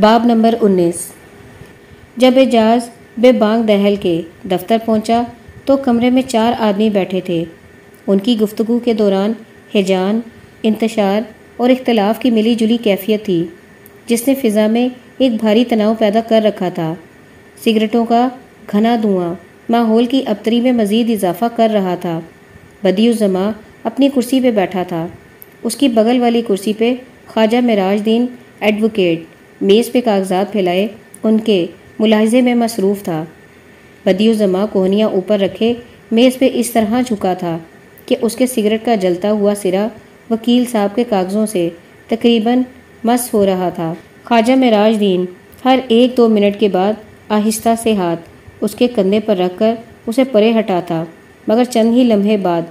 باب نمبر انیس۔ جب اعجاز بے بانگ دہل کے دفتر پہنچا تو کمرے میں چار آدمی بیٹھے تھے۔ ان کی گفتگو کے دوران ہجان انتشار اور اختلاف کی ملی جلی کیفیت تھی، جس نے فضا میں ایک بھاری تناؤ پیدا کر رکھا تھا۔ سگریٹوں کا گھنا دھواں ماحول کی ابتری میں مزید اضافہ کر رہا تھا۔ بدی الزما اپنی کرسی پہ بیٹھا تھا۔ اس کی بغل والی کرسی پہ خواجہ مراج دین ایڈوکیٹ میز پہ کاغذات پھیلائے، ان کے ملاحظے میں مصروف تھا۔ بدی الزما کوہنیاں اوپر رکھے، میز پہ اس طرح جھکا تھا کہ اس کے سگریٹ کا جلتا ہوا سرا وکیل صاحب کے کاغذوں سے تقریباً مس ہو رہا تھا۔ خواجہ مراج دین ہر ایک دو منٹ کے بعد آہستہ سے ہاتھ اس کے کندھے پر رکھ کر اسے پرے ہٹاتا مگر چند ہی لمحے بعد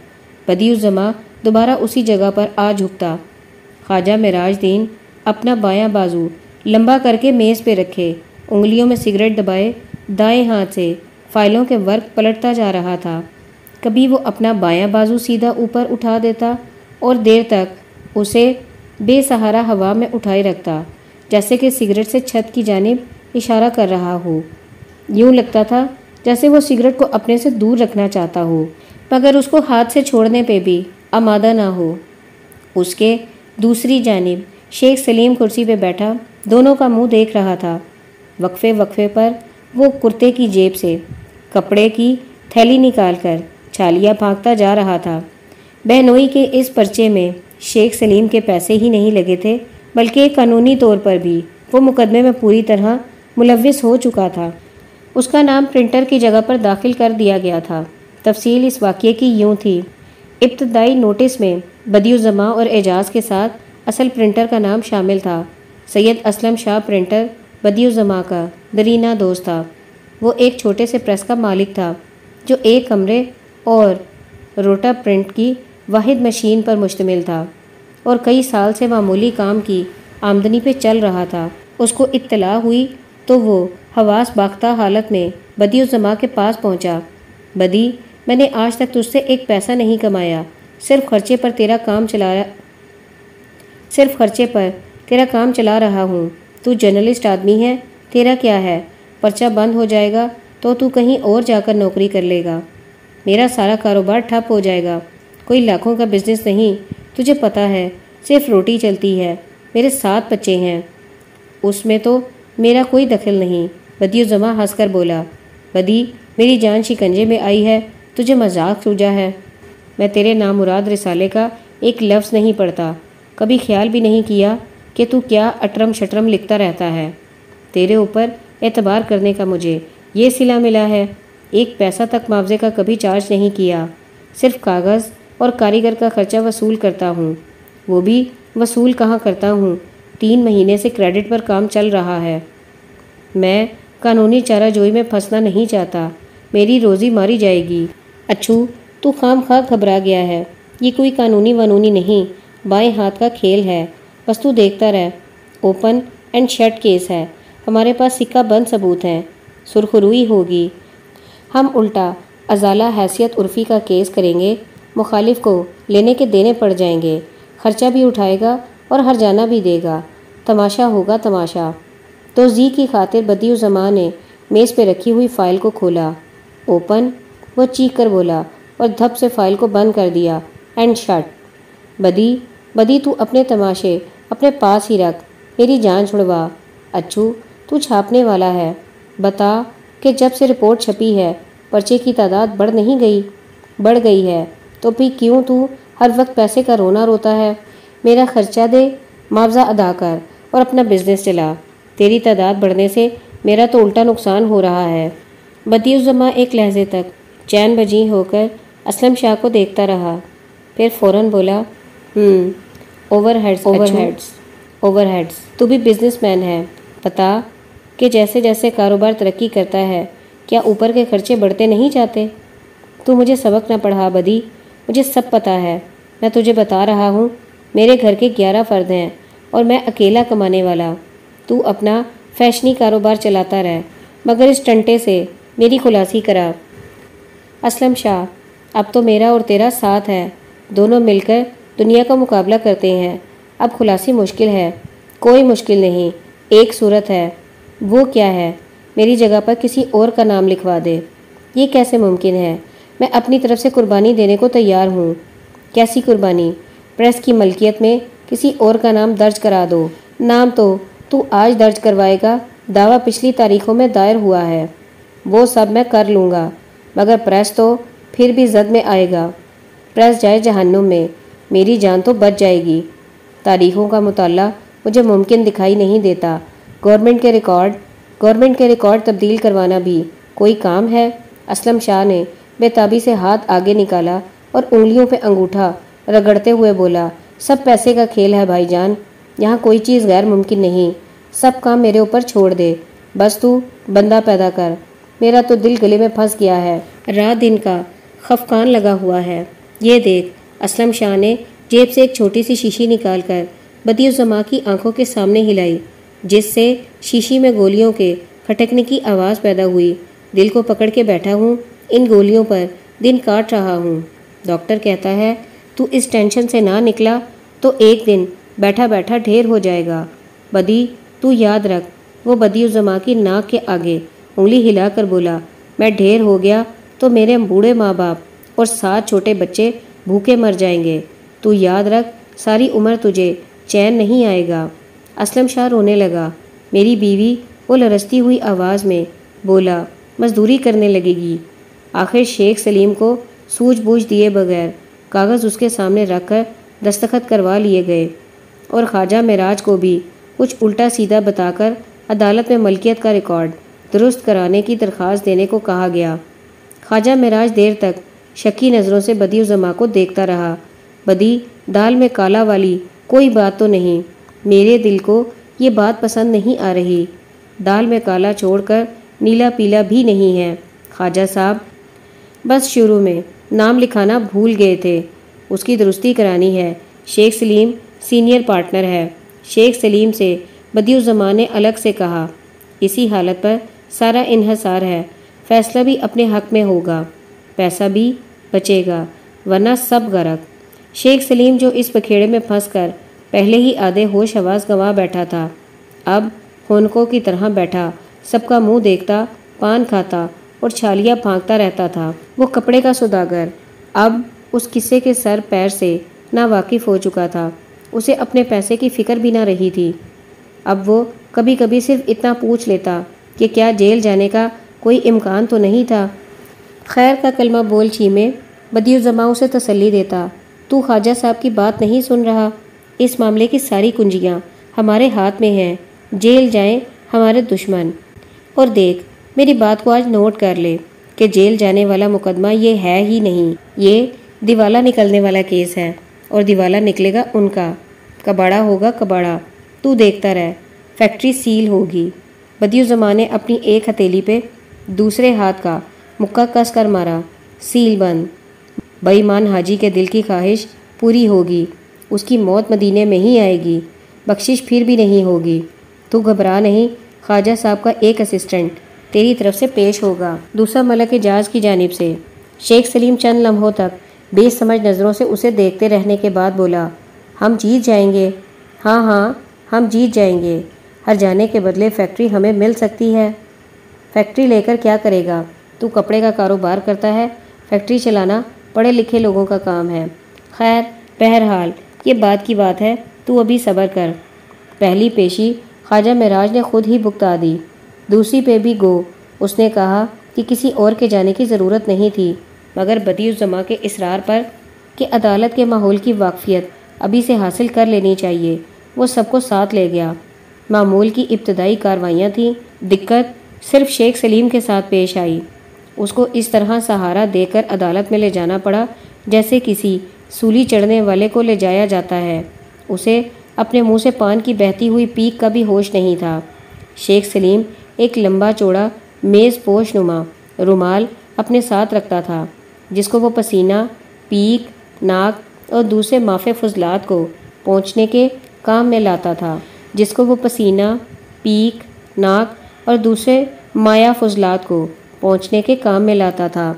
بدی الزما دوبارہ اسی جگہ پر آ جھکتا۔ خواجہ مراج دین اپنا بایاں بازو لمبا کر کے میز پہ رکھے، انگلیوں میں سگریٹ دبائے، دائیں ہاتھ سے فائلوں کے ورک پلٹتا جا رہا تھا۔ کبھی وہ اپنا بایاں بازو سیدھا اوپر اٹھا دیتا اور دیر تک اسے بے سہارا ہوا میں اٹھائے رکھتا، جیسے کہ سگریٹ سے چھت کی جانب اشارہ کر رہا ہو۔ یوں لگتا تھا جیسے وہ سگریٹ کو اپنے سے دور رکھنا چاہتا ہو، مگر اس کو ہاتھ سے چھوڑنے پہ بھی آمادہ نہ ہو۔ اس کے دوسری جانب شیخ سلیم کرسی پہ بیٹھا دونوں کا منہ دیکھ رہا تھا۔ وقفے وقفے پر وہ کرتے کی جیب سے کپڑے کی تھیلی نکال کر چھالیا پھانکتا جا رہا تھا۔ بہنوئی کے اس پرچے میں شیخ سلیم کے پیسے ہی نہیں لگے تھے، بلکہ قانونی طور پر بھی وہ مقدمے میں پوری طرح ملوث ہو چکا تھا۔ اس کا نام پرنٹر کی جگہ پر داخل کر دیا گیا تھا۔ تفصیل اس واقعے کی یوں تھی۔ ابتدائی نوٹس میں بدی الزما اور اعجاز کے ساتھ اصل پرنٹر کا نام شامل تھا۔ سید اسلم شاہ پرنٹر بدی الزما کا درینہ دوست تھا۔ وہ ایک چھوٹے سے پریس کا مالک تھا جو ایک کمرے اور روٹا پرنٹ کی واحد مشین پر مشتمل تھا اور کئی سال سے معمولی کام کی آمدنی پہ چل رہا تھا۔ اس کو اطلاع ہوئی تو وہ حواس باختہ حالت میں بدی الزما کے پاس پہنچا۔ بدی، میں نے آج تک تجھ سے ایک پیسہ نہیں کمایا، صرف خرچے پر تیرا کام چلا صرف خرچے پر تیرا کام چلا رہا ہوں۔ تو جرنلسٹ آدمی ہے، تیرا کیا ہے؟ پرچہ بند ہو جائے گا تو تو کہیں اور جا کر نوکری کر لے گا۔ میرا سارا کاروبار ٹھپ ہو جائے گا۔ کوئی لاکھوں کا بزنس نہیں، تجھے پتہ ہے، صرف روٹی چلتی ہے۔ میرے سات بچے ہیں۔ اس میں تو میرا کوئی دخل نہیں۔ بدی زماں ہنس کر بولا، بدی، میری جان شکنجے میں آئی ہے، تجھے مذاق سوجا ہے۔ میں تیرے نام مراد رسالے کا ایک لفظ نہیں پڑھتا۔ کبھی خیال بھی نہیں کیا کہ تو کیا اٹرم شٹرم لکھتا رہتا ہے۔ تیرے اوپر اعتبار کرنے کا مجھے یہ صلہ ملا ہے۔ ایک پیسہ تک معاوضے کا کبھی چارج نہیں کیا۔ صرف کاغذ اور کاریگر کا خرچہ وصول کرتا ہوں۔ وہ بھی وصول کہاں کرتا ہوں؟ تین مہینے سے کریڈٹ پر کام چل رہا ہے۔ میں قانونی چارہ جوئی میں پھنسنا نہیں چاہتا۔ میری روزی ماری جائے گی۔ اچھو، تو خام خواہ گھبرا گیا ہے۔ یہ کوئی قانونی ونونی نہیں۔ بائیں ہاتھ کا کھیل ہے۔ بس تو دیکھتا رہ۔ اوپن اینڈ شٹ کیس ہے۔ ہمارے پاس سکہ بند ثبوت ہیں۔ سرخروئی ہوگی۔ ہم الٹا ازالہ حیثیت عرفی کا کیس کریں گے۔ مخالف کو لینے کے دینے پڑ جائیں گے۔ خرچہ بھی اٹھائے گا اور ہر جانا بھی دے گا۔ تماشا ہوگا تماشا۔ تو زی کی خاطر بدی و نے میز پہ رکھی ہوئی فائل کو کھولا۔ اوپن وہ چیخ کر بولا اور دھپ سے فائل کو بند کر دیا۔ اینڈ شٹ بدی بدی تو اپنے تماشے اپنے پاس ہی رکھ، میری جان چھڑوا اچھو، تو چھاپنے والا ہے۔ بتا کہ جب سے رپورٹ چھپی ہے، پرچے کی تعداد بڑھ نہیں گئی۔ بڑھ گئی ہے، تو پھر کیوں تو ہر وقت پیسے کا رونا روتا ہے؟ میرا خرچہ دے، معاوضہ ادا کر اور اپنا بزنس چلا۔ تیری تعداد بڑھنے سے میرا تو الٹا نقصان ہو رہا ہے۔ بدی الزما ایک لہجے تک چین بجی ہو کر اسلم شاہ کو دیکھتا رہا۔ پھر فوراً بولا ہوں overheads overheads overheads تو بھی بزنس مین ہے پتا کہ جیسے جیسے کاروبار ترقی کرتا ہے کیا اوپر کے خرچے بڑھتے نہیں جاتے تو مجھے سبق نہ پڑھا بدی مجھے سب پتہ ہے میں تجھے بتا رہا ہوں میرے گھر کے گیارہ فرد ہیں اور میں اکیلا کمانے والا تو اپنا فیشنی کاروبار چلاتا رہ مگر اس ٹنٹے سے میری خلاصی کرا اسلم شاہ اب تو میرا اور تیرا ساتھ ہے دونوں مل کر دنیا کا مقابلہ کرتے ہیں۔ اب خلاصی مشکل ہے۔ کوئی مشکل نہیں۔ ایک صورت ہے۔ وہ کیا ہے؟ میری جگہ پر کسی اور کا نام لکھوا دے۔ یہ کیسے ممکن ہے؟ میں اپنی طرف سے قربانی دینے کو تیار ہوں۔ کیسی قربانی؟ پریس کی ملکیت میں کسی اور کا نام درج کرا دو۔ نام تو تو آج درج کروائے گا۔ دعویٰ پچھلی تاریخوں میں دائر ہوا ہے۔ وہ سب میں کر لوں گا۔ مگر پریس تو پھر بھی زد میں آئے گا۔ پریس جائے جہنم میں۔ میری جان تو بچ جائے گی۔ تاریخوں کا مطالعہ مجھے ممکن دکھائی نہیں دیتا۔ گورنمنٹ کے ریکارڈ، گورنمنٹ کے ریکارڈ تبدیل کروانا بھی کوئی کام ہے؟ اسلم شاہ نے بے تابی سے ہاتھ آگے نکالا اور انگلیوں پہ انگوٹھا رگڑتے ہوئے بولا، سب پیسے کا کھیل ہے بھائی جان، یہاں کوئی چیز غیر ممکن نہیں۔ سب کام میرے اوپر چھوڑ دے۔ بس تو بندہ پیدا کر۔ میرا تو دل گلے میں پھنس گیا ہے۔ رات دن کا خفقان لگا ہوا ہے۔ یہ دیکھ اسلم شاہ نے جیب سے ایک چھوٹی سی شیشی نکال کر بدی الزما کی آنکھوں کے سامنے ہلائی، جس سے شیشی میں گولیوں کے کھٹکنے کی آواز پیدا ہوئی۔ دل کو پکڑ کے بیٹھا ہوں، ان گولیوں پر دن کاٹ رہا ہوں۔ ڈاکٹر کہتا ہے، تو اس ٹینشن سے نہ نکلا تو ایک دن بیٹھا بیٹھا ڈھیر ہو جائے گا۔ بدی، تو یاد رکھ۔ وہ بدی الزما کی ناک کے آگے انگلی ہلا کر بولا، میں ڈھیر ہو گیا تو میرے بوڑھے ماں باپ اور سات چھوٹے بچے بھوکے مر جائیں گے۔ تو یاد رکھ، ساری عمر تجھے چین نہیں آئے گا۔ اسلم شاہ رونے لگا۔ میری بیوی وہ لرستی ہوئی آواز میں بولا، مزدوری کرنے لگے گی۔ آخر شیخ سلیم کو سوجھ بوجھ دیے بغیر کاغذ اس کے سامنے رکھ کر دستخط کروا لیے گئے۔ اور خواجہ معراج کو بھی کچھ الٹا سیدھا بتا کر عدالت میں ملکیت کا ریکارڈ درست کرانے کی درخواست دینے کو کہا گیا۔ خواجہ معراج دیر تک شکی نظروں سے بدی الزما کو دیکھتا رہا۔ بدی، دال میں کالا والی، کوئی بات تو نہیں۔ میرے دل کو یہ بات پسند نہیں آ رہی۔ دال میں کالا چھوڑ کر نیلا پیلا بھی نہیں ہے۔ خواجہ صاحب، بس شروع میں نام لکھانا بھول گئے تھے۔ اس کی درستی کرانی ہے۔ شیخ سلیم سینئر پارٹنر ہے۔ شیخ سلیم سے بدی الزمان نے الگ سے کہا۔ اسی حالت پر سارا انحصار ہے۔ فیصلہ بھی اپنے حق میں ہوگا۔ پیسہ بھی بچے گا، ورنہ سب غرق۔ شیخ سلیم جو اس پکھیڑے میں پھنس کر پہلے ہی آدھے ہوش آواز گنوا بیٹھا تھا۔ اب ہونکوں کی طرح بیٹھا، سب کا منہ دیکھتا، پان کھاتا اور چھالیاں پھانکتا رہتا تھا۔ وہ کپڑے کا سوداگر۔ اب اس قصے کے سر پیر سے نا واقف ہو چکا تھا۔ اسے اپنے پیسے کی فکر بھی نہ رہی تھی۔ اب وہ کبھی کبھی صرف اتنا پوچھ لیتا کہ کیا جیل جانے کا کوئی امکان تو نہیں تھا؟ خیر کا کلمہ بول چھیمے بدی الزما اسے تسلی دیتا۔ تو خواجہ صاحب کی بات نہیں سن رہا۔ اس معاملے کی ساری کنجیاں ہمارے ہاتھ میں ہیں۔ جیل جائیں ہمارے دشمن۔ اور دیکھ، میری بات کو آج نوٹ کر لے کہ جیل جانے والا مقدمہ یہ ہے ہی نہیں۔ یہ دیوالا نکلنے والا کیس ہے اور دیوالا نکلے گا ان کا۔ کباڑا ہوگا کباڑا۔ تو دیکھتا رہ، فیکٹری سیل ہوگی۔ بدیو زمانے اپنی ایک ہتیلی پہ دوسرے ہاتھ کا مکہ کس کر مارا۔ سیل بند۔ بئی مان حاجی کے دل کی خواہش پوری ہوگی۔ اس کی موت مدینے میں ہی آئے گی۔ بخشش پھر بھی نہیں ہوگی۔ تو گھبرا نہیں۔ خواجہ صاحب کا ایک اسسٹنٹ تیری طرف سے پیش ہوگا۔ دوسرا ملک جاز کی جانب سے۔ شیخ سلیم چند لمحوں تک بے سمجھ نظروں سے اسے دیکھتے رہنے کے بعد بولا، ہم جیت جائیں گے۔ ہاں ہاں ہم جیت جائیں گے۔ ہر جانے کے بدلے فیکٹری ہمیں مل سکتی ہے۔ فیکٹری لے کر کیا کرے گا؟ تو کپڑے کا کاروبار کرتا ہے، فیکٹری چلانا پڑھے لکھے لوگوں کا کام ہے۔ خیر، بہرحال، یہ بات کی بات ہے، تو ابھی صبر کر۔ پہلی پیشی خواجہ معراج نے خود ہی بکتا دی۔ دوسری پہ بھی گو۔ اس نے کہا کہ کسی اور کے جانے کی ضرورت نہیں تھی، مگر بدی الزما کے اصرار پر کہ عدالت کے ماحول کی واقفیت ابھی سے حاصل کر لینی چاہیے۔ وہ سب کو ساتھ لے گیا۔ معمول کی ابتدائی کاروائیاں تھیں۔ دقت صرف شیخ سلیم کے ساتھ پیش آئی۔ اس کو اس طرح سہارا دے کر عدالت میں لے جانا پڑا، جیسے کسی سولی چڑھنے والے کو لے جایا جاتا ہے۔ اسے اپنے منہ سے پان کی بہتی ہوئی پیک کا بھی ہوش نہیں تھا۔ شیخ سلیم ایک لمبا چوڑا، میز پوش نما، رومال اپنے ساتھ رکھتا تھا، جس کو وہ پسینہ، پیک، ناک اور دوسرے مافے فضلات کو پہنچنے کے کام میں لاتا تھا، جس کو وہ پسینہ، پیک، ناک اور دوسرے مایا فضلات کو پہنچنے کے کام میں لاتا تھا۔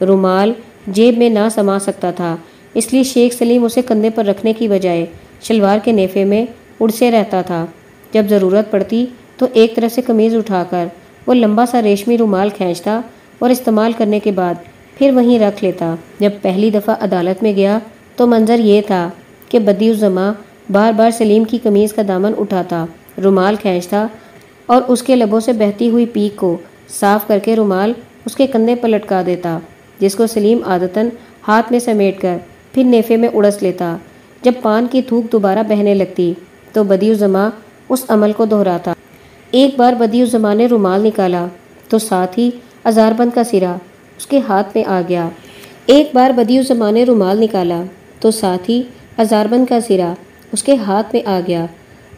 رومال جیب میں نہ سما سکتا تھا، اس لیے شیخ سلیم اسے کندھے پر رکھنے کی بجائے شلوار کے نیفے میں اڑ سے رہتا تھا۔ جب ضرورت پڑتی تو ایک طرف سے قمیض اٹھا کر وہ لمبا سا ریشمی رومال کھینچتا اور استعمال کرنے کے بعد پھر وہیں رکھ لیتا۔ جب پہلی دفعہ عدالت میں گیا تو منظر یہ تھا کہ بدی الزما بار بار سلیم کی قمیض کا دامن اٹھاتا، رومال کھینچتا اور اس کے لبوں سے بہتی ہوئی پیک کو صاف کر کے رومال اس کے کندھے پر لٹکا دیتا، جس کو سلیم عادتاً ہاتھ میں سمیٹ کر پھر نیفے میں اڑس لیتا۔ جب پان کی تھوک دوبارہ بہنے لگتی تو بدی الزما اس عمل کو دہراتا۔ ایک بار بدی الزما نے رومال نکالا تو ساتھ ہی ازار بند کا سرا اس کے ہاتھ میں آ گیا۔ ایک بار بدی الزما نے رومال نکالا تو ساتھ ہی ازار بند کا سرا اس کے ہاتھ میں آ گیا۔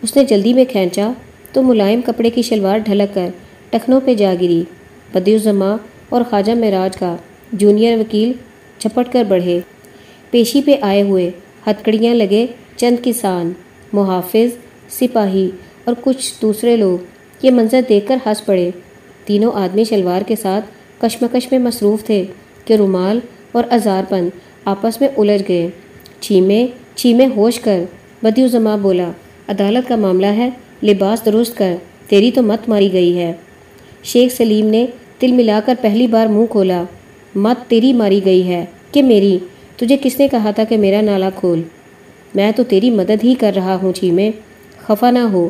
اس نے جلدی میں کھینچا تو ملائم کپڑے کی شلوار ڈھلک کر ٹخنوں پہ جا گری۔ بدی اور خواجہ معراج کا جونیئر وکیل چھپٹ کر بڑھے۔ پیشی پہ آئے ہوئے ہتکڑیاں لگے چند کسان، محافظ، سپاہی اور کچھ دوسرے لوگ۔ یہ منظر دیکھ کر ہنس پڑے۔ تینوں آدمی شلوار کے ساتھ کشمکش میں مصروف تھے کہ رومال اور ازار پن آپس میں الجھ گئے۔ چھیمے چھیمے ہوش کر بدیو زما بولا، عدالت کا معاملہ ہے، لباس درست کر، تیری تو مت ماری گئی ہے۔ شیخ سلیم نے تل ملا کر پہلی بار منہ کھولا۔ مت تیری ماری گئی ہے۔ کہ میری؟ تجھے کس نے کہا تھا کہ میرا نالا کھول؟ میں تو تیری مدد ہی کر رہا ہوں چھیمے خفا نہ ہو۔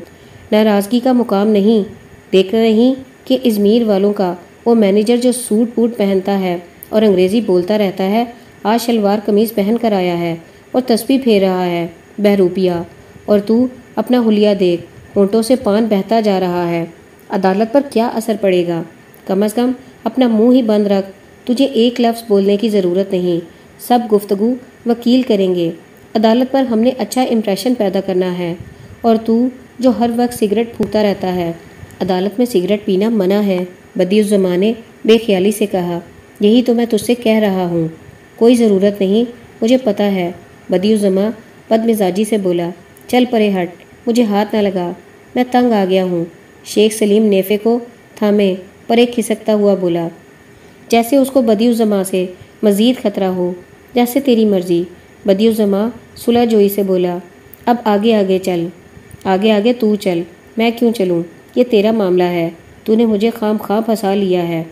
ناراضگی کا مقام نہیں۔ دیکھ رہی کہ ازمیر والوں کا وہ مینیجر جو سوٹ بوٹ پہنتا ہے اور انگریزی بولتا رہتا ہے، آج شلوار قمیض پہن کر آیا ہے اور تسبیح پھیر رہا ہے۔ بہروپیہ اور تو اپنا حلیہ دیکھ۔ اونٹوں سے پان بہتا جا رہا ہے۔ عدالت پر کیا اثر پڑے گا؟ کم از کم اپنا منہ ہی بند رکھ، تجھے ایک لفظ بولنے کی ضرورت نہیں۔ سب گفتگو وکیل کریں گے۔ عدالت پر ہم نے اچھا امپریشن پیدا کرنا ہے۔ اور تو جو ہر وقت سگریٹ پھوتا رہتا ہے۔ عدالت میں سگریٹ پینا منع ہے۔ بدی الزمانے بے خیالی سے کہا۔ یہی تو میں تجھ سے کہہ رہا ہوں۔ کوئی ضرورت نہیں، مجھے پتہ ہے۔ بدی الزما بد مزاجی سے بولا، چل پرے ہٹ، مجھے ہاتھ نہ لگا۔ میں تنگ آ گیا ہوں۔ شیخ سلیم نیفے کو تھامے، پر ایک کھسکتا ہوا بولا، جیسے اس کو بدی الزما سے مزید خطرہ ہو، جیسے تیری مرضی۔ بدی الزما صلح جوئی سے بولا، اب آگے آگے چل، آگے آگے تو چل، میں کیوں چلوں؟ یہ تیرا معاملہ ہے، تو نے مجھے خام خواہ پھنسا لیا ہے۔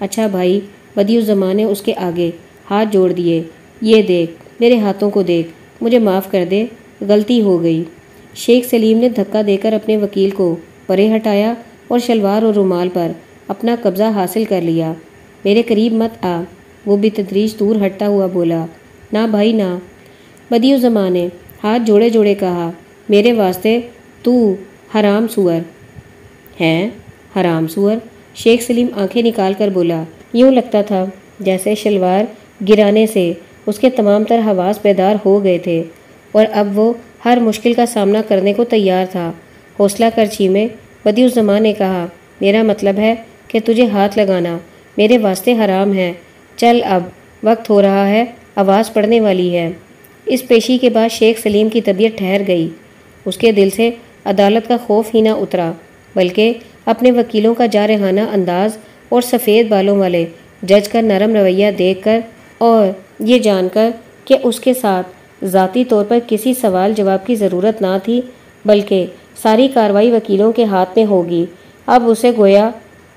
اچھا بھائی بدی الزما نے اس کے آگے ہاتھ جوڑ دیے، یہ دیکھ، میرے ہاتھوں کو دیکھ، مجھے معاف کر دے، غلطی ہو گئی۔ شیخ سلیم نے دھکا دے کر اپنے وکیل کو پرے ہٹایا اور شلوار اور رومال پر اپنا قبضہ حاصل کر لیا۔ میرے قریب مت آ، وہ بھی تدریج دور ہٹتا ہوا بولا۔ نہ بھائی، نہ۔ بدی الزما نے ہاتھ جوڑے جوڑے کہا، میرے واسطے تو حرام سور۔ ہیں؟ حرام سور؟ شیخ سلیم آنکھیں نکال کر بولا۔ یوں لگتا تھا جیسے شلوار گرانے سے اس کے تمام تر حواس بیدار ہو گئے تھے اور اب وہ ہر مشکل کا سامنا کرنے کو تیار تھا۔ حوصلہ کر چھیمے بدی الزمان نے کہا، میرا مطلب ہے کہ تجھے ہاتھ لگانا، میرے واسطے حرام ہے۔ چل اب، وقت ہو رہا ہے، آواز پڑنے والی ہے اس پیشی کے بعد شیخ سلیم کی طبیعت ٹھہر گئی۔ اس کے دل سے عدالت کا خوف ہی نہ اترا، بلکہ اپنے وکیلوں کا جارحانہ انداز اور سفید بالوں والے جج کا نرم رویہ دیکھ کر اور یہ جان کر کہ اس کے ساتھ ذاتی طور پر کسی سوال جواب کی ضرورت نہ تھی، بلکہ ساری کاروائی وکیلوں کے ہاتھ میں ہوگی۔ اب اسے گویا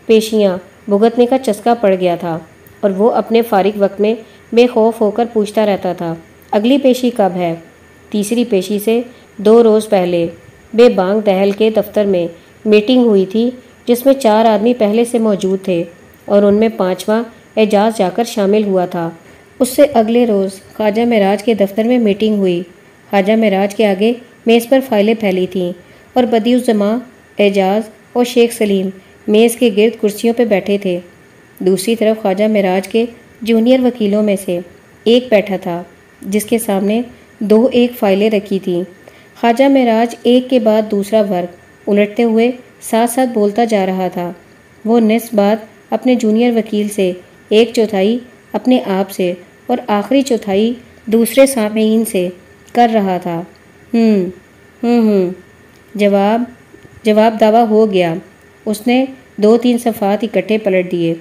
پیشیاں، بھگتنے کا چسکا پڑ گیا تھا اور وہ اپنے فارغ وقت میں بے خوف ہو کر پوچھتا رہتا تھا، اگلی پیشی کب ہے؟ تیسری پیشی سے دو روز پہلے بے بانگ دہل کے دفتر میں میٹنگ ہوئی تھی، جس میں چار آدمی پہلے سے موجود تھے اور ان میں پانچواں اعجاز جا کر شامل ہوا تھا۔ اس سے اگلے روز خواجہ معراج کے دفتر میں میٹنگ ہوئی۔ خواجہ معراج کے آگے میز پر فائلیں پھیلی تھیں۔ اور بدی الزماں اعجاز اور شیخ سلیم میز کے گرد کرسیوں پہ بیٹھے تھے۔ دوسری طرف خواجہ معراج کے جونیئر وکیلوں میں سے ایک بیٹھا تھا، جس کے سامنے دو ایک فائلیں رکھی تھیں۔ خواجہ معراج ایک کے بعد دوسرا ورق الٹتے ہوئے ساتھ ساتھ بولتا جا رہا تھا۔ وہ نصف بات اپنے جونیئر وکیل سے، ایک چوتھائی اپنے آپ سے اور آخری چوتھائی دوسرے سامعین سے کر رہا تھا۔ ہوں ہوں ہوں جواب جواب دعویٰ ہو گیا۔ اس نے دو تین صفحات اکٹھے پلٹ دیے۔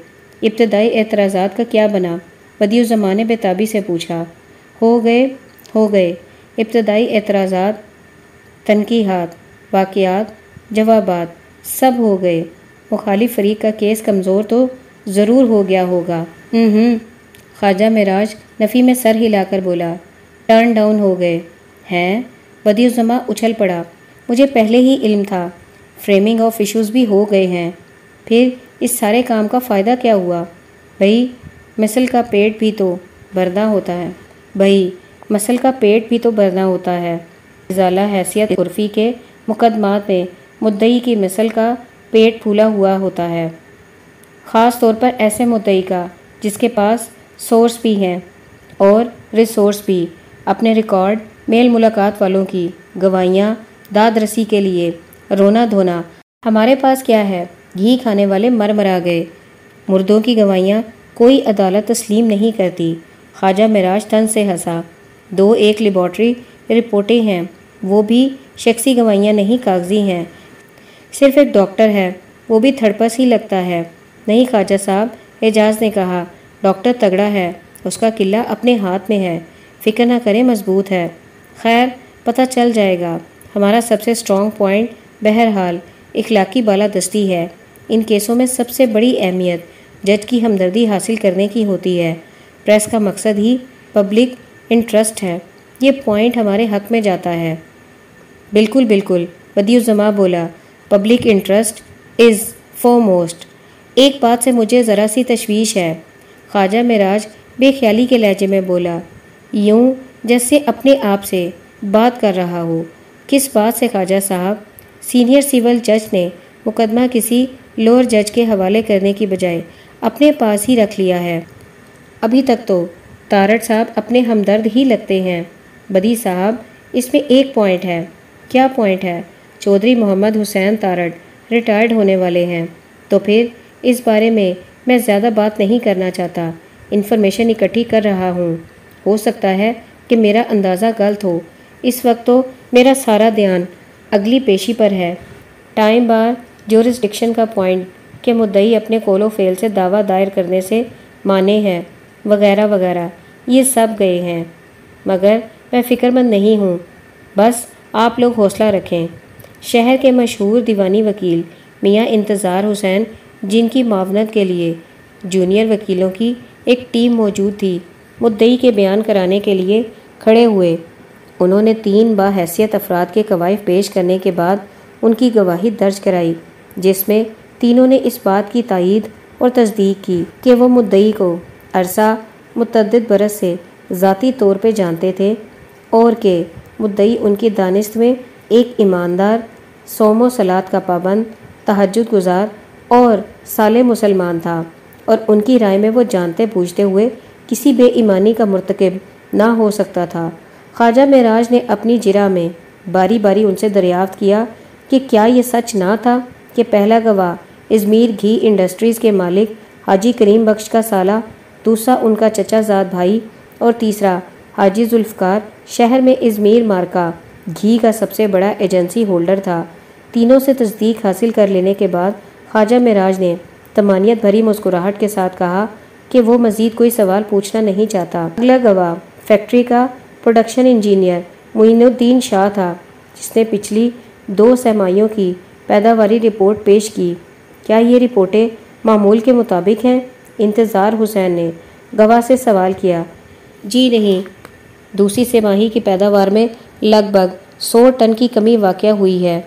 ابتدائی اعتراضات کا کیا بنا؟ بدی الزمانے بے تابی سے پوچھا۔ ہو گئے ہو گئے۔ ابتدائی اعتراضات، تنقیحات، واقعات، جوابات سب ہو گئے۔ مخالف فریق کا کیس کمزور تو ضرور ہو گیا ہوگا۔ ہوں خواجہ مراج نفی میں سر ہلا کر بولا، ٹرن ڈاؤن ہو گئے۔ ہیں بدی الزما اچھل پڑا۔ مجھے پہلے ہی علم تھا۔ فریمنگ آف ایشوز بھی ہو گئے ہیں۔ پھر اس سارے کام کا فائدہ کیا ہوا؟ بھائی مسل کا پیٹ بھی تو بردہ ہوتا ہے۔ بھائی مسل کا پیٹ بھی تو بردہ ہوتا ہے۔ ازالہ حیثیت عرفی کے مقدمات میں مدعی کی مثل کا پیٹ پھولا ہوا ہوتا ہے۔ خاص طور پر ایسے مدعی کا، جس کے پاس سورس بھی ہیں اور ریسورس بھی، اپنے ریکارڈ میل ملاقات والوں کی گواہیاں داد رسی کے لیے۔ رونا دھونا۔ ہمارے پاس کیا ہے؟ گھی کھانے والے مر مرا گئے۔ مردوں کی گواہیاں کوئی عدالت تسلیم نہیں کرتی۔ خواجہ مراج تن سے ہنسا۔ دو ایک لیبارٹری رپورٹیں ہیں۔ وہ بھی شخصی گواہیاں نہیں، کاغذی ہیں۔ صرف ایک ڈاکٹر ہے۔ وہ بھی تھڑپس ہی لگتا ہے۔ نہیں، خواجہ صاحب، اعجاز نے کہا، ڈاکٹر تگڑا ہے۔ اس کا قلعہ اپنے ہاتھ میں ہے۔ فکر نہ کرے مضبوط ہے۔ خیر، پتہ چل جائے گا۔ ہمارا سب سے اسٹرانگ پوائنٹ بہرحال اخلاقی بالادستی ہے۔ ان کیسوں میں سب سے بڑی اہمیت جج کی ہمدردی حاصل کرنے کی ہوتی ہے۔ پریس کا مقصد ہی پبلک انٹرسٹ ہے۔ یہ پوائنٹ ہمارے حق میں جاتا ہے۔ بالکل بالکل بدی الزما بولا۔ Public interest is foremost ایک بات سے مجھے ذرا سی تشویش ہے۔ خواجہ مراج بے خیالی کے لہجے میں بولا، یوں جیسے اپنے آپ سے بات کر رہا ہو۔ کس بات سے خواجہ صاحب؟ سینئر سول جج نے مقدمہ کسی لوور جج کے حوالے کرنے کی بجائے اپنے پاس ہی رکھ لیا ہے۔ ابھی تک تو تارٹ صاحب اپنے ہمدرد ہی لگتے ہیں۔ بدی صاحب، اس میں ایک پوائنٹ ہے۔ کیا پوائنٹ ہے؟ چودھری محمد حسین تارٹ ریٹائرڈ ہونے والے ہیں۔ تو پھر اس بارے میں میں زیادہ بات نہیں کرنا چاہتا۔ انفارمیشن اکٹھی کر رہا ہوں۔ ہو سکتا ہے کہ میرا اندازہ غلط ہو۔ اس وقت تو میرا سارا دھیان اگلی پیشی پر ہے۔ ٹائم بار جورسڈکشن کا پوائنٹ کہ مدعی اپنے کول و فیل سے دعویٰ دائر کرنے سے مانے ہیں، وغیرہ وغیرہ۔ یہ سب گئے ہیں۔ مگر میں فکر مند نہیں ہوں۔ بس آپ لوگ حوصلہ رکھیں۔ شہر کے مشہور دیوانی وکیل میاں انتظار حسین، جن کی معاونت کے لیے جونیئر وکیلوں کی ایک ٹیم موجود تھی، مدعی کے بیان کرانے کے لیے کھڑے ہوئے۔ انہوں نے تین باحیثیت افراد کے قوائف پیش کرنے کے بعد ان کی گواہی درج کرائی، جس میں تینوں نے اس بات کی تائید اور تصدیق کی کہ وہ مدعی کو عرصہ متعدد برس سے ذاتی طور پہ جانتے تھے اور کہ مدعی ان کی دانست میں ایک ایماندار سوم و سلاد کا پابند، تہجد گزار اور سال مسلمان تھا اور ان کی رائے میں وہ جانتے پوچھتے ہوئے کسی بے ایمانی کا مرتکب نہ ہو سکتا تھا۔ خواجہ معراج نے اپنی جرا میں باری باری ان سے دریافت کیا کہ کیا یہ سچ نہ تھا کہ پہلا گواہ ازمیر گھی انڈسٹریز کے مالک حاجی کریم بخش کا سالہ، دوسرا ان کا چچا زاد بھائی، اور تیسرا حاجی ذوالفقار شہر میں ازمیر مارکا گھی کا سب سے بڑا ایجنسی ہولڈر تھا۔ تینوں سے تصدیق حاصل کر لینے کے بعد خواجہ معراج نے تمانیت بھری مسکراہٹ کے ساتھ کہا کہ وہ مزید کوئی سوال پوچھنا نہیں چاہتا۔ اگلا گواہ فیکٹری کا پروڈکشن انجینئر معین الدین شاہ تھا جس نے پچھلی دو سہمائیوں کی پیداواری رپورٹ پیش کی کیا یہ رپورٹیں معمول کے مطابق ہیں انتظار حسین نے گواہ سے سوال کیا جی نہیں دوسری سہ ماہی کی پیداوار میں لگ بھگ سو ٹن کی کمی واقع ہوئی ہے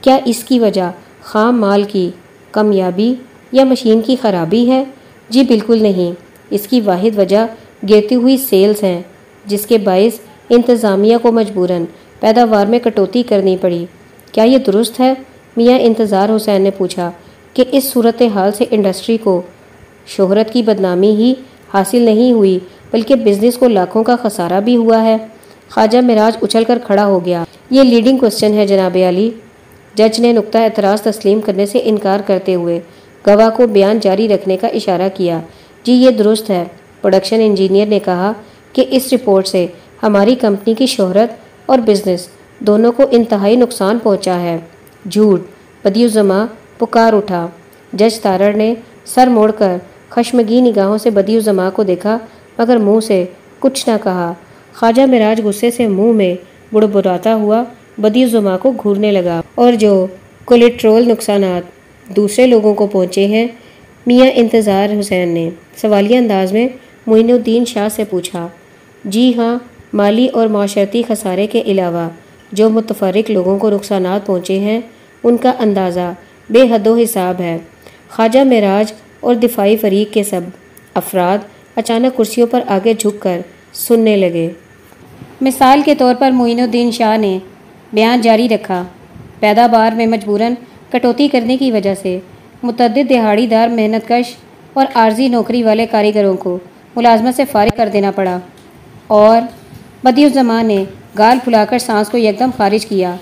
کیا اس کی وجہ خام مال کی کمیابی یا مشین کی خرابی ہے جی بالکل نہیں اس کی واحد وجہ گرتی ہوئی سیلز ہیں جس کے باعث انتظامیہ کو مجبوراً پیداوار میں کٹوتی کرنی پڑی۔ کیا یہ درست ہے؟ میاں انتظار حسین نے پوچھا کہ اس صورت حال سے انڈسٹری کو شہرت کی بدنامی ہی حاصل نہیں ہوئی، بلکہ بزنس کو لاکھوں کا خسارہ بھی ہوا ہے۔ خواجہ مراج اچھل کر کھڑا ہو گیا۔ یہ لیڈنگ کوشچن ہے جناب علی۔ جج نے نقطہ اعتراض تسلیم کرنے سے انکار کرتے ہوئے گواہ کو بیان جاری رکھنے کا اشارہ کیا۔ جی یہ درست ہے۔ پروڈکشن انجینئر نے کہا کہ اس رپورٹ سے ہماری کمپنی کی شہرت اور بزنس دونوں کو انتہائی نقصان پہنچا ہے۔ جھوٹ بدی الزما پکار اٹھا۔ جج تارڑ نے سر موڑ کر خشمگی نگاہوں سے بدی الزما کو دیکھا، مگر منہ سے کچھ نہ کہا۔ خواجہ مراج غصے سے منہ میں بڑ براتا ہوا بدی الزما کو گھورنے لگا اور جو کولیٹرول نقصانات دوسرے لوگوں کو پہنچے ہیں، میاں انتظار حسین نے سوالیہ انداز میں معین الدین شاہ سے پوچھا۔ جی ہاں مالی اور معاشرتی خسارے کے علاوہ جو متفرق لوگوں کو نقصانات پہنچے ہیں، ان کا اندازہ بے حد و حساب ہے۔ خواجہ معراج اور دفاعی فریق کے سب افراد اچانک کرسیوں پر آگے جھک کر سننے لگے۔ مثال کے طور پر معین الدین شاہ نے بیان جاری رکھا۔ پیداوار میں مجبوراً کٹوتی کرنے کی وجہ سے متعدد دہاڑی دار، محنت کش اور عارضی نوکری والے کاریگروں کو ملازمت سے فارغ کر دینا پڑا۔ اور بدی الزمان نے گال پھلا کر سانس کو یکدم خارج کیا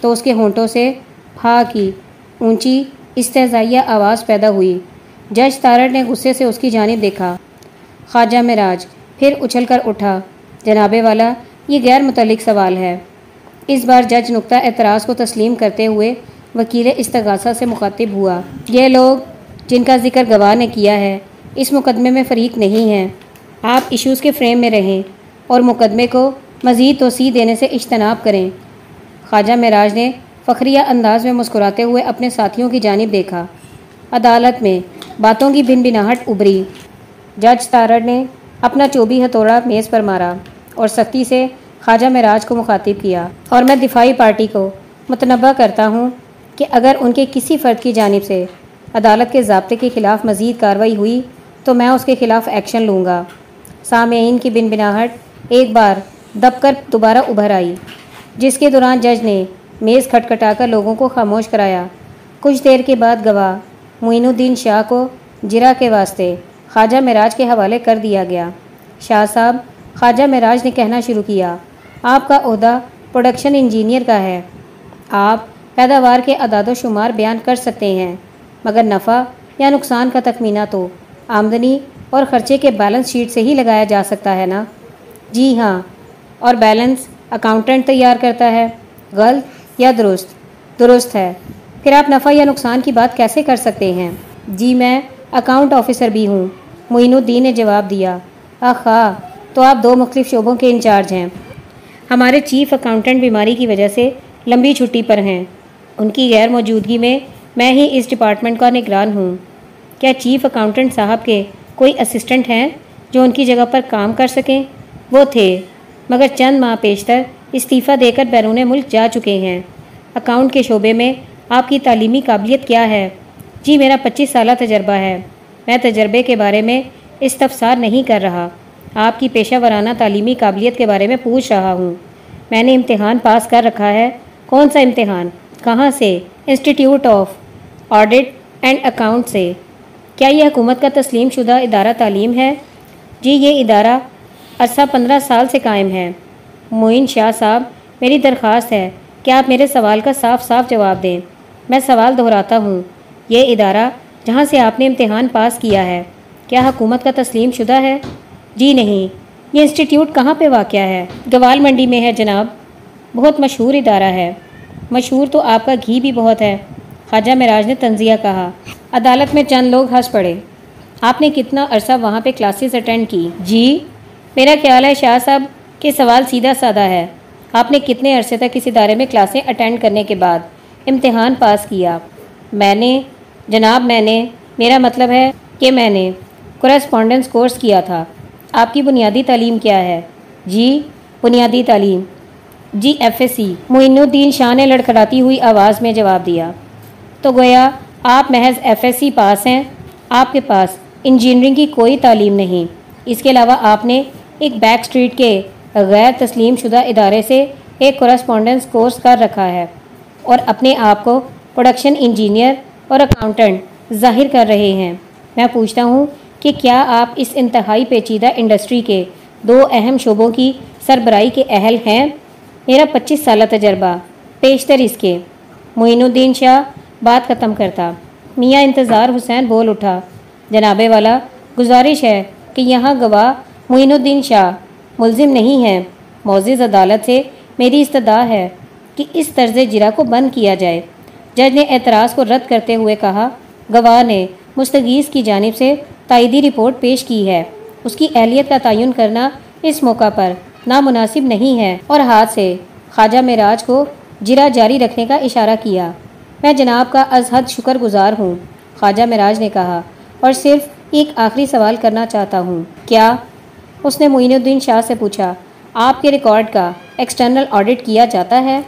تو اس کے ہونٹوں سے پھا کی اونچی استحضائیہ آواز پیدا ہوئی۔ جج تارڑ نے غصے سے اس کی جانب دیکھا۔ خواجہ مراج پھر اچھل کر اٹھا۔ جناب والا، یہ غیر متعلق سوال ہے۔ اس بار جج نقطہ اعتراض کو تسلیم کرتے ہوئے وکیل استغاثہ سے مخاطب ہوا۔ یہ لوگ جن کا ذکر گواہ نے کیا ہے، اس مقدمے میں فریق نہیں ہیں۔ آپ ایشوز کے فریم میں رہیں۔ اور مقدمے کو مزید توسیع دینے سے اجتناب کریں۔ خواجہ معراج نے فخریہ انداز میں مسکراتے ہوئے اپنے ساتھیوں کی جانب دیکھا۔ عدالت میں باتوں کی بن بناہٹ ابری جج تارڑ نے اپنا چوبی ہتھوڑا میز پر مارا اور سختی سے خواجہ معراج کو مخاطب کیا۔ اور میں دفاعی پارٹی کو متنبع کرتا ہوں کہ اگر ان کے کسی فرد کی جانب سے عدالت کے ضابطے کے خلاف مزید کارروائی ہوئی تو میں اس کے خلاف ایکشن لوں گا۔ سامعین کی بن بناہٹ ایک بار دب کر دوبارہ ابھر آئی، جس کے دوران جج نے میز کھٹکھٹا کر لوگوں کو خاموش کرایا۔ کچھ دیر کے بعد گواہ معین الدین شاہ کو جرا کے واسطے خواجہ معراج کے حوالے کر دیا گیا۔ شاہ صاحب، خواجہ معراج نے کہنا شروع کیا، آپ کا عہدہ پروڈکشن انجینئر کا ہے۔ آپ پیداوار کے اعداد و شمار بیان کر سکتے ہیں، مگر نفع یا نقصان کا تخمینہ تو آمدنی اور خرچے کے بیلنس شیٹ سے ہی لگایا جا سکتا ہے نا؟ جی ہاں اور بیلنس اکاؤنٹنٹ تیار کرتا ہے۔ غلط یا درست؟ درست ہے۔ پھر آپ نفع یا نقصان کی بات کیسے کر سکتے ہیں؟ جی میں اکاؤنٹ آفیسر بھی ہوں۔ معین الدین نے جواب دیا۔ آخا، تو آپ دو مختلف شعبوں کے انچارج ہیں۔ ہمارے چیف اکاؤنٹنٹ بیماری کی وجہ سے لمبی چھٹی پر ہیں۔ ان کی غیر موجودگی میں میں ہی اس ڈپارٹمنٹ کا نگران ہوں۔ کیا چیف اکاؤنٹنٹ صاحب کے کوئی اسسٹنٹ ہیں جو ان کی جگہ پر کام کر سکیں؟ وہ تھے۔ مگر چند ماہ پیشتر استعفیٰ دے کر بیرون ملک جا چکے ہیں۔ اکاؤنٹ کے شعبے میں آپ کی تعلیمی قابلیت کیا ہے؟ جی میرا پچیس سالہ تجربہ ہے۔ میں تجربے کے بارے میں استفسار نہیں کر رہا۔ آپ کی پیشہ ورانہ تعلیمی قابلیت کے بارے میں پوچھ رہا ہوں۔ میں نے امتحان پاس کر رکھا ہے۔ کون سا امتحان؟ کہاں سے؟ Institute of audit and account سے۔ کیا یہ حکومت کا تسلیم شدہ ادارہ تعلیم ہے؟ جی یہ ادارہ عرصہ پندرہ سال سے قائم ہے معین شاہ صاحب، میری درخواست ہے کہ آپ میرے سوال کا صاف صاف جواب دیں۔ میں سوال دہراتا ہوں۔ یہ ادارہ جہاں سے آپ نے امتحان پاس کیا ہے، کیا حکومت کا تسلیم شدہ ہے؟ جی نہیں۔ یہ انسٹیٹیوٹ کہاں پہ واقع ہے؟ گوال منڈی میں ہے جناب۔ بہت مشہور ادارہ ہے۔ مشہور تو آپ کا گھی بھی بہت ہے۔ خواجہ معراج نے تنزیہ کہا۔ عدالت میں چند لوگ ہنس پڑے۔ آپ نے کتنا عرصہ وہاں پہ کلاسز اٹینڈ کی؟ جی میرا خیال ہے شاہ صاحب کہ سوال سیدھا سادہ ہے۔ آپ نے کتنے عرصے تک اس ادارے میں کلاسیں اٹینڈ کرنے کے بعد امتحان پاس کیا؟ میں نے، جناب میں نے، میرا مطلب ہے کہ میں نے کرسپونڈنس کورس کیا تھا۔ آپ کی بنیادی تعلیم کیا ہے؟ جی بنیادی تعلیم۔ جی ایف ایس سی معین الدین شاہ نے لڑکھڑاتی ہوئی آواز میں جواب دیا۔ تو گویا، آپ محض ایف ایس سی پاس ہیں؟ آپ کے پاس انجینئرنگ کی کوئی تعلیم نہیں۔ اس کے علاوہ آپ نے ایک بیک اسٹریٹ کے غیر تسلیم شدہ ادارے سے ایک کورسپونڈنس کورس کر رکھا ہے اور اپنے آپ کو پروڈکشن انجینئر اور اکاؤنٹنٹ ظاہر کر رہے ہیں۔ میں پوچھتا ہوں کہ کیا آپ اس انتہائی پیچیدہ انڈسٹری کے دو اہم شعبوں کی سربراہی کے اہل ہیں؟ میرا پچیس سالہ تجربہ، پیشتر اس کے۔ معین الدین شاہ، بات ختم کرتا۔ میاں انتظار حسین بول اٹھا۔ جناب والا، گزارش ہے کہ یہاں گواہ معین الدین شاہ ملزم نہیں ہیں۔ معزز عدالت سے میری استدا ہے کہ اس طرز جرا کو بند کیا جائے۔ جج نے اعتراض کو رد کرتے ہوئے کہا گواہ نے مستغیث کی جانب سے تائیدی رپورٹ پیش کی ہے۔ اس کی اہلیت کا تعین کرنا اس موقع پر نامناسب نہیں ہے۔ اور ہاتھ سے خواجہ معراج کو جرا جاری رکھنے کا اشارہ کیا۔ میں جناب کا از حد شکر گزار ہوں، خواجہ مراج نے کہا۔ اور صرف ایک آخری سوال کرنا چاہتا ہوں، کیا اس نے معین الدین شاہ سے پوچھا، آپ کے ریکارڈ کا ایکسٹرنل آڈٹ کیا جاتا ہے؟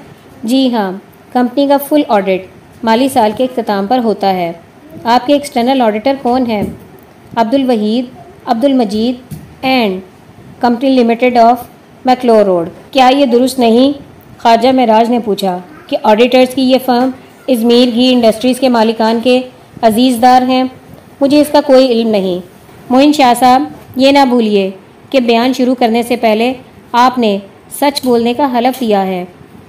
جی ہاں کمپنی کا فل آڈٹ مالی سال کے اختتام پر ہوتا ہے۔ آپ کے ایکسٹرنل آڈیٹر کون ہیں؟ Abdul Wahid Abdul Majeed and company limited of McLeod road کیا یہ درست نہیں؟ خواجہ معراج نے پوچھا کہ آڈیٹرز کی یہ فرم ازمیر گھی انڈسٹریز کے مالکان کے عزیز دار ہیں۔ مجھے اس کا کوئی علم نہیں۔ معین شاہ صاحب، یہ نہ بھولیے۔ کہ بیان شروع کرنے سے پہلے آپ نے سچ بولنے کا حلف دیا ہے۔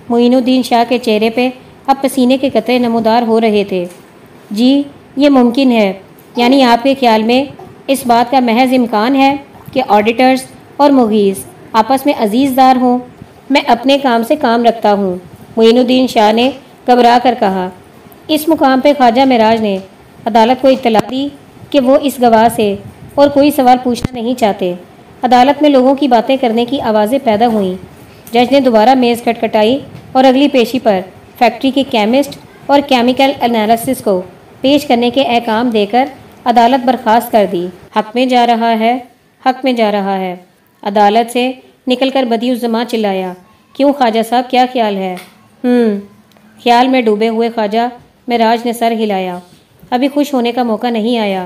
معین الدین شاہ کے چہرے پہ اب پسینے کے قطرے نمودار ہو رہے تھے۔ جی یہ ممکن ہے۔ یعنی آپ کے خیال میں اس بات کا محض امکان ہے کہ آڈیٹرز اور مغیز آپس میں عزیز دار ہوں۔ میں اپنے کام سے کام رکھتا ہوں۔ معین الدین شاہ نے گھبرا کر کہا۔ اس مقام پہ خواجہ معراج نے عدالت کو اطلاع دی کہ وہ اس گواہ سے اور کوئی سوال پوچھنا نہیں چاہتے۔ عدالت میں لوگوں کی باتیں کرنے کی آوازیں پیدا ہوئیں۔ جج نے دوبارہ میز کٹ کٹائی اور اگلی پیشی پر فیکٹری کے کیمسٹ اور کیمیکل انالیسس کو پیش کرنے کے احکام دے کر عدالت برخاست کر دی۔ حق میں جا رہا ہے، حق میں جا رہا ہے۔ عدالت سے نکل کر بدی الزما چلایا۔ کیوں خواجہ صاحب، کیا خیال ہے؟ ہوں خیال میں ڈوبے ہوئے خواجہ میں راج نے سر ہلایا۔ ابھی خوش ہونے کا موقع نہیں آیا۔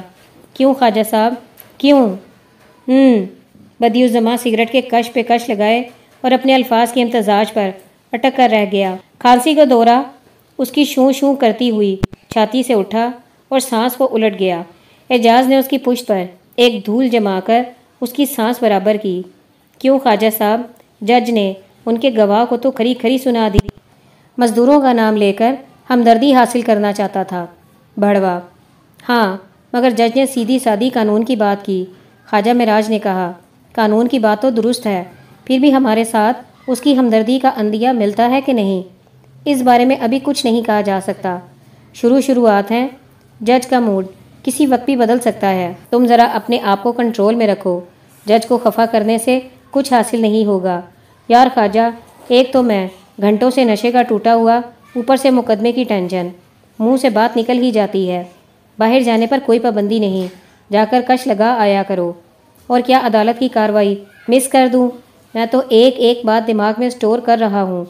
کیوں خواجہ صاحب؟ کیوں؟ ہوں بدی الزما سگریٹ کے کش پہ کش لگائے اور اپنے الفاظ کے امتزاج پر اٹک کر رہ گیا۔ کھانسی کا دورہ اس کی شوں شوں کرتی ہوئی چھاتی سے اٹھا اور سانس کو الٹ گیا۔ اعجاز نے اس کی پشت پر ایک دھول جما کر اس کی سانس برابر کی۔ کیوں خواجہ صاحب؟ جج نے ان کے گواہ کو تو کھری کھری سنا دی۔ مزدوروں کا نام لے کر ہمدردی حاصل کرنا چاہتا تھا۔ بڑوا ہاں مگر جج نے سیدھی سادی قانون کی بات کی۔ خواجہ مراج نے کہا قانون کی بات تو درست ہے، پھر بھی ہمارے ساتھ اس کی ہمدردی کا اندیا ملتا ہے کہ نہیں؟ اس بارے میں ابھی کچھ نہیں کہا جا سکتا۔ شروع شروعات ہیں۔ جج کا موڈ کسی وقت بھی بدل سکتا ہے۔ تم ذرا اپنے آپ کو کنٹرول میں رکھو۔ جج کو خفا کرنے سے کچھ حاصل نہیں ہوگا۔ یار خواجہ، ایک تو میں گھنٹوں سے نشے کا ٹوٹا ہوا اوپر سے مقدمے کی ٹینشن۔ منہ سے بات نکل ہی جاتی ہے۔ باہر جانے پر کوئی پابندی نہیں۔ جا کر کش لگا آیا کرو۔ اور کیا عدالت کی کاروائی مس کر دوں؟ میں تو ایک ایک بات دماغ میں سٹور کر رہا ہوں۔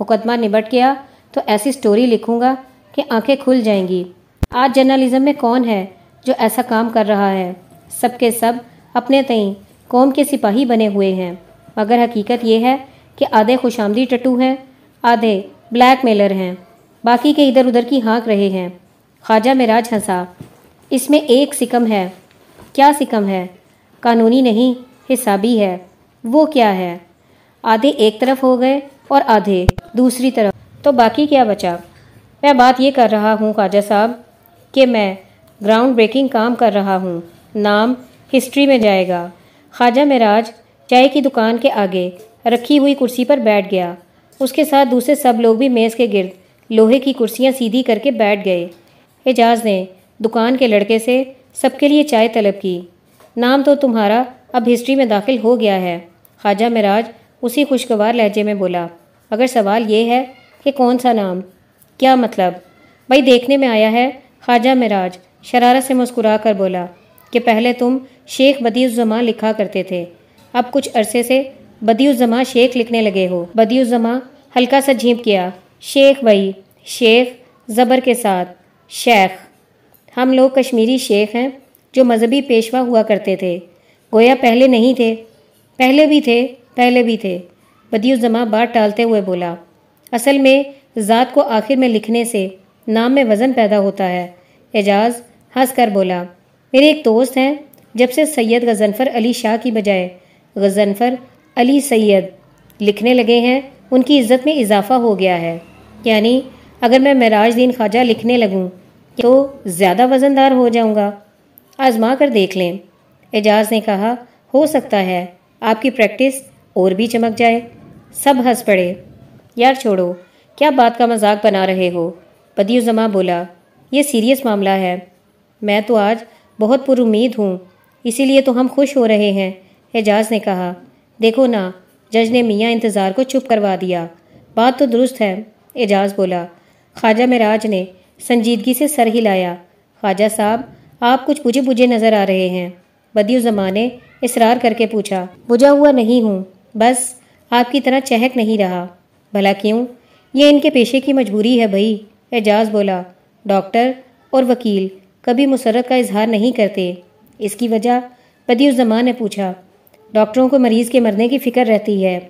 مقدمہ نبٹ گیا۔ تو ایسی سٹوری لکھوں گا کہ آنکھیں کھل جائیں گی۔ آج جرنلزم میں کون ہے جو ایسا کام کر رہا ہے؟ سب کے سب اپنے تئیں قوم کے سپاہی بنے ہوئے ہیں۔ مگر حقیقت یہ ہے کہ آدھے خوش آمدی ٹٹو ہیں، آدھے بلیک میلر ہیں۔ باقی کے ادھر ادھر کی ہانک رہے ہیں۔ خواجہ مراج ہنسا۔ اس میں ایک سکم ہے۔ کیا سکم ہے؟ قانونی نہیں، حسابی ہے۔ وہ کیا ہے؟ آدھے ایک طرف ہو گئے اور آدھے دوسری طرف۔ تو باقی کیا بچا؟ میں بات یہ کر رہا ہوں خواجہ صاحب کہ میں گراؤنڈ بریکنگ کام کر رہا ہوں۔ نام ہسٹری میں جائے گا۔ خواجہ معراج چائے کی دکان کے آگے رکھی ہوئی کرسی پر بیٹھ گیا۔ اس کے ساتھ دوسرے سب لوگ بھی میز کے گرد لوہے کی کرسیاں سیدھی کر کے بیٹھ گئے۔ اعجاز نے دکان کے لڑکے سے سب کے لیے چائے طلب کی۔ نام تو تمہارا اب ہسٹری میں داخل ہو گیا ہے۔ خواجہ مراج اسی خوشگوار لہجے میں بولا، اگر سوال یہ ہے کہ کون سا نام؟ کیا مطلب؟ بھائی دیکھنے میں آیا ہے، خواجہ مراج شرارت سے مسکرا کر بولا کہ پہلے تم شیخ بدی الزماں لکھا کرتے تھے، اب کچھ عرصے سے بدی الزماں شیخ لکھنے لگے ہو۔ بدی الزماں ہلکا سا جھینپ کیا، شیخ بھائی، شیخ زبر کے ساتھ، شیخ۔ ہم لوگ کشمیری شیخ ہیں۔ جو مذہبی پیشوا ہوا کرتے تھے۔ گویا پہلے نہیں تھے۔ پہلے بھی تھے، پہلے بھی تھے۔ بدی الزماں بات ٹالتے ہوئے بولا، اصل میں ذات کو آخر میں لکھنے سے نام میں وزن پیدا ہوتا ہے۔ اعجاز، ہنس کر بولا، میرے ایک دوست ہیں۔ جب سے سید غزنفر علی شاہ کی بجائے غزنفر علی سید لکھنے لگے ہیں، ان کی عزت میں اضافہ ہو گیا ہے۔ یعنی اگر میں معراج دین خواجہ لکھنے لگوں تو زیادہ وزن دار ہو جاؤں گا۔ آزما کر دیکھ لیں۔ اعجاز نے کہا، ہو سکتا ہے، آپ کی پریکٹس اور بھی چمک جائے۔ سب ہنس پڑے۔ یار چھوڑو، کیا بات کا مذاق بنا رہے ہو؟ بدی الزما بولا، یہ سیریس معاملہ ہے۔ میں تو آج بہت پر امید ہوں، اسی لیے تو ہم خوش ہو رہے ہیں۔ اعجاز نے کہا، دیکھو نا، جج نے میاں انتظار کو چپ کروا دیا۔ بات تو درست ہے، اعجاز بولا۔ خواجہ مراج نے سنجیدگی سے سر ہلایا۔ خواجہ صاحب آپ کچھ بجھے بجھے نظر آ رہے ہیں۔ بدیو زمان نے اصرار کر کے پوچھا، بجھا ہوا نہیں ہوں، بس آپ کی طرح چہک نہیں رہا۔ بھلا کیوں؟ یہ ان کے پیشے کی مجبوری ہے بھائی۔ اعجاز بولا، ڈاکٹر اور وکیل کبھی مسرت کا اظہار نہیں کرتے۔ اس کی وجہ بدی الزمان نے پوچھا، ڈاکٹروں کو مریض کے مرنے کی فکر رہتی ہے؟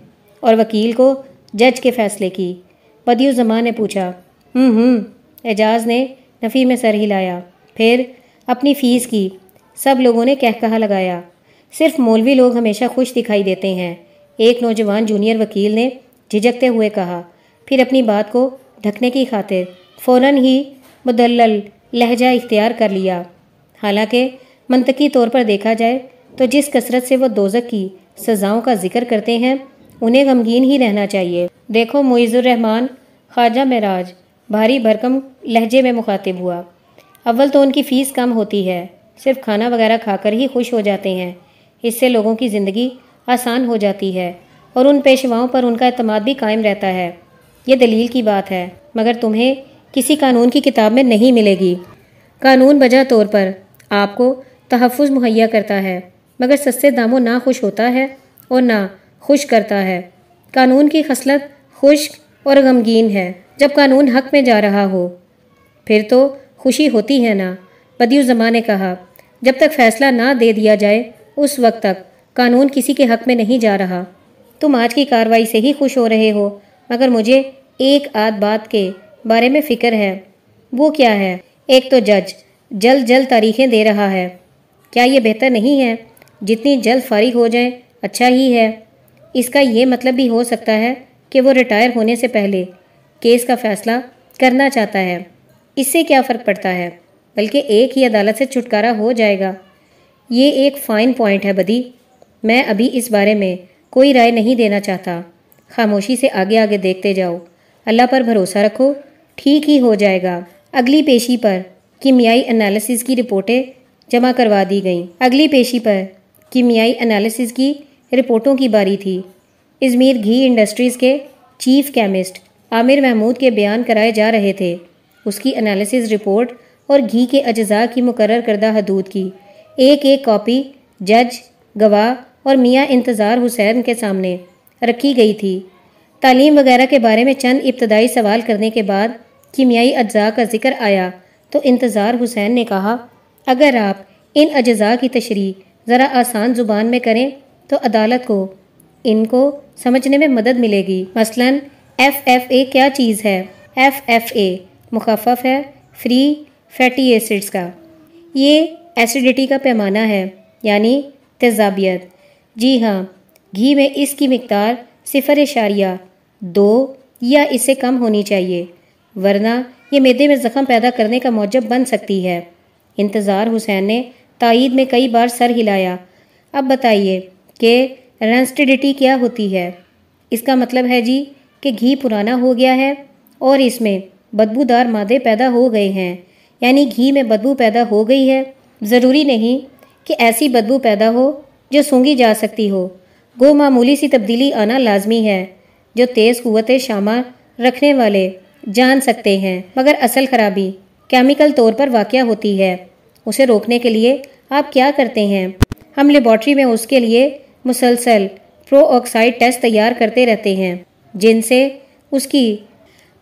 اور وکیل کو جج کے فیصلے کی۔ بدی الزمان نے پوچھا ہوں ہوں اعجاز نے نفی میں سر ہلایا۔ پھر اپنی فیس کی۔ سب لوگوں نے کہہ کہا لگایا۔ صرف مولوی لوگ ہمیشہ خوش دکھائی دیتے ہیں۔ ایک نوجوان جونیئر وکیل نے جھجکتے ہوئے کہا۔ پھر اپنی بات کو ڈھکنے کی خاطر فوراً ہی مدلل لہجہ اختیار کر لیا۔ حالانکہ منطقی طور پر دیکھا جائے تو جس کثرت سے وہ دوزک کی سزاؤں کا ذکر کرتے ہیں، انہیں غمگین ہی رہنا چاہیے۔ دیکھو معیز الرحمان خواجہ معراج، بھاری بھرکم لہجے میں مخاطب ہوا۔ اول تو ان کی فیس کم ہوتی ہے۔ صرف کھانا وغیرہ کھا کر ہی خوش ہو جاتے ہیں۔ اس سے لوگوں کی زندگی آسان ہو جاتی ہے اور ان پیشواؤں پر ان کا اعتماد بھی قائم رہتا ہے۔ یہ دلیل کی بات ہے۔ مگر تمہیں کسی قانون کی کتاب میں نہیں ملے گی۔ قانون بجا طور پر آپ کو تحفظ مہیا کرتا ہے، مگر سستے داموں نہ خوش ہوتا ہے اور نہ خوش کرتا ہے۔ قانون کی خصلت خشک اور غمگین ہے۔ جب قانون حق میں جا رہا ہو، پھر تو خوشی ہوتی ہے نا؟ بدیو زماں نے کہا، جب تک فیصلہ نہ دے دیا جائے، اس وقت تک قانون کسی کے حق میں نہیں جا رہا۔ تم آج کی کاروائی سے ہی خوش ہو رہے ہو، مگر مجھے ایک آدھ بات کے بارے میں فکر ہے۔ وہ کیا ہے؟ ایک تو جج جلد جلد تاریخیں دے رہا ہے۔ کیا یہ بہتر نہیں ہے؟ جتنی جلد فارغ ہو جائیں اچھا ہی ہے۔ اس کا یہ مطلب بھی ہو سکتا ہے کہ وہ ریٹائر ہونے سے پہلے کیس کا فیصلہ کرنا چاہتا ہے۔ اس سے کیا فرق پڑتا ہے؟ بلکہ ایک ہی عدالت سے چھٹکارا ہو جائے گا۔ یہ ایک فائن پوائنٹ ہے بدی۔ میں ابھی اس بارے میں کوئی رائے نہیں دینا چاہتا۔ خاموشی سے آگے آگے دیکھتے جاؤ۔ اللہ پر بھروسہ رکھو۔ ٹھیک ہی ہو جائے گا۔ اگلی پیشی پر کیمیائی انالیسز کی رپورٹیں جمع کروا دی گئیں۔ اگلی پیشی پر کیمیائی انالیسز کی رپورٹوں کی باری تھی۔ ازمیر گھی انڈسٹریز کے چیف کیمسٹ عامر محمود کے بیان کرائے جا رہے تھے۔ اس کی انالیسز رپورٹ اور گھی کے اجزاء کی مقرر کردہ حدود کی۔ ایک ایک کاپی جج گواہ اور میاں انتظار حسین کے سامنے رکھی گئی تھی۔ تعلیم وغیرہ کے بارے میں چند ابتدائی سوال کرنے کے بعد کیمیائی اجزاء کا ذکر آیا تو انتظار حسین نے کہا، اگر آپ ان اجزاء کی تشریح ذرا آسان زبان میں کریں تو عدالت کو، ان کو سمجھنے میں مدد ملے گی۔ مثلا ایف ایف اے کیا چیز ہے؟ ایف ایف اے مخفف ہے فری فیٹی ایسڈز کا۔ یہ ایسیڈیٹی کا پیمانہ ہے یعنی تیزابیت۔ جی ہاں گھی میں اس کی مقدار صفر اشاریہ، دو یا اس سے کم ہونی چاہیے، ورنہ یہ میدے میں زخم پیدا کرنے کا موجب بن سکتی ہے۔ انتظار حسین نے تائید میں کئی بار سر ہلایا۔ اب بتائیے کہ رینسٹیڈیٹی کیا ہوتی ہے؟ اس کا مطلب ہے جی کہ گھی پرانا ہو گیا ہے اور اس میں بدبودار مادے پیدا ہو گئے ہیں۔ یعنی گھی میں بدبو پیدا ہو گئی ہے۔ ضروری نہیں کہ ایسی بدبو پیدا ہو جو سونگی جا سکتی ہو۔ گو معمولی سی تبدیلی آنا لازمی ہے۔ جو تیز قوت شامہ رکھنے والے جان سکتے ہیں۔ مگر اصل خرابی کیمیکل طور پر واقع ہوتی ہے۔ اسے روکنے کے لیے آپ کیا کرتے ہیں؟ ہم لیبارٹری میں اس کے لیے مسلسل پرو آکسائڈ ٹیسٹ تیار کرتے رہتے ہیں۔ جن سے اس کی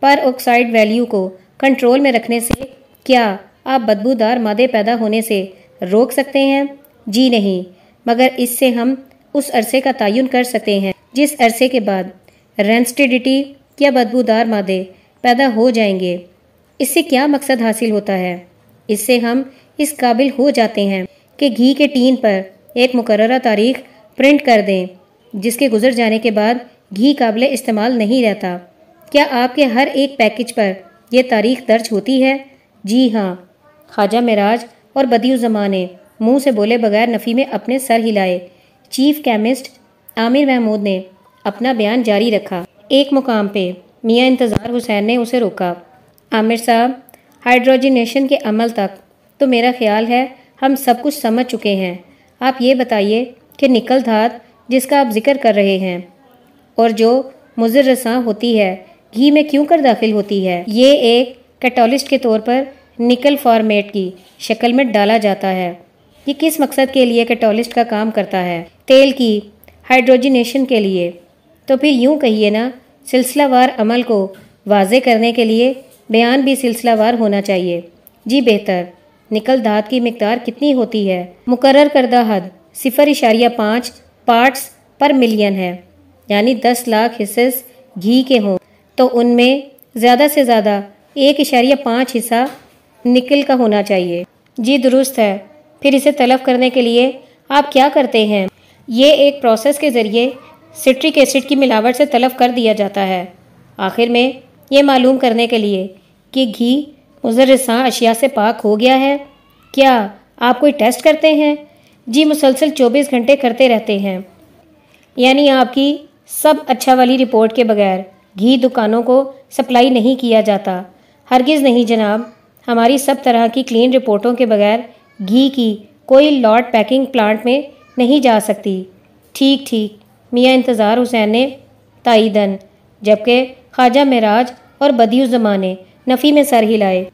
پر آکسائڈ ویلیو کو کنٹرول میں رکھنے سے کیا آپ بدبودار مادے پیدا ہونے سے روک سکتے ہیں؟ جی نہیں، مگر اس سے ہم اس عرصے کا تعین کر سکتے ہیں، جس عرصے کے بعد رینسٹیڈیٹی یا بدبودار مادے پیدا ہو جائیں گے۔ اس سے کیا مقصد حاصل ہوتا ہے؟ اس سے ہم اس قابل ہو جاتے ہیں کہ گھی کے ٹین پر ایک مقررہ تاریخ پرنٹ کر دیں، جس کے گزر جانے کے بعد گھی قابل استعمال نہیں رہتا۔ کیا آپ کے ہر ایک پیکج پر یہ تاریخ درج ہوتی ہے؟ جی ہاں۔ خواجہ معراج اور بدیو زمانے منہ سے بولے بغیر نفی میں اپنے سر ہلائے۔ چیف کیمسٹ عامر محمود نے اپنا بیان جاری رکھا۔ ایک مقام پہ میاں انتظار حسین نے اسے روکا۔ عامر صاحب ہائیڈروجنیشن کے عمل تک تو میرا خیال ہے ہم سب کچھ سمجھ چکے ہیں۔ آپ یہ بتائیے کہ نکل دھات جس کا آپ ذکر کر رہے ہیں اور جو مضر رساں ہوتی ہے گھی میں کیوں کر داخل ہوتی ہے؟ یہ ایک کیٹالسٹ کے طور پر نکل فارمیٹ کی شکل میں ڈالا جاتا ہے۔ یہ کس مقصد کے لیے کیٹالسٹ کا کام کرتا ہے؟ تیل کی ہائیڈروجنیشن کے لیے۔ تو پھر یوں کہیے نا سلسلہ وار عمل کو واضح کرنے کے لیے بیان بھی سلسلہ وار ہونا چاہیے۔ جی بہتر۔ نکل دھات کی مقدار کتنی ہوتی ہے؟ مقرر کردہ حد صفر اشاریہ پانچ پارٹس پر ملین ہے یعنی دس لاکھ حصے گھی کے ہوں۔ تو ان میں زیادہ سے زیادہ ایک اشاریہ پانچ حصہ نکل کا ہونا چاہیے۔ جی درست ہے۔ پھر اسے تلف کرنے کے لیے آپ کیا کرتے ہیں؟ یہ ایک پروسیس کے ذریعے سٹرک ایسڈ کی ملاوٹ سے تلف کر دیا جاتا ہے۔ آخر میں یہ معلوم کرنے کے لیے کہ گھی مضرساں اشیاء سے پاک ہو گیا ہے۔ کیا آپ کوئی ٹیسٹ کرتے ہیں؟ جی مسلسل چوبیس گھنٹے کرتے رہتے ہیں۔ یعنی آپ کی سب اچھا والی رپورٹ کے بغیر گھی دکانوں کو سپلائی نہیں کیا جاتا۔ ہرگز نہیں جناب۔ ہماری سب طرح کی کلین رپورٹوں کے بغیر گھی کی کوئی لاٹ پیکنگ پلانٹ میں نہیں جا سکتی۔ ٹھیک ٹھیک۔ میاں انتظار حسین نے تائیدن، جبکہ خواجہ معراج اور بدیو زمانے نفی میں سر ہلائے۔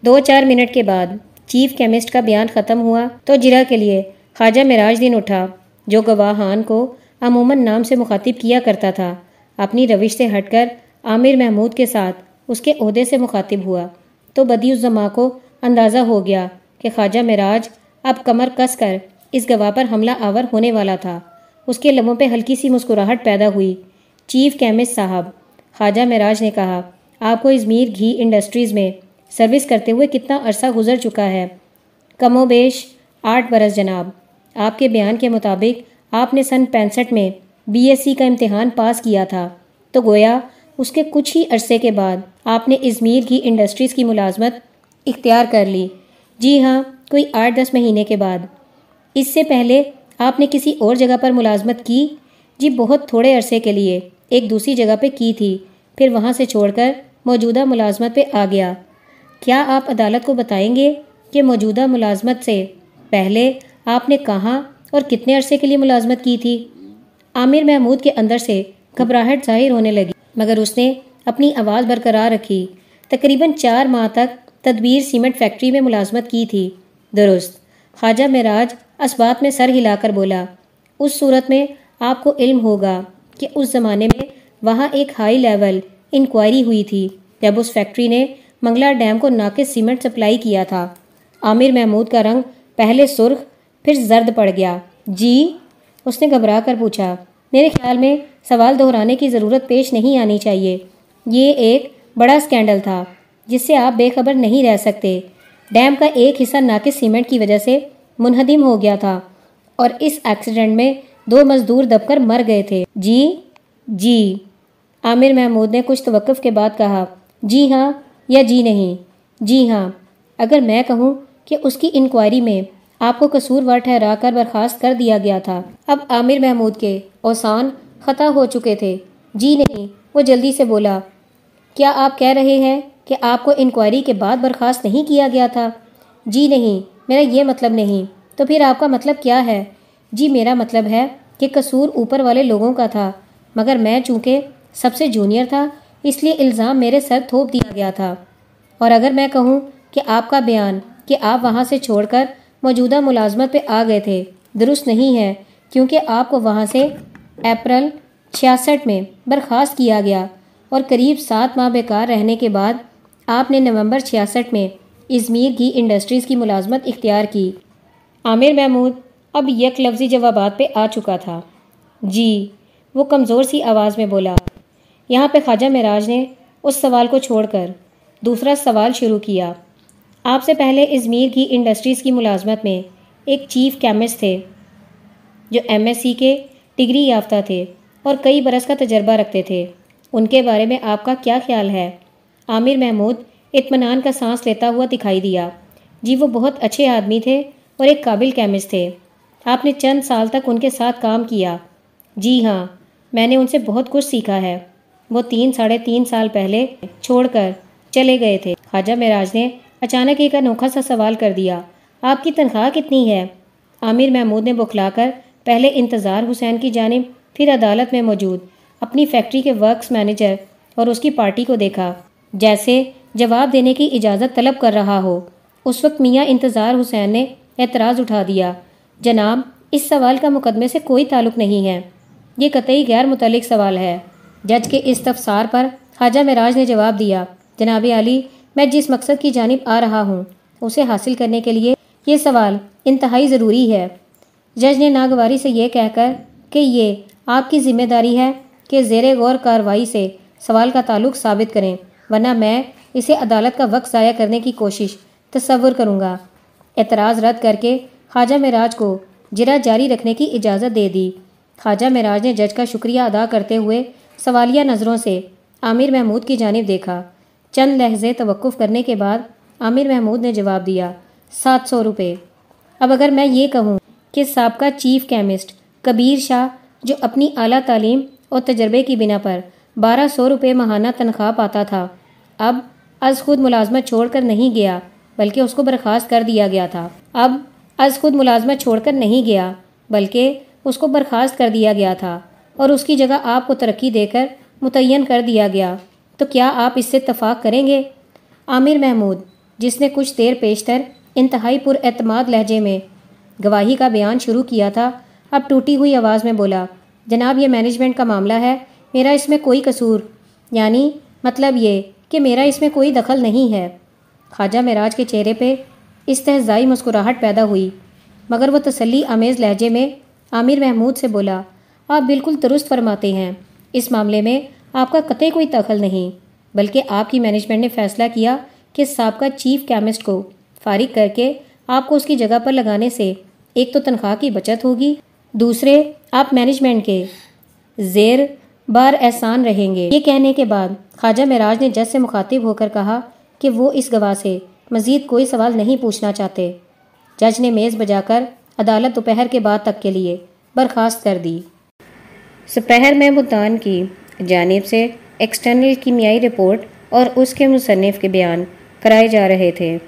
دو چار منٹ کے بعد چیف کیمسٹ کا بیان ختم ہوا تو جرا کے لیے خواجہ معراج دن اٹھا، جو گواہان کو عموماً نام سے مخاطب کیا کرتا تھا۔ اپنی روش سے ہٹ کر عامر محمود کے ساتھ اس کے عہدے سے مخاطب ہوا۔ تو بدی الزما کو اندازہ ہو گیا کہ خواجہ معراج اب کمر کس کر اس گواہ پر حملہ آور ہونے والا تھا۔ اس کے لبوں پہ ہلکی سی مسکراہٹ پیدا ہوئی۔ چیف کیمسٹ صاحب، خواجہ معراج نے کہا، آپ کو ازمیر گھی انڈسٹریز میں سروس کرتے ہوئے کتنا عرصہ گزر چکا ہے۔ کم و بیش آٹھ برس جناب، آپ کے بیان کے مطابق آپ نے سن پینسٹھ میں بی ایس سی کا امتحان پاس کیا تھا، تو گویا اس کے کچھ ہی عرصے کے بعد آپ نے ازمیر کی انڈسٹریز کی ملازمت اختیار کر لی۔ جی ہاں کوئی آٹھ دس مہینے کے بعد۔ اس سے پہلے آپ نے کسی اور جگہ پر ملازمت کی؟ جی بہت تھوڑے عرصے کے لیے۔ ایک دوسری جگہ پہ کی تھی، پھر وہاں سے چھوڑ کر موجودہ ملازمت پہ آ گیا۔ کیا آپ عدالت کو بتائیں گے کہ موجودہ ملازمت سے پہلے آپ نے کہاں اور کتنے عرصے کے لیے ملازمت کی تھی؟ عامر محمود کے اندر سے گھبراہٹ ظاہر ہونے لگی، مگر اس نے اپنی آواز برقرار رکھی۔ تقریباً چار ماہ تک تدبیر سیمنٹ فیکٹری میں ملازمت کی تھی۔ درست، خواجہ معراج اسبات میں سر ہلا کر بولا، اس صورت میں آپ کو علم ہوگا کہ اس زمانے میں وہاں ایک ہائی لیول انکوائری ہوئی تھی، جب اس فیکٹری نے منگلا ڈیم کو ناقص سیمنٹ سپلائی کیا تھا۔ عامر محمود کا رنگ پہلے سرخ، پھر زرد پڑ گیا۔ جی؟ اس نے گھبرا کر پوچھا، میرے خیال میں سوال دہرانے کی ضرورت پیش نہیں آنی چاہیے۔ یہ ایک بڑا اسکینڈل تھا، جس سے آپ بے خبر نہیں رہ سکتے۔ ڈیم کا ایک حصہ ناقص سیمنٹ کی وجہ سے منہدم ہو گیا تھا اور اس ایکسیڈنٹ میں دو مزدور دب کر مر گئے تھے۔ جی؟ جی۔ عامر محمود نے کچھ توقف کے بعد کہا جی ہاں یا جی نہیں؟ جی ہاں۔ اگر میں کہوں کہ اس کی انکوائری میں آپ کو قصور وار ٹھہرا کر برخاست کر دیا گیا تھا۔ اب عامر محمود کے اوسان خطا ہو چکے تھے۔ جی نہیں، وہ جلدی سے بولا، کیا آپ کہہ رہے ہیں کہ آپ کو انکوائری کے بعد برخاست نہیں کیا گیا تھا؟ جی نہیں، میرا یہ مطلب نہیں۔ تو پھر آپ کا مطلب کیا ہے؟ جی میرا مطلب ہے کہ قصور اوپر والے لوگوں کا تھا، مگر میں چونکہ سب سے جونیئر تھا، اس لیے الزام میرے سر تھوپ دیا گیا تھا۔ اور اگر میں کہوں کہ آپ کا بیان کہ آپ وہاں سے چھوڑ کر موجودہ ملازمت پہ آ گئے تھے۔ درست نہیں ہے، کیونکہ آپ کو وہاں سے اپریل چھیاسٹھ میں برخاست کیا گیا اور قریب سات ماہ بیکار رہنے کے بعد آپ نے نومبر چھیاسٹھ میں ازمیر کی انڈسٹریز کی ملازمت اختیار کی۔ عامر محمود اب یک لفظی جوابات پہ آ چکا تھا۔ جی وہ کمزور سی آواز میں بولا۔ یہاں پہ خواجہ معراج نے اس سوال کو چھوڑ کر دوسرا سوال شروع کیا۔ آپ سے پہلے ازمیر کی انڈسٹریز کی ملازمت میں ایک چیف کیمسٹ تھے، جو ایم ایس سی کے ڈگری یافتہ تھے اور کئی برس کا تجربہ رکھتے تھے۔ ان کے بارے میں آپ کا کیا خیال ہے؟ عامر محمود اطمینان کا سانس لیتا ہوا دکھائی دیا۔ جی وہ بہت اچھے آدمی تھے اور ایک قابل کیمسٹ تھے۔ آپ نے چند سال تک ان کے ساتھ کام کیا۔ جی ہاں میں نے ان سے بہت کچھ سیکھا ہے۔ وہ تین، ساڑھے تین سال پہلے چھوڑ کر چلے گئے تھے۔ خواجہ معراج نے اچانک ایک انوکھا سا سوال کر دیا، آپ کی تنخواہ کتنی ہے؟ عامر محمود نے بکھلا کر پہلے انتظار حسین کی جانب، پھر عدالت میں موجود، اپنی فیکٹری کے ورکس مینیجر اور اس کی پارٹی کو دیکھا۔ جیسے جواب دینے کی اجازت طلب کر رہا ہو، اس وقت میاں انتظار حسین نے اعتراض اٹھا دیا۔ جناب، اس سوال کا مقدمے سے کوئی تعلق نہیں ہے۔ یہ قطعی غیر متعلق سوال ہے۔ جج کے اس تفسار پر خواجہ مراج نے جواب دیا۔ جناب علی میں جس مقصد کی جانب آ رہا ہوں، اسے حاصل کرنے کے لیے یہ سوال انتہائی ضروری ہے۔ جج نے ناگواری سے یہ کہہ کر کہ یہ آپ کی ذمہ داری ہے کہ زیر غور کاروائی سے سوال کا تعلق ثابت کریں، ورنہ میں اسے عدالت کا وقت ضائع کرنے کی کوشش تصور کروں گا۔ اعتراض رد کر کے خواجہ مراج کو جرا جاری رکھنے کی اجازت دے دی۔ خواجہ مراج نے جج کا شکریہ ادا کرتے ہوئے سوالیہ نظروں سے عامر محمود کی جانب دیکھا۔ چند لہجے توقف کرنے کے بعد عامر محمود نے جواب دیا، سات سو روپے۔ اب اگر میں یہ کہوں کہ سابقہ چیف کیمسٹ کبیر شاہ، جو اپنی اعلیٰ تعلیم اور تجربے کی بنا پر بارہ سو روپے ماہانہ تنخواہ پاتا تھا، اب از خود ملازمت چھوڑ کر نہیں گیا، بلکہ اس کو برخاست کر دیا گیا تھا۔ اب از خود ملازمت چھوڑ کر نہیں گیا، بلکہ اس کو برخاست کر دیا گیا تھا اور اس کی جگہ آپ کو ترقی دے کر متعین کر دیا گیا۔ تو کیا آپ اس سے اتفاق کریں گے؟ عامر محمود، جس نے کچھ دیر پیشتر انتہائی پر اعتماد لہجے میں گواہی کا بیان شروع کیا تھا، اب ٹوٹی ہوئی آواز میں بولا، جناب، یہ مینجمنٹ کا معاملہ ہے، میرا اس میں کوئی قصور یعنی مطلب یہ کہ میرا اس میں کوئی دخل نہیں ہے۔ خواجہ معراج کے چہرے پہ استحضائی مسکراہٹ پیدا ہوئی، مگر وہ تسلی آمیز لہجے میں عامر محمود سے بولا، آپ بالکل درست فرماتے ہیں، اس معاملے میں آپ کا قطع کوئی دخل نہیں، بلکہ آپ کی مینجمنٹ نے فیصلہ کیا کہ سابقہ چیف کیمسٹ کو فارغ کر کے آپ کو اس کی جگہ پر لگانے سے ایک تو تنخواہ کی بچت ہوگی، دوسرے آپ مینجمنٹ کے زیر بار احسان رہیں گے۔ یہ کہنے کے بعد خواجہ معراج نے جج سے مخاطب ہو کر کہا کہ وہ اس گواہ سے مزید کوئی سوال نہیں پوچھنا چاہتے۔ جج نے میز بجا کر عدالت دوپہر کے بعد تک کے لیے برخاست کر دی۔ سپہر میں مدان کی جانب سے ایکسٹرنل کیمیائی رپورٹ اور اس کے مصنف کے بیان کرائے جا رہے تھے۔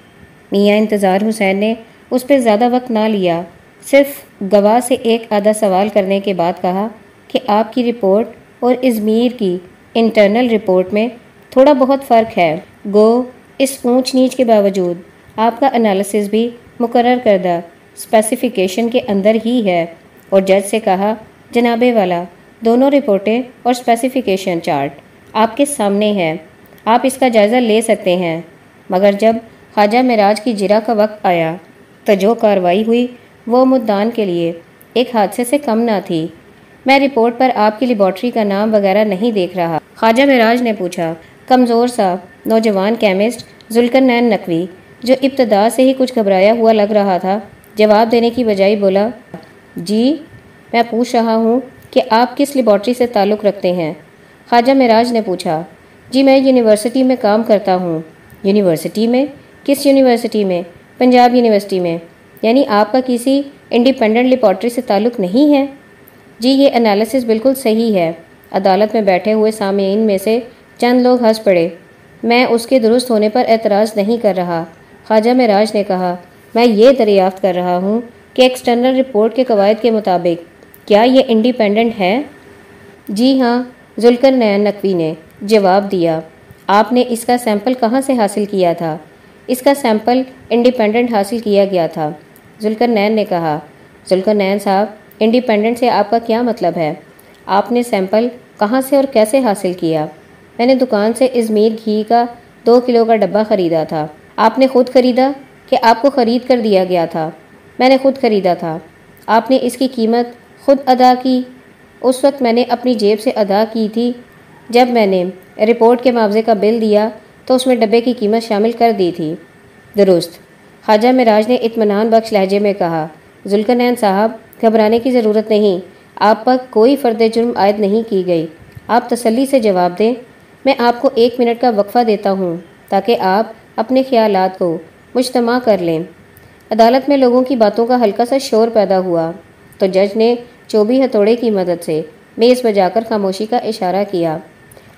میاں انتظار حسین نے اس پہ زیادہ وقت نہ لیا، صرف گواہ سے ایک آدھا سوال کرنے کے بعد کہا کہ آپ کی رپورٹ اور ازمیر کی انٹرنل رپورٹ میں تھوڑا بہت فرق ہے۔ گو، اس اونچ نیچ کے باوجود آپ کا انالیسز بھی مقرر کردہ اسپیسیفیکیشن کے اندر ہی ہے۔ اور جج سے کہا، جناب والا دونوں رپورٹیں اور اسپیسیفیکیشن چارٹ آپ کے سامنے ہے آپ اس کا جائزہ لے سکتے ہیں۔ مگر جب خواجہ مراج کی جرا کا وقت آیا تو جو کاروائی ہوئی وہ مدان کے لیے ایک حادثے سے کم نہ تھی۔ میں رپورٹ پر آپ کی لیبارٹری کا نام وغیرہ نہیں دیکھ رہا۔ خواجہ مراج نے پوچھا، کمزور سا نوجوان کیمسٹ ذلکر نین نقوی، جو ابتدا سے ہی کچھ گھبرایا ہوا لگ رہا تھا، جواب دینے کی بجائے بولا جی میں پوچھ رہا ہوں کہ آپ کس لیبارٹری سے تعلق رکھتے ہیں؟ خواجہ مراج نے پوچھا جی میں یونیورسٹی میں کام کرتا ہوں۔ یونیورسٹی میں؟ کس یونیورسٹی میں؟ پنجاب یونیورسٹی میں۔ یعنی آپ کا کسی انڈیپینڈنٹ لیبارٹری سے تعلق نہیں ہے؟ جی یہ انالیسس بالکل صحیح ہے۔ عدالت میں بیٹھے ہوئے سامعین میں سے چند لوگ ہنس پڑے۔ میں اس کے درست ہونے پر اعتراض نہیں کر رہا۔ خواجہ مراج نے کہا، میں یہ دریافت کر رہا ہوں کہ ایکسٹرنل رپورٹ کے قواعد کے مطابق کیا یہ انڈیپینڈنٹ ہے؟ جی ہاں ذلکر نین نقوی نے جواب دیا۔ آپ نے اس کا سیمپل کہاں سے حاصل کیا تھا؟ اس کا سیمپل انڈیپینڈنٹ حاصل کیا گیا تھا۔ ذلکر نین نے کہا ذلکر نین صاحب انڈیپینڈنٹ سے آپ کا کیا مطلب ہے؟ آپ نے سیمپل کہاں سے اور کیسے حاصل کیا؟ میں نے دکان سے ازمیر گھی کا دو کلو کا ڈبہ خریدا تھا۔ آپ نے خود خریدا کہ آپ کو خرید کر دیا گیا تھا؟ میں نے خود خریدا تھا۔ آپ نے اس کی قیمت خود ادا کی۔ اس وقت میں نے اپنی جیب سے ادا کی تھی۔ جب میں نے رپورٹ کے معاوضے کا بل دیا تو اس میں ڈبے کی قیمت شامل کر دی تھی۔ درست۔ خواجہ مراج نے اطمینان بخش لہجے میں کہا ذوالکنین صاحب، گھبرانے کی ضرورت نہیں۔ آپ پر کوئی فرد جرم عائد نہیں کی گئی۔ آپ تسلی سے جواب دیں۔ میں آپ کو ایک منٹ کا وقفہ دیتا ہوں تاکہ آپ اپنے خیالات کو مجتمع کر لیں۔ عدالت میں لوگوں کی باتوں کا ہلکا سا شور پیدا ہوا۔ تو جج نے چوبی ہتھوڑے کی مدد سے میز بجا کر خاموشی کا اشارہ کیا۔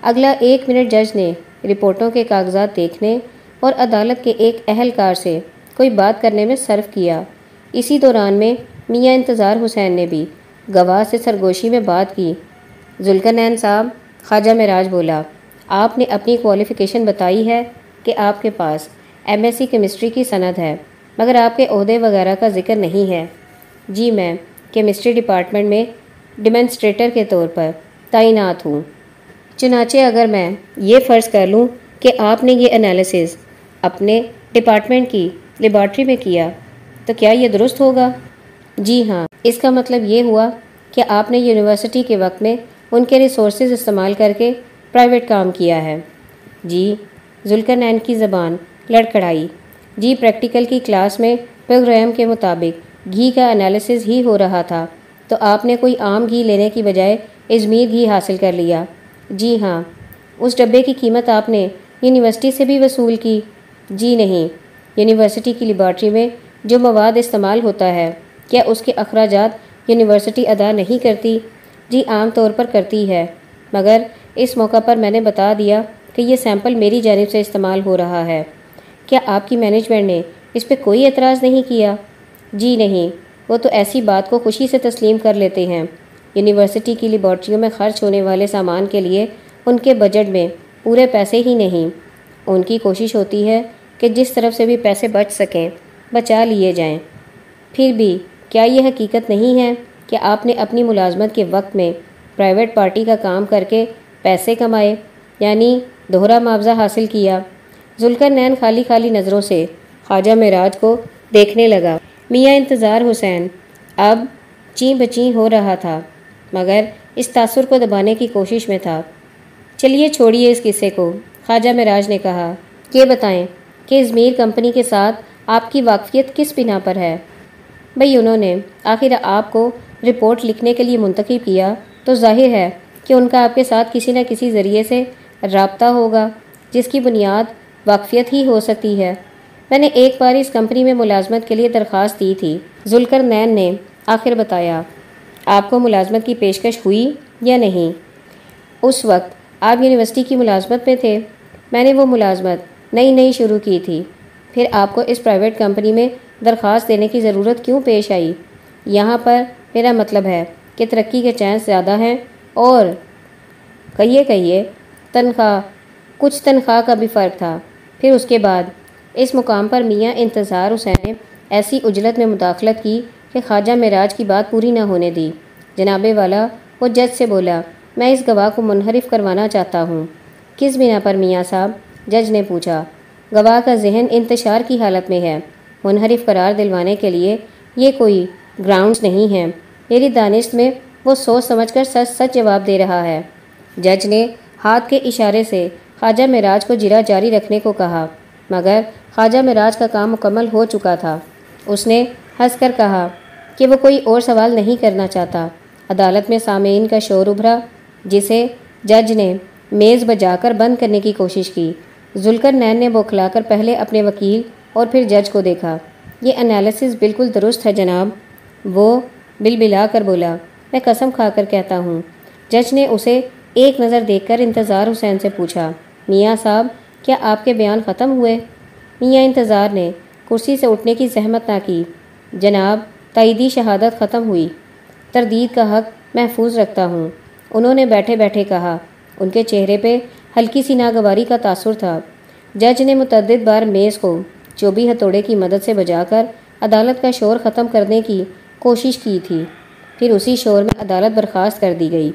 اگلا ایک منٹ جج نے رپورٹوں کے کاغذات دیکھنے اور عدالت کے ایک اہلکار سے کوئی بات کرنے میں صرف کیا۔ اسی دوران میں میاں انتظار حسین نے بھی گواہ سے سرگوشی میں بات کی۔ ذوالکنین صاحب، خواجہ مراج بولا، آپ نے اپنی کوالیفیکیشن بتائی ہے کہ آپ کے پاس ایم ایس سی کیمسٹری کی سند ہے، مگر آپ کے عہدے وغیرہ کا ذکر نہیں ہے۔ جی میں کیمسٹری ڈپارٹمنٹ میں ڈیمنسٹریٹر کے طور پر تعینات ہوں۔ چنانچہ اگر میں یہ فرض کر لوں کہ آپ نے یہ انالیسز اپنے ڈپارٹمنٹ کی لیبارٹری میں کیا، تو کیا یہ درست ہوگا؟ جی ہاں اس کا مطلب یہ ہوا کہ آپ نے یونیورسٹی کے وقت میں ان کے ریسورسز استعمال کر کے پرائیویٹ کام کیا ہے۔ جی ذوالکر نین کی زبان لڑکڑائی۔ جی پریکٹیکل کی کلاس میں پروگرام کے مطابق گھی کا انالیسز ہی ہو رہا تھا۔ تو آپ نے کوئی عام گھی لینے کی بجائے ازمیر گھی حاصل کر لیا۔ جی ہاں اس ڈبے کی قیمت آپ نے یونیورسٹی سے بھی وصول کی۔ جی نہیں، یونیورسٹی کی لیبارٹری میں جو مواد استعمال ہوتا ہے، کیا اس کے اخراجات یونیورسٹی ادا نہیں کرتی؟ جی عام طور پر کرتی ہے، مگر اس موقع پر میں نے بتا دیا کہ یہ سیمپل میری جانب سے استعمال ہو رہا ہے۔ کیا آپ کی مینجمنٹ نے اس پہ کوئی اعتراض نہیں کیا؟ جی نہیں، وہ تو ایسی بات کو خوشی سے تسلیم کر لیتے ہیں۔ یونیورسٹی کی لیبارٹریوں میں خرچ ہونے والے سامان کے لیے ان کے بجٹ میں پورے پیسے ہی نہیں۔ ان کی کوشش ہوتی ہے کہ جس طرف سے بھی پیسے بچ سکیں، بچا لیے جائیں۔ پھر بھی، کیا یہ حقیقت نہیں ہے کہ آپ نے اپنی ملازمت کے وقت میں پرائیویٹ پارٹی کا کام کر کے پیسے کمائے یعنی دوہرا معاوضہ حاصل کیا۔ ذوالکر نین خالی خالی نظروں سے خواجہ معراج کو دیکھنے لگا۔ میاں انتظار حسین۔ اب چیں بچیں ہو رہا تھا، مگر اس تاثر کو دبانے کی کوشش میں تھا۔ چلیے چھوڑیے اس قصے کو، خواجہ معراج نے کہا۔ یہ بتائیں کہ ازمیر کمپنی کے ساتھ آپ کی واقفیت کس بنا پر ہے؟ بھئی انہوں نے آخر آپ کو رپورٹ لکھنے کے لیے منتخب کیا تو ظاہر ہے کہ ان کا آپ کے ساتھ کسی نہ کسی ذریعے سے رابطہ ہوگا، جس کی بنیاد واقفیت ہی ہو سکتی ہے۔ میں نے ایک بار اس کمپنی میں ملازمت کے لیے درخواست دی تھی۔ ذوالکر نین نے آخر بتایا، آپ کو ملازمت کی پیشکش ہوئی یا نہیں؟ اس وقت آپ یونیورسٹی کی ملازمت میں تھے۔ میں نے وہ ملازمت نئی نئی شروع کی تھی۔ پھر آپ کو اس پرائیویٹ کمپنی میں درخواست دینے کی ضرورت کیوں پیش آئی؟ یہاں پر میرا مطلب ہے کہ ترقی کے چانس زیادہ ہیں اور کہیے کہیے تنخواہ، کچھ تنخواہ کا بھی فرق تھا۔ پھر اس کے بعد اس مقام پر میاں انتظار حسین نے ایسی اجلت میں مداخلت کی کہ خواجہ معراج کی بات پوری نہ ہونے دی۔ جناب والا وہ جج سے بولا، میں اس گواہ کو منحرف کروانا چاہتا ہوں۔ کس بنا پر میاں صاحب؟ جج نے پوچھا۔ گواہ کا ذہن انتشار کی حالت میں ہے۔ منحرف قرار دلوانے کے لیے یہ کوئی گراؤنڈز نہیں ہیں۔ میری دانش میں وہ سوچ سمجھ کر سچ سچ جواب دے رہا ہے۔ جج نے ہاتھ کے اشارے سے خواجہ معراج کو جرا جاری رکھنے کو کہا، مگر خواجہ معراج کا کام مکمل ہو چکا تھا۔ اس نے ہنس کر کہا کہ وہ کوئی اور سوال نہیں کرنا چاہتا۔ عدالت میں سامعین کا شور ابھرا، جسے جج نے میز بجا کر بند کرنے کی کوشش کی۔ ذوالکر نین نے بوکھلا کر پہلے اپنے وکیل اور پھر جج کو دیکھا۔ یہ انالیسز بالکل درست ہے جناب۔ وہ بل بلا کر بولا، میں قسم کھا کر کہتا ہوں۔ جج نے اسے ایک نظر دیکھ کر انتظار حسین سے پوچھا، میاں صاحب، کیا آپ کے بیان ختم ہوئے؟ میاں انتظار نے کرسی سے اٹھنے کی زحمت نہ کی۔ جناب، تائیدی شہادت ختم ہوئی۔ تردید کا حق محفوظ رکھتا ہوں۔ انہوں نے بیٹھے بیٹھے کہا۔ ان کے چہرے پہ ہلکی سی ناگواری کا تاثر تھا۔ جج نے متعدد بار میز کو چوبی ہتھوڑے کی مدد سے بجا کر عدالت کا شور ختم کرنے کی کوشش کی تھی۔ پھر اسی شور میں عدالت برخاست کر دی گئی۔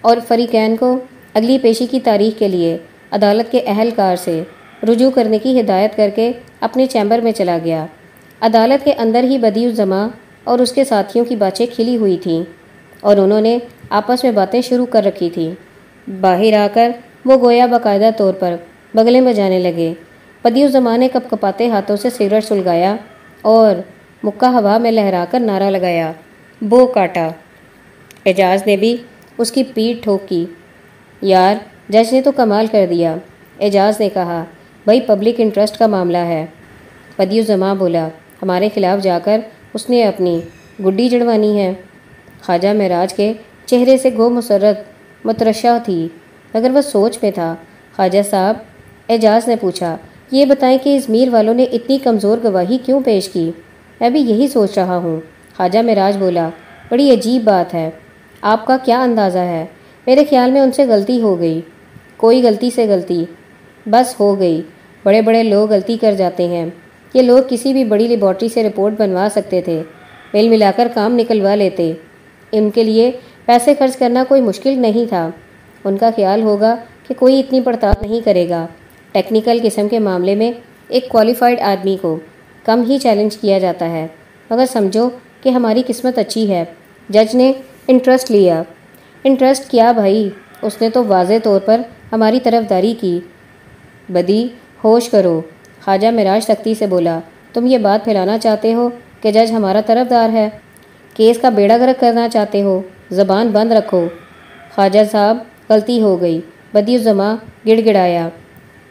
اور فریقین کو اگلی پیشی کی تاریخ کے لیے عدالت کے اہلکار سے رجوع کرنے کی ہدایت کر کے اپنے چیمبر میں چلا گیا۔ عدالت کے اندر ہی بدی الزما اور اس کے ساتھیوں کی باتیں کھلی ہوئی تھیں اور انہوں نے آپس میں باتیں شروع کر رکھی تھیں۔ باہر آ کر وہ گویا باقاعدہ طور پر بغلے میں جانے لگے۔ بدی الزما نے کپ کپاتے ہاتھوں سے سگریٹ سلگایا اور مکہ ہوا میں لہرا کر نعرہ لگایا، بو کاٹا اعجاز نے بھی اس کی پیٹ ٹھوکی یار، جج نے تو کمال کر دیا اعجاز نے کہا بھائی پبلک انٹرسٹ کا معاملہ ہے۔ بدی الزما بولا، ہمارے خلاف جا کر اس نے اپنی گڈی جڑوانی ہے۔ خواجہ معراج کے چہرے سے گو مسرت، مترشہ تھی۔ مگر وہ سوچ میں تھا، خواجہ صاحب، اعجاز نے پوچھا، یہ بتائیں کہ ازمیر والوں نے اتنی کمزور گواہی کیوں پیش کی؟ میں بھی یہی سوچ رہا ہوں۔ خواجہ معراج بولا، بڑی عجیب بات ہے۔ آپ کا کیا اندازہ ہے؟ میرے خیال میں ان سے غلطی ہو گئی۔ کوئی غلطی سے غلطی۔ بس ہو گئی۔ بڑے بڑے لوگ غلطی کر جاتے ہیں۔ یہ لوگ کسی بھی بڑی لیبارٹری سے رپورٹ بنوا سکتے تھے۔ مل ملا کر کام نکلوا لیتے۔ ان کے لیے پیسے خرچ کرنا کوئی مشکل نہیں تھا۔ ان کا خیال ہوگا کہ کوئی اتنی پڑتال نہیں کرے گا۔ ٹیکنیکل قسم کے معاملے میں ایک کوالیفائڈ آدمی کو کم ہی چیلنج کیا جاتا ہے۔ مگر سمجھو کہ ہماری قسمت اچھی ہے۔ جج نے انٹرسٹ لیا۔ انٹرسٹ کیا بھائی؟ اس نے تو واضح طور پر ہماری طرف داری کی۔ بدی، ہوش کرو۔ خواجہ مراج سختی سے بولا، تم یہ بات پھیلانا چاہتے ہو کہ جج ہمارا طرف دار ہے؟ کیس کا بیڑا گرک کرنا چاہتے ہو، زبان بند رکھو۔ خواجہ صاحب غلطی ہو گئی، بدی الزما گڑ گڑایا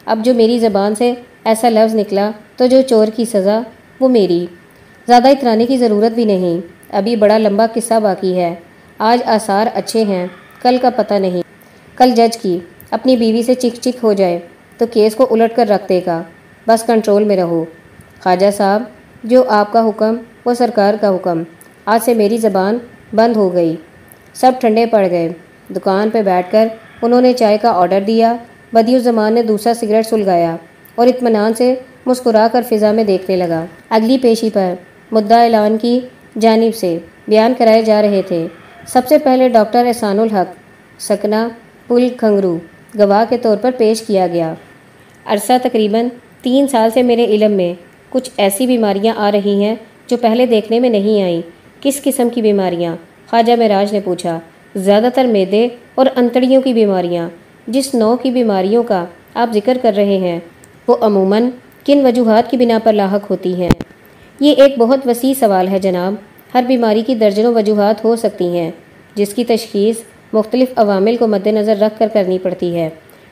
اب جو میری زبان سے ایسا لفظ نکلا، تو جو چور کی سزا، وہ میری۔ زیادہ اترانے کی ضرورت بھی نہیں، ابھی بڑا لمبا قصہ باقی ہے۔ آج آثار اچھے ہیں، کل کا پتہ نہیں۔ کل جج کی، اپنی بیوی سے چک چک ہو جائے۔ تو کیس کو الٹ کر رکھ دے گا۔ بس کنٹرول میں رہو۔ خواجہ صاحب، جو آپ کا حکم، وہ سرکار کا حکم۔ آج سے میری زبان بند ہو گئی۔ سب ٹھنڈے پڑ گئے۔ دکان پہ بیٹھ کر انہوں نے چائے کا آرڈر دیا۔ بدی الزمان نے دوسرا سگریٹ سلگایا اور اطمینان سے مسکرا کر فضا میں دیکھنے لگا۔ اگلی پیشی پر، مدعا اعلان کی جانب سے بیان کرائے جا رہے تھے۔ سب سے پہلے ڈاکٹر احسان الحق سکنا پل کھنگرو، گواہ کے طور پر پیش کیا گیا۔ عرصہ تقریباً تین سال سے میرے علم میں کچھ ایسی بیماریاں آ رہی ہیں جو پہلے دیکھنے میں نہیں آئیں۔ کس قسم کی بیماریاں؟ خواجہ مراج نے پوچھا۔ زیادہ تر میدے اور انتڑیوں کی بیماریاں۔ جس نو کی بیماریوں کا آپ ذکر کر رہے ہیں، وہ عموماً کن وجوہات کی بنا پر لاحق ہوتی ہیں؟ یہ ایک بہت وسیع سوال ہے جناب۔ ہر بیماری کی درجنوں وجوہات ہو سکتی ہیں، جس کی تشخیص مختلف عوامل کو مد نظر رکھ کر کرنی پڑتی ہے۔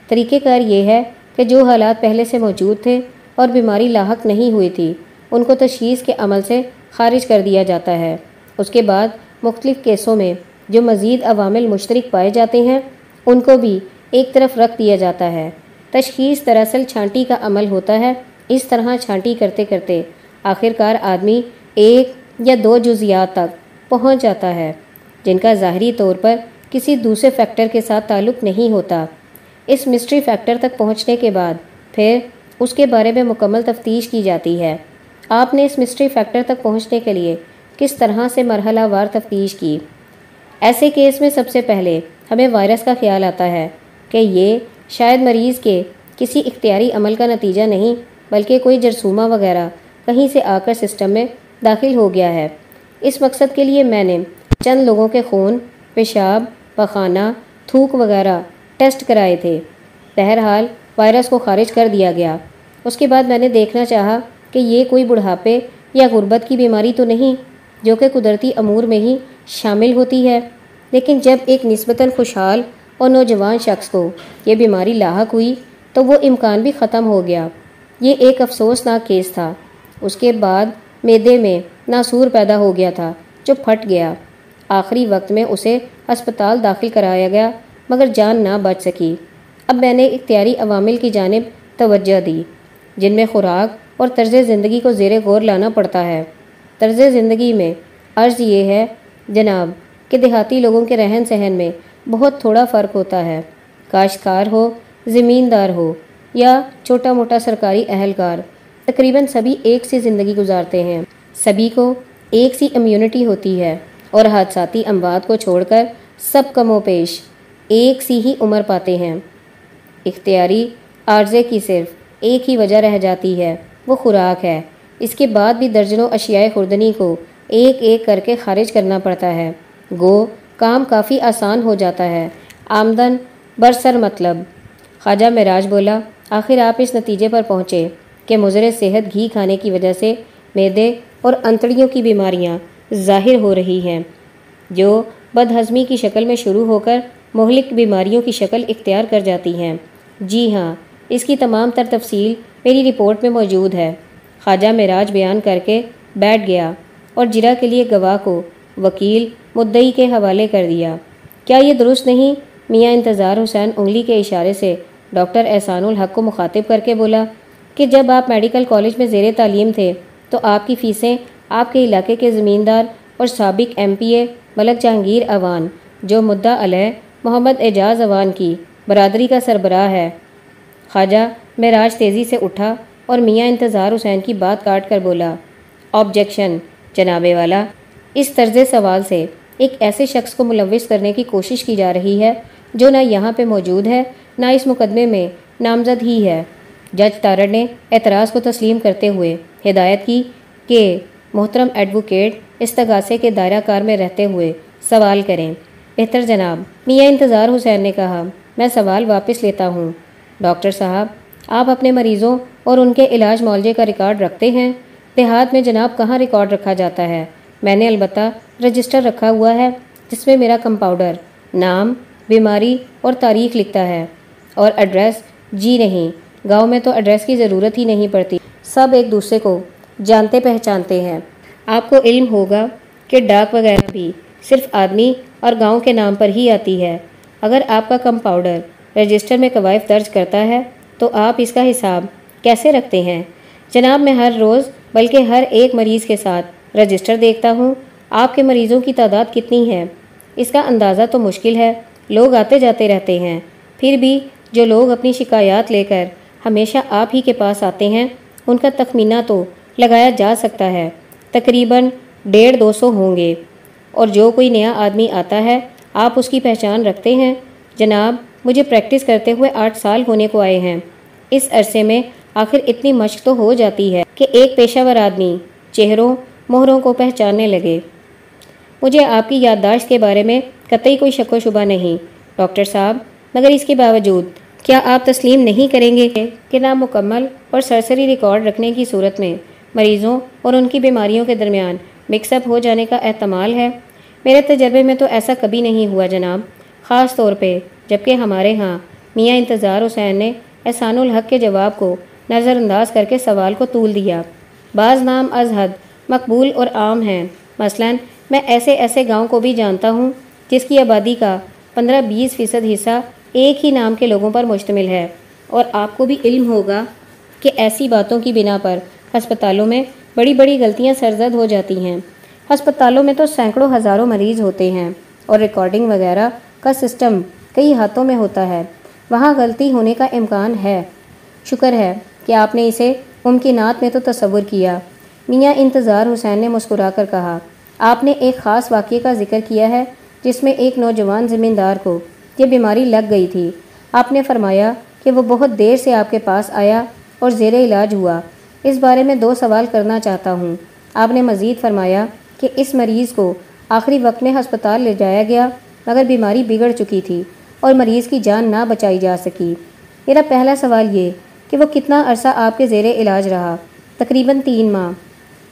طریقہ کار یہ ہے کہ جو حالات پہلے سے موجود تھے اور بیماری لاحق نہیں ہوئی تھی، ان کو تشخیص کے عمل سے خارج کر دیا جاتا ہے۔ اس کے بعد مختلف کیسوں میں جو مزید عوامل مشترک پائے جاتے ہیں، ان کو بھی ایک طرف رکھ دیا جاتا ہے۔ تشخیص دراصل چھانٹی کا عمل ہوتا ہے۔ اس طرح چھانٹی کرتے کرتے آخر کار آدمی ایک یا دو جزیات تک پہنچ جاتا ہے، جن کا ظاہری طور پر کسی دوسرے فیکٹر کے ساتھ تعلق نہیں ہوتا۔ اس مسٹری فیکٹر تک پہنچنے کے بعد پھر اس کے بارے میں مکمل تفتیش کی جاتی ہے۔ آپ نے اس مسٹری فیکٹر تک پہنچنے کے لیے کس طرح سے مرحلہ وار تفتیش کی؟ ایسے کیس میں سب سے پہلے ہمیں وائرس کا خیال آتا ہے کہ یہ شاید مریض کے کسی اختیاری عمل کا نتیجہ نہیں، بلکہ کوئی جرسومہ وغیرہ کہیں سے آ کر سسٹم میں داخل ہو گیا ہے۔ اس مقصد کے لیے میں نے چند لوگوں کے خون، پیشاب، پخانہ، تھوک وغیرہ ٹیسٹ کرائے تھے۔ بہرحال وائرس کو خارج کر دیا گیا۔ اس کے بعد میں نے دیکھنا چاہا کہ یہ کوئی بڑھاپے یا غربت کی بیماری تو نہیں، جو کہ قدرتی امور میں ہی شامل ہوتی ہے۔ لیکن جب ایک نسبتاً خوشحال اور نوجوان شخص کو یہ بیماری لاحق ہوئی تو وہ امکان بھی ختم ہو گیا۔ یہ ایک افسوسناک کیس تھا۔ اس کے بعد میدے میں ناسور پیدا ہو گیا تھا، جو پھٹ گیا۔ آخری وقت میں اسے اسپتال داخل کرایا گیا۔ مگر جان نہ بچ سکی۔ اب میں نے اختیاری عوامل کی جانب توجہ دی، جن میں خوراک اور طرز زندگی کو زیر غور لانا پڑتا ہے۔ طرز زندگی میں عرض یہ ہے، جناب، کہ دیہاتی لوگوں کے رہن سہن میں بہت تھوڑا فرق ہوتا ہے۔ کاشتکار ہو، زمیندار ہو، یا چھوٹا موٹا سرکاری اہلکار، تقریباً سبھی ایک سی زندگی گزارتے ہیں۔ سبھی کو ایک سی امیونٹی ہوتی ہے اور حادثاتی اموات کو چھوڑ کر سب کم و پیش۔ ایک سی ہی عمر پاتے ہیں۔ اختیاری عارضے کی صرف ایک ہی وجہ رہ جاتی ہے، وہ خوراک ہے۔ اس کے بعد بھی درجنوں اشیاء خوردنی کو ایک ایک کر کے خارج کرنا پڑتا ہے۔ گو کام کافی آسان ہو جاتا ہے۔ آمدن برسر مطلب۔ خواجہ مراج بولا، آخر آپ اس نتیجے پر پہنچے کہ مضر صحت گھی کھانے کی وجہ سے میدے اور انتڑیوں کی بیماریاں ظاہر ہو رہی ہیں، جو بد ہضمی کی شکل میں شروع ہو کر مہلک بیماریوں کی شکل اختیار کر جاتی ہیں۔ جی ہاں اس کی تمام تر تفصیل میری رپورٹ میں موجود ہے۔ خواجہ مراج بیان کر کے بیٹھ گیا اور جرا کے لیے گواہ کو وکیل مدعی کے حوالے کر دیا۔ کیا یہ درست نہیں؟ میاں انتظار حسین انگلی کے اشارے سے ڈاکٹر احسان الحق کو مخاطب کر کے بولا کہ جب آپ میڈیکل کالج میں زیر تعلیم تھے تو آپ کی فیسیں آپ کے علاقے کے زمیندار اور سابق M P A Malik Jahangir Awan جو مدعا علیہ محمد اعجاز اوان کی برادری کا سربراہ ہے۔ خواجہ معراج تیزی سے اٹھا اور میاں انتظار حسین کی بات کاٹ کر بولا آبجیکشن جناب والا۔ اس طرز سوال سے ایک ایسے شخص کو ملوث کرنے کی کوشش کی جا رہی ہے جو نہ یہاں پہ موجود ہے، نہ اس مقدمے میں نامزد ہی ہے۔ جج تارڑ نے اعتراض کو تسلیم کرتے ہوئے ہدایت کی کہ محترم ایڈوکیٹ استغاثے کے دائرہ کار میں رہتے ہوئے سوال کریں۔ بہتر جناب، میاں انتظار حسین نے کہا، میں سوال واپس لیتا ہوں۔ ڈاکٹر صاحب، آپ اپنے مریضوں اور ان کے علاج معالجے کا ریکارڈ رکھتے ہیں؟ دیہات میں جناب کہاں ریکارڈ رکھا جاتا ہے؟ میں نے البتہ رجسٹر رکھا ہوا ہے، جس میں میرا کمپاؤڈر نام، بیماری اور تاریخ لکھتا ہے۔ اور ایڈریس؟ جی نہیں، گاؤں میں تو ایڈریس کی ضرورت ہی نہیں پڑتی۔ سب ایک دوسرے کو جانتے پہچانتے ہیں۔ آپ کو علم ہوگا کہ ڈاک وغیرہ بھی صرف آدمی اور گاؤں کے نام پر ہی آتی ہے۔ اگر آپ کا کمپاؤڈر رجسٹر میں قوائف درج کرتا ہے، تو آپ اس کا حساب کیسے رکھتے ہیں؟ جناب، میں ہر روز بلکہ ہر ایک مریض کے ساتھ رجسٹر دیکھتا ہوں۔ آپ کے مریضوں کی تعداد کتنی ہے؟ اس کا اندازہ تو مشکل ہے۔ لوگ آتے جاتے رہتے ہیں۔ پھر بھی جو لوگ اپنی شکایات لے کر ہمیشہ آپ ہی کے پاس آتے ہیں، ان کا تخمینہ تو لگایا جا سکتا ہے۔ تقریباً ڈیڑھ دو سو ہوں گے۔ اور جو کوئی نیا آدمی آتا ہے، آپ اس کی پہچان رکھتے ہیں۔ جناب، مجھے پریکٹس کرتے ہوئے آٹھ سال ہونے کو آئے ہیں۔ اس عرصے میں آخر اتنی مشق تو ہو جاتی ہے کہ ایک پیشہ ور آدمی چہروں، مہروں کو پہچاننے لگے۔ مجھے آپ کی یادداشت کے بارے میں قطعی کوئی شک و شبہ نہیں، ڈاکٹر صاحب۔ مگر اس کے باوجود، کیا آپ تسلیم نہیں کریں گے کہ نامکمل اور سرسری ریکارڈ رکھنے کی صورت میں مریضوں اور ان کی بیماریوں کے درمیان مکس اپ ہو جانے کا احتمال ہے۔ میرے تجربے میں تو ایسا کبھی نہیں ہوا جناب۔ خاص طور پہ جبکہ ہمارے ہاں میاں انتظار حسین نے احسان الحق کے جواب کو نظر انداز کر کے سوال کو طول دیا۔ بعض نام از حد مقبول اور عام ہیں۔ مثلا میں ایسے ایسے گاؤں کو بھی جانتا ہوں جس کی آبادی کا پندرہ بیس فیصد حصہ ایک ہی نام کے لوگوں پر مشتمل ہے۔ اور آپ کو بھی علم ہوگا کہ ایسی باتوں کی بنا پر ہسپتالوں میں بڑی بڑی غلطیاں سرزد ہو جاتی ہیں۔ ہسپتالوں میں تو سینکڑوں ہزاروں مریض ہوتے ہیں اور ریکارڈنگ وغیرہ کا سسٹم کئی ہاتھوں میں ہوتا ہے۔ وہاں غلطی ہونے کا امکان ہے۔ شکر ہے کہ آپ نے اسے ممکنات میں تو تصور کیا۔ میاں انتظار حسین نے مسکرا کر کہا، آپ نے ایک خاص واقعے کا ذکر کیا ہے جس میں ایک نوجوان زمیندار کو یہ بیماری لگ گئی تھی۔ آپ نے فرمایا کہ وہ بہت دیر سے آپ کے پاس آیا اور زیر علاج ہوا۔ اس بارے میں دو سوال کرنا چاہتا ہوں۔ آپ نے مزید فرمایا کہ اس مریض کو آخری وقت میں ہسپتال لے جایا گیا مگر بیماری بگڑ چکی تھی اور مریض کی جان نہ بچائی جا سکی۔ میرا پہلا سوال یہ کہ وہ کتنا عرصہ آپ کے زیر علاج رہا؟ تقریباً تین ماہ۔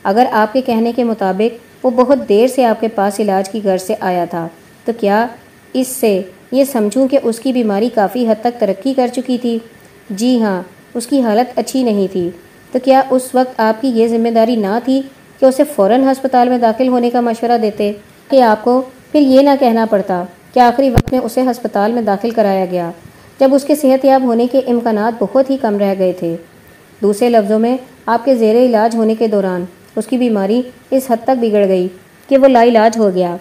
اگر آپ کے کہنے کے مطابق وہ بہت دیر سے آپ کے پاس علاج کی غرض سے آیا تھا، تو کیا اس سے یہ سمجھوں کہ اس کی بیماری کافی حد تک ترقی کر چکی تھی؟ جی ہاں اس کی حالت اچھی نہیں تھی۔ تو کیا اس وقت آپ کی یہ ذمہ داری نہ تھی کہ اسے فوراً ہسپتال میں داخل ہونے کا مشورہ دیتے کہ آپ کو پھر یہ نہ کہنا پڑتا کہ آخری وقت میں اسے ہسپتال میں داخل کرایا گیا، جب اس کے صحت یاب ہونے کے امکانات بہت ہی کم رہ گئے تھے۔ دوسرے لفظوں میں، آپ کے زیر علاج ہونے کے دوران اس کی بیماری اس حد تک بگڑ گئی کہ وہ لا علاج ہو گیا۔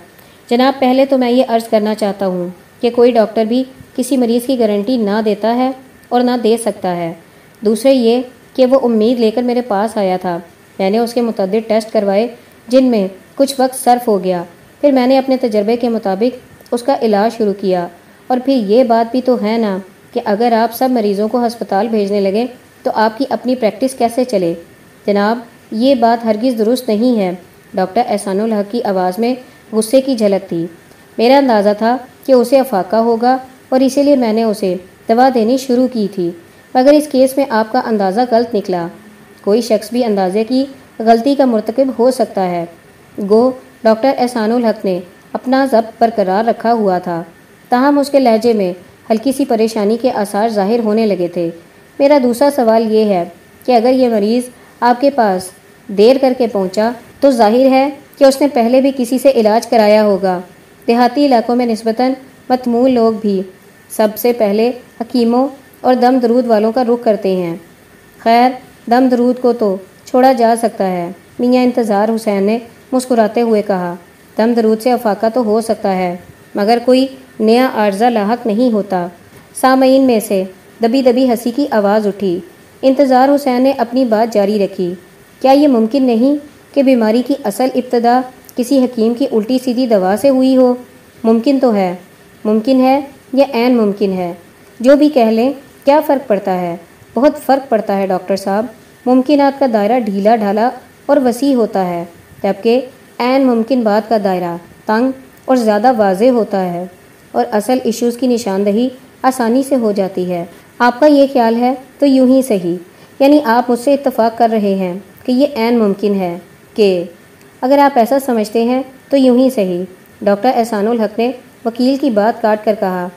جناب، پہلے تو میں یہ عرض کرنا چاہتا ہوں کہ کوئی ڈاکٹر بھی کسی مریض کی گارنٹی نہ دیتا ہے اور نہ دے سکتا ہے۔ دوسرے یہ کہ وہ امید لے کر میرے پاس آیا تھا۔ میں نے اس کے متعدد ٹیسٹ کروائے، جن میں کچھ وقت صرف ہو گیا۔ پھر میں نے اپنے تجربے کے مطابق اس کا علاج شروع کیا۔ اور پھر یہ بات بھی تو ہے نا کہ اگر آپ سب مریضوں کو ہسپتال بھیجنے لگے، تو آپ کی اپنی پریکٹس کیسے چلے؟ جناب، یہ بات ہرگز درست نہیں ہے۔ ڈاکٹر احسان الحق کی آواز میں غصے کی جھلک تھی۔ میرا اندازہ تھا کہ اسے افاقہ ہوگا اور اسی لیے میں نے اسے دوا دینی شروع کی تھی۔ مگر اس کیس میں آپ کا اندازہ غلط نکلا۔ کوئی شخص بھی اندازے کی غلطی کا مرتکب ہو سکتا ہے۔ گو، ڈاکٹر احسان الحق نے اپنا ضبط برقرار رکھا ہوا تھا۔ تاہم، اس کے لہجے میں ہلکی سی پریشانی کے آثار ظاہر ہونے لگے تھے۔ میرا دوسرا سوال یہ ہے کہ اگر یہ مریض آپ کے پاس دیر کر کے پہنچا تو ظاہر ہے کہ اس نے پہلے بھی کسی سے علاج کرایا ہوگا۔ دیہاتی علاقوں میں نسبتاً متمول لوگ بھی سب سے پہلے حکیموں اور دم درود والوں کا رخ کرتے ہیں۔ خیر، دم درود کو تو چھوڑا جا سکتا ہے، میاں انتظار حسین نے مسکراتے ہوئے کہا۔ دم درود سے افاقہ تو ہو سکتا ہے، مگر کوئی نیا عارضہ لاحق نہیں ہوتا۔ سامعین میں سے دبی دبی ہنسی کی آواز اٹھی۔ انتظار حسین نے اپنی بات جاری رکھی۔ کیا یہ ممکن نہیں کہ بیماری کی اصل ابتدا کسی حکیم کی الٹی سیدھی دوا سے ہوئی ہو؟ ممکن تو ہے۔ ممکن ہے یا عین ممکن ہے؟ جو بھی کہہ لیں کیا فرق پڑتا ہے؟ بہت فرق پڑتا ہے ڈاکٹر صاحب۔ ممکنات کا دائرہ ڈھیلا ڈھالا اور وسیع ہوتا ہے، جبکہ عین ممکن بات کا دائرہ تنگ اور زیادہ واضح ہوتا ہے۔ اور اصل ایشوز کی نشاندہی آسانی سے ہو جاتی ہے۔ آپ کا یہ خیال ہے تو یوں ہی صحیح۔ یعنی آپ مجھ سے اتفاق کر رہے ہیں کہ یہ عین ممکن ہے کہ اگر آپ ایسا سمجھتے ہیں تو یوں ہی صحیح۔ ڈاکٹر احسان الحق نے وکیل کی بات کاٹ کر کہا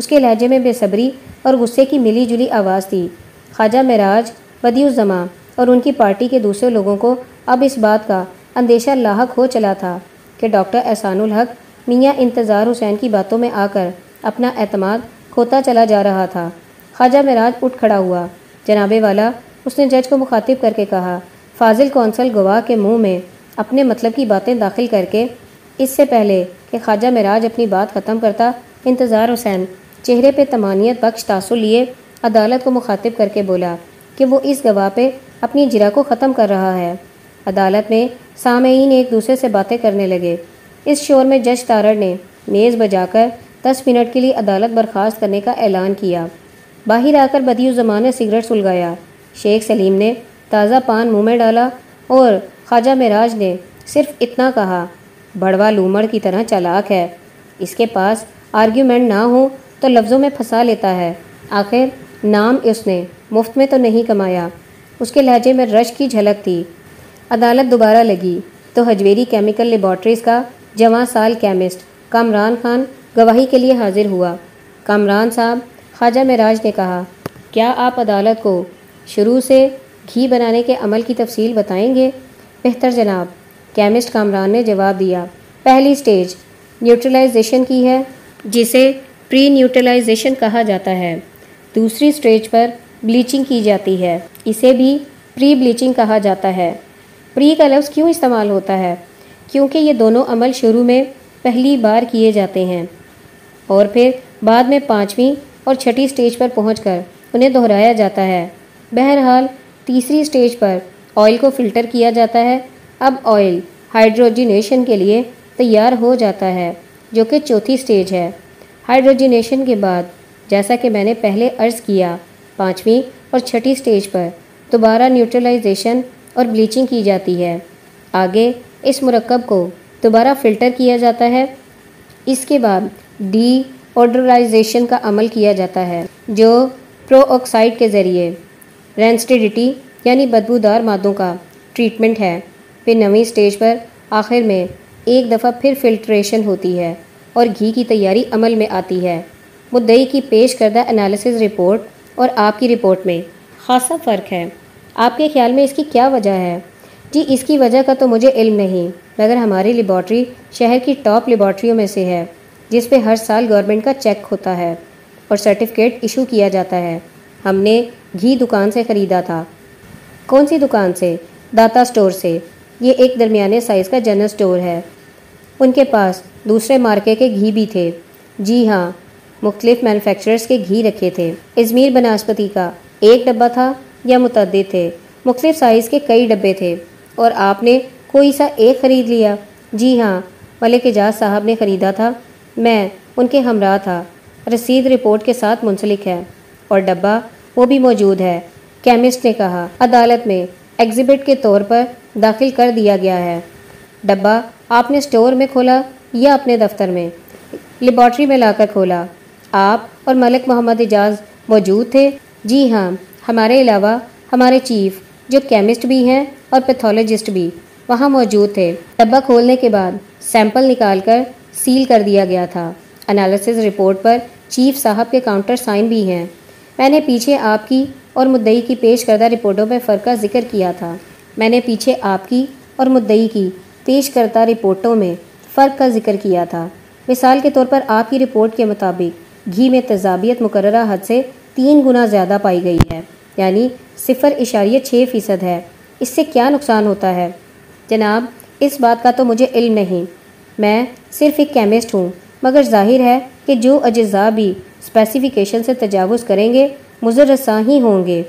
اس کے لہجے میں بے صبری اور غصے کی ملی جلی آواز تھی۔ خواجہ معراج بدی الزماں اور ان کی پارٹی کے دوسرے لوگوں کو اب اس بات کا اندیشہ لاحق ہو چلا تھا کہ ڈاکٹر احسان الحق، میاں انتظار حسین کی باتوں میں آ کر اپنا اعتماد کھوتا چلا جا رہا تھا۔ خواجہ معراج اٹھ کھڑا ہوا۔ جناب والا، اس نے جج کو مخاطب کر کے کہا، فاضل کونسل گواہ کے منہ میں اپنے مطلب کی باتیں داخل کر کے، اس سے پہلے کہ خواجہ معراج اپنی بات ختم کرتا، انتظار حسین چہرے پہ تمانیت بخش تاثر لیے عدالت کو مخاطب کر کے بولا کہ وہ اس گواہ پہ اپنی جرا کو ختم کر رہا ہے۔ عدالت میں سامعین ایک دوسرے سے باتیں کرنے لگے۔ اس شور میں جج تارڑ نے میز بجا کر دس منٹ کے لیے عدالت برخاست کرنے کا اعلان کیا۔ باہر آ کر بدی الزمان نے سگریٹ سلگایا۔ شیخ سلیم نے تازہ پان منہ میں ڈالا اور خواجہ معراج نے صرف اتنا کہا بڑوا لومڑ کی طرح چالاک ہے۔ اس کے پاس آرگیومنٹ نہ ہو تو لفظوں میں پھنسا لیتا ہے۔ آخر، نام اس نے، مفت میں تو نہیں کمایا۔ اس کے لہجے میں رش کی جھلک تھی۔ عدالت دوبارہ لگی۔ تو حجویری کیمیکل لیبارٹریز کا جواں سال کیمسٹ، کامران خان گواہی کے لیے حاضر ہوا۔ کامران صاحب، خواجہ معراج نے کہا، کیا آپ عدالت کو شروع سے گھی بنانے کے عمل کی تفصیل بتائیں گے؟ بہتر جناب، کیمسٹ کامران نے جواب دیا۔ پہلی سٹیج نیوٹرلائزیشن کی ہے، جسے پری نیوٹرلائزیشن کہا جاتا ہے۔ دوسری سٹیج پر بلیچنگ کی جاتی ہے۔ اسے بھی پری بلیچنگ کہا جاتا ہے۔ پری کا لفظ کیوں استعمال ہوتا ہے؟ کیونکہ یہ دونوں عمل شروع میں پہلی بار کیے جاتے ہیں۔ اور پھر بعد میں پانچویں اور چھٹی سٹیج پر پہنچ کر انہیں دہرایا جاتا ہے۔ بہرحال تیسری سٹیج پر آئل کو فلٹر کیا جاتا ہے۔ اب آئل ہائیڈروجینیشن کے لیے تیار ہو جاتا ہے، جو کہ چوتھی سٹیج ہے۔ ہائیڈروجینیشن کے بعد، جیسا کہ میں نے پہلے عرض کیا پانچویں اور چھٹی سٹیج پر، دوبارہ نیوٹرلائزیشن اور بلیچنگ کی جاتی ہے۔ آگے اس مرکب کو دوبارہ فلٹر کیا جاتا ہے۔ اس کے بعد ڈی آڈرائزیشن کا عمل کیا جاتا ہے، جو پرو آکسائڈ کے ذریعے رینسٹیڈیٹی یعنی بدبودار مادوں کا ٹریٹمنٹ ہے۔ پھر نویں سٹیج پر، آخر میں ایک دفعہ پھر فلٹریشن ہوتی ہے۔ اور گھی کی تیاری عمل میں آتی ہے۔ مدعی کی پیش کردہ انالیسز رپورٹ اور آپ کی رپورٹ میں خاصا فرق ہے۔ آپ کے خیال میں اس کی کیا وجہ ہے؟ جی اس کی وجہ کا تو مجھے علم نہیں، مگر ہماری لیبارٹری شہر کی ٹاپ لیبارٹریوں میں سے ہے، جس پہ ہر سال گورنمنٹ کا چیک ہوتا ہے اور سرٹیفکیٹ ایشو کیا جاتا ہے۔ ہم نے گھی دکان سے خریدا تھا۔ کون سی دکان سے؟ داتا سٹور سے۔ یہ ایک درمیانے سائز کا جنرل سٹور ہے۔ ان کے پاس دوسرے مارکے کے گھی بھی تھے۔ جی ہاں مختلف مینوفیکچررز کے گھی رکھے تھے۔ ازمیر بناسپتی کا ایک ڈبہ تھا یا متعدد تھے؟ مختلف سائز کے کئی ڈبے تھے۔ اور آپ نے کوئی سا ایک خرید لیا؟ جی ہاں ملک اجاز صاحب نے خریدا تھا۔ میں ان کے ہمراہ تھا۔ رسید رپورٹ کے ساتھ منسلک ہے۔ اور ڈبہ وہ بھی موجود ہے۔ کیمسٹ نے کہا، عدالت میں ایگزیبٹ کے طور پر داخل کر دیا گیا ہے۔ ڈبہ آپ نے اسٹور میں کھولا یا اپنے دفتر میں۔ لیبارٹری میں لا کر کھولا۔ آپ اور ملک محمد اجاز موجود تھے؟ جی ہاں ہمارے علاوہ ہمارے چیف جو کیمسٹ بھی ہیں اور پیتھولوجسٹ بھی وہاں موجود تھے۔ ڈبہ کھولنے کے بعد سیمپل نکال کر سیل کر دیا گیا تھا۔ انالیسز رپورٹ پر چیف صاحب کے کاؤنٹر سائن بھی ہیں۔ میں نے پیچھے آپ کی اور مدعی کی پیش کردہ رپورٹوں میں فرق کا ذکر کیا تھا۔ میں نے پیچھے آپ کی اور مدعی کی پیش کردہ رپورٹوں میں فرق کا ذکر کیا تھا۔ مثال کے طور پر آپ کی رپورٹ کے مطابق، گھی میں تضابیت مقررہ حد سے تین گنا زیادہ پائی گئی ہے یعنی صفر اشاریہ چھ فیصد ہے۔ اس سے کیا نقصان ہوتا ہے؟ جناب، اس بات کا تو مجھے علم نہیں۔ میں صرف ایک کیمسٹ ہوں، مگر ظاہر ہے کہ جو اجزاء بھی اسپیسیفیکیشن سے تجاوز کریں گے مضر رساں ہی ہوں گے۔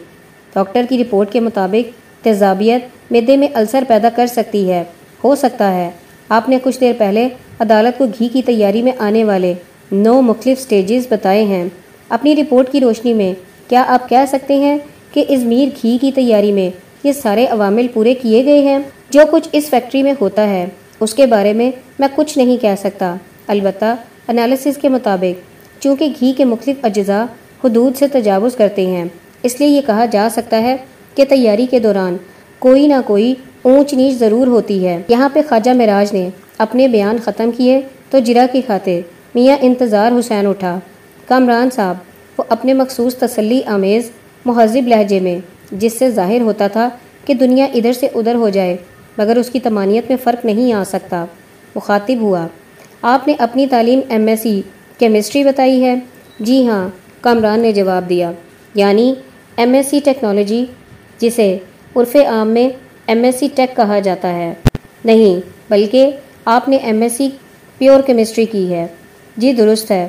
ڈاکٹر کی رپورٹ کے مطابق تیزابیت میدے میں السر پیدا کر سکتی ہے، ہو سکتا ہے۔ آپ نے کچھ دیر پہلے عدالت کو گھی کی تیاری میں آنے والے نو مختلف سٹیجز بتائے ہیں۔ اپنی رپورٹ کی روشنی میں کیا آپ کہہ سکتے ہیں کہ ازمیر گھی کی تیاری میں یہ سارے عوامل پورے کیے گئے ہیں؟ جو کچھ اس فیکٹری میں ہوتا ہے، اس کے بارے میں میں کچھ نہیں کہہ سکتا۔ البتہ انالیسس کے مطابق، چونکہ گھی کے مختلف اجزاء حدود سے تجاوز کرتے ہیں، اس لیے یہ کہا جا سکتا ہے کہ تیاری کے دوران کوئی نہ کوئی اونچ نیچ ضرور ہوتی ہے۔ یہاں پہ خواجہ مراج نے اپنے بیان ختم کیے تو جرا کی خاطر میاں انتظار حسین اٹھا۔ کامران صاحب، وہ اپنے مخصوص تسلی آمیز مہذب لہجے میں، جس سے ظاہر ہوتا تھا کہ دنیا ادھر سے ادھر ہو جائے، مگر اس کی تمانیت میں فرق نہیں آ سکتا۔ مخاطب ہوا، آپ نے اپنی تعلیم ایم ایس سی کیمسٹری بتائی ہے؟ جی ہاں کامران نے جواب دیا۔ یعنی ایم ایس سی ٹیکنالوجی، جسے عرف عام میں ایم ایس سی ٹیک کہا جاتا ہے۔ نہیں، بلکہ آپ نے M S C pure chemistry کی ہے۔ جی درست ہے۔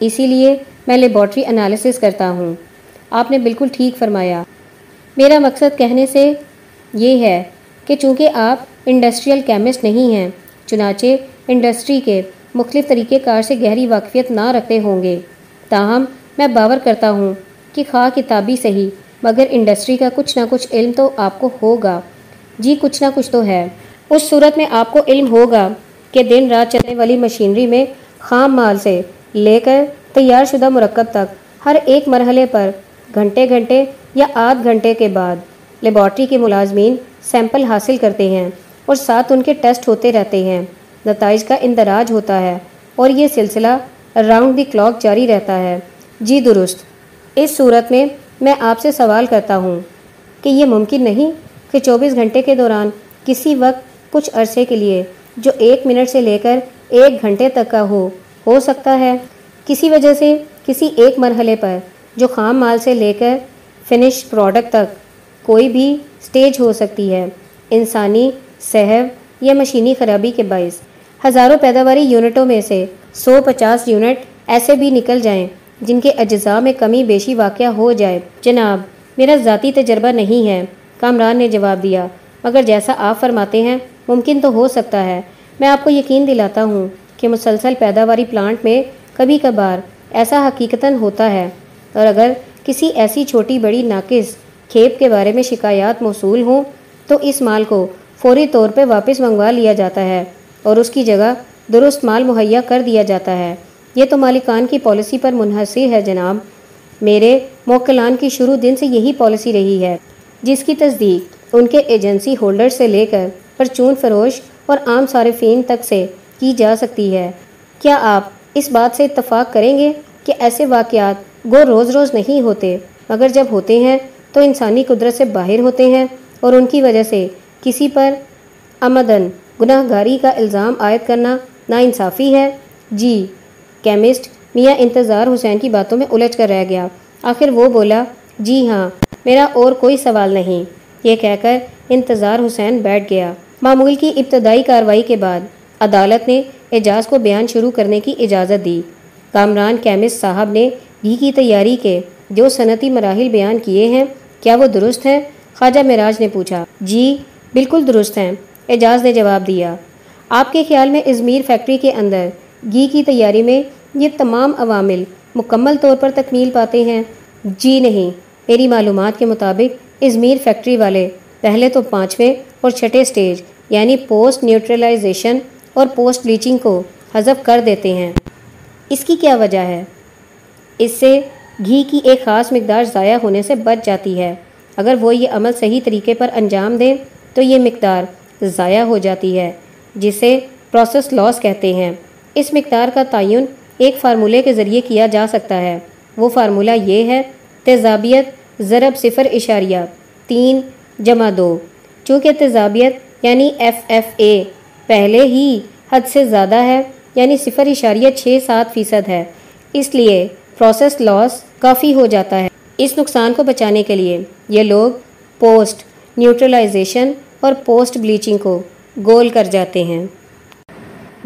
اسی لیے میں لیبارٹری انالیسس کرتا ہوں۔ آپ نے بالکل ٹھیک فرمایا۔ میرا مقصد کہنے سے یہ ہے کہ چونکہ آپ انڈسٹریل کیمسٹ نہیں ہیں، چنانچہ انڈسٹری کے مختلف طریقہ کار سے گہری واقفیت نہ رکھتے ہوں گے۔ تاہم، میں باور کرتا ہوں کہ خواہ کتابی صحیح، مگر انڈسٹری کا کچھ نہ کچھ علم تو آپ کو ہوگا۔ جی کچھ نہ کچھ تو ہے۔ اس صورت میں آپ کو علم ہوگا کہ دن رات چلنے والی مشینری میں خام مال سے لے کر تیار شدہ مرکب تک ہر ایک مرحلے پر گھنٹے گھنٹے یا آدھ گھنٹے کے بعد لیبارٹری کے ملازمین سیمپل حاصل کرتے ہیں اور ساتھ ان کے ٹیسٹ ہوتے رہتے ہیں۔ نتائج کا اندراج ہوتا ہے اور یہ سلسلہ راؤنڈ دی کلاک جاری رہتا ہے۔ جی درست۔ اس صورت میں میں آپ سے سوال کرتا ہوں کہ یہ ممکن نہیں کہ چوبیس گھنٹے کے دوران کسی وقت کچھ عرصے کے لیے جو ایک منٹ سے لے کر ایک گھنٹے تک کا ہو ہو سکتا ہے۔ کسی وجہ سے کسی ایک مرحلے پر جو خام مال سے لے کر فنش پروڈکٹ تک کوئی بھی سٹیج ہو سکتی ہے۔ انسانی صحب یا مشینی خرابی کے باعث ہزاروں پیداواری یونٹوں میں سے سو پچاس یونٹ ایسے بھی نکل جائیں جن کے اجزاء میں کمی بیشی واقع ہو جائے۔ جناب، میرا ذاتی تجربہ نہیں ہے۔ کامران نے جواب دیا، مگر جیسا آپ فرماتے ہیں، ممکن تو ہو سکتا ہے۔ میں آپ کو یقین دلاتا ہوں کہ مسلسل پیداواری پلانٹ میں کبھی کبھار ایسا حقیقتاً ہوتا ہے۔ اور اگر کسی ایسی چھوٹی بڑی ناقص کھیپ کے بارے میں شکایات موصول ہوں، تو اس مال کو فوری طور پہ واپس منگوا لیا جاتا ہے اور اس کی جگہ درست مال مہیا کر دیا جاتا ہے۔ یہ تو مالکان کی پالیسی پر منحصر ہے جناب۔ میرے موکلان کی شروع دن سے یہی پالیسی رہی ہے۔ جس کی تصدیق ان کے ایجنسی ہولڈر سے لے کر پرچون فروش اور عام صارفین تک سے کی جا سکتی ہے۔ کیا آپ اس بات سے اتفاق کریں گے کہ ایسے واقعات گو روز روز نہیں ہوتے، مگر جب ہوتے ہیں تو انسانی قدرت سے باہر ہوتے ہیں اور ان کی وجہ سے کسی پر آمدن گناہ گاری کا الزام عائد کرنا ناانصافی ہے؟ جی کیمسٹ میاں انتظار حسین کی باتوں میں الجھ کر رہ گیا۔ آخر وہ بولا جی ہاں میرا اور کوئی سوال نہیں۔ یہ کہہ کر انتظار حسین بیٹھ گیا۔ معمول کی ابتدائی کاروائی کے بعد عدالت نے اعجاز کو بیان شروع کرنے کی اجازت دی۔ کامران کیمسٹ صاحب نے گھی کی تیاری کے جو صنعتی مراحل بیان کیے ہیں، کیا وہ درست ہیں؟ خواجہ مراج نے پوچھا۔ جی بالکل درست ہیں۔ اعجاز نے جواب دیا۔ آپ کے خیال میں ازمیر فیکٹری کے اندر گھی کی تیاری میں یہ تمام عوامل مکمل طور پر تکمیل پاتے ہیں؟ جی نہیں۔ میری معلومات کے مطابق ازمیر فیکٹری والے پہلے تو پانچویں اور چھٹے سٹیج یعنی پوسٹ نیوٹرلائزیشن اور پوسٹ بلیچنگ کو حذف کر دیتے ہیں۔ اس کی کیا وجہ ہے؟ اس سے گھی کی ایک خاص مقدار ضائع ہونے سے بچ جاتی ہے۔ اگر وہ یہ عمل صحیح طریقے پر انجام دیں تو یہ مقدار ضائع ہو جاتی ہے، جسے پروسیس لاس کہتے ہیں۔ اس مقدار کا تعین ایک فارمولے کے ذریعے کیا جا سکتا ہے۔ وہ فارمولہ یہ ہے تیزابیت، ضرب صفر اشاریہ، تین جمع دو۔ چونکہ تیزابیت یعنی ایف ایف اے پہلے ہی حد سے زیادہ ہے یعنی صفر اشاریہ چھ سات فیصد ہے۔ اس لیے پروسیس لاس کافی ہو جاتا ہے۔ اس نقصان کو بچانے کے لیے یہ لوگ پوسٹ نیوٹرلائزیشن اور پوسٹ بلیچنگ کو گول کر جاتے ہیں۔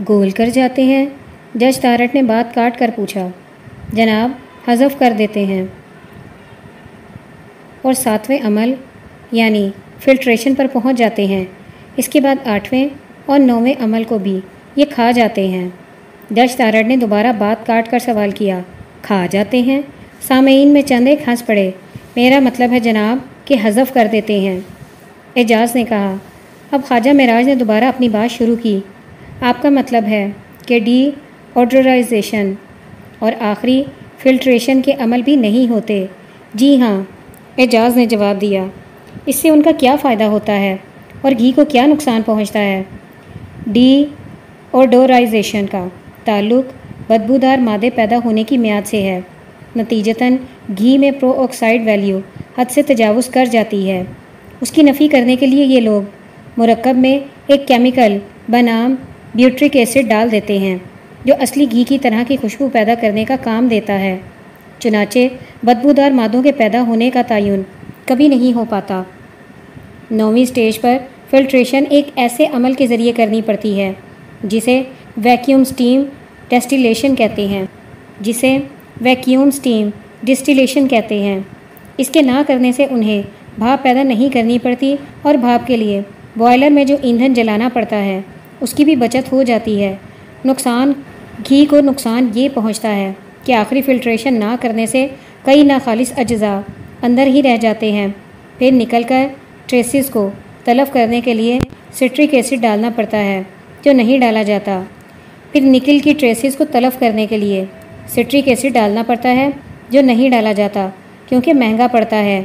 گول کر جاتے ہیں۔ جج تارٹ نے بات کاٹ کر پوچھا۔ جناب، حذف کر دیتے ہیں۔ اور ساتویں عمل یعنی فلٹریشن پر پہنچ جاتے ہیں۔ اس کے بعد آٹھویں اور نویں عمل کو بھی یہ کھا جاتے ہیں۔ جج تارڑ نے دوبارہ بات کاٹ کر سوال کیا، کھا جاتے ہیں؟ سامعین میں چند ایک ہنس پڑے۔ میرا مطلب ہے جناب کہ حذف کر دیتے ہیں۔ اعجاز نے کہا، اب خواجہ معراج نے دوبارہ اپنی بات شروع کی۔ آپ کا مطلب ہے کہ ڈی آڈرائزیشن اور آخری فلٹریشن کے عمل بھی نہیں ہوتے۔ جی ہاں اعجاز نے جواب دیا، اس سے ان کا کیا فائدہ ہوتا ہے اور گھی کو کیا نقصان پہنچتا ہے؟ ڈی، اوڈورائزیشن کا تعلق بدبودار مادے پیدا ہونے کی میعاد سے ہے۔ نتیجتاً، گھی میں پرو آکسائڈ ویلیو حد سے تجاوز کر جاتی ہے۔ اس کی نفی کرنے کے لیے یہ لوگ مرکب میں ایک کیمیکل بنام بیوٹرک ایسڈ ڈال دیتے ہیں، جو اصلی گھی کی طرح کی خوشبو پیدا کرنے کا کام دیتا ہے۔ چنانچہ بدبودار مادوں کے پیدا ہونے کا تعین کبھی نہیں ہو پاتا۔ نویں سٹیج پر فلٹریشن ایک ایسے عمل کے ذریعے کرنی پڑتی ہے، جسے ویکیوم سٹیم ڈیسٹیلیشن کہتے ہیں، جسے ویکیوم سٹیم ڈسٹیلیشن کہتے ہیں۔ اس کے نہ کرنے سے انہیں بھاپ پیدا نہیں کرنی پڑتی اور بھاپ کے لیے بوائلر میں جو ایندھن جلانا پڑتا ہے، اس کی بھی بچت ہو جاتی ہے۔ نقصان، گھی کو نقصان یہ پہنچتا ہے کہ آخری فلٹریشن نہ کرنے سے کئی ناخالص اجزاء اندر ہی رہ جاتے ہیں۔ پھر نکل کر ٹریسز کو تلف کرنے کے لیے سٹرک ایسڈ ڈالنا پڑتا ہے جو نہیں ڈالا جاتا۔ پھر نکل کی ٹریسز کو تلف کرنے کے لیے سٹرک ایسڈ ڈالنا پڑتا ہے جو نہیں ڈالا جاتا کیونکہ مہنگا پڑتا ہے۔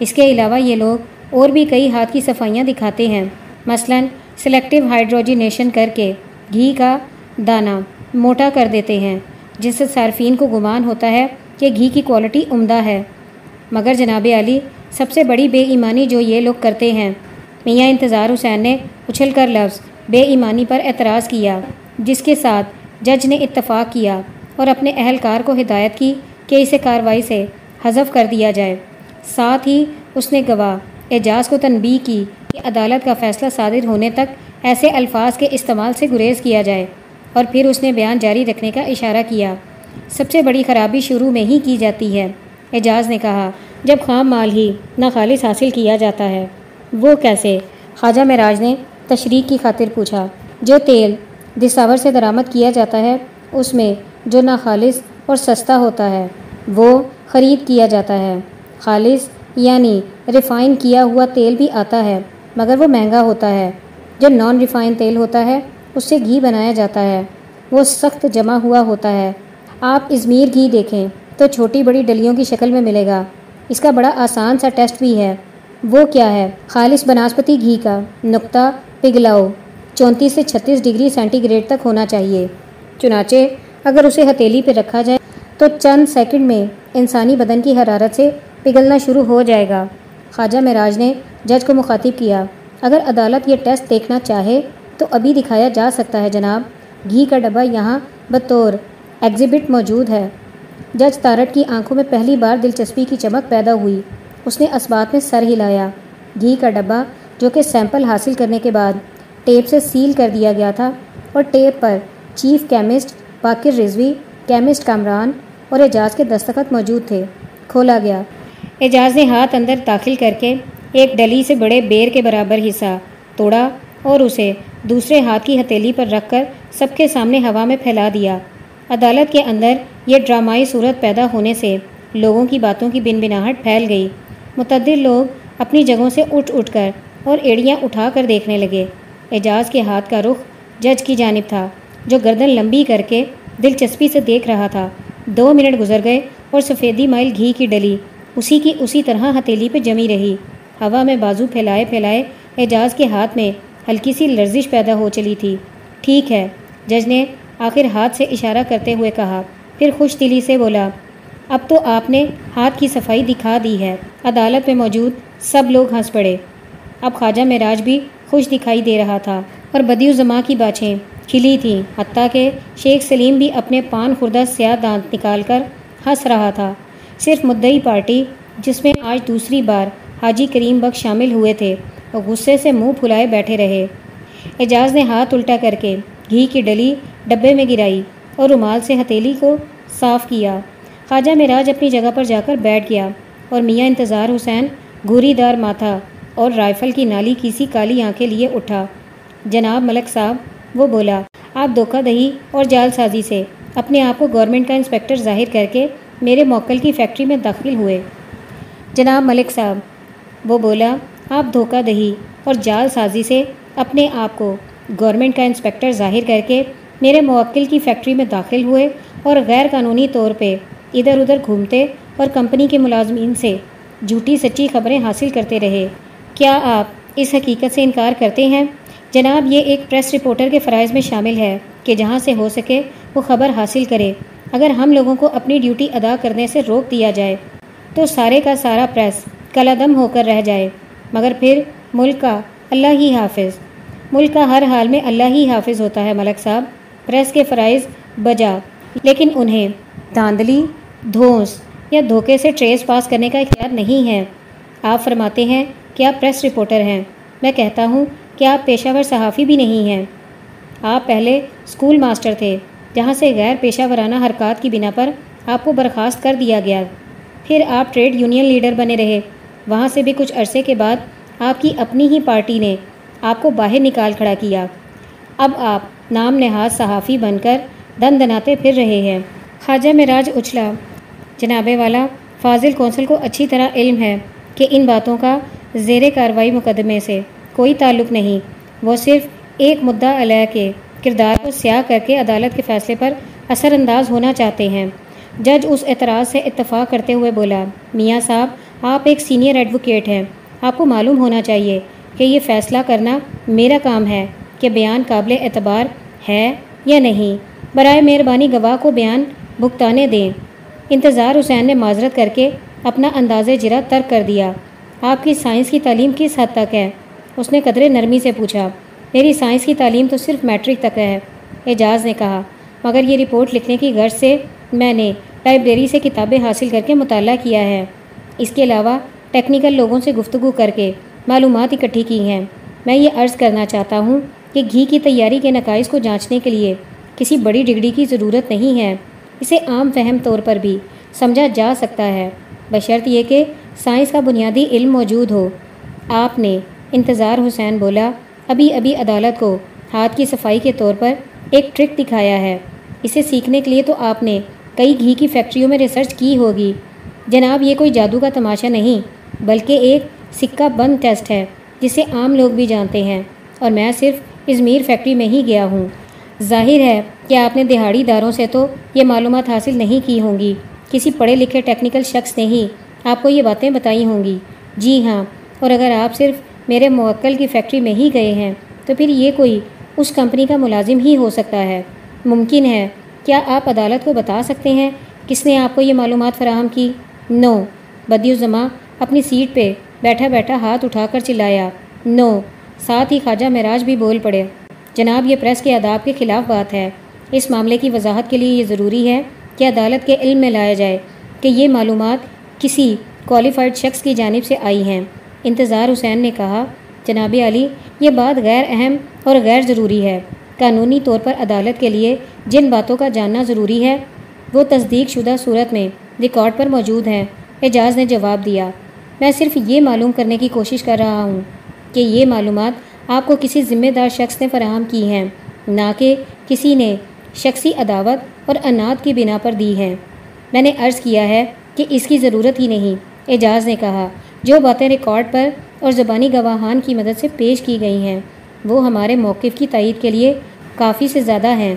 اس کے علاوہ یہ لوگ اور بھی کئی ہاتھ کی صفائیاں دکھاتے ہیں۔ مثلا سلیکٹیو ہائیڈروجینیشن کر کے گھی کا دانہ موٹا کر دیتے ہیں۔ جس سے صارفین کو گمان ہوتا ہے کہ گھی کی کوالٹی عمدہ ہے۔ مگر جناب علی، سب سے بڑی بے ایمانی جو یہ لوگ کرتے ہیں۔ میاں انتظار حسین نے اچھل کر لفظ بے ایمانی پر اعتراض کیا، جس کے ساتھ جج نے اتفاق کیا اور اپنے اہلکار کو ہدایت کی کہ اسے کاروائی سے حذف کر دیا جائے۔ ساتھ ہی اس نے گواہ اعجاز کو تنبیہ کی کہ عدالت کا فیصلہ صادر ہونے تک ایسے الفاظ کے استعمال سے گریز کیا جائے۔ اور پھر اس نے بیان جاری رکھنے کا اشارہ کیا۔ سب سے بڑی خرابی شروع میں ہی کی جاتی ہے۔ اعجاز نے کہا، جب خام مال ہی نہ خالص حاصل کیا جاتا ہے، وہ کیسے؟ خواجہ معراج نے تشریح کی خاطر پوچھا، جو تیل دساور سے درآمد کیا جاتا ہے، اس میں جو نہ خالص اور سستا ہوتا ہے، وہ خرید کیا جاتا ہے۔ خالص یعنی ریفائن کیا ہوا تیل بھی آتا ہے، مگر وہ مہنگا ہوتا ہے۔ جو نان ریفائن تیل ہوتا ہے اس سے گھی بنایا جاتا ہے۔ وہ سخت جمع ہوا ہوتا ہے۔ آپ ازمیر گھی دیکھیں تو چھوٹی بڑی ڈلیوں کی شکل میں ملے گا۔ اس کا بڑا آسان سا ٹیسٹ بھی ہے۔ وہ کیا ہے؟ خالص بناسپتی گھی کا نقطہ پگھلاؤ۔ چونتیس سے چھتیس ڈگری سینٹی گریڈ تک ہونا چاہیے۔ چنانچہ اگر اسے ہتیلی پہ رکھا جائے تو چند سیکنڈ میں انسانی بدن کی حرارت سے پگھلنا شروع ہو جائے گا۔ خواجہ معراج نے جج کو مخاطب کیا، اگر عدالت یہ ٹیسٹ دیکھنا چاہے تو ابھی دکھایا جا سکتا ہے جناب۔ گھی کا ڈبہ یہاں بطور ایگزیبٹ موجود ہے۔ جج تارٹ کی آنکھوں میں پہلی بار دلچسپی کی چمک پیدا ہوئی۔ اس نے اسبات میں سر ہلایا۔ گھی کا ڈبہ جو کہ سیمپل حاصل کرنے کے بعد ٹیپ سے سیل کر دیا گیا تھا اور ٹیپ پر chief chemist Baqir Rizvi, chemist Kamran اور اعجاز کے دستخط موجود تھے۔ کھولا گیا۔ اعجاز نے ہاتھ اندر داخل کر کے ایک ڈلی سے بڑے بیر کے برابر حصہ توڑا اور اسے دوسرے ہاتھ کی ہتیلی پر رکھ کر سب کے سامنے ہوا میں پھیلا دیا۔ عدالت کے اندر یہ ڈرامائی صورت پیدا ہونے سے لوگوں کی باتوں کی بن بناہٹ پھیل گئی۔ متعدد لوگ اپنی جگہوں سے اٹھ اٹھ کر اور ایڑیاں اٹھا کر دیکھنے لگے۔ اعجاز کے ہاتھ کا رخ جج کی جانب تھا، جو گردن لمبی کر کے دلچسپی سے دیکھ رہا تھا۔ دو منٹ گزر گئے اور سفیدی مائل گھی کی ڈلی اسی کی اسی طرح ہتیلی پہ جمی رہی۔ ہوا میں بازو پھیلائے پھیلائے اعجاز کے ہاتھ میں ہلکی سی لرزش پیدا ہو چلی تھی۔ ٹھیک ہے۔ جج نے آخر ہاتھ سے اشارہ کرتے ہوئے کہا۔ پھر خوش دلی سے بولا، اب تو آپ نے ہاتھ کی صفائی دکھا دی ہے۔ عدالت میں موجود سب لوگ ہنس پڑے۔ اب خواجہ معراج بھی خوش دکھائی دے رہا تھا اور بدیو زماں کی باچھیں کھلی تھیں۔ حتیٰ کہ شیخ سلیم بھی اپنے پان خوردہ سیاہ دانت نکال کر ہنس رہا تھا۔ صرف مدعی پارٹی، جس میں آج دوسری بار حاجی کریم بخش شامل ہوئے تھے۔ اور غصے سے منہ پھلائے بیٹھے رہے۔ اعجاز نے ہاتھ الٹا کر کے گھی کی ڈلی ڈبے میں گرائی اور رومال سے ہتیلی کو صاف کیا۔ خواجہ معراج اپنی جگہ پر جا کر بیٹھ گیا اور میاں انتظار حسین گھوری دار ماتھا اور رائفل کی نالی کسی کالی آنکھیں لیے اٹھا۔ جناب ملک صاحب، وہ بولا، آپ دھوکہ دہی اور جال سازی سے اپنے آپ کو گورنمنٹ کا انسپیکٹر ظاہر کر کے میرے موکل کی فیکٹری میں داخل ہوئے۔ جناب ملک صاحب، وہ بولا آپ دھوکہ دہی اور جال سازی سے اپنے آپ کو گورنمنٹ کا انسپیکٹر ظاہر کر کے میرے موکل کی فیکٹری میں داخل ہوئے اور غیر قانونی طور پہ ادھر ادھر گھومتے اور کمپنی کے ملازمین سے جھوٹی سچی خبریں حاصل کرتے رہے۔ کیا آپ اس حقیقت سے انکار کرتے ہیں؟ جناب، یہ ایک پریس رپورٹر کے فرائض میں شامل ہے کہ جہاں سے ہو سکے وہ خبر حاصل کرے۔ اگر ہم لوگوں کو اپنی ڈیوٹی ادا کرنے سے روک دیا جائے تو سارے کا سارا پریس کلادم ہو کر رہ جائے۔ مگر پھر ملک کا اللہ ہی حافظ۔ ملک کا ہر حال میں اللہ ہی حافظ ہوتا ہے ملک صاحب۔ پریس کے فرائض بجا۔ لیکن انہیں دھاندلی دھوس یا دھوکے سے ٹریس پاس کرنے کا اختیار نہیں ہے۔ آپ فرماتے ہیں کہ آپ پریس رپورٹر ہیں؟ میں کہتا ہوں کہ آپ پیشہ ور صحافی بھی نہیں ہیں؟ آپ پہلے اسکول ماسٹر تھے، جہاں سے غیر پیشہ ورانہ حرکات کی بنا پر آپ کو برخاست کر دیا گیا۔ پھر آپ ٹریڈ یونین لیڈر بنے رہے۔ وہاں سے بھی کچھ عرصے کے بعد آپ کی اپنی ہی پارٹی نے آپ کو باہر نکال کھڑا کیا۔ اب آپ نام نہاد صحافی بن کر دن دناتے پھر رہے ہیں۔ خواجہ مراج اچھلا جناب والا، فاضل کونسل کو اچھی طرح علم ہے کہ ان باتوں کا زیر کاروائی مقدمے سے کوئی تعلق نہیں۔ وہ صرف ایک مدعا علیہ کے کردار کو سیاہ کر کے عدالت کے فیصلے پر اثر انداز ہونا چاہتے ہیں۔ جج اس اعتراض سے اتفاق کرتے ہوئے بولا، میاں صاحب آپ ایک سینئر ایڈوکیٹ ہیں۔ آپ کو معلوم ہونا چاہیے کہ یہ فیصلہ کرنا میرا کام ہے کہ بیان قابل اعتبار ہے یا نہیں۔ برائے مہربانی گواہ کو بیان بھگتانے دیں۔ انتظار حسین نے معذرت کر کے اپنا انداز جرا ترک کر دیا۔ آپ کی سائنس کی تعلیم کس حد تک ہے؟ اس نے قدرے نرمی سے پوچھا۔ میری سائنس کی تعلیم تو صرف میٹرک تک ہے، اعجاز نے کہا۔ مگر یہ رپورٹ لکھنے کی غرض سے میں نے لائبریری سے کتابیں حاصل کر کے مطالعہ کیا ہے۔ اس کے علاوہ ٹیکنیکل لوگوں سے گفتگو کر کے معلومات اکٹھی کی ہیں۔ میں یہ عرض کرنا چاہتا ہوں کہ گھی کی تیاری کے نقائص کو جانچنے کے لیے کسی بڑی ڈگری کی ضرورت نہیں ہے۔ اسے عام فہم طور پر بھی سمجھا جا سکتا ہے۔ بشرط یہ کہ سائنس کا بنیادی علم موجود ہو۔ آپ نے انتظار حسین بولا، ابھی ابھی عدالت کو ہاتھ کی صفائی کے طور پر ایک ٹرک دکھایا ہے۔ اسے سیکھنے کے لیے تو آپ نے کئی گھی کی فیکٹریوں میں ریسرچ کی ہوگی۔ جناب، یہ کوئی جادو کا تماشا نہیں، بلکہ ایک سکہ بند ٹیسٹ ہے، جسے عام لوگ بھی جانتے ہیں۔ اور میں صرف ازمیر فیکٹری میں ہی گیا ہوں۔ ظاہر ہے کہ آپ نے دہاڑی داروں سے تو یہ معلومات حاصل نہیں کی ہوں گی۔ کسی پڑھے لکھے ٹیکنیکل شخص نے ہی آپ کو یہ باتیں بتائی ہوں گی۔ جی ہاں اور اگر آپ صرف میرے موکل کی فیکٹری میں ہی گئے ہیں، تو پھر یہ کوئی اس کمپنی کا ملازم ہی ہو سکتا ہے۔ ممکن ہے، کیا آپ عدالت کو بتا سکتے ہیں کس نے آپ کو یہ معلومات فراہم کی؟ نو۔ بدی الزماں اپنی سیٹ پہ بیٹھا بیٹھا ہاتھ اٹھا کر چلایا۔ نو۔ ساتھ ہی خواجہ معراج بھی بول پڑے۔ جناب، یہ پریس کے آداب کے خلاف بات ہے۔ اس معاملے کی وضاحت کے لیے یہ ضروری ہے کہ عدالت کے علم میں لایا جائے کہ یہ معلومات کسی کوالیفائڈ شخص کی جانب سے آئی ہیں۔ انتظار حسین نے کہا، جناب علی، یہ بات غیر اہم اور غیر ضروری ہے۔ قانونی طور پر عدالت کے لیے جن باتوں کا جاننا ضروری ہے، وہ تصدیق شدہ صورت میں ریکارڈ پر موجود ہیں۔ اعجاز نے جواب دیا، میں صرف یہ معلوم کرنے کی کوشش کر رہا ہوں کہ یہ معلومات آپ کو کسی ذمہ دار شخص نے فراہم کی ہیں، نہ کہ کسی نے شخصی عداوت اور انات کی بنا پر دی ہیں۔ میں نے عرض کیا ہے کہ اس کی ضرورت ہی نہیں، اعجاز نے کہا، جو باتیں ریکارڈ پر اور زبانی گواہان کی مدد سے پیش کی گئی ہیں، وہ ہمارے موقف کی تائید کے لیے کافی سے زیادہ ہیں۔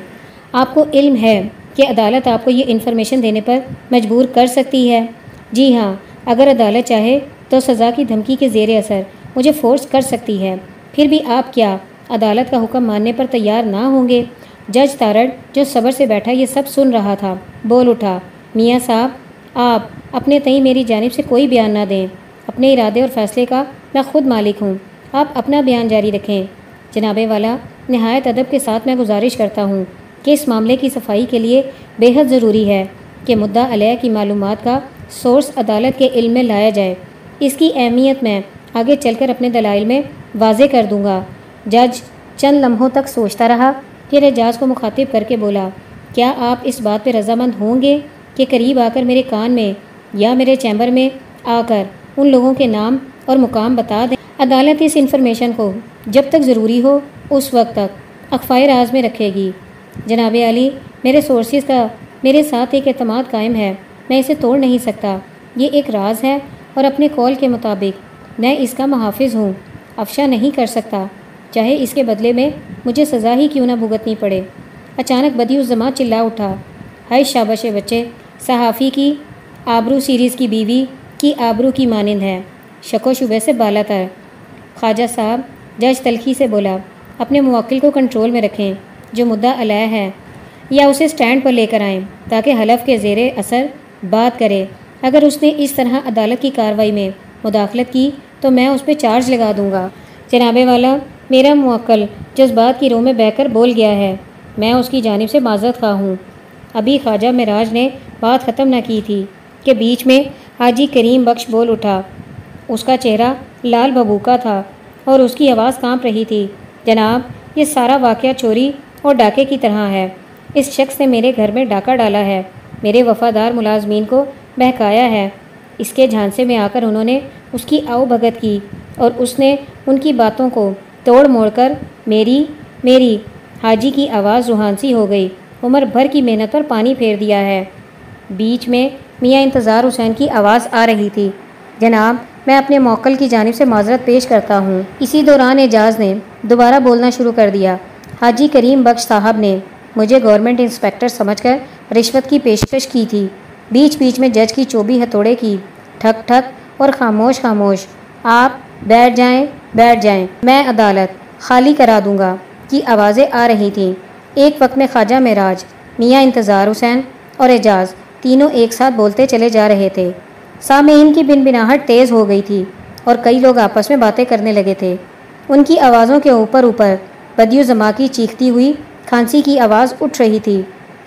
آپ کو علم ہے کہ عدالت آپ کو یہ انفارمیشن دینے پر مجبور کر سکتی ہے۔ جی ہاں اگر عدالت چاہے تو سزا کی دھمکی کے زیر اثر مجھے فورس کر سکتی ہے۔ پھر بھی آپ کیا عدالت کا حکم ماننے پر تیار نہ ہوں گے؟ جج تارڑ، جو صبر سے بیٹھا یہ سب سن رہا تھا۔ بول اٹھا، میاں صاحب، آپ اپنے تئیں میری جانب سے کوئی بیان نہ دیں۔ اپنے ارادے اور فیصلے کا میں خود مالک ہوں۔ آپ اپنا بیان جاری رکھیں۔ جناب والا، نہایت ادب کے ساتھ میں گزارش کرتا ہوں۔ کہ اس معاملے کی صفائی کے لیے بے حد ضروری ہے کہ مدعا علیہ کی معلومات کا سورس عدالت کے علم میں لایا جائے۔ اس کی اہمیت میں آگے چل کر اپنے دلائل میں واضح کر دوں گا۔ جج چند لمحوں تک سوچتا رہا پھر اعجاز کو مخاطب کر کے بولا، کیا آپ اس بات پہ رضامند ہوں گے کہ قریب آ کر میرے کان میں یا میرے چیمبر میں آ کر ان لوگوں کے نام اور مقام بتا دیں؟ عدالت اس انفارمیشن کو جب تک ضروری ہو اس وقت تک اخفائے راز میں رکھے گی۔ جناب علی، میرے سورسز کا، میرے ساتھ ایک اعتماد قائم ہے، میں اسے توڑ نہیں سکتا۔ یہ ایک راز ہے اور اپنے کال کے مطابق، میں اس کا محافظ ہوں۔ افشا نہیں کر سکتا۔ چاہے اس کے بدلے میں مجھے سزا ہی کیوں نہ بھگتنی پڑے۔ اچانک بدی الزما چلا اٹھا۔ ہائے شابش بچے، صحافی کی آبرو سیریز کی بیوی کی آبرو کی مانند ہے۔ شک و شبہ سے بالا تر۔ خواجہ صاحب جج تلخی سے بولا، اپنے موکل کو کنٹرول میں رکھیں۔ جو مدعا علیہ ہے، یا اسے سٹینڈ پر لے کر آئیں تاکہ حلف کے زیر اثر بات کرے۔ اگر اس نے اس طرح عدالت کی کارروائی میں مداخلت کی، تو میں اس پہ چارج لگا دوں گا۔ جناب والا، میرا موکل جذبات کی روح میں بہ کر بول گیا ہے۔ میں اس کی جانب سے معذرت خواہ ہوں۔ ابھی خواجہ مراج نے بات ختم نہ کی تھی کہ بیچ میں حاجی کریم بخش بول اٹھا۔ اس کا چہرہ لال ببو کا تھا اور اس کی آواز کانپ رہی تھی۔ جناب، یہ سارا واقعہ چوری اور ڈاکے کی طرح ہے۔ اس شخص نے میرے گھر میں ڈاکہ ڈالا ہے۔ میرے وفادار ملازمین کو بہکایا ہے۔ اس کے جھانسے میں آ کر انہوں نے اس کی آؤ بھگت کی اور اس نے ان کی باتوں کو توڑ موڑ کر میری میری حاجی کی آواز روحانسی ہو گئی۔ عمر بھر کی محنت پر پانی پھیر دیا ہے۔ بیچ میں میاں انتظار حسین کی آواز آ رہی تھی۔ جناب، میں اپنے موکل کی جانب سے معذرت پیش کرتا ہوں۔ اسی دوران اعجاز نے دوبارہ بولنا شروع کر دیا۔ حاجی کریم بخش صاحب نے مجھے گورنمنٹ انسپیکٹر سمجھ کر رشوت کی پیشکش کی تھی۔ بیچ بیچ میں جج کی چوبی ہتھوڑے کی۔ ٹھک ٹھک اور خاموش خاموش۔ آپ بیٹھ جائیں بیٹھ جائیں۔ میں عدالت خالی کرا دوں گا کی آوازیں آ رہی تھیں۔ ایک وقت میں خواجہ معراج، میاں انتظار حسین اور اعجاز تینوں ایک ساتھ بولتے چلے جا رہے تھے۔ سامعین کی بن بناہٹ تیز ہو گئی تھی اور کئی لوگ آپس میں باتیں کرنے لگے تھے۔ ان کی آوازوں کے اوپر اوپر بدیو زما کی چیختی ہوئی کھانسی کی آواز اٹھ رہی تھی۔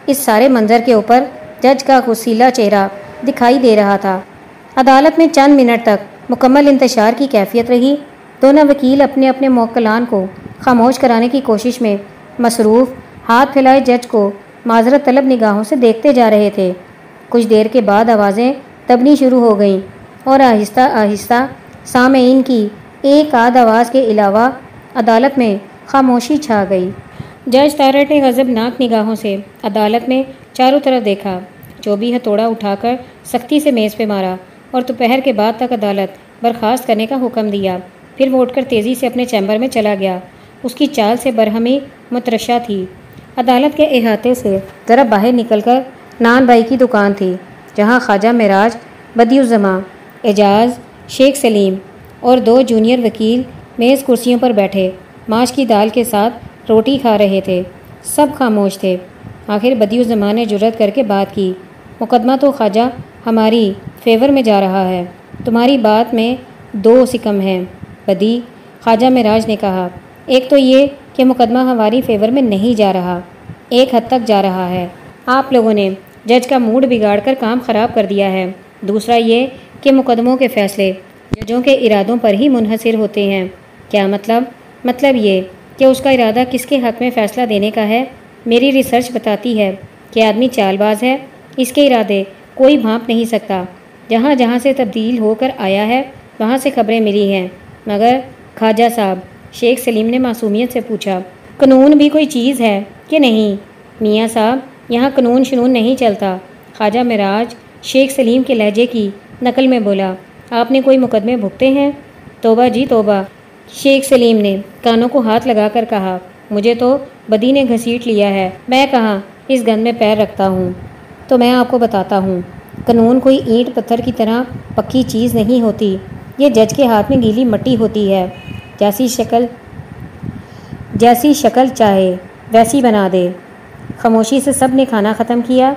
اس سارے منظر کے اوپر جج کا غسیلہ چہرہ دکھائی دے رہا تھا۔ عدالت میں چند منٹ تک مکمل انتشار کی کیفیت رہی۔ دونوں وکیل اپنے اپنے موکلان کو خاموش کرانے کی کوشش میں مصروف ہاتھ پھیلائے جج کو معذرت طلب نگاہوں سے دیکھتے جا رہے تھے۔ کچھ دیر کے بعد آوازیں تبنی شروع ہو گئیں اور آہستہ آہستہ سامعین کی ایک آدھ آواز کے علاوہ عدالت میں خاموشی چھا گئی۔ جج تارٹ نے غضب ناک نگاہوں سے عدالت میں چاروں طرف دیکھا۔ چوبی ہتھوڑا اٹھا کر سختی سے میز پہ مارا اور دوپہر کے بعد تک عدالت برخاست کرنے کا حکم دیا، پھر وہ اٹھ کر تیزی سے اپنے چیمبر میں چلا گیا۔ اس کی چال سے برہمی مترشہ تھی۔ عدالت کے احاطے سے ذرا باہر نکل کر نان بھائی کی دکان تھی، جہاں خواجہ معراج بدی الزما اعجاز، شیخ سلیم اور دو جونیئر وکیل میز کرسیوں پر بیٹھے۔ ماش کی دال کے ساتھ روٹی کھا رہے تھے۔ سب خاموش تھے۔ آخر بدی الزما نے جرت کر کے بات کی۔ مقدمہ تو خواجہ ہماری فیور میں جا رہا ہے۔ تمہاری بات میں دو سکم ہیں۔ بدی خواجہ معراج نے کہا، ایک تو یہ کہ مقدمہ ہماری فیور میں نہیں جا رہا۔ ایک حد تک جا رہا ہے۔ آپ لوگوں نے جج کا موڈ بگاڑ کر کام خراب کر دیا ہے۔ دوسرا یہ کہ مقدموں کے فیصلے ججوں کے ارادوں پر ہی منحصر ہوتے ہیں۔ کیا مطلب؟ مطلب یہ کہ اس کا ارادہ کس کے حق میں فیصلہ دینے کا ہے؟ میری ریسرچ بتاتی ہے کہ آدمی چال باز ہے، اس کے ارادے کوئی بھانپ نہیں سکتا۔ جہاں جہاں سے تبدیل ہو کر آیا ہے، وہاں سے خبریں ملی ہیں۔ مگر خواجہ صاحب، شیخ سلیم نے معصومیت سے پوچھا، قانون بھی کوئی چیز ہے کہ نہیں؟ میاں صاحب، یہاں قانون شنون نہیں چلتا۔ خواجہ معراج شیخ سلیم کے لہجے کی نقل میں بولا، آپ نے کوئی مقدمے بھگتے ہیں؟ توبہ جی توبہ۔ شیخ سلیم نے کانوں کو ہاتھ لگا کر کہا، مجھے تو بدی نے گھسیٹ لیا ہے۔ میں کہاں اس گند میں پیر رکھتا ہوں؟ تو میں آپ کو بتاتا ہوں، قانون کوئی اینٹ پتھر کی طرح پکی چیز نہیں ہوتی۔ یہ جج کے ہاتھ میں گیلی مٹی ہوتی ہے۔ جیسی شکل جیسی شکل چاہے، ویسی بنا دے۔ خاموشی سے سب نے کھانا ختم کیا۔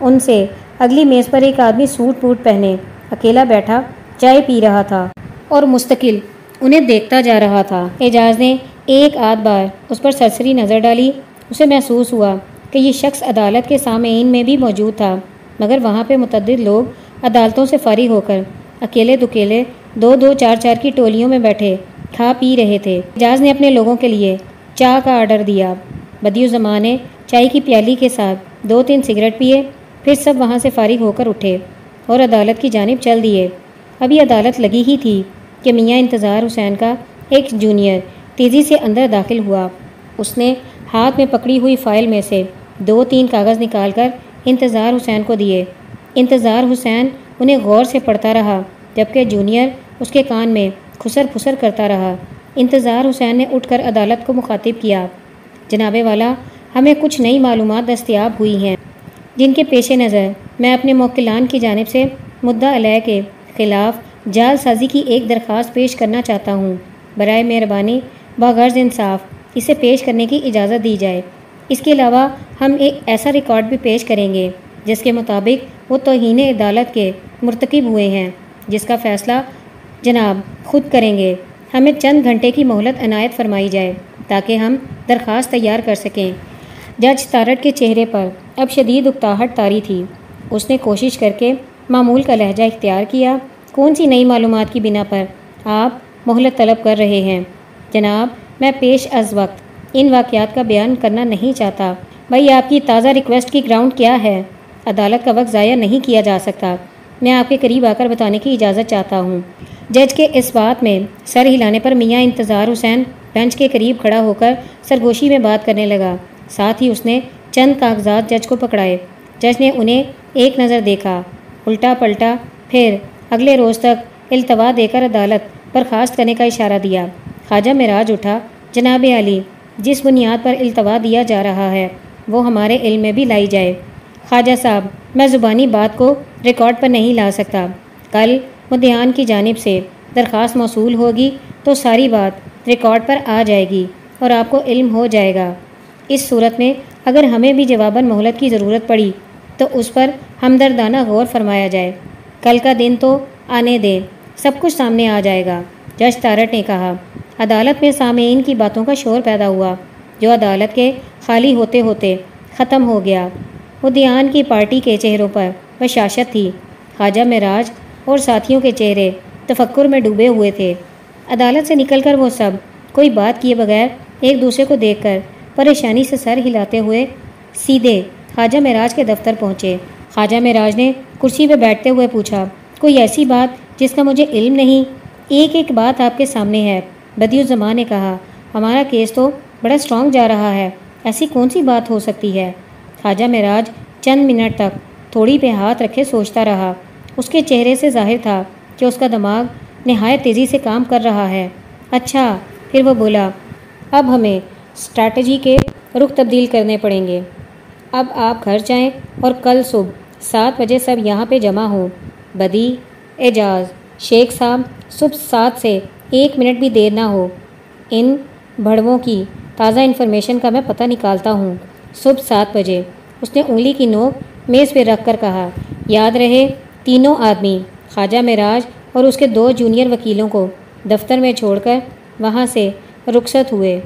ان سے اگلی میز پر ایک آدمی سوٹ پوٹ پہنے، اکیلا بیٹھا، چائے پی رہا تھا۔ اور مستقل انہیں دیکھتا جا رہا تھا۔ اعجاز نے ایک آدھ بار اس پر سرسری نظر ڈالی۔ اسے محسوس ہوا کہ یہ شخص عدالت کے سامعین میں بھی موجود تھا، مگر وہاں پہ متعدد لوگ عدالتوں سے فارغ ہو کر اکیلے دکیلے دو دو چار چار کی ٹولیوں میں بیٹھے کھا پی رہے تھے۔ اعجاز نے اپنے لوگوں کے لیے چائے کا آرڈر دیا۔ بدیو زمان نے چائے کی پیالی کے ساتھ دو تین سگریٹ پیے، پھر سب وہاں سے فارغ ہو کر اٹھے اور عدالت کی جانب چل دیے۔ ابھی عدالت لگی ہی تھی۔ کہ میاں انتظار حسین کا ایک جونیئر تیزی سے اندر داخل ہوا۔ اس نے ہاتھ میں پکڑی ہوئی فائل میں سے دو تین کاغذ نکال کر انتظار حسین کو دیے۔ انتظار حسین انہیں غور سے پڑھتا رہا، جبکہ جونیئر اس کے کان میں خسر پھسر کرتا رہا۔ انتظار حسین نے اٹھ کر عدالت کو مخاطب کیا۔ جناب والا، ہمیں کچھ نئی معلومات دستیاب ہوئی ہیں، جن کے پیش نظر میں اپنے موکلان کی جانب سے مدعا علیہ کے خلاف جال سازی کی ایک درخواست پیش کرنا چاہتا ہوں۔ برائے مہربانی باغرض انصاف، اسے پیش کرنے کی اجازت دی جائے۔ اس کے علاوہ، ہم ایک ایسا ریکارڈ بھی پیش کریں گے، جس کے مطابق وہ توہین عدالت کے مرتکب ہوئے ہیں، جس کا فیصلہ جناب خود کریں گے۔ ہمیں چند گھنٹے کی مہلت عنایت فرمائی جائے، تاکہ ہم درخواست تیار کر سکیں۔ جج تارٹ کے چہرے پر اب شدید اکتاہٹ تاری تھی۔ اس نے کوشش کر کے معمول کا لہجہ اختیار کیا۔ کون سی نئی معلومات کی بنا پر آپ مہلت طلب کر رہے ہیں؟ جناب، میں پیش از وقت۔ ان واقعات کا بیان کرنا نہیں چاہتا۔ بھائی، آپ کی تازہ ریکویسٹ کی گراؤنڈ کیا ہے؟ عدالت کا وقت ضائع نہیں کیا جا سکتا۔ میں آپ کے قریب آ کر بتانے کی اجازت چاہتا ہوں۔ جج کے اس بات میں سر ہلانے پر میاں انتظار حسین بینچ کے قریب کھڑا ہو کر سرگوشی میں بات کرنے لگا۔ ساتھ ہی اس نے چند کاغذات جج کو پکڑائے۔ جج نے انہیں ایک نظر دیکھا۔ الٹا پلٹا، پھر اگلے روز تک التوا دے کر عدالت برخاست کرنے کا اشارہ دیا۔ خواجہ مراج اٹھا، جناب علی، جس بنیاد پر التوا دیا جا رہا ہے، وہ ہمارے علم میں بھی لائی جائے۔ خواجہ صاحب، میں زبانی بات کو ریکارڈ پر نہیں لا سکتا۔ کل مدیان کی جانب سے درخواست موصول ہوگی تو ساری بات ریکارڈ پر آ جائے گی اور آپ کو علم ہو جائے گا۔ اس صورت میں اگر ہمیں بھی جواباً مہلت کی ضرورت پڑی تو اس پر ہمدردانہ غور فرمایا جائے۔ کل کا دن تو آنے دیں سب کچھ سامنے آ جائے گا۔ جج تارٹ نے کہا، عدالت میں سامعین کی باتوں کا شور پیدا ہوا، جو عدالت کے خالی ہوتے ہوتے ختم ہو گیا۔ وہ دیان کی پارٹی کے چہروں پر بشاشت تھی۔ خواجہ مراج اور ساتھیوں کے چہرے تفکر میں ڈوبے ہوئے تھے۔ عدالت سے نکل کر وہ سب کوئی بات کیے بغیر ایک دوسرے کو دیکھ کر پریشانی سے سر ہلاتے ہوئے سیدھے خواجہ معراج کے دفتر پہنچے۔ خواجہ معراج نے کرسی پہ بیٹھتے ہوئے پوچھا، کوئی ایسی بات جس کا مجھے علم نہیں؟ ایک ایک بات آپ کے سامنے ہے۔ بدی الزماں نے کہا، ہمارا کیس تو بڑا اسٹرانگ جا رہا ہے۔ ایسی کون سی بات ہو سکتی ہے؟ خواجہ معراج چند منٹ تک تھوڑی پہ ہاتھ رکھے سوچتا رہا۔ اس کے چہرے سے ظاہر تھا کہ اس کا دماغ نہایت تیزی سے کام کر رہا ہے۔ اچھا پھر وہ بولا، اب ہمیں اسٹریٹجی کے رخ تبدیل کرنے پڑیں گے۔ اب آپ گھر جائیں اور کل صبح سات بجے سب یہاں پہ جمع ہوں۔ بدی، اعجاز، شیخ صاحب، صبح سات سے ایک منٹ بھی دیر نہ ہو۔ ان بڑووں کی تازہ انفارمیشن کا میں پتہ نکالتا ہوں۔ صبح سات بجے۔ اس نے انگلی کی نوک میز پہ رکھ کر کہا، یاد رہے، تینوں آدمی، خواجہ معراج اور اس کے دو جونیئر وکیلوں کو دفتر میں چھوڑ کر وہاں سے رخصت ہوئے۔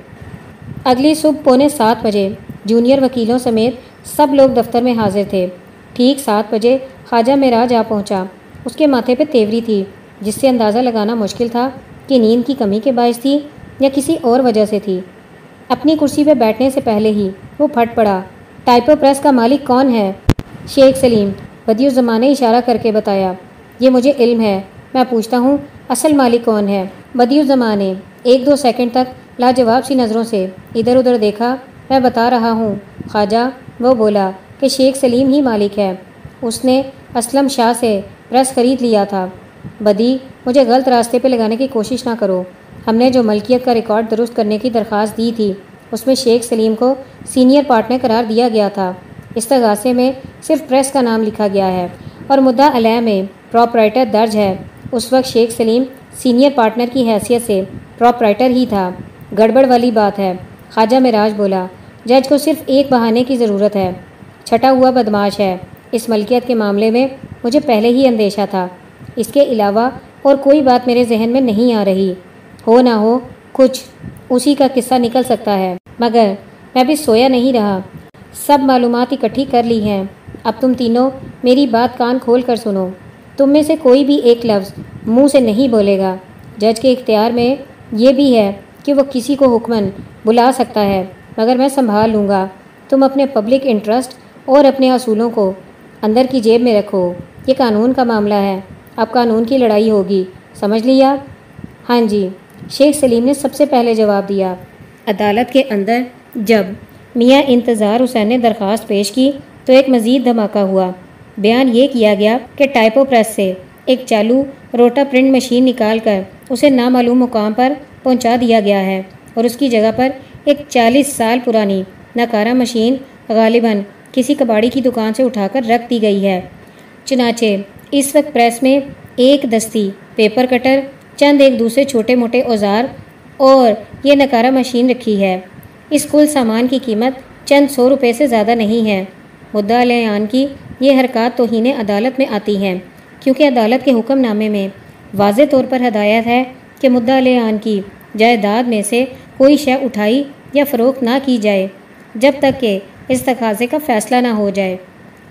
اگلی صبح پونے سات بجے جونیئر وکیلوں سمیت سب لوگ دفتر میں حاضر تھے۔ ٹھیک سات بجے خواجہ معراج آ پہنچا۔ اس کے ماتھے پہ تیوری تھی، جس سے اندازہ لگانا مشکل تھا کہ نیند کی کمی کے باعث تھی یا کسی اور وجہ سے تھی۔ اپنی کرسی پہ بیٹھنے سے پہلے ہی وہ پھٹ پڑا۔ ٹائپو پریس کا مالک کون ہے؟ شیخ سلیم بدی زمانے اشارہ کر کے بتایا۔ یہ مجھے علم ہے۔ میں پوچھتا ہوں، اصل مالک کون ہے؟ بدی زمانے ایک دو سیکنڈ تک لاجواب سی نظروں سے۔ ادھر ادھر دیکھا۔ میں بتا رہا ہوں۔ خواجہ، وہ بولا کہ شیخ سلیم ہی مالک ہے۔ اس نے اسلم شاہ سے پریس خرید لیا تھا۔ بدی، مجھے غلط راستے پہ لگانے کی کوشش نہ کرو۔ ہم نے جو ملکیت کا ریکارڈ درست کرنے کی درخواست دی تھی، اس میں شیخ سلیم کو سینئر پارٹنر قرار دیا گیا تھا۔ اس تغاثے میں صرف پریس کا نام لکھا گیا ہے۔ اور مدعا علیہ میں پراپرائٹر درج ہے۔ اس وقت شیخ سلیم سینئر پارٹنر کی حیثیت سے پراپرائٹر ہی تھا۔ گڑبڑ والی بات ہے۔ خواجہ مراج بولا، جج کو صرف ایک بہانے کی ضرورت ہے۔ چھٹا ہوا بدماش ہے۔ اس ملکیت کے معاملے میں مجھے پہلے ہی اندیشہ تھا۔ اس کے علاوہ اور کوئی بات میرے ذہن میں نہیں آ رہی۔ ہو نہ ہو، کچھ اسی کا قصہ نکل سکتا ہے۔ مگر میں بھی سویا نہیں رہا۔ سب معلومات اکٹھی کر لی ہیں۔ اب تم تینوں میری بات کان کھول کر سنو۔ تم میں سے کوئی بھی ایک لفظ منہ سے نہیں بولے گا۔ جج کے اختیار میں یہ بھی ہے کہ وہ کسی کو حکمن بلا سکتا ہے، مگر میں سنبھال لوں گا۔ تم اپنے پبلک انٹرسٹ اور اپنے اصولوں کو اندر کی جیب میں رکھو۔ یہ قانون کا معاملہ ہے۔ اب قانون کی لڑائی ہوگی۔ سمجھ لیا ہاں جی۔ شیخ سلیم نے سب سے پہلے جواب دیا۔ عدالت کے اندر جب میاں انتظار حسین نے درخواست پیش کی تو ایک مزید دھماکہ ہوا۔ بیان یہ کیا گیا کہ ٹائپو پریس سے ایک چالو روٹا پرنٹ مشین نکال کر اسے نامعلوم مقام پر پہنچا دیا گیا ہے اور اس کی جگہ پر ایک چالیس سال پرانی ناکارہ مشین غالباً کسی کباڑی کی دکان سے اٹھا کر رکھ دی گئی ہے۔ چنانچہ اس وقت پریس میں ایک دستی پیپر کٹر، چند ایک دوسرے چھوٹے موٹے اوزار اور یہ نکارہ مشین رکھی ہے۔ اس کل سامان کی قیمت چند سو روپے سے زیادہ نہیں ہے۔ مدعا لیان کی یہ حرکات توہین عدالت میں آتی ہیں، کیونکہ عدالت کے حکم نامے میں واضح طور پر ہدایت ہے کہ مدعا لیان کی جائیداد میں سے کوئی شے اٹھائی یا فروخت نہ کی جائے، جب تک کہ اس تقاضے کا فیصلہ نہ ہو جائے۔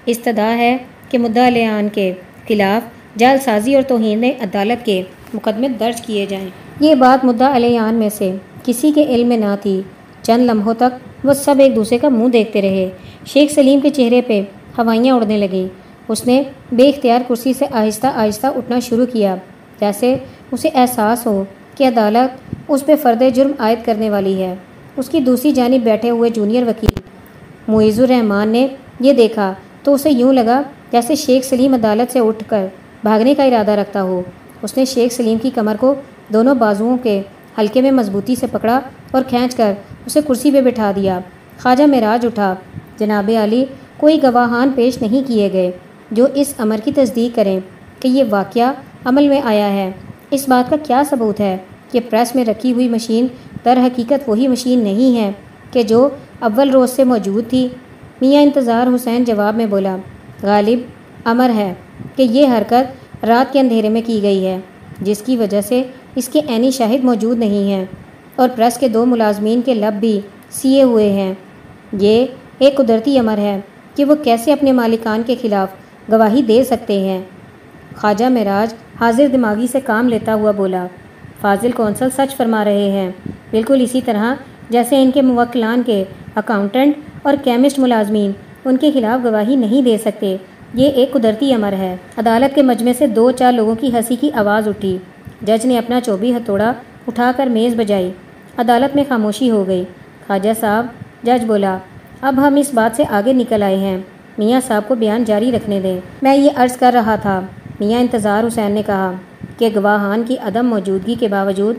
استدا ہے کہ مدعا لیان کے خلاف جال سازی اور توہین عدالت کے مقدمے درج کیے جائیں۔ یہ بات مدعا علیان میں سے کسی کے علم میں نہ تھی۔ چند لمحوں تک وہ سب ایک دوسرے کا منہ دیکھتے رہے۔ شیخ سلیم کے چہرے پہ ہوائیاں اڑنے لگیں۔ اس نے بے اختیار کرسی سے آہستہ آہستہ اٹھنا شروع کیا، جیسے اسے احساس ہو کہ عدالت اس پہ فرد جرم عائد کرنے والی ہے۔ اس کی دوسری جانب بیٹھے ہوئے جونیئر وکیل معیز الرحمان نے یہ دیکھا تو اسے یوں لگا جیسے شیخ سلیم عدالت سے اٹھ کر بھاگنے کا ارادہ رکھتا ہو۔ اس نے شیخ سلیم کی کمر کو دونوں بازوؤں کے ہلکے میں مضبوطی سے پکڑا اور کھینچ کر اسے کرسی پہ بٹھا دیا۔ خواجہ معراج اٹھا۔ جناب علی، کوئی گواہان پیش نہیں کیے گئے جو اس امر کی تصدیق کریں کہ یہ واقعہ عمل میں آیا ہے۔ اس بات کا کیا ثبوت ہے کہ پریس میں رکھی ہوئی مشین در حقیقت وہی مشین نہیں ہے کہ جو اول روز سے موجود تھی؟ میاں انتظار حسین جواب میں بولا، غالب، امر ہے کہ یہ حرکت رات کے اندھیرے میں کی گئی ہے، جس کی وجہ سے اس کے عینی شاہد موجود نہیں ہیں اور پریس کے دو ملازمین کے لب بھی سیے ہوئے ہیں۔ یہ ایک قدرتی امر ہے کہ وہ کیسے اپنے مالکان کے خلاف گواہی دے سکتے ہیں۔ خواجہ معراج حاضر دماغی سے کام لیتا ہوا بولا، فاضل کونسل سچ فرما رہے ہیں۔ بالکل اسی طرح جیسے ان کے موکلان کے اکاؤنٹنٹ اور کیمسٹ ملازمین ان کے خلاف گواہی نہیں دے سکتے، یہ ایک قدرتی امر ہے۔ عدالت کے مجمع سے دو چار لوگوں کی ہنسی کی آواز اٹھی۔ جج نے اپنا چوبی ہتھوڑا اٹھا کر میز بجائی۔ عدالت میں خاموشی ہو گئی۔ خواجہ صاحب، جج بولا، اب ہم اس بات سے آگے نکل آئے ہیں۔ میاں صاحب کو بیان جاری رکھنے دیں۔ میں یہ عرض کر رہا تھا۔ میاں انتظار حسین نے کہا کہ گواہان کی عدم موجودگی کے باوجود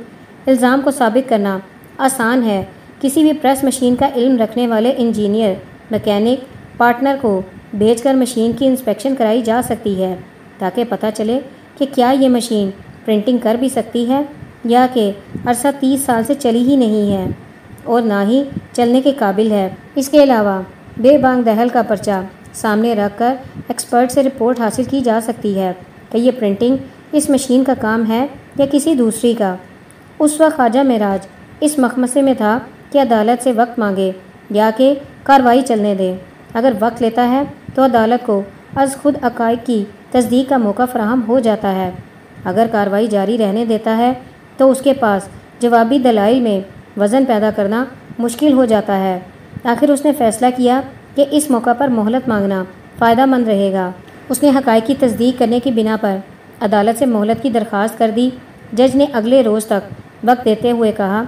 الزام کو ثابت کرنا آسان ہے۔ کسی بھی پریس مشین کا علم رکھنے والے انجینئر، مکینک، پارٹنر کو بھیج کر مشین کی انسپیکشن کرائی جا سکتی ہے تاکہ پتہ چلے کہ کیا یہ مشین پرنٹنگ کر بھی سکتی ہے یا کہ عرصہ تیس سال سے چلی ہی نہیں ہے اور نہ ہی چلنے کے قابل ہے۔ اس کے علاوہ بے بانگ دہل کا پرچہ سامنے رکھ کر ایکسپرٹ سے رپورٹ حاصل کی جا سکتی ہے۔ کہ یہ پرنٹنگ اس مشین کا کام ہے یا کسی دوسری کا؟ اس وقت خواجہ معراج اس مخمسے میں تھا کہ عدالت سے وقت مانگے یا کہ کاروائی چلنے دے۔ اگر وقت لیتا ہے تو عدالت کو از خود عقائد کی تصدیق کا موقع فراہم ہو جاتا ہے۔ اگر کاروائی جاری رہنے دیتا ہے تو اس کے پاس جوابی دلائل میں وزن پیدا کرنا مشکل ہو جاتا ہے۔ آخر اس نے فیصلہ کیا کہ اس موقع پر مہلت مانگنا فائدہ مند رہے گا۔ اس نے حقائق کی تصدیق کرنے کی بنا پر عدالت سے مہلت کی درخواست کر دی۔ جج نے اگلے روز تک وقت دیتے ہوئے کہا،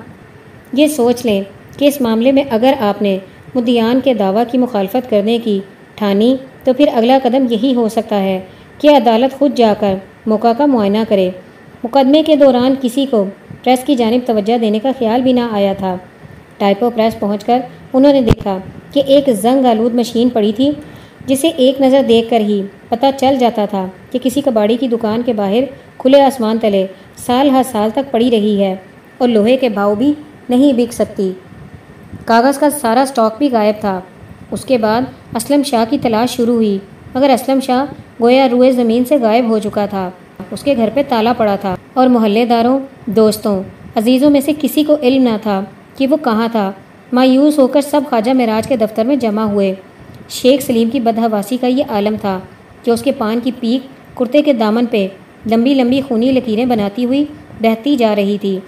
یہ سوچ لیں کہ اس معاملے میں اگر آپ نے مدیان کے دعویٰ کی مخالفت کرنے کی ٹھانی تو پھر اگلا قدم یہی ہو سکتا ہے کہ عدالت خود جا کر موقع کا معائنہ کرے۔ مقدمے کے دوران کسی کو پریس کی جانب توجہ دینے کا خیال بھی نہ آیا تھا۔ ٹائپو پریس پہنچ کر انہوں نے دیکھا کہ ایک زنگ آلود مشین پڑی تھی، جسے ایک نظر دیکھ کر ہی پتہ چل جاتا تھا کہ کسی کباڑی کی دکان کے باہر کھلے آسمان تلے سال ہر سال تک پڑی رہی ہے اور لوہے کے بھاؤ بھی نہیں بک سکتی۔ کاغذ کا سارا سٹاک بھی غائب تھا۔ اس کے بعد اسلم شاہ کی تلاش شروع ہوئی۔ مگر اسلم شاہ گویا روئے زمین سے غائب ہو چکا تھا۔ اس کے گھر پہ تالا پڑا تھا اور محلے داروں، دوستوں، عزیزوں میں سے کسی کو علم نہ تھا کہ وہ کہاں تھا۔ مایوس ہو کر سب خواجہ معراج کے دفتر میں جمع ہوئے۔ شیخ سلیم کی بدہواسی کا یہ عالم تھا کہ اس کے پان کی پیک کرتے کے دامن پہ لمبی لمبی خونی لکیریں بناتی ہوئی بہتی جا رہی تھی،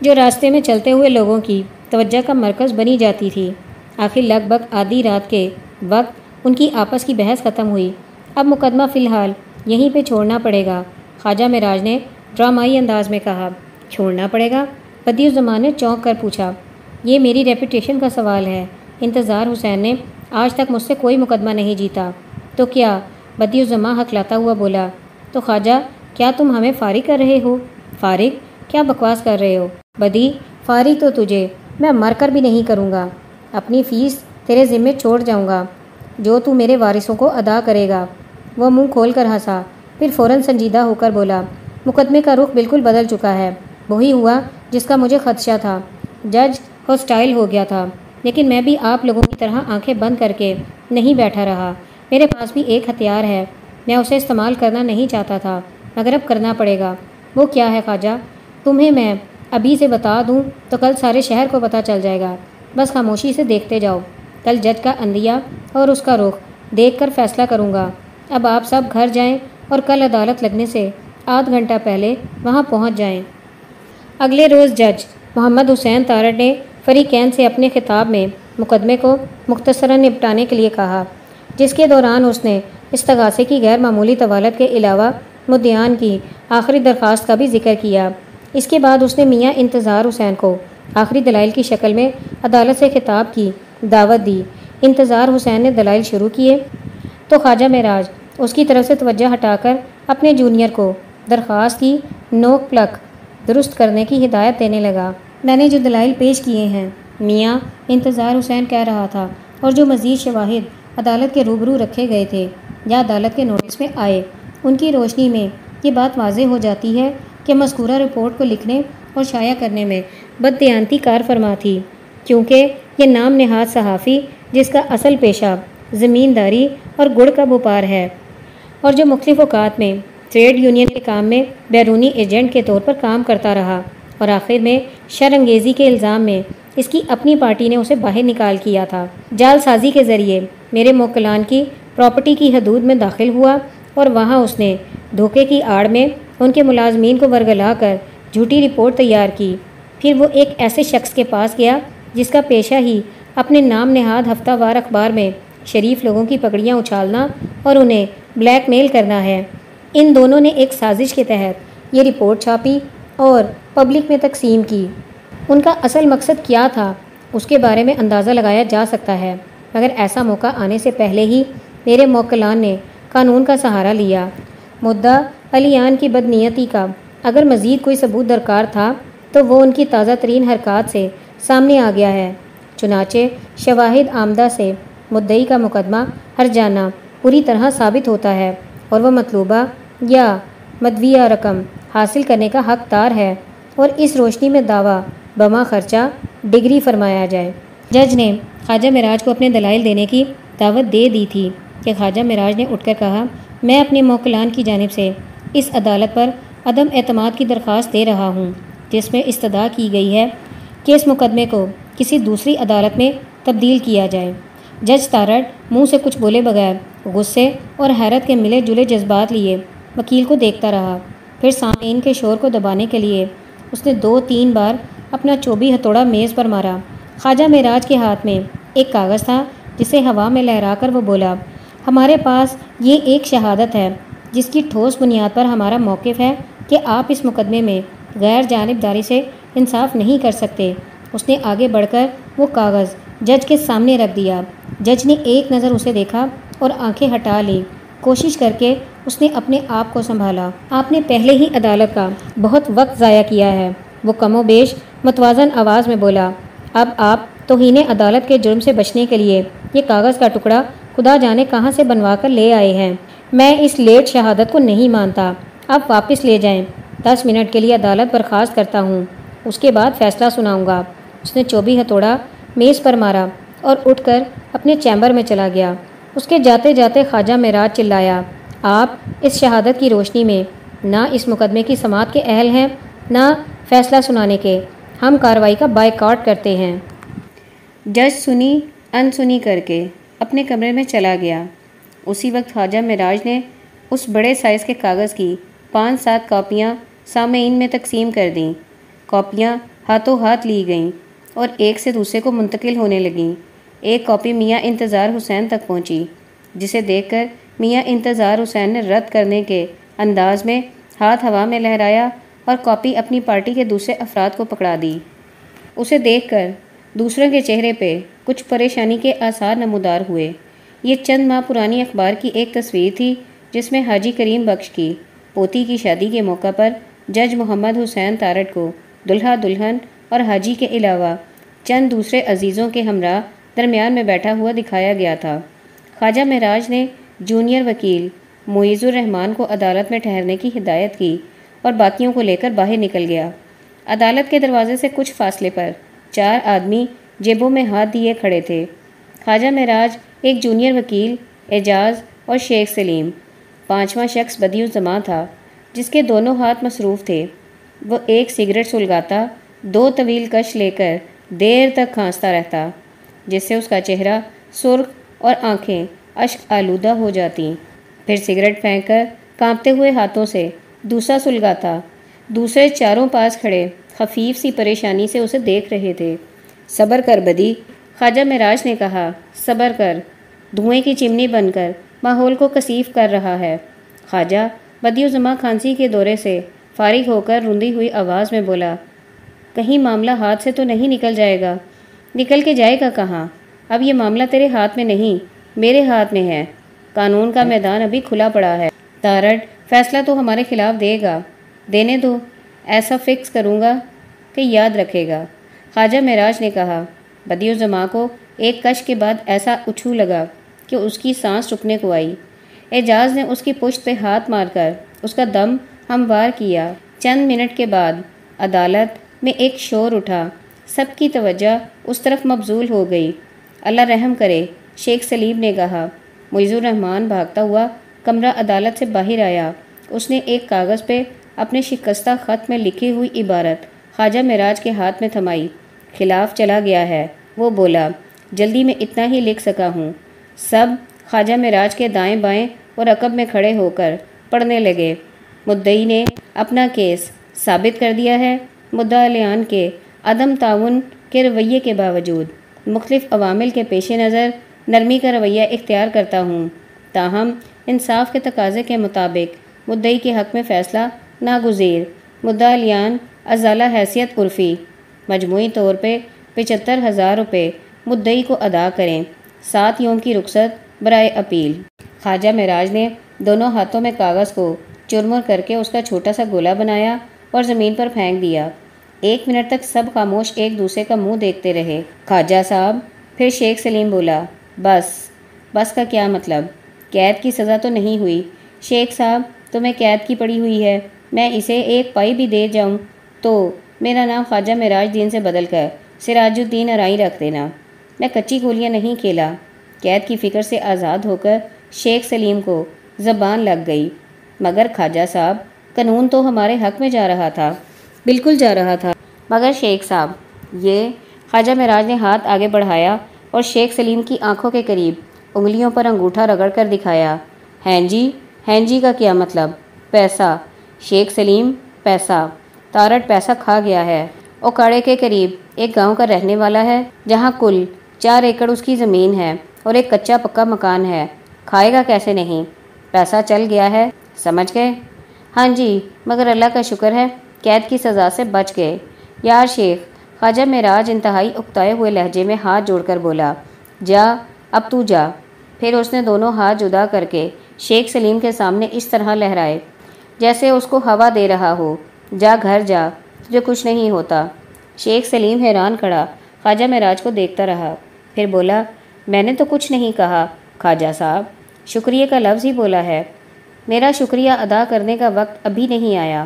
جو راستے میں چلتے ہوئے لوگوں کی توجہ کا مرکز بنی جاتی تھی۔ آخر لگ بھگ آدھی رات کے وقت ان کی آپس کی بحث ختم ہوئی۔ اب مقدمہ فی الحال یہیں پہ چھوڑنا پڑے گا، خواجہ مراج نے ڈرامائی انداز میں کہا۔ چھوڑنا پڑے گا؟ بدی الزمان نے چونک کر پوچھا۔ یہ میری ریپوٹیشن کا سوال ہے۔ انتظار حسین نے آج تک مجھ سے کوئی مقدمہ نہیں جیتا۔ تو کیا بدی الزماں حق لاتا ہوا بولا۔ تو خواجہ، کیا تم ہمیں فارغ کر رہے ہو؟ فارغ؟ کیا بکواس کر رہے ہو؟ بدی، فارغ تو تجھے، میں مر کر بھی نہیں کروں گا۔ اپنی فیس تیرے ذمے چھوڑ جاؤں گا۔ جو تو میرے وارثوں کو ادا کرے گا۔ وہ منہ کھول کر ہنسا۔ پھر فوراً سنجیدہ ہو کر بولا، مقدمے کا رخ بالکل بدل چکا ہے۔ وہی ہوا جس کا مجھے خدشہ تھا۔ جج ہاسٹائل ہو گیا تھا۔ لیکن میں بھی آپ لوگوں کی طرح آنکھیں بند کر کے نہیں بیٹھا رہا۔ میرے پاس بھی ایک ہتھیار ہے۔ میں اسے استعمال کرنا نہیں چاہتا تھا، مگر اب کرنا پڑے گا۔ وہ کیا ہے خواجہ؟ تمہیں میں ابھی سے بتا دوں تو کل سارے شہر کو پتہ چل جائے گا۔ بس خاموشی سے دیکھتے جاؤ۔ کل جج کا اندیا اور اس کا رخ دیکھ کر فیصلہ کروں گا۔ اب آپ سب گھر جائیں اور کل عدالت لگنے سے آدھ گھنٹہ پہلے وہاں پہنچ جائیں۔ اگلے روز جج محمد حسین تارڑ نے فریقین سے اپنے خطاب میں مقدمے کو مختصراً نپٹانے کے لیے کہا، جس کے دوران اس نے استغاثے کی غیر معمولی طوالت کے علاوہ مدیان کی آخری درخواست کا بھی ذکر کیا۔ اس کے بعد اس نے میاں انتظار حسین کو آخری دلائل کی شکل میں عدالت سے خطاب کی دعوت دی۔ انتظار حسین نے دلائل شروع کیے۔ تو خواجہ معراج، اس کی طرف سے توجہ ہٹا کر اپنے جونیئر کو درخواست کی نوک پلک درست کرنے کی ہدایت دینے لگا۔ میں نے جو دلائل پیش کیے ہیں۔ میاں۔ انتظار حسین کہہ رہا تھا اور جو مزید شواہد عدالت کے روبرو رکھے گئے تھے یا عدالت کے نوٹس میں آئے ان کی روشنی میں یہ بات واضح ہو جاتی ہے کہ مذکورہ رپورٹ کو لکھنے اور شائع کرنے میں بددیانتی کار فرما تھی کیونکہ یہ نام نہاد صحافی جس کا اصل پیشہ زمینداری اور گڑ کا بپار ہے اور جو مختلف اوقات میں ٹریڈ یونین کے کام میں بیرونی ایجنٹ کے طور پر کام کرتا رہا۔ اور آخر میں شرنگیزی کے الزام میں اس کی اپنی پارٹی نے اسے باہر نکال کیا تھا۔ جال سازی کے ذریعے میرے موکلان کی پراپرٹی کی حدود میں داخل ہوا اور وہاں اس نے دھوکے کی آڑ میں ان کے ملازمین کو ورگلا کر جھوٹی رپورٹ تیار کی۔ پھر وہ ایک ایسے شخص کے پاس گیا جس کا پیشہ ہی اپنے نام نہاد ہفتہ وار اخبار میں شریف لوگوں کی پگڑیاں اچھالنا اور انہیں بلیک میل کرنا ہے۔ ان دونوں نے ایک سازش کے تحت یہ رپورٹ چھاپی اور پبلک میں تقسیم کی۔ ان کا اصل مقصد کیا تھا، اس کے بارے میں اندازہ لگایا جا سکتا ہے۔ مگر ایسا موقع آنے سے پہلے ہی میرے موکلان نے قانون کا سہارا لیا۔ مدعا علیان کی بدنیتی کا۔ اگر مزید کوئی ثبوت درکار تھا، تو وہ ان کی تازہ ترین حرکات سے سامنے آ گیا ہے۔ چنانچہ شواہد آمدہ سے مدعی کا مقدمہ ہر جانا پوری طرح ثابت ہوتا ہے اور وہ مطلوبہ یا مدویہ رقم حاصل کرنے کا حق دار ہے اور اس روشنی میں دعویٰ، بما خرچہ، ڈگری فرمایا جائے۔ جج نے خواجہ مراج کو اپنے دلائل دینے کی دعوت دے دی تھی کہ خواجہ مراج نے اٹھ کر کہا، میں اپنے موکلان کی جانب سے اس عدالت پر عدم اعتماد کی درخواست دے رہا ہوں، جس میں استدا کی گئی ہے کہ اس مقدمے کو کسی دوسری عدالت میں تبدیل کیا جائے۔ جج تارڑ منہ سے کچھ بولے بغیر غصے اور حیرت کے ملے جلے جذبات لیے وکیل کو دیکھتا رہا۔ پھر سامعین کے شور کو دبانے کے لیے اس نے دو تین بار اپنا چوبی ہتھوڑا میز پر مارا۔ خواجہ معراج کے ہاتھ میں ایک کاغذ تھا جسے ہوا میں لہرا کر وہ بولا، ہمارے پاس یہ ایک شہادت ہے، جس کی ٹھوس بنیاد پر ہمارا موقف ہے کہ آپ اس مقدمے میں غیر جانبداری سے انصاف نہیں کر سکتے۔ اس نے آگے بڑھ کر وہ کاغذ جج کے سامنے رکھ دیا۔ جج نے ایک نظر اسے دیکھا اور آنکھیں ہٹا لی کوشش کر کے اس نے اپنے آپ کو سنبھالا۔ آپ نے پہلے ہی عدالت کا بہت وقت ضائع کیا ہے۔ وہ کم و بیش متوازن آواز میں بولا، اب آپ توہین عدالت کے جرم سے بچنے کے لیے یہ کاغذ کا ٹکڑا خدا جانے کہاں سے بنوا کر لے آئے ہیں۔ میں اس لیٹ شہادت کو نہیں مانتا۔ اب واپس لے جائیں۔ دس منٹ کے لیے عدالت برخاست کرتا ہوں۔ اس کے بعد فیصلہ سناؤں گا۔ اس نے چوبی ہتھوڑا میز پر مارا اور اٹھ کر اپنے چیمبر میں چلا گیا۔ اس کے جاتے جاتے خواجہ معراج چلایا۔ آپ اس شہادت کی روشنی میں نہ اس مقدمے کی سماعت کے اہل ہیں، نہ فیصلہ سنانے کے۔ ہم کارروائی کا بائی کاٹ کرتے ہیں۔ جج سنی ان سنی کر کے اپنے کمرے میں چلا گیا۔ اسی وقت خواجہ معراج نے اس بڑے سائز کے کاغذ کی پانچ سات کاپیاں سامعین میں تقسیم کر دیں۔ کاپیاں ہاتھوں ہاتھ لی گئیں اور ایک سے دوسرے کو منتقل ہونے لگیں۔ ایک کاپی میاں انتظار حسین تک پہنچی، جسے دیکھ کر میاں انتظار حسین نے رد کرنے کے انداز میں ہاتھ ہوا میں لہرایا اور کاپی اپنی پارٹی کے دوسرے افراد کو پکڑا دی۔ اسے دیکھ کر دوسروں کے چہرے پہ کچھ پریشانی کے آثار نمودار ہوئے۔ یہ چند ماہ پرانی اخبار کی ایک تصویر تھی جس میں حاجی کریم بخش کی پوتی کی شادی کے موقع پر جج محمد حسین تارٹ کو دلہا دلہن اور حاجی کے علاوہ چند دوسرے عزیزوں کے ہمراہ درمیان میں بیٹھا ہوا دکھایا گیا تھا۔ خواجہ مہراج نے جونیئر وکیل معیز الرحمان کو عدالت میں ٹھہرنے کی ہدایت کی اور باقیوں کو لے کر باہر نکل گیا۔ عدالت کے دروازے سے کچھ فاصلے پر چار آدمی جیبوں میں ہاتھ دیے کھڑے تھے۔ خواجہ مہراج ایک جونیئر وکیل، اعجاز اور شیخ سلیم۔ پانچواں شخص بدی الزماں تھا، جس کے دونوں ہاتھ مصروف تھے۔ وہ ایک سگریٹ سلگاتا، دو طویل کش لے کر دیر تک کھانستا رہتا، جس سے اس کا چہرہ، سرخ اور آنکھیں اشک آلودہ ہو جاتی۔ پھر سگریٹ پھینک کر کانپتے ہوئے ہاتھوں سے دوسرا سلگاتا دوسرے چاروں پاس کھڑے خفیف سی پریشانی سے اسے دیکھ رہے تھے۔ صبر کر بدی، خواجہ مراج نے کہا، صبر کر۔ دھوئیں کی چمنی بن کر ماحول کو کثیف کر رہا ہے۔ خواجہ بدی زماں کھانسی کے دورے سے فارغ ہو کر رندی ہوئی آواز میں بولا، کہیں معاملہ ہاتھ سے تو نہیں نکل جائے گا۔ نکل کے جائے گا کہاں؟ اب یہ معاملہ تیرے ہاتھ میں نہیں۔ میرے ہاتھ میں ہے۔ قانون کا میدان ابھی کھلا پڑا ہے۔ تارٹ، فیصلہ تو ہمارے خلاف دے گا۔ دینے دو۔ ایسا فکس کروں گا کہ یاد رکھے گا۔ خواجہ معراج نے کہا بدی الزماں کو ایک کش کے بعد ایسا اچھو لگا کہ اس کی سانس رکنے کو آئی۔ اعجاز نے اس کی پشت پہ ہاتھ مار کر اس کا دم ہموار کیا۔ چند منٹ کے بعد عدالت میں ایک شور اٹھا۔ سب کی توجہ اس طرف مبزول ہو گئی۔ اللہ رحم کرے۔ شیخ سلیم نے کہا، معیز الرحمان بھاگتا ہوا کمرہ عدالت سے باہر آیا۔ اس نے ایک کاغذ پہ اپنے شکستہ خط میں لکھی ہوئی عبارت خواجہ معراج کے ہاتھ میں تھمائی۔ خلاف چلا گیا ہے۔ وہ بولا، جلدی میں اتنا ہی لکھ سکا ہوں۔ سب خواجہ معراج کے دائیں بائیں اور رقب میں کھڑے ہو کر پڑھنے لگے۔ مدعی نے اپنا کیس ثابت کر دیا ہے۔ مدعا لیان کے عدم تعاون کے رویے کے باوجود مختلف عوامل کے پیش نظر نرمی کا رویہ اختیار کرتا ہوں۔ تاہم، انصاف کے تقاضے کے مطابق مدعی کے حق میں فیصلہ ناگزیر۔ مدعا لیان ازالہ حیثیت عرفی۔ مجموعی طور پہ پچہتر ہزار روپے مدعی کو ادا کریں۔ سات یوم کی رخصت برائے اپیل۔ خواجہ معراج نے دونوں ہاتھوں میں کاغذ کو چرمر کر کے اس کا چھوٹا سا گولا بنایا اور زمین پر پھینک دیا۔ ایک منٹ تک سب خاموش ایک دوسرے کا منہ دیکھتے رہے۔ خواجہ صاحب پھر شیخ سلیم بولا بس بس کا کیا مطلب؟ قید کی سزا تو نہیں ہوئی۔ شیخ صاحب، تمہیں قید کی پڑی ہوئی ہے۔ میں اسے ایک پائی بھی دے جاؤں۔ تو، میرا نام خواجہ معراج دین سے بدل کر سراج الدین ارائی رکھ دینا۔ میں کچی گولیاں نہیں کھیلا۔ قید کی فکر سے آزاد ہو کر شیخ سلیم کو زبان لگ گئی۔ مگر خواجہ صاحب، قانون تو ہمارے حق میں جا رہا تھا۔ بالکل جا رہا تھا۔ مگر شیخ صاحب، یہ خواجہ معراج نے ہاتھ آگے بڑھایا اور شیخ سلیم کی آنکھوں کے قریب انگلیوں پر انگوٹھا رگڑ کر دکھایا ہین جی ہین جی کا کیا مطلب؟ پیسہ۔ شیخ سلیم، پیسہ۔ تارٹ پیسہ کھا گیا ہے۔ اوکاڑے کے قریب ایک گاؤں کا رہنے والا ہے، جہاں کل چار ایکڑ اس کی زمین ہے اور ایک کچا پکا مکان ہے۔ کھائے گا کیسے نہیں؟ پیسہ چل گیا ہے۔ سمجھ گئے؟ ہاں جی مگر اللہ کا شکر ہے، قید کی سزا سے بچ گئے۔ یار شیخ خواجہ معراج انتہائی اکتائے ہوئے لہجے میں ہاتھ جوڑ کر بولا، جا، اب تو جا۔ پھر اس نے دونوں ہاتھ جدا کر کے شیخ سلیم کے سامنے اس طرح لہرائے، جیسے اس کو ہوا دے رہا ہو، جا گھر جا، تجھے کچھ نہیں ہوتا۔ شیخ سلیم حیران کھڑا خواجہ معراج کو دیکھتا رہا، پھر بولا، میں نے تو کچھ نہیں کہا خواجہ صاحب، شکریہ کا لفظ ہی بولا ہے۔ میرا شکریہ ادا کرنے کا وقت ابھی نہیں آیا۔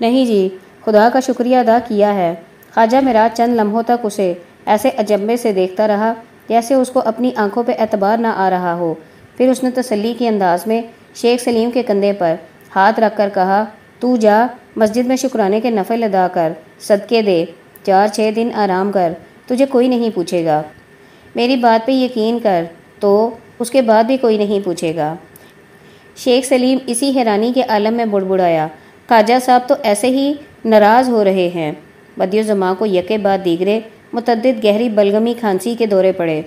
نہیں جی خدا کا شکریہ ادا کیا ہے۔ خواجہ معراج چند لمحوں تک اسے ایسے اجمبے سے دیکھتا رہا جیسے اس کو اپنی آنکھوں پہ اعتبار نہ آ رہا ہو۔ پھر اس نے تسلی کے انداز میں شیخ سلیم کے کندھے پر ہاتھ رکھ کر کہا، تو جا، مسجد میں شکرانے کے نفل ادا کر، صدقے دے، چار چھ دن آرام کر، تجھے کوئی نہیں پوچھے گا۔ میری بات پہ یقین کر تو اس کے بعد بھی کوئی نہیں پوچھے گا۔ شیخ سلیم اسی حیرانی کے عالم میں بڑ بڑایا خواجہ صاحب تو ایسے ہی ناراض ہو رہے ہیں۔ بدیو زماں کو یکے بعد دیگرے متعدد گہری بلغمی کھانسی کے دورے پڑے۔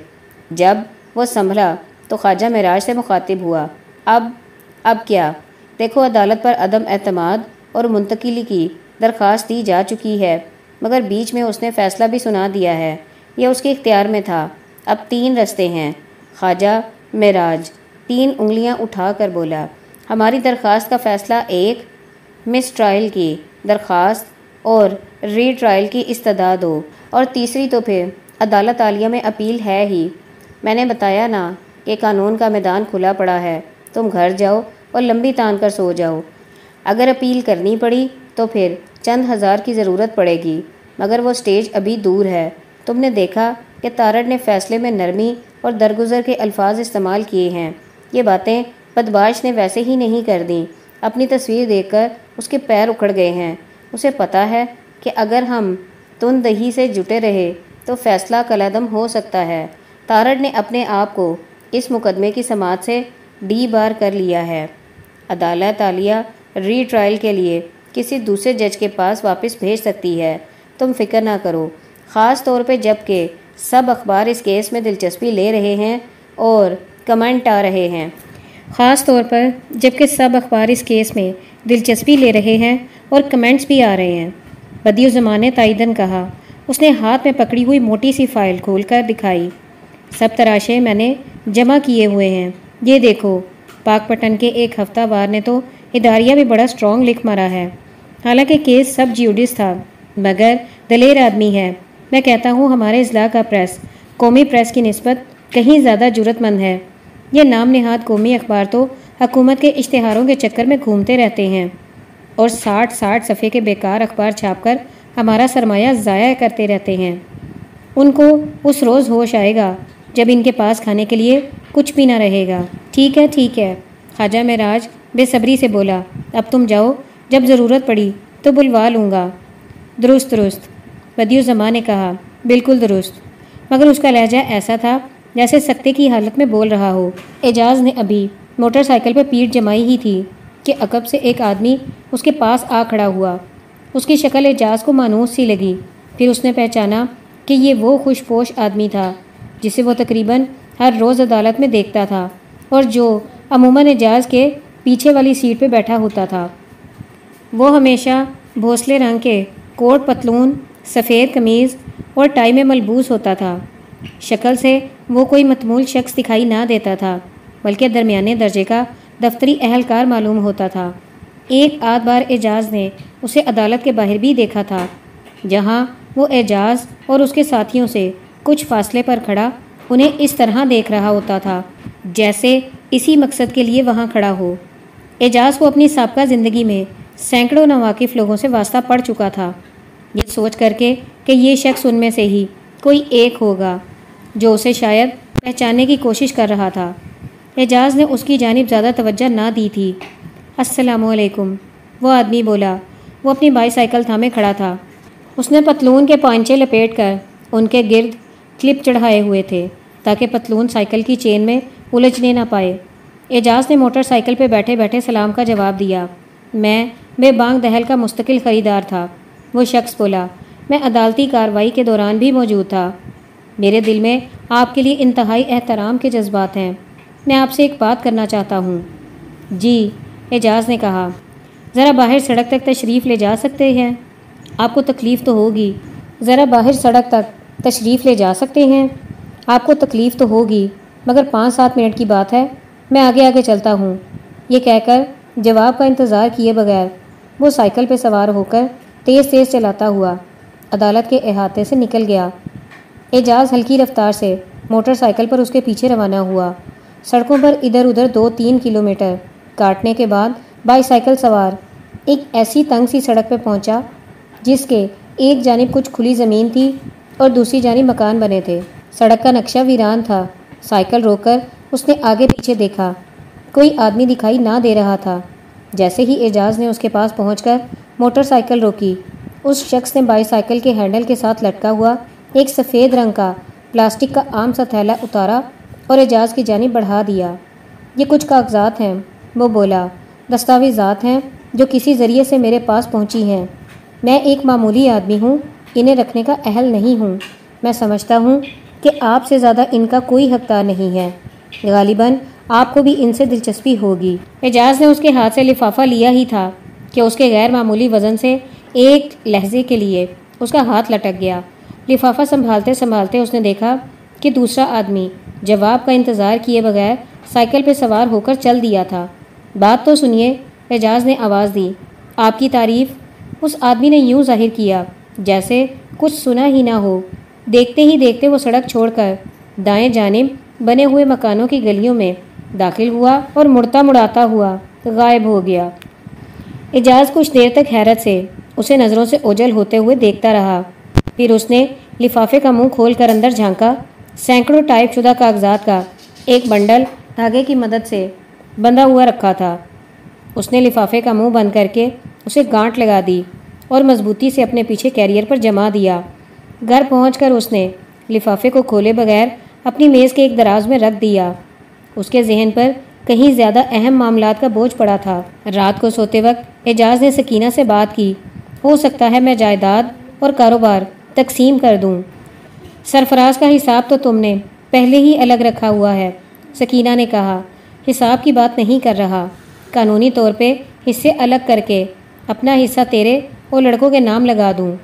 جب وہ سنبھلا تو خواجہ معراج سے مخاطب ہوا۔ اب اب کیا؟ دیکھو عدالت پر عدم اعتماد اور منتقلی کی درخواست دی جا چکی ہے، مگر بیچ میں اس نے فیصلہ بھی سنا دیا ہے۔ یہ اس کے اختیار میں تھا۔ اب تین رستے ہیں۔ خواجہ معراج، تین انگلیاں اٹھا کر بولا، ہماری درخواست کا فیصلہ ایک مس ٹرائل کی درخواست اور ری ٹرائل کی استداد ہو۔ اور تیسری تو پھر، عدالت عالیہ میں اپیل ہے ہی۔ میں نے بتایا نا کہ قانون کا میدان کھلا پڑا ہے۔ تم گھر جاؤ اور لمبی تان کر سو جاؤ۔ اگر اپیل کرنی پڑی تو پھر چند ہزار کی ضرورت پڑے گی، مگر وہ سٹیج ابھی دور ہے۔ تم نے دیکھا کہ تارڑ نے فیصلے میں نرمی اور درگزر کے الفاظ استعمال کیے ہیں۔ یہ باتیں بدباش نے ویسے ہی نہیں کر دیں۔ اپنی تصویر دیکھ کر اس کے پیر اکھڑ گئے ہیں۔ اسے پتا ہے کہ اگر ہم تن دہی سے جٹے رہے تو فیصلہ کلادم ہو سکتا ہے۔ تارڑ نے اپنے آپ کو اس مقدمے کی سماعت سے ڈی بار کر لیا ہے۔ عدالت عالیہ ری ٹرائل کے لیے کسی دوسرے جج کے پاس واپس بھیج سکتی ہے۔ تم فکر نہ کرو۔ خاص طور پہ جبکہ سب اخبار اس کیس میں دلچسپی لے رہے ہیں اور کمنٹ آ رہے ہیں۔ خاص طور پر جبکہ سب اخبار اس کیس میں دلچسپی لے رہے ہیں اور کمنٹس بھی آ رہے ہیں۔ بدیو زمان نے تائیدن کہا۔ اس نے ہاتھ میں پکڑی ہوئی موٹی سی فائل کھول کر دکھائی۔ سب تراشے میں نے جمع کیے ہوئے ہیں۔ یہ دیکھو، پاک پٹن کے ایک ہفتہ وار نے تو اداریہ بھی بڑا سٹرونگ لکھ مارا ہے۔ حالانکہ کیس سب جیوڈس تھا، مگر دلیر آدمی ہے۔ میں کہتا ہوں، ہمارے اضلاع کا پریس قومی پریس کی نسبت کہیں زیادہ جرت مند ہے۔ یہ نام نہاد قومی اخبار تو حکومت کے اشتہاروں کے چکر میں گھومتے رہتے ہیں۔ اور ساٹھ ساٹھ صفحے کے بیکار اخبار چھاپ کر ہمارا سرمایہ ضائع کرتے رہتے ہیں۔ ان کو اس روز ہوش آئے گا جب ان کے پاس کھانے کے لیے کچھ بھی نہ رہے گا۔ ٹھیک ہے ٹھیک ہے۔ خواجہ میں راج بے صبری سے بولا، اب تم جاؤ، جب ضرورت پڑی تو بلوا لوں گا۔ درست درست۔ بدیو زماں نے کہا، بالکل درست۔ مگر اس کا لہجہ ایسا تھا جیسے سکتے کی حالت میں بول رہا ہو۔ اعجاز نے ابھی موٹر سائیکل پہ پیٹ جمائی ہی تھی۔ کہ عقب سے ایک آدمی اس کے پاس آ کھڑا ہوا۔ اس کی شکل اعجاز کو مانوس سی لگی۔ پھر اس نے پہچانا کہ یہ وہ خوش پوش آدمی تھا، جسے وہ تقریباً ہر روز عدالت میں دیکھتا تھا اور جو عموماً اعجاز کے پیچھے والی سیٹ پہ بیٹھا ہوتا تھا۔ وہ ہمیشہ بھوسلے رنگ کے کوٹ، پتلون، سفید قمیض اور ٹائی میں ملبوس ہوتا تھا۔ شکل سے وہ کوئی متمول شخص دکھائی نہ دیتا تھا، بلکہ درمیانے درجے کا دفتری اہلکار معلوم ہوتا تھا۔ ایک آدھ بار اعجاز نے اسے عدالت کے باہر بھی دیکھا تھا، جہاں وہ اعجاز اور اس کے ساتھیوں سے کچھ فاصلے پر کھڑا، انہیں اس طرح دیکھ رہا ہوتا تھا جیسے اسی مقصد کے لیے وہاں کھڑا ہو۔ اعجاز کو اپنی سابقہ زندگی میں سینکڑوں ناواقف لوگوں سے واسطہ پڑ چکا تھا۔ یہ سوچ کر کے کہ یہ شخص ان میں سے ہی کوئی ایک ہوگا جو اسے شاید پہچاننے کی کوشش کر رہا تھا۔ اعجاز نے اس کی جانب زیادہ توجہ نہ دی تھی۔ السلام علیکم۔ وہ آدمی بولا، وہ اپنی بائی سائیکل تھامے کھڑا تھا۔ اس نے پتلون کے پانچے لپیٹ کر ان کے گرد کلپ چڑھائے ہوئے تھے تاکہ پتلون سائیکل کی چین میں الجھنے نہ پائے۔ اعجاز نے موٹر سائیکل پہ بیٹھے بیٹھے سلام کا جواب دیا۔ میں بے بانگ دہل کا مستقل خریدار تھا۔ وہ شخص بولا، میں عدالتی کاروائی کے دوران بھی موجود تھا۔ میرے دل میں آپ کے لیے انتہائی احترام کے جذبات ہیں۔ میں آپ سے ایک بات کرنا چاہتا ہوں۔ جی اعجاز نے کہا، ذرا باہر سڑک تک تشریف لے جا سکتے ہیں؟ آپ کو تکلیف تو ہوگی۔ ذرا باہر سڑک تک تشریف لے جا سکتے ہیں؟ آپ کو تکلیف تو ہوگی، مگر پانچ سات منٹ کی بات ہے۔ میں آگے آگے چلتا ہوں۔ یہ کہہ کر جواب کا انتظار کیے بغیر وہ سائیکل پہ سوار ہو کر تیز تیز چلاتا ہوا عدالت کے احاطے سے نکل گیا۔ اعجاز ہلکی رفتار سے موٹر سائیکل پر اس کے پیچھے روانہ ہوا۔ سڑکوں پر ادھر ادھر دو تین کلومیٹر۔ کاٹنے کے بعد بائی سائیکل سوار۔ ایک ایسی تنگ سی سڑک پہ پہنچا، جس کے ایک جانب کچھ کھلی زمین تھی اور دوسری جانب مکان بنے تھے۔ سڑک کا نقشہ ویران تھا۔ سائیکل روک کر اس نے آگے پیچھے دیکھا۔ کوئی آدمی دکھائی نہ دے رہا تھا۔ جیسے ہی اعجاز نے اس کے پاس پہنچ کر موٹر سائیکل روکی، اس شخص نے بائی سائیکل کے ہینڈل کے ساتھ لٹکا ہوا ایک سفید رنگ کا پلاسٹک کا عام سا تھیلا اتارا اور اعجاز کی جانب بڑھا دیا۔ یہ کچھ کاغذات ہیں۔ وہ بولا دستاویزات ہیں جو کسی ذریعے سے میرے پاس پہنچی ہیں۔ میں ایک معمولی آدمی ہوں، انہیں رکھنے کا اہل نہیں ہوں۔ میں سمجھتا ہوں کہ آپ سے زیادہ ان کا کوئی حقدار نہیں ہے۔ غالباً آپ کو بھی ان سے دلچسپی ہوگی۔ اعجاز نے اس کے ہاتھ سے لفافہ لیا ہی تھا کہ اس کے غیر معمولی وزن سے ایک لہجے کے لیے اس کا ہاتھ لٹک گیا۔ لفافہ سنبھالتے سنبھالتے اس نے دیکھا کہ دوسرا آدمی جواب کا انتظار کیے بغیر سائیکل پہ سوار ہو کر چل دیا تھا۔ بات تو سنیے، اعجاز نے آواز دی۔ آپ کی تعریف اس آدمی نے یوں ظاہر کیا جیسے کچھ سنا ہی نہ ہو۔ دیکھتے ہی دیکھتے وہ سڑک چھوڑ کر دائیں جانب بنے ہوئے مکانوں کی گلیوں میں داخل ہوا اور مڑتا مڑاتا ہوا غائب ہو گیا۔ اعجاز کچھ دیر تک حیرت سے اسے نظروں سے اوجل ہوتے ہوئے دیکھتا رہا۔ پھر اس نے لفافے کا منہ کھول کر اندر جھانکا۔ سینکڑوں ٹائپ شدہ کاغذات کا ایک بنڈل دھاگے کی مدد سے بندھا ہوا رکھا تھا۔ اس نے لفافے کا منہ بند کر کے اسے گانٹ لگا دی اور مضبوطی سے اپنے پیچھے کیریئر پر جما دیا۔ گھر پہنچ کر اس نے لفافے کو کھولے بغیر اپنی میز کے ایک دراز میں رکھ دیا۔ اس کے ذہن پر کہیں زیادہ اہم معاملات کا بوجھ پڑا تھا۔ رات کو سوتے وقت اعجاز نے سکینہ سے بات کی، ہو سکتا ہے میں جائیداد اور کاروبار تقسیم کر دوں۔ سرفراز کا حساب تو تم نے پہلے ہی الگ رکھا ہوا ہے۔ سکینہ نے کہا، حساب کی بات نہیں کر رہا۔ قانونی طور پہ حصے الگ کر کے اپنا حصہ تیرے اور لڑکوں کے نام لگا دوں۔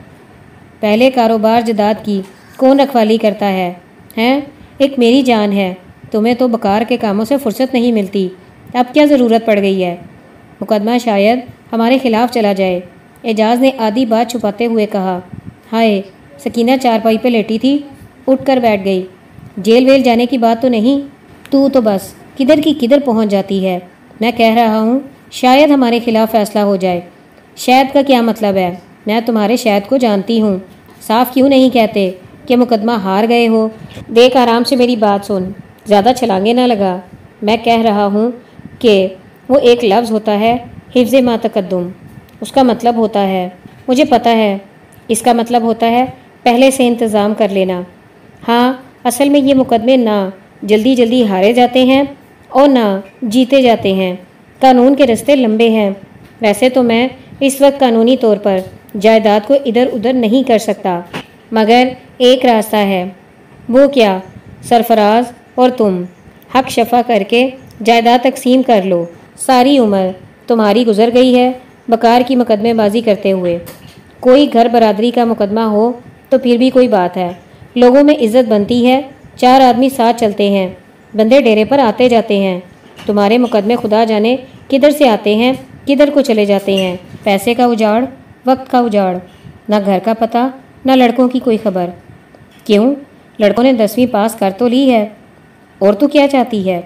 پہلے کاروبار جداد کی کون رکھوالی کرتا ہے؟ ہیں؟ ایک میری جان ہے۔ تمہیں تو بکار کے کاموں سے فرصت نہیں ملتی۔ اب کیا ضرورت پڑ گئی ہے؟ مقدمہ شاید ہمارے خلاف چلا جائے۔ اعجاز نے آدھی بات چھپاتے ہوئے کہا، ہائے! سکینہ چار پائی پہ لیٹی تھی، اٹھ کر بیٹھ گئی۔ جیل ویل جانے کی بات تو نہیں، تو تو بس، کدھر کی کدھر پہنچ جاتی ہے۔ میں کہہ رہا ہوں، شاید ہمارے خلاف فیصلہ ہو جائے۔ شاید کا کیا مطلب ہے؟ میں تمہارے شاید کو جانتی ہوں۔ صاف کیوں نہیں کہتے کہ مقدمہ ہار گئے ہو؟ دیکھ، آرام سے میری بات سن۔ زیادہ چھلانگے نہ لگا۔ میں کہہ رہا ہوں کہ وہ ایک لفظ ہوتا ہے، حفظ ما تقدم اس کا مطلب ہوتا ہے، مجھے پتہ ہے۔ اس کا مطلب ہوتا ہے پہلے سے انتظام کر لینا۔ ہاں اصل میں یہ مقدمے نہ جلدی جلدی ہارے جاتے ہیں اور نہ جیتے جاتے ہیں۔ قانون کے رستے لمبے ہیں۔ ویسے تو میں اس وقت قانونی طور پر جائیداد کو ادھر ادھر نہیں کر سکتا، مگر ایک راستہ ہے۔ وہ کیا؟ سرفراز اور تم۔ حق شفا کر کے جائیداد تقسیم کر لو۔ ساری عمر تمہاری گزر گئی ہے۔ بکار کی مقدمے بازی کرتے ہوئے۔ کوئی گھر برادری کا مقدمہ ہو تو پھر بھی کوئی بات ہے۔ لوگوں میں عزت بنتی ہے، چار آدمی ساتھ چلتے ہیں۔ بندے ڈیرے پر آتے جاتے ہیں۔ تمہارے مقدمے خدا جانے کدھر سے آتے ہیں، کدھر کو چلے جاتے ہیں۔ پیسے کا اجاڑ، وقت کا اجاڑ۔ نہ گھر کا پتہ، نہ لڑکوں کی کوئی خبر۔ کیوں؟ لڑکوں نے دسویں پاس کر تو لی ہے۔ اور تو کیا چاہتی ہے؟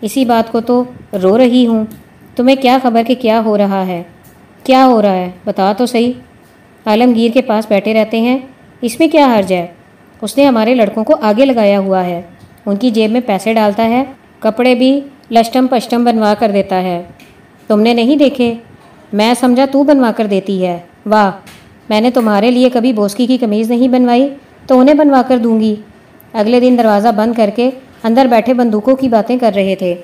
اسی بات کو تو رو رہی ہوں۔ تمہیں کیا خبر کہ کیا ہو رہا ہے؟ کیا ہو رہا ہے؟ بتا تو صحیح۔ عالمگیر کے پاس بیٹھے رہتے ہیں۔ اس میں کیا حرج ہے؟ اس نے ہمارے لڑکوں کو آگے لگایا ہوا ہے۔ ان کی جیب میں پیسے ڈالتا ہے، کپڑے بھی لشٹم پشٹم بنوا کر دیتا ہے۔ تم نے نہیں دیکھے؟ میں سمجھا تو بنوا کر دیتی ہے۔ واہ، میں نے تمہارے لیے کبھی بوسکی کی قمیض نہیں بنوائی، تو انہیں بنوا کر دوں گی۔ اگلے دن دروازہ بند کر کے اندر بیٹھے بندوقوں کی باتیں کر رہے تھے۔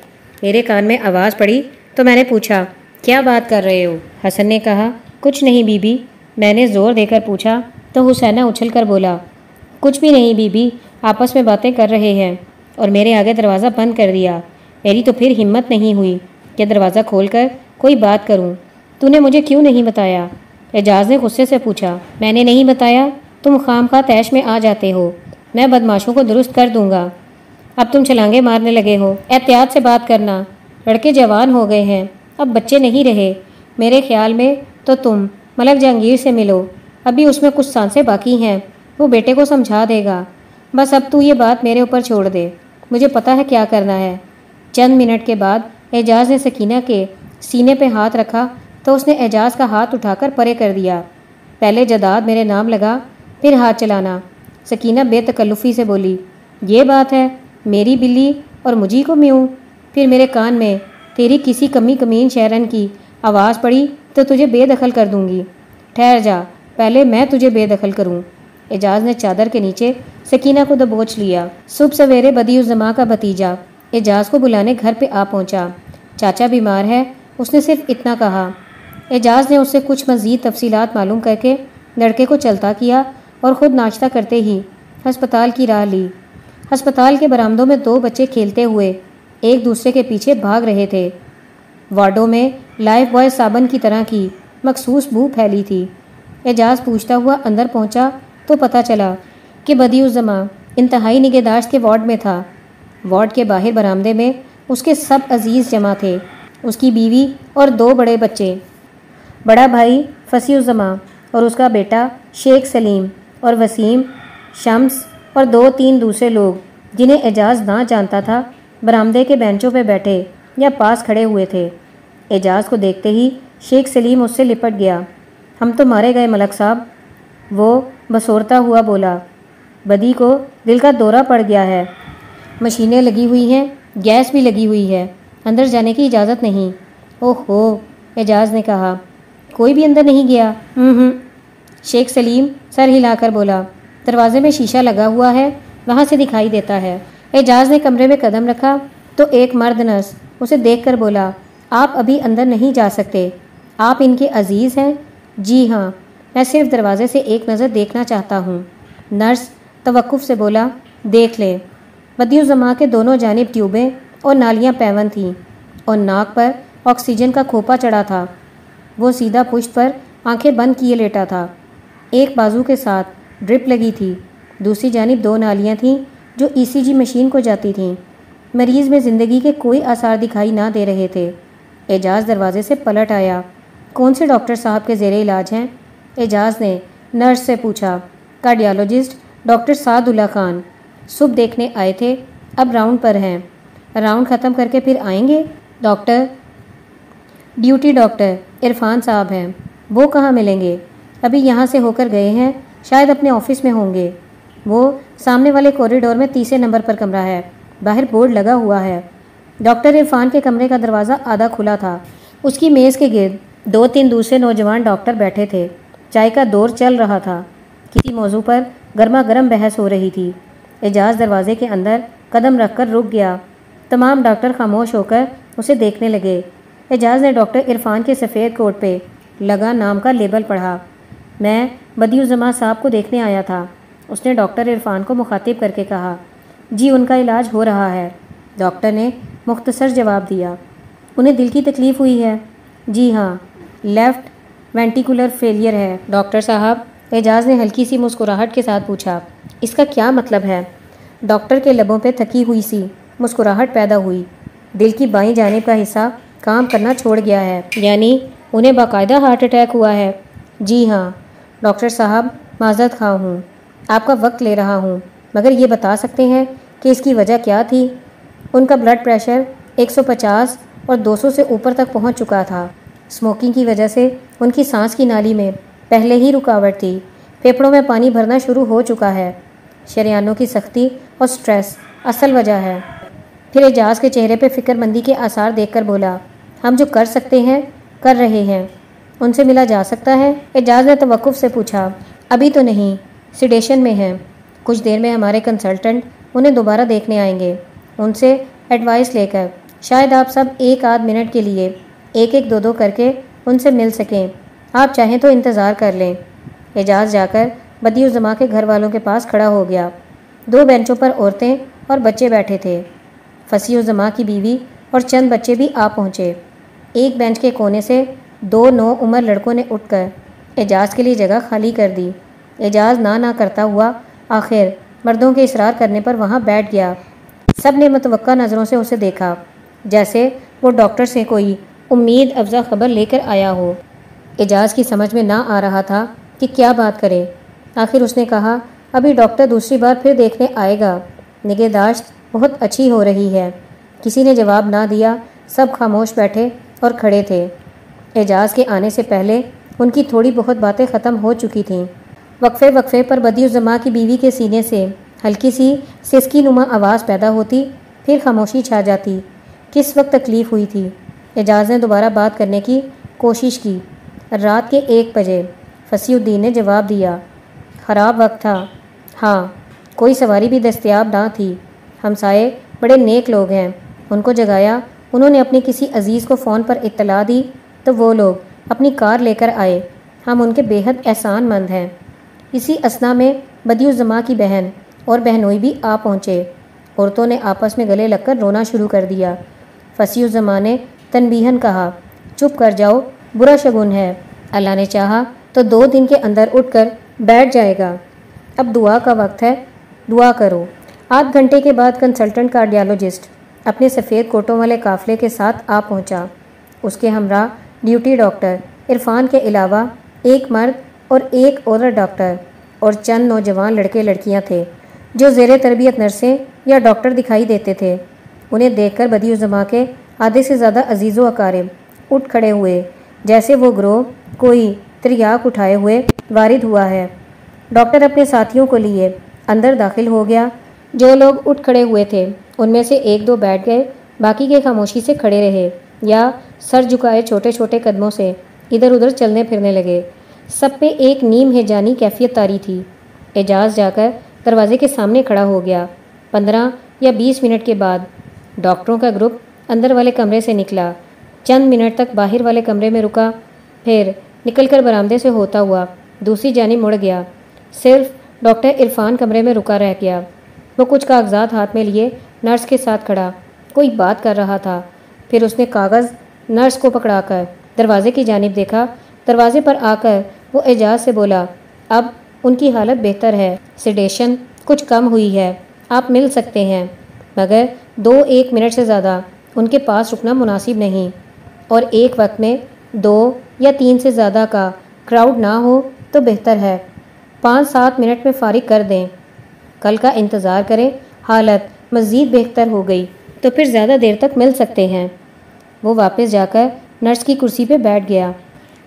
میرے کان میں آواز پڑی، تو میں نے پوچھا، کیا بات کر رہے ہو؟ حسن نے کہا، کچھ نہیں بی بی، میں نے زور دے کر پوچھا تو حسینہ اچھل کر بولا، کچھ بھی نہیں بی بی آپس میں باتیں کر رہے ہیں اور میرے آگے دروازہ بند کر دیا۔ میری تو پھر ہمت نہیں ہوئی کہ دروازہ کھول کر کوئی بات کروں۔ تو نے مجھے کیوں نہیں بتایا؟ اعجاز نے غصے سے پوچھا، میں نے نہیں بتایا؟ تم خام خواہ تیش میں آ جاتے ہو۔ میں بدماشوں کو درست کر دوں گا۔ اب تم چھلانگے مارنے لگے ہو۔ احتیاط سے بات کرنا۔ لڑکے جوان ہو گئے ہیں۔ اب بچے نہیں رہے۔ میرے خیال میں تو تم ملک جہانگیر سے ملو۔ ابھی اس میں کچھ سانسیں باقی ہیں۔ وہ بیٹے کو سمجھا دے گا۔ بس اب تو یہ بات میرے اوپر چھوڑ دے۔ مجھے پتا ہے کیا کرنا ہے۔ چند منٹ کے بعد اعجاز نے سکینہ کے سینے پہ ہاتھ رکھا تو اس نے اعجاز کا ہاتھ اٹھا کر پرے کر دیا۔ پہلے جداد میرے نام لگا، پھر ہاتھ چلانا۔ سکینہ بے تکلفی سے بولی، یہ بات ہے، میری بلی اور مجھے کو میوں؟ پھر میرے کان میں تیری کسی کمی کمین شہرن کی آواز پڑی تو تجھے بے دخل کر دوں گی۔ ٹھہر جا پہلے میں تجھے بے دخل کروں۔ اعجاز نے چادر کے نیچے سکینہ کو دبوچ لیا۔ صبح سویرے بدی الزما کا بھتیجا۔ اعجاز کو بلانے گھر پہ آ پہنچا۔ چاچا بیمار ہے، اس نے صرف اتنا کہا۔ اعجاز نے اس سے کچھ مزید تفصیلات معلوم کر کے لڑکے کو چلتا کیا اور خود ناشتہ کرتے ہی ہسپتال کی راہ لی۔ ہسپتال کے برآمدوں میں دو بچے کھیلتے ہوئے ایک دوسرے کے پیچھے بھاگ رہے تھے۔ وارڈوں میں لائف بوائے صابن کی طرح کی مخصوص بو پھیلی تھی۔ اعجاز پوچھتا ہوا اندر پہنچا تو پتہ چلا کہ بدی الزما انتہائی نگہداشت کے وارڈ میں تھا۔ وارڈ کے باہر برآمدے میں اس کے سب عزیز جمع تھے، اس کی بیوی اور دو بڑے بچے۔ بڑا بھائی فصیح الزما اور اس کا بیٹا شیخ سلیم اور وسیم، شمس اور دو تین دوسرے لوگ جنہیں اعجاز نہ جانتا تھا برآمدے کے بینچوں پہ بیٹھے یا پاس کھڑے ہوئے تھے۔ اعجاز کو دیکھتے ہی شیخ سلیم اس سے لپٹ گیا۔ ہم تو مارے گئے ملک صاحب۔ وہ بسورتا ہوا بولا، بدی کو دل کا دورہ پڑ گیا ہے۔ مشینیں لگی ہوئی ہیں، گیس بھی لگی ہوئی ہے۔ اندر جانے کی اجازت نہیں۔ اوہ ہو، اعجاز نے کہا۔ کوئی بھی اندر نہیں گیا۔ ہوں ہوں۔ شیخ سلیم سر ہلا کر بولا۔ دروازے میں شیشہ لگا ہوا ہے، وہاں سے دکھائی دیتا ہے۔ اعجاز نے کمرے میں قدم رکھا تو ایک مرد نرس اسے دیکھ کر بولا، آپ ابھی اندر نہیں جا سکتے۔ آپ ان کے عزیز ہیں۔ جی ہاں میں صرف دروازے سے ایک نظر دیکھنا چاہتا ہوں۔ نرس توقف سے بولا، دیکھ لے بدی الزما کے دونوں جانب ٹیوبیں اور نالیاں پیون تھیں اور ناک پر آکسیجن کا کھوپا چڑھا تھا۔ وہ سیدھا پشت پر آنکھیں بند کیے لیٹا تھا۔ ایک بازو کے ساتھ ڈرپ لگی تھی۔ دوسری جانب دو نالیاں تھیں جو ای سی جی مشین کو جاتی تھیں۔ مریض میں زندگی کے کوئی آثار دکھائی نہ دے رہے تھے۔ اعجاز دروازے سے پلٹ آیا۔ کون سے ڈاکٹر صاحب کے زیر علاج ہیں؟ اعجاز نے نرس سے پوچھا۔ Cardiologist doctor Saadullah Khan. صبح دیکھنے آئے تھے، اب راؤنڈ پر ہیں۔ راؤنڈ ختم کر کے پھر آئیں گے؟ ڈاکٹر، ڈیوٹی ڈاکٹر عرفان صاحب ہیں۔ وہ کہاں ملیں گے؟ ابھی یہاں سے ہو کر گئے ہیں، شاید اپنے آفس میں ہوں گے۔ وہ سامنے والے کوریڈور میں تیسرے نمبر پر کمرہ ہے۔ باہر بورڈ لگا ہوا ہے۔ ڈاکٹر عرفان کے کمرے کا دروازہ آدھا کھلا تھا۔ اس کی میز کے گرد دو تین دوسرے نوجوان ڈاکٹر بیٹھے تھے۔ چائے کا دور چل رہا تھا۔ کسی موضوع پر گرما گرم بحث ہو رہی تھی۔ اعجاز دروازے کے اندر قدم رکھ کر رک گیا۔ تمام ڈاکٹر خاموش ہو کر اسے دیکھنے لگے۔ اعجاز نے ڈاکٹر عرفان کے سفید کوٹ پہ لگا نام کا لیبل پڑھا۔ میں بدی الزما صاحب کو دیکھنے آیا تھا۔ اس نے ڈاکٹر عرفان کو مخاطب کر کے کہا جی ان کا علاج ہو رہا ہے۔ ڈاکٹر نے مختصر جواب دیا، انہیں دل کی تکلیف ہوئی ہے۔ جی ہاں۔ لیفٹ وینٹیکولر فیلئر ہے۔ ڈاکٹر صاحب، اعجاز نے ہلکی سی مسکراہٹ کے ساتھ پوچھا، اس کا کیا مطلب ہے؟ ڈاکٹر کے لبوں پہ تھکی ہوئی سی، مسکراہٹ پیدا ہوئی۔ دل کی بائیں جانب کا حصہ کام کرنا چھوڑ گیا ہے۔ یعنی انہیں باقاعدہ ہارٹ اٹیک ہوا ہے۔ جی ہاں ڈاکٹر صاحب، معذرت خواہ ہوں۔ آپ کا وقت لے رہا ہوں۔ مگر یہ بتا سکتے ہیں کہ اس کی وجہ کیا تھی؟ ان کا بلڈ پریشر ایک سو پچاس اور دو سو سے اوپر تک پہنچ چکا تھا۔ اسموکنگ کی وجہ سے ان کی سانس کی نالی میں پہلے ہی رکاوٹ تھی۔ پھیپڑوں میں پانی بھرنا شروع ہو چکا ہے۔ شریانوں کی سختی اور سٹریس اصل وجہ ہے۔ پھر اعجاز کے چہرے پہ فکر مندی کے آثار دیکھ کر بولا، ہم جو کر سکتے ہیں، کر رہے ہیں۔ ان سے ملا جا سکتا ہے۔ اعجاز نے توقف سے پوچھا، ابھی تو نہیں سیڈیشن میں ہیں۔ کچھ دیر میں ہمارے کنسلٹنٹ انہیں دوبارہ دیکھنے آئیں گے۔ ان سے ایڈوائس لے کر، شاید آپ سب ایک آدھ منٹ کے لیے ایک ایک دو دو کر کے ان سے مل سکیں۔ آپ چاہیں تو انتظار کر لیں۔ اعجاز جا کر بدی الزما کے گھر والوں کے پاس کھڑا ہو گیا۔ دو بینچوں پر عورتیں اور بچے بیٹھے تھے۔ فصیح الزما کی بیوی اور چند بچے بھی آ پہنچے۔ ایک بینچ کے کونے سے دو نو عمر لڑکوں نے اٹھ کر اعجاز کے لیے جگہ خالی کر دی۔ اعجاز نہ نہ کرتا ہوا آخر مردوں کے اصرار کرنے پر وہاں بیٹھ گیا۔ سب نے متوقع نظروں سے اسے دیکھا۔ جیسے وہ ڈاکٹر سے کوئی امید افزا خبر لے کر آیا ہو۔ اعجاز کی سمجھ میں نہ آ رہا تھا کہ کیا بات کرے۔ آخر اس نے کہا، ابھی ڈاکٹر دوسری بار پھر دیکھنے آئے گا۔ نگہداشت بہت اچھی ہو رہی ہے۔ کسی نے جواب نہ دیا، سب خاموش بیٹھے اور کھڑے تھے۔ اعجاز کے آنے سے پہلے ان کی تھوڑی بہت باتیں ختم ہو چکی تھیں۔ وقفے وقفے پر بدی الزما کی بیوی کے سینے سے ہلکی سی سسکی نما آواز پیدا ہوتی، پھر خاموشی چھا جاتی۔ کس وقت تکلیف ہوئی تھی؟ اعجاز نے دوبارہ بات کرنے کی کوشش کی۔ رات کے ایک بجے، فصیح الدین نے جواب دیا، خراب وقت تھا۔ ہاں کوئی سواری بھی دستیاب نہ تھی۔ ہمسائے بڑے نیک لوگ ہیں۔ ان کو جگایا، انہوں نے اپنی کسی عزیز کو فون پر اطلاع دی، تو وہ لوگ اپنی کار لے کر آئے۔ ہم ان کے بے حد احسان مند ہیں۔ اسی اسنا میں بدی الزما کی بہن اور بہنوئی بھی آ پہنچے۔ عورتوں نے آپس میں گلے لگ کر رونا شروع کر دیا۔ فصیح الزمان نے تنبیہن کہا، چپ کر جاؤ، برا شگن ہے۔ اللہ نے چاہا تو دو دن کے اندر اٹھ کر بیٹھ جائے گا۔ اب دعا کا وقت ہے، دعا کرو۔ آدھ گھنٹے کے بعد کنسلٹنٹ کارڈیالوجسٹ اپنے سفید کوٹوں والے قافلے کے ساتھ آ پہنچا۔ اس کے ہمراہ ڈیوٹی ڈاکٹر عرفان کے علاوہ ایک مرد اور ایک عورت ڈاکٹر اور چند نوجوان لڑکے لڑکیاں تھے، جو زیر تربیت نرسیں یا ڈاکٹر دکھائی دیتے تھے۔ انہیں دیکھ کر بدی الزما کے آدھے سے زیادہ عزیز و اقارب اٹھ کھڑے ہوئے۔ جیسے وہ گروہ کوئی تریاک اٹھائے ہوئے وارد ہوا ہے۔ ڈاکٹر اپنے ساتھیوں کو لیے اندر داخل ہو گیا۔ جو لوگ اٹھ کھڑے ہوئے تھے، ان میں سے ایک دو بیٹھ گئے۔ باقی کے خاموشی سے کھڑے رہے یا سر جھکائے چھوٹے چھوٹے قدموں سے ادھر ادھر چلنے پھرنے لگے۔ سب پہ ایک نیم ہے جانی کیفیت تاری تھی۔ اعجاز جا کر دروازے کے سامنے کھڑا ہو گیا۔ پندرہ یا بیس منٹ کے بعد ڈاکٹروں کا گروپ اندر والے کمرے سے نکلا۔ چند منٹ تک باہر والے کمرے میں رکا۔ پھر نکل کر برآمدے سے ہوتا ہوا دوسری جانب مڑ گیا۔ صرف ڈاکٹر عرفان کمرے میں رکا رہ گیا۔ وہ کچھ کاغذات ہاتھ میں لیے نرس کے ساتھ کھڑا۔ کوئی بات کر رہا تھا۔ پھر اس نے کاغذ نرس کو پکڑا کر دروازے کی جانب دیکھا۔ دروازے پر آ کر وہ اعجاز سے بولا، اب ان کی حالت بہتر ہے۔ سیڈیشن کچھ کم ہوئی ہے۔ آپ مل سکتے ہیں۔ مگر دو ایک منٹ سے زیادہ۔ ان کے پاس رکنا مناسب نہیں۔ اور ایک وقت میں دو یا تین سے زیادہ کا کراؤڈ نہ ہو تو بہتر ہے۔ پانچ سات منٹ میں فارغ کر دیں۔ کل کا انتظار کریں۔ حالت مزید بہتر ہو گئی تو پھر زیادہ دیر تک مل سکتے ہیں۔ وہ واپس جا کر نرس کی کرسی پہ بیٹھ گیا۔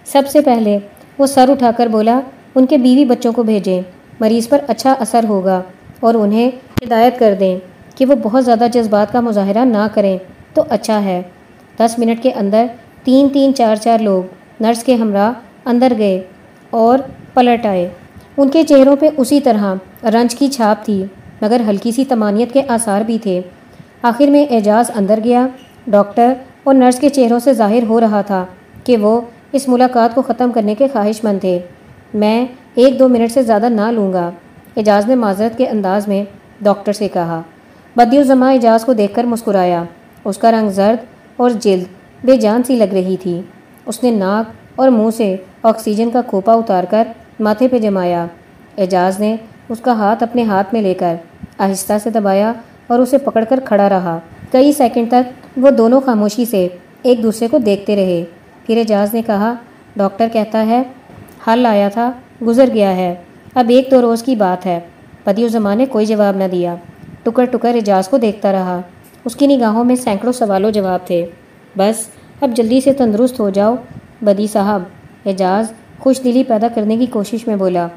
سب سے پہلے وہ سر اٹھا کر بولا، ان کے بیوی بچوں کو بھیجیں۔ مریض پر اچھا اثر ہوگا اور انہیں ہدایت کر دیں کہ وہ بہت زیادہ جذبات کا مظاہرہ نہ کریں۔ تو اچھا ہے۔ دس منٹ کے اندر تین تین چار چار لوگ نرس کے ہمراہ اندر گئے اور پلٹ آئے۔ ان کے چہروں پہ اسی طرح رنج کی چھاپ تھی، مگر ہلکی سی تمانیت کے آثار بھی تھے۔ آخر میں اعجاز اندر گیا۔ ڈاکٹر اور نرس کے چہروں سے ظاہر ہو رہا تھا کہ وہ اس ملاقات کو ختم کرنے کے خواہش مند تھے۔ میں ایک دو منٹ سے زیادہ نہ لوں گا، اعجاز نے معذرت کے انداز میں ڈاکٹر سے کہا۔ بدی الزما اعجاز کو دیکھ کر مسکرایا۔ اس کا رنگ زرد اور جلد بے جان سی لگ رہی تھی۔ اس نے ناک اور منہ سے آکسیجن کا کھوپا اتار کر ماتھے پہ جمایا۔ اعجاز نے اس کا ہاتھ اپنے ہاتھ میں لے کر آہستہ سے دبایا اور اسے پکڑ کر کھڑا رہا۔ کئی سیکنڈ تک وہ دونوں خاموشی سے ایک دوسرے کو دیکھتے رہے۔ پھر اعجاز نے کہا، ڈاکٹر کہتا ہے، حل آیا تھا، گزر گیا ہے۔ اب ایک دو روز کی بات ہے۔ بدی الزمان نے کوئی جواب نہ دیا۔ ٹکر ٹکر اعجاز کو دیکھتا رہا۔ اس کی نگاہوں میں سینکڑوں سوال و جواب تھے۔ بس، اب جلدی سے تندرست ہو جاؤ، بدی صاحب۔ اعجاز، خوش دلی پیدا کرنے کی کوشش میں بولا۔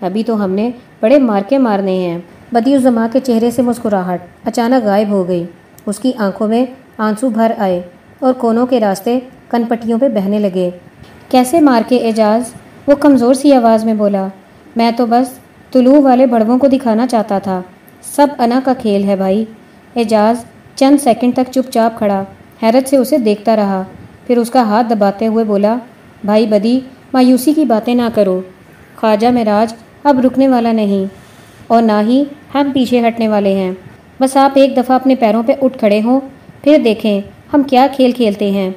ابھی تو ہم نے بڑے مارکے مارنے ہیں۔ بدی الزما کے چہرے سے مسکراہٹ، اچانک غائب ہو گئی۔ اس کی آنکھوں میں آنسو بھر آئے اور کونوں کے راستے کن پٹیوں پہ بہنے لگے۔ کیسے مار کے اعجاز؟ وہ کمزور سی آواز میں بولا۔ میں تو بس طلوع والے بڑووں کو دکھانا چاہتا تھا۔ سب انا کا کھیل ہے بھائی۔ اعجاز چند سیکنڈ تک چپ چاپ کھڑا۔ حیرت سے اسے دیکھتا رہا۔ پھر اس کا ہاتھ دباتے ہوئے بولا، بھائی بدی، مایوسی کی باتیں نہ کرو۔ خواجہ مراج اب رکنے والا نہیں اور نہ ہی ہم پیچھے ہٹنے والے ہیں۔ بس آپ ایک دفعہ اپنے پیروں پہ اٹھ کھڑے ہوں، پھر دیکھیں ہم کیا کھیل کھیلتے ہیں۔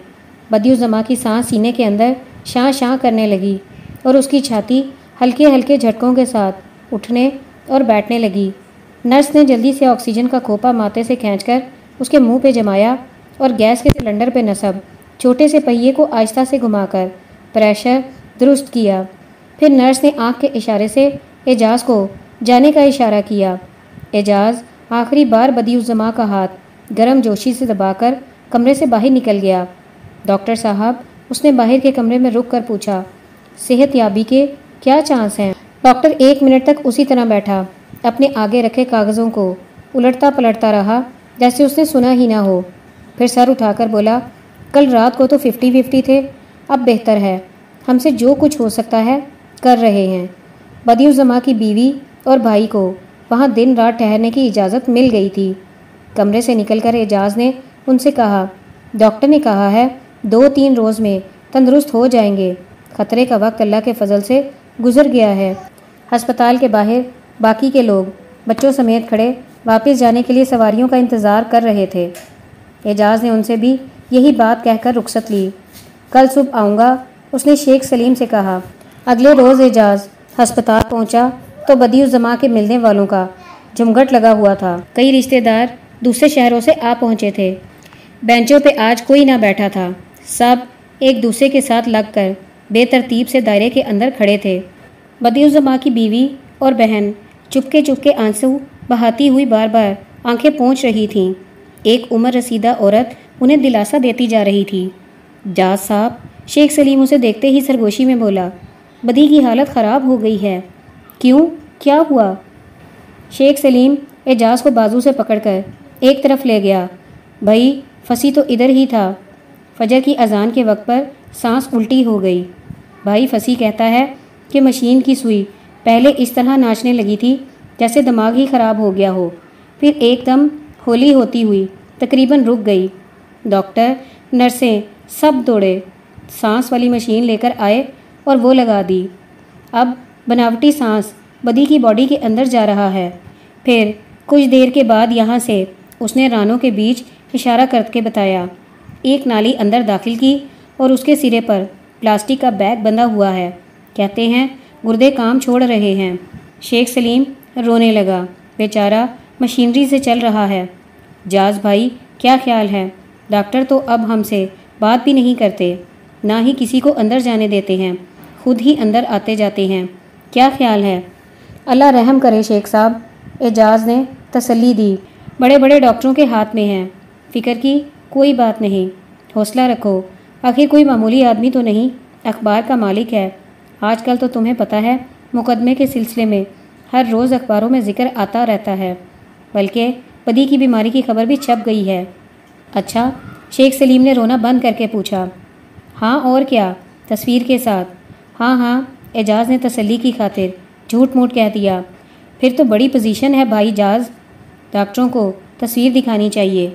بدیو زما کی سانس سینے کے اندر شاں شاں کرنے لگی اور اس کی چھاتی ہلکے ہلکے جھٹکوں کے ساتھ اٹھنے اور بیٹھنے لگی۔ نرس نے جلدی سے آکسیجن کا کھوپا ماتے سے کھینچ کر اس کے منہ پہ جمایا اور گیس کے سلنڈر پہ نصب، چھوٹے سے پہیے کو آہستہ سے گھما کر پریشر درست کیا۔ پھر نرس نے آنکھ کے اشارے سے اعجاز کو جانے کا اشارہ کیا۔ اعجاز آخری بار بدی الزما کا ہاتھ گرم جوشی سے دبا کر کمرے سے باہر نکل گیا۔ ڈاکٹر صاحب، اس نے باہر کے کمرے میں رک کر پوچھا، صحت یابی کے کیا چانس ہیں؟ ڈاکٹر ایک منٹ تک اسی طرح بیٹھا، اپنے آگے رکھے کاغذوں کو، الٹتا پلٹتا رہا جیسے اس نے سنا ہی نہ ہو۔ پھر سر اٹھا کر بولا، کل رات کو تو ففٹی ففٹی تھے، اب بہتر ہے۔ ہم سے جو کچھ ہو سکتا ہے، کر رہے ہیں۔ بدی الزما کی بیوی اور بھائی کو وہاں دن رات ٹھہرنے کی اجازت مل گئی تھی۔ کمرے سے نکل کر اعجاز نے ان سے کہا، ڈاکٹر نے کہا ہے، دو تین روز میں تندرست ہو جائیں گے۔ خطرے کا وقت اللہ کے فضل سے گزر گیا ہے۔ ہسپتال کے باہر باقی کے لوگ، بچوں سمیت کھڑے واپس جانے کے لیے سواریوں کا انتظار کر رہے تھے۔ اعجاز نے ان سے بھی یہی بات کہہ کر رخصت لی۔ کل صبح آؤں گا، اس نے شیخ سلیم سے کہا۔ اگلے روز اعجاز، ہسپتال پہنچا تو بدی الزما کے ملنے والوں کا جمگٹ لگا ہوا تھا۔ کئی رشتہ دار دوسرے شہروں سے آ پہنچے تھے۔ بینچوں پہ آج کوئی نہ بیٹھا تھا۔ سب ایک دوسرے کے ساتھ لگ کر بے ترتیب سے دائرے کے اندر کھڑے تھے۔ بدی الزما کی بیوی اور بہن چپکے چپکے آنسو بہاتی ہوئی بار بار آنکھیں پہنچ رہی تھیں۔ ایک عمر رسیدہ عورت انہیں دلاسا دیتی جا رہی تھی۔ جاز صاحب شیخ سلیم اسے دیکھتے ہی سرگوشی میں بولا، بدی کی حالت خراب ہو گئی ہے۔ کیوں؟ کیا ہوا؟ شیخ سلیم اعجاز کو بازو سے پکڑ کر ایک طرف لے گیا۔ بھائی، پھنسی تو ادھر ہی تھا۔ فجر کی اذان کے وقت پر سانس الٹی ہو گئی۔ بھائی، پھنسی کہتا ہے کہ مشین کی سوئی پہلے اس طرح ناچنے لگی تھی۔ جیسے دماغ ہی خراب ہو گیا ہو۔ پھر ایک دم ہولی ہوتی ہوئی تقریباً رک گئی۔ ڈاکٹر، نرسیں سب دوڑے، سانس والی مشین لے کر آئے اور وہ لگا دی۔ اب بناوٹی سانس بدی کی باڈی کے اندر جا رہا ہے۔ پھر کچھ دیر کے بعد یہاں سے اس نے رانوں کے بیچ اشارہ کر کے بتایا۔ ایک نالی اندر داخل کی اور اس کے سرے پر پلاسٹک کا بیگ بندھا ہوا ہے۔ کہتے ہیں، گردے کام چھوڑ رہے ہیں۔ شیخ سلیم رونے لگا۔ بیچارہ مشینری سے چل رہا ہے۔ جاز بھائی، کیا خیال ہے؟ ڈاکٹر تو اب ہم سے بات بھی نہیں کرتے، نہ ہی کسی کو اندر جانے دیتے ہیں، خود ہی اندر آتے جاتے ہیں۔ کیا خیال ہے؟ اللہ رحم کرے شیخ صاحب اعجاز نے تسلی دی۔ بڑے بڑے ڈاکٹروں کے ہاتھ میں ہیں۔ فکر کی کوئی بات نہیں۔ حوصلہ رکھو۔ آخر کوئی معمولی آدمی تو نہیں، اخبار کا مالک ہے۔ آج کل تو تمہیں پتہ ہے، مقدمے کے سلسلے میں ہر روز اخباروں میں ذکر آتا رہتا ہے، بلکہ پدی کی بیماری کی خبر بھی چھپ گئی ہے۔ اچھا شیخ سلیم نے رونا بند کر کے پوچھا ہاں اور کیا؟ تصویر کے ساتھ ہاں ہاں اعجاز نے تسلی کی خاطر جھوٹ موٹ کہہ دیا۔ پھر تو بڑی پوزیشن ہے بھائی جاز، ڈاکٹروں کو تصویر دکھانی چاہیے۔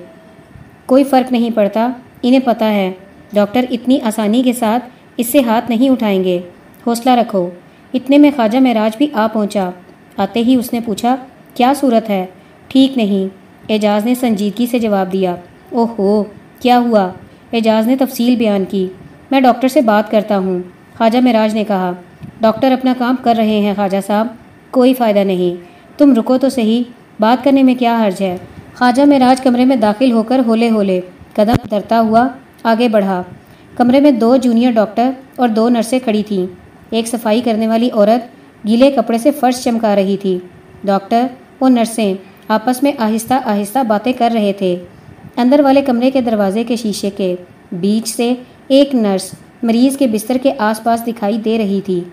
کوئی فرق نہیں پڑتا، انہیں پتہ ہے۔ ڈاکٹر اتنی آسانی کے ساتھ اس سے ہاتھ نہیں اٹھائیں گے۔ حوصلہ رکھو، اتنے میں خواجہ معراج بھی آ پہنچا۔ آتے ہی اس نے پوچھا، کیا صورت ہے؟ ٹھیک نہیں۔ اعجاز نے سنجیدگی سے جواب دیا اوہ ہو کیا ہوا؟ اعجاز نے تفصیل بیان کی، میں ڈاکٹر سے بات کرتا ہوں۔ خواجہ معراج نے کہا، ڈاکٹر اپنا کام کر رہے ہیں خواجہ صاحب، کوئی فائدہ نہیں۔ تم رکو تو صحیح، بات کرنے میں کیا حرج ہے؟ خواجہ معراج کمرے میں داخل ہو کر ہولے ہولے قدم درتا ہوا آگے بڑھا۔ کمرے میں دو جونیئر ڈاکٹر اور دو نرسیں کھڑی تھیں۔ ایک صفائی کرنے والی عورت گیلے کپڑے سے فرش چمکا رہی تھی۔ ڈاکٹر اور نرسیں، آپس میں آہستہ آہستہ باتیں کر رہے تھے۔ اندر والے کمرے کے دروازے کے شیشے کے بیچ سے ایک نرس مریض کے بستر کے آس پاس دکھائی دے رہی تھی۔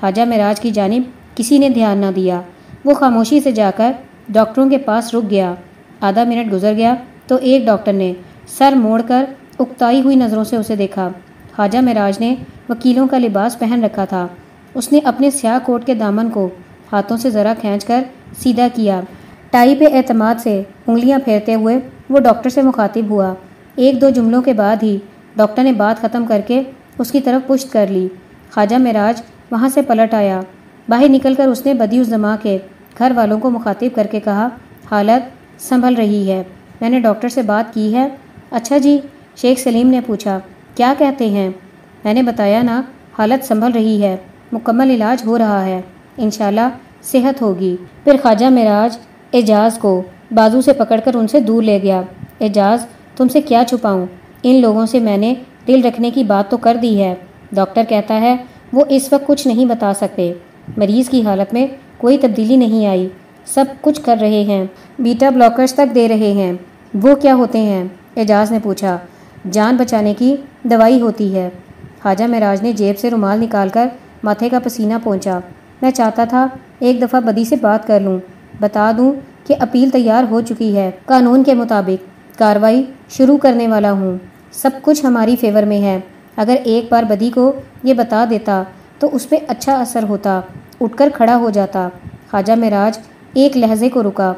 خواجہ معراج کی جانب کسی نے دھیان نہ دیا۔ وہ خاموشی سے جا کر ڈاکٹروں کے پاس رک گیا۔ آدھا منٹ گزر گیا تو ایک ڈاکٹر نے سر موڑ کر اکتائی ہوئی نظروں سے اسے دیکھا۔ خواجہ معراج نے وکیلوں کا لباس پہن رکھا تھا۔ اس نے اپنے سیاہ کوٹ کے دامن کو ہاتھوں سے ذرا کھینچ کر سیدھا کیا۔ ٹائی پہ اعتماد سے انگلیاں پھیرتے ہوئے وہ ڈاکٹر سے مخاطب ہوا۔ ایک دو جملوں کے بعد ہی ڈاکٹر نے بات ختم کر کے اس کی طرف پشت کر لی۔ خواجہ معراج وہاں سے پلٹ آیا۔ باہر نکل کر اس نے بدی الزما کے گھر والوں کو مخاطب کر کے کہا، حالت سنبھل رہی ہے۔ میں نے ڈاکٹر سے بات کی ہے۔ اچھا جی شیخ سلیم نے پوچھا، کیا کہتے ہیں؟ میں نے بتایا نا، حالت سنبھل رہی ہے۔ مکمل علاج ہو رہا ہے۔ انشاءاللہ صحت ہوگی۔ پھر خواجہ معراج اعجاز کو بازو سے پکڑ کر ان سے دور لے گیا۔ اعجاز، تم سے کیا چھپاؤں؟ ان لوگوں سے میں نے دل رکھنے کی بات تو کر دی ہے۔ ڈاکٹر کہتا ہے، وہ اس وقت کچھ نہیں بتا سکتے۔ مریض کی حالت میں کوئی تبدیلی نہیں آئی۔ سب کچھ کر رہے ہیں۔ بیٹا بلاکرز تک دے رہے ہیں۔ وہ کیا ہوتے ہیں؟ اعجاز نے پوچھا۔ جان بچانے کی دوائی ہوتی ہے۔ خواجہ معراج نے جیب سے رومال نکال کر ماتھے کا پسینہ پہنچا۔ میں چاہتا تھا ایک دفعہ بدی سے بات کر لوں۔ بتا دوں کہ اپیل تیار ہو چکی ہے۔ قانون کے مطابق کاروائی شروع کرنے والا ہوں۔ سب کچھ ہماری فیور میں ہے۔ اگر ایک بار بدی کو یہ بتا دیتا تو اس پہ اچھا اثر ہوتا۔ اٹھ کر کھڑا ہو جاتا۔ خواجہ معراج ایک لہجے کو رکا۔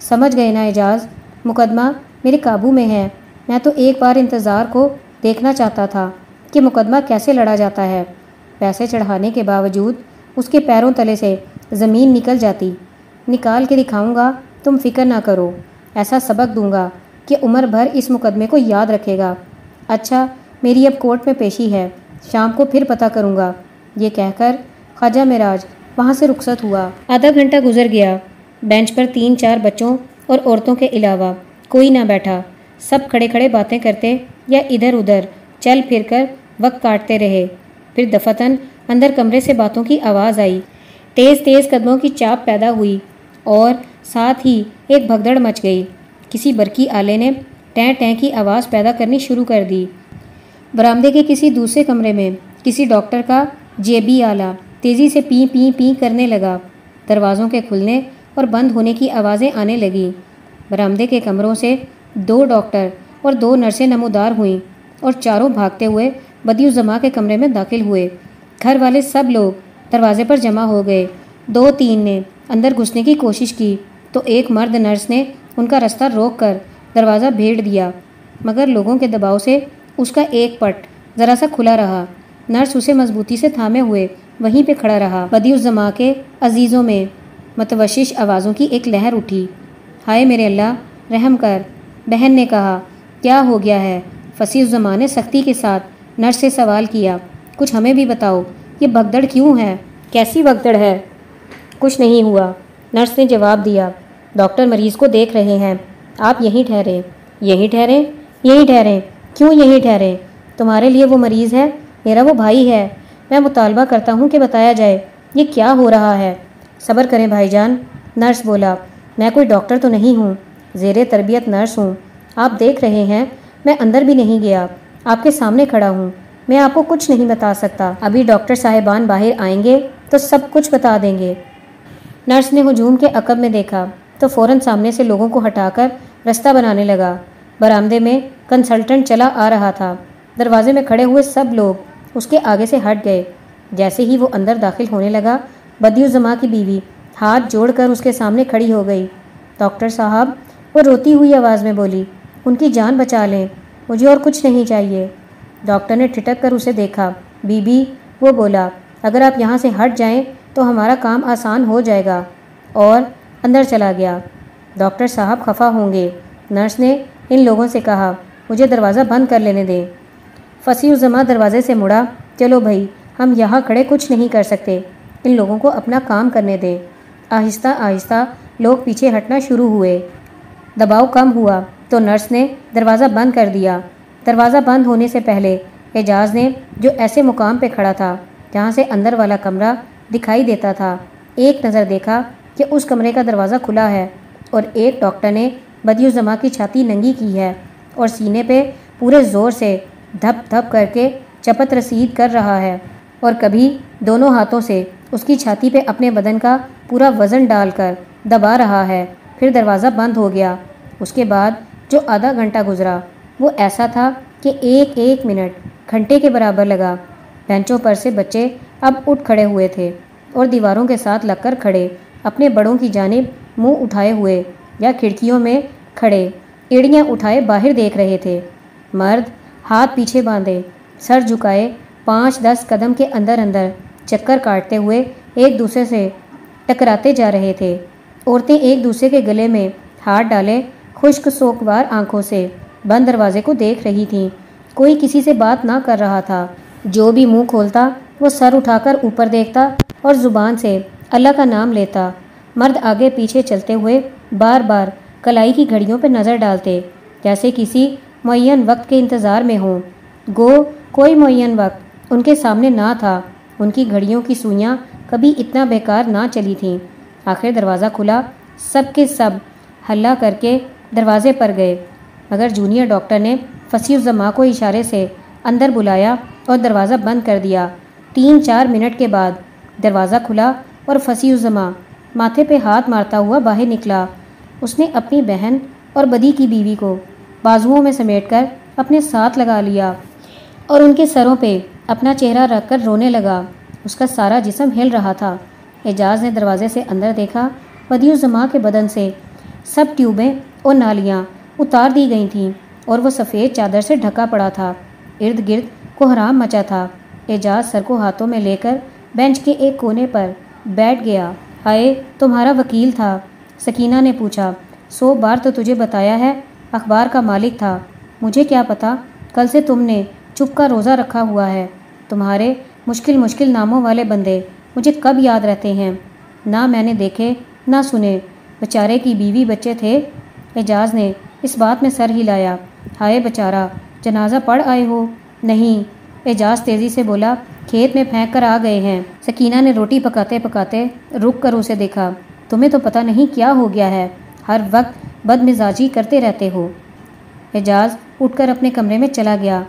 سمجھ گئے نا اعجاز؟ مقدمہ میرے قابو میں ہے۔ میں تو ایک بار انتظار کو دیکھنا چاہتا تھا کہ مقدمہ کیسے لڑا جاتا ہے۔ پیسے چڑھانے کے باوجود اس کے پیروں تلے سے زمین نکل جاتی۔ نکال کے دکھاؤں گا، تم فکر نہ کرو۔ ایسا سبق دوں گا کہ عمر بھر اس مقدمے کو یاد رکھے گا۔ اچھا میری اب کورٹ میں پیشی ہے۔ شام کو پھر پتہ کروں گا۔ یہ کہہ کر خواجہ مراج وہاں سے رخصت ہوا۔ آدھا گھنٹہ گزر گیا۔ بینچ پر تین چار بچوں اور عورتوں کے علاوہ کوئی نہ بیٹھا۔ سب کھڑے کھڑے باتیں کرتے یا ادھر ادھر چل پھر کر وقت کاٹتے رہے۔ پھر دفتن اندر کمرے سے باتوں کی آواز آئی۔ تیز تیز قدموں کی چاپ پیدا ہوئی اور ساتھ ہی ایک بھگدڑ مچ گئی۔ کسی برقی آلے نے ٹیں ٹیں کی آواز پیدا کرنی شروع کر دی۔ برآمدے کے کسی دوسرے کمرے میں کسی ڈاکٹر کا جیبی آلہ تیزی سے پی پی پی کرنے لگا۔ دروازوں کے کھلنے اور بند ہونے کی آوازیں آنے لگیں۔ برآمدے کے کمروں سے دو ڈاکٹر اور دو نرسیں نمودار ہوئیں اور چاروں بھاگتے ہوئے بدی الزما کے کمرے میں داخل ہوئے۔ گھر والے سب لوگ دروازے پر جمع ہو گئے۔ دو تین نے اندر گھسنے کی کوشش کی۔ تو ایک مرد نرس نے ان کا رستہ روک کر دروازہ بھیڑ دیا۔ مگر لوگوں کے دباؤ سے اس کا ایک پٹ ذرا سا کھلا رہا۔ نرس اسے مضبوطی سے تھامے ہوئے وہیں پہ کھڑا رہا۔ بدی الزما کے عزیزوں میں متوشش آوازوں کی ایک لہر اٹھی۔ ہائے میرے اللہ، رحم کر۔ بہن نے کہا، کیا ہو گیا ہے؟ فصیح الزما نے سختی کے ساتھ نرس سے سوال کیا، کچھ ہمیں بھی بتاؤ، یہ بگدڑ کیوں ہے؟ کیسی بگدڑ ہے؟ کچھ نہیں ہوا۔ نرس نے جواب دیا، ڈاکٹر مریض کو دیکھ رہے ہیں۔ آپ یہیں ٹھہرے یہیں ٹھہرے یہیں ٹھہرے کیوں یہیں ٹھہرے تمہارے لیے وہ مریض ہے، میرا وہ بھائی ہے۔ میں مطالبہ کرتا ہوں کہ بتایا جائے، یہ کیا ہو رہا ہے؟ صبر کریں بھائی جان۔ نرس بولا، میں کوئی ڈاکٹر تو نہیں ہوں، زیر تربیت نرس ہوں۔ آپ دیکھ رہے ہیں، میں اندر بھی نہیں گیا۔ آپ کے سامنے کھڑا ہوں۔ میں آپ کو کچھ نہیں بتا سکتا۔ ابھی ڈاکٹر صاحبان باہر آئیں گے تو سب کچھ بتا دیں گے۔ نرس نے ہجوم کے عقب میں دیکھا تو فوراً سامنے سے لوگوں کو ہٹا کر رستہ بنانے لگا۔ برآمدے میں کنسلٹنٹ چلا آ رہا تھا۔ دروازے میں کھڑے ہوئے سب لوگ اس کے آگے سے ہٹ گئے۔ جیسے ہی وہ اندر داخل ہونے لگا بدی الزما کی بیوی ہاتھ جوڑ کر اس کے سامنے کھڑی ہو گئی۔ ڈاکٹر صاحب، وہ روتی ہوئی آواز میں بولی، ان کی جان بچا لیں۔ مجھے اور کچھ نہیں چاہیے۔ ڈاکٹر نے ٹھٹک کر اسے دیکھا۔ بی بی، وہ بولا، اگر آپ یہاں سے ہٹ جائیں تو ہمارا کام آسان ہو جائے گا۔ اور اندر چلا گیا۔ ڈاکٹر صاحب خفا ہوں گے۔ نرس نے ان لوگوں سے کہا، مجھے دروازہ بند کر لینے دیں۔ فصیح الزما دروازے سے مڑا۔ چلو بھائی، ہم یہاں کھڑے کچھ نہیں کر سکتے۔ ان لوگوں کو اپنا کام کرنے دیں۔ آہستہ آہستہ لوگ پیچھے ہٹنا شروع ہوئے۔ دباؤ کم ہوا۔ تو نرس نے دروازہ بند کر دیا۔ دروازہ بند ہونے سے پہلے اعجاز نے جو ایسے مقام پہ کھڑا تھا جہاں سے اندر والا کمرہ دکھائی دیتا تھا، ایک نظر دیکھا کہ اس کمرے کا دروازہ کھلا ہے اور ایک ڈاکٹر نے بدی الزما کی چھاتی ننگی کی ہے اور سینے پہ پورے زور سے دھپ دھپ کر کے چپت رسید کر رہا ہے اور کبھی دونوں ہاتھوں سے اس کی چھاتی پہ اپنے بدن کا پورا وزن ڈال کر دبا رہا ہے۔ پھر دروازہ بند ہو گیا۔ اس کے بعد جو آدھا گھنٹہ گزرا، وہ ایسا تھا کہ ایک ایک منٹ گھنٹے کے برابر لگا۔ بینچوں پر سے بچے اب اٹھ کھڑے ہوئے تھے اور دیواروں کے ساتھ لگ کر کھڑے، اپنے بڑوں کی جانب منہ اٹھائے ہوئے یا کھڑکیوں میں کھڑے، ایڑیاں اٹھائے باہر دیکھ رہے تھے۔ مرد ہاتھ پیچھے باندھے، سر جھکائے پانچ دس قدم کے اندر اندر چکر کاٹتے ہوئے ایک دوسرے سے ٹکراتے جا رہے تھے۔ عورتیں ایک دوسرے کے گلے میں ہاتھ ڈالے خشک سوکوار آنکھوں سے بند دروازے کو دیکھ رہی تھیں۔ کوئی کسی سے بات نہ کر رہا تھا۔ جو بھی منہ کھولتا، وہ سر اٹھا کر اوپر دیکھتا اور زبان سے اللہ کا نام لیتا۔ مرد آگے پیچھے چلتے ہوئے بار بار کلائی کی گھڑیوں پہ نظر ڈالتے، جیسے کسی معین وقت کے انتظار میں ہوں۔ گو، کوئی معین وقت ان کے سامنے نہ تھا۔ ان کی گھڑیوں کی سوئیاں کبھی اتنا بیکار نہ چلی تھیں۔ آخر دروازہ کھلا۔ سب کے سب ہلا کر کے دروازے پر گئے۔ مگر جونیئر ڈاکٹر نے فصیح الزما کو اشارے سے اندر بلایا اور دروازہ بند کر دیا۔ تین چار منٹ کے بعد دروازہ کھلا اور فصیح الزما ماتھے پہ ہاتھ مارتا ہوا باہر نکلا۔ اس نے اپنی بہن اور بدی کی بیوی کو بازوؤں میں سمیٹ کر اپنے ساتھ لگا لیا اور ان کے سروں پہ اپنا چہرہ رکھ کر رونے لگا۔ اس کا سارا جسم ہل رہا تھا۔ اعجاز نے دروازے سے اندر دیکھا۔ بدی الزما کے بدن سے سب ٹیوبیں اور نالیاں اتار دی گئی تھیں اور وہ سفید چادر سے ڈھکا پڑا تھا۔ ارد گرد کوحرام مچا تھا۔ اعجاز سر کو ہاتھوں میں لے کر بینچ کے ایک کونے پر بیٹھ گیا۔ ہائے، تمہارا وکیل تھا۔ سکینہ نے پوچھا، سو بار تو تجھے بتایا ہے اخبار کا مالک تھا۔ مجھے کیا پتا، کل سے تم نے چپ کا روزہ رکھا ہوا ہے۔ تمہارے مشکل مشکل ناموں والے بندے مجھے کب یاد رہتے ہیں؟ نہ میں نے دیکھے، نہ سنے۔ بیچارے کی بیوی بچے تھے۔ اعجاز نے اس بات میں سر ہلایا۔ ہائے بچارہ جنازہ پڑھ آئے ہو۔ نہیں، اعجاز تیزی سے بولا، کھیت میں پھینک کر آ گئے ہیں۔ سکینہ نے روٹی پکاتے پکاتے رک کر اسے دیکھا۔ تمہیں تو پتہ نہیں کیا ہو گیا ہے۔ ہر وقت بد مزاجی کرتے رہتے ہو۔ اعجاز اٹھ کر اپنے کمرے میں چلا گیا۔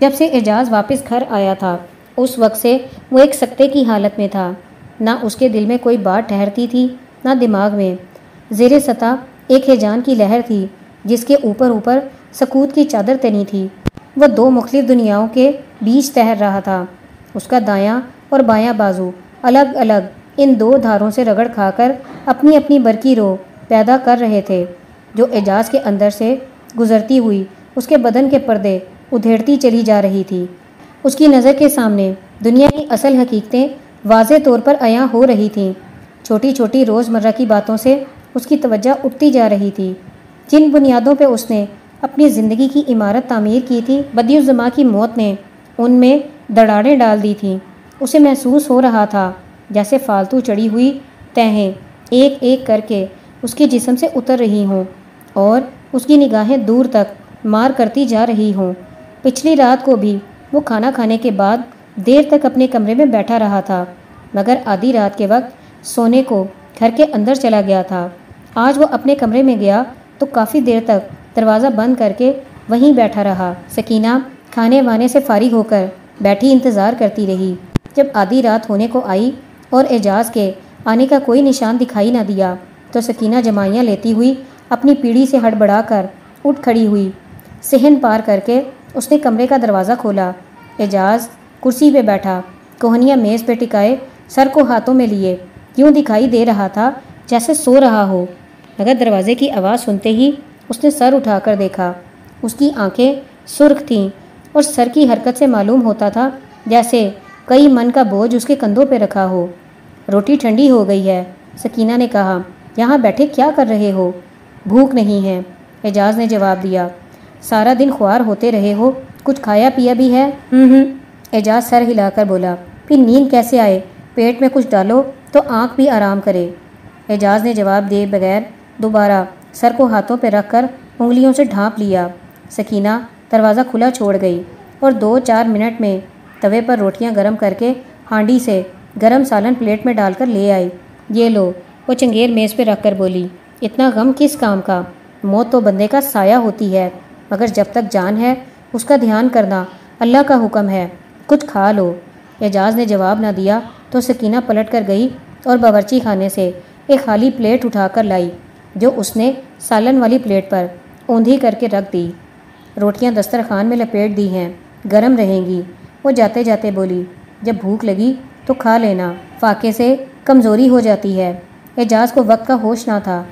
جب سے اعجاز واپس گھر آیا تھا، اس وقت سے وہ ایک سکتے کی حالت میں تھا۔ نہ اس کے دل میں کوئی بات ٹھہرتی تھی، نہ دماغ میں۔ زیر سطح ایک ہیجان کی لہر تھی، جس کے اوپر اوپر سکوت کی چادر تنی تھی۔ وہ دو مختلف دنیاؤں کے بیچ تہر رہا تھا۔ اس کا دایاں اور بایاں بازو الگ الگ ان دو دھاروں سے رگڑ کھا کر اپنی اپنی برکی رو پیدا کر رہے تھے، جو اعجاز کے اندر سے گزرتی ہوئی، اس کے بدن کے پردے ادھیڑتی چلی جا رہی تھی۔ اس کی نظر کے سامنے دنیا کی اصل حقیقتیں واضح طور پر عیاں ہو رہی تھیں۔ چھوٹی چھوٹی روز مرہ کی باتوں سے اس کی توجہ اٹھتی جا رہی تھی۔ جن بنیادوں پہ اس نے اپنی زندگی کی عمارت تعمیر کی تھی بدی الزما کی موت نے ان میں دڑاڑیں ڈال دی تھیں اسے محسوس ہو رہا تھا جیسے فالتو چڑھی ہوئی تہیں ایک ایک کر کے اس کے جسم سے اتر رہی ہوں اور اس کی نگاہیں دور تک مار کرتی جا رہی ہوں۔ پچھلی رات کو بھی وہ کھانا کھانے کے بعد دیر تک اپنے کمرے میں بیٹھا رہا تھا، مگر آدھی رات کے وقت سونے کو گھر کے اندر چلا گیا تھا۔ آج وہ اپنے کمرے میں گیا تو کافی دیر تک دروازہ بند کر کے وہیں بیٹھا رہا۔ سکینہ کھانے وانے سے فارغ ہو کر بیٹھی انتظار کرتی رہی۔ جب آدھی رات ہونے کو آئی اور اعجاز کے آنے کا کوئی نشان دکھائی نہ دیا تو سکینہ جمائیاں لیتی ہوئی اپنی پیڑھی سے ہڑبڑا کر اٹھ کھڑی ہوئی۔ صحن پار کر کے اس نے کمرے کا دروازہ کھولا۔ اعجاز کرسی پہ بیٹھا کوہنیا میز پہ ٹکائے، سر کو ہاتھوں میں لیے کیوں دکھائی دے رہا تھا جیسے سو رہا ہو۔ مگر دروازے کی آواز سنتے ہی اس نے سر اٹھا کر دیکھا۔ اس کی آنکھیں سرخ تھیں اور سر کی حرکت سے معلوم ہوتا تھا جیسے کئی من کا بوجھ اس کے کندھوں پہ رکھا ہو۔ روٹی ٹھنڈی ہو گئی ہے، سکینہ نے کہا، یہاں بیٹھے کیا کر رہے ہو؟ بھوک نہیں ہے۔ اعجاز نے جواب دیا، سارا دن خوار ہوتے رہے ہو، کچھ کھایا پیا بھی ہے؟ ہوں ہوں۔ اعجاز سر ہلا کر بولا، پھر نیند کیسے آئے؟ پیٹ میں کچھ ڈالو تو آنکھ بھی آرام کرے۔ اعجاز نے جواب دیے بغیر دوبارہ سر کو ہاتھوں پہ رکھ کر انگلیوں سے ڈھانپ لیا۔ سکینہ دروازہ کھلا چھوڑ گئی اور دو چار منٹ میں توے پر روٹیاں گرم کر کے ہانڈی سے گرم سالن پلیٹ میں ڈال کر لے آئی۔ یہ لو، وہ چنگیر میز پہ رکھ کر بولی، اتنا غم کس کام کا؟ موت تو بندے کا سایہ ہوتی ہے، مگر جب تک جان ہے، اس کا دھیان کرنا اللہ کا حکم ہے۔ کچھ کھا لو۔ اعجاز نے جواب نہ دیا تو سکینہ پلٹ کر گئی اور باورچی خانے سے ایک خالی پلیٹ اٹھا کر لائی۔ جو اس نے سالن والی پلیٹ پر اوندھی کر کے رکھ دی۔ روٹیاں دسترخوان میں لپیٹ دی ہیں، گرم رہیں گی۔ وہ جاتے جاتے بولی، جب بھوک لگی تو کھا لینا، فاقے سے کمزوری ہو جاتی ہے۔ اعجاز کو وقت کا ہوش نہ تھا۔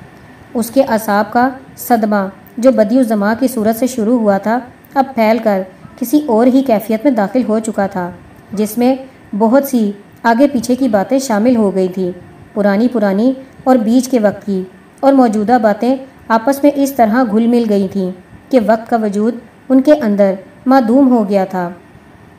اس کے اعصاب کا صدمہ جو بدی الزما کی صورت سے شروع ہوا تھا، اب پھیل کر کسی اور ہی کیفیت میں داخل ہو چکا تھا، جس میں بہت سی آگے پیچھے کی باتیں شامل ہو گئی تھیں۔ پرانی پرانی اور بیچ کے وقت کی۔ اور موجودہ باتیں آپس میں اس طرح گھل مل گئی تھیں کہ وقت کا وجود ان کے اندر معدوم ہو گیا تھا۔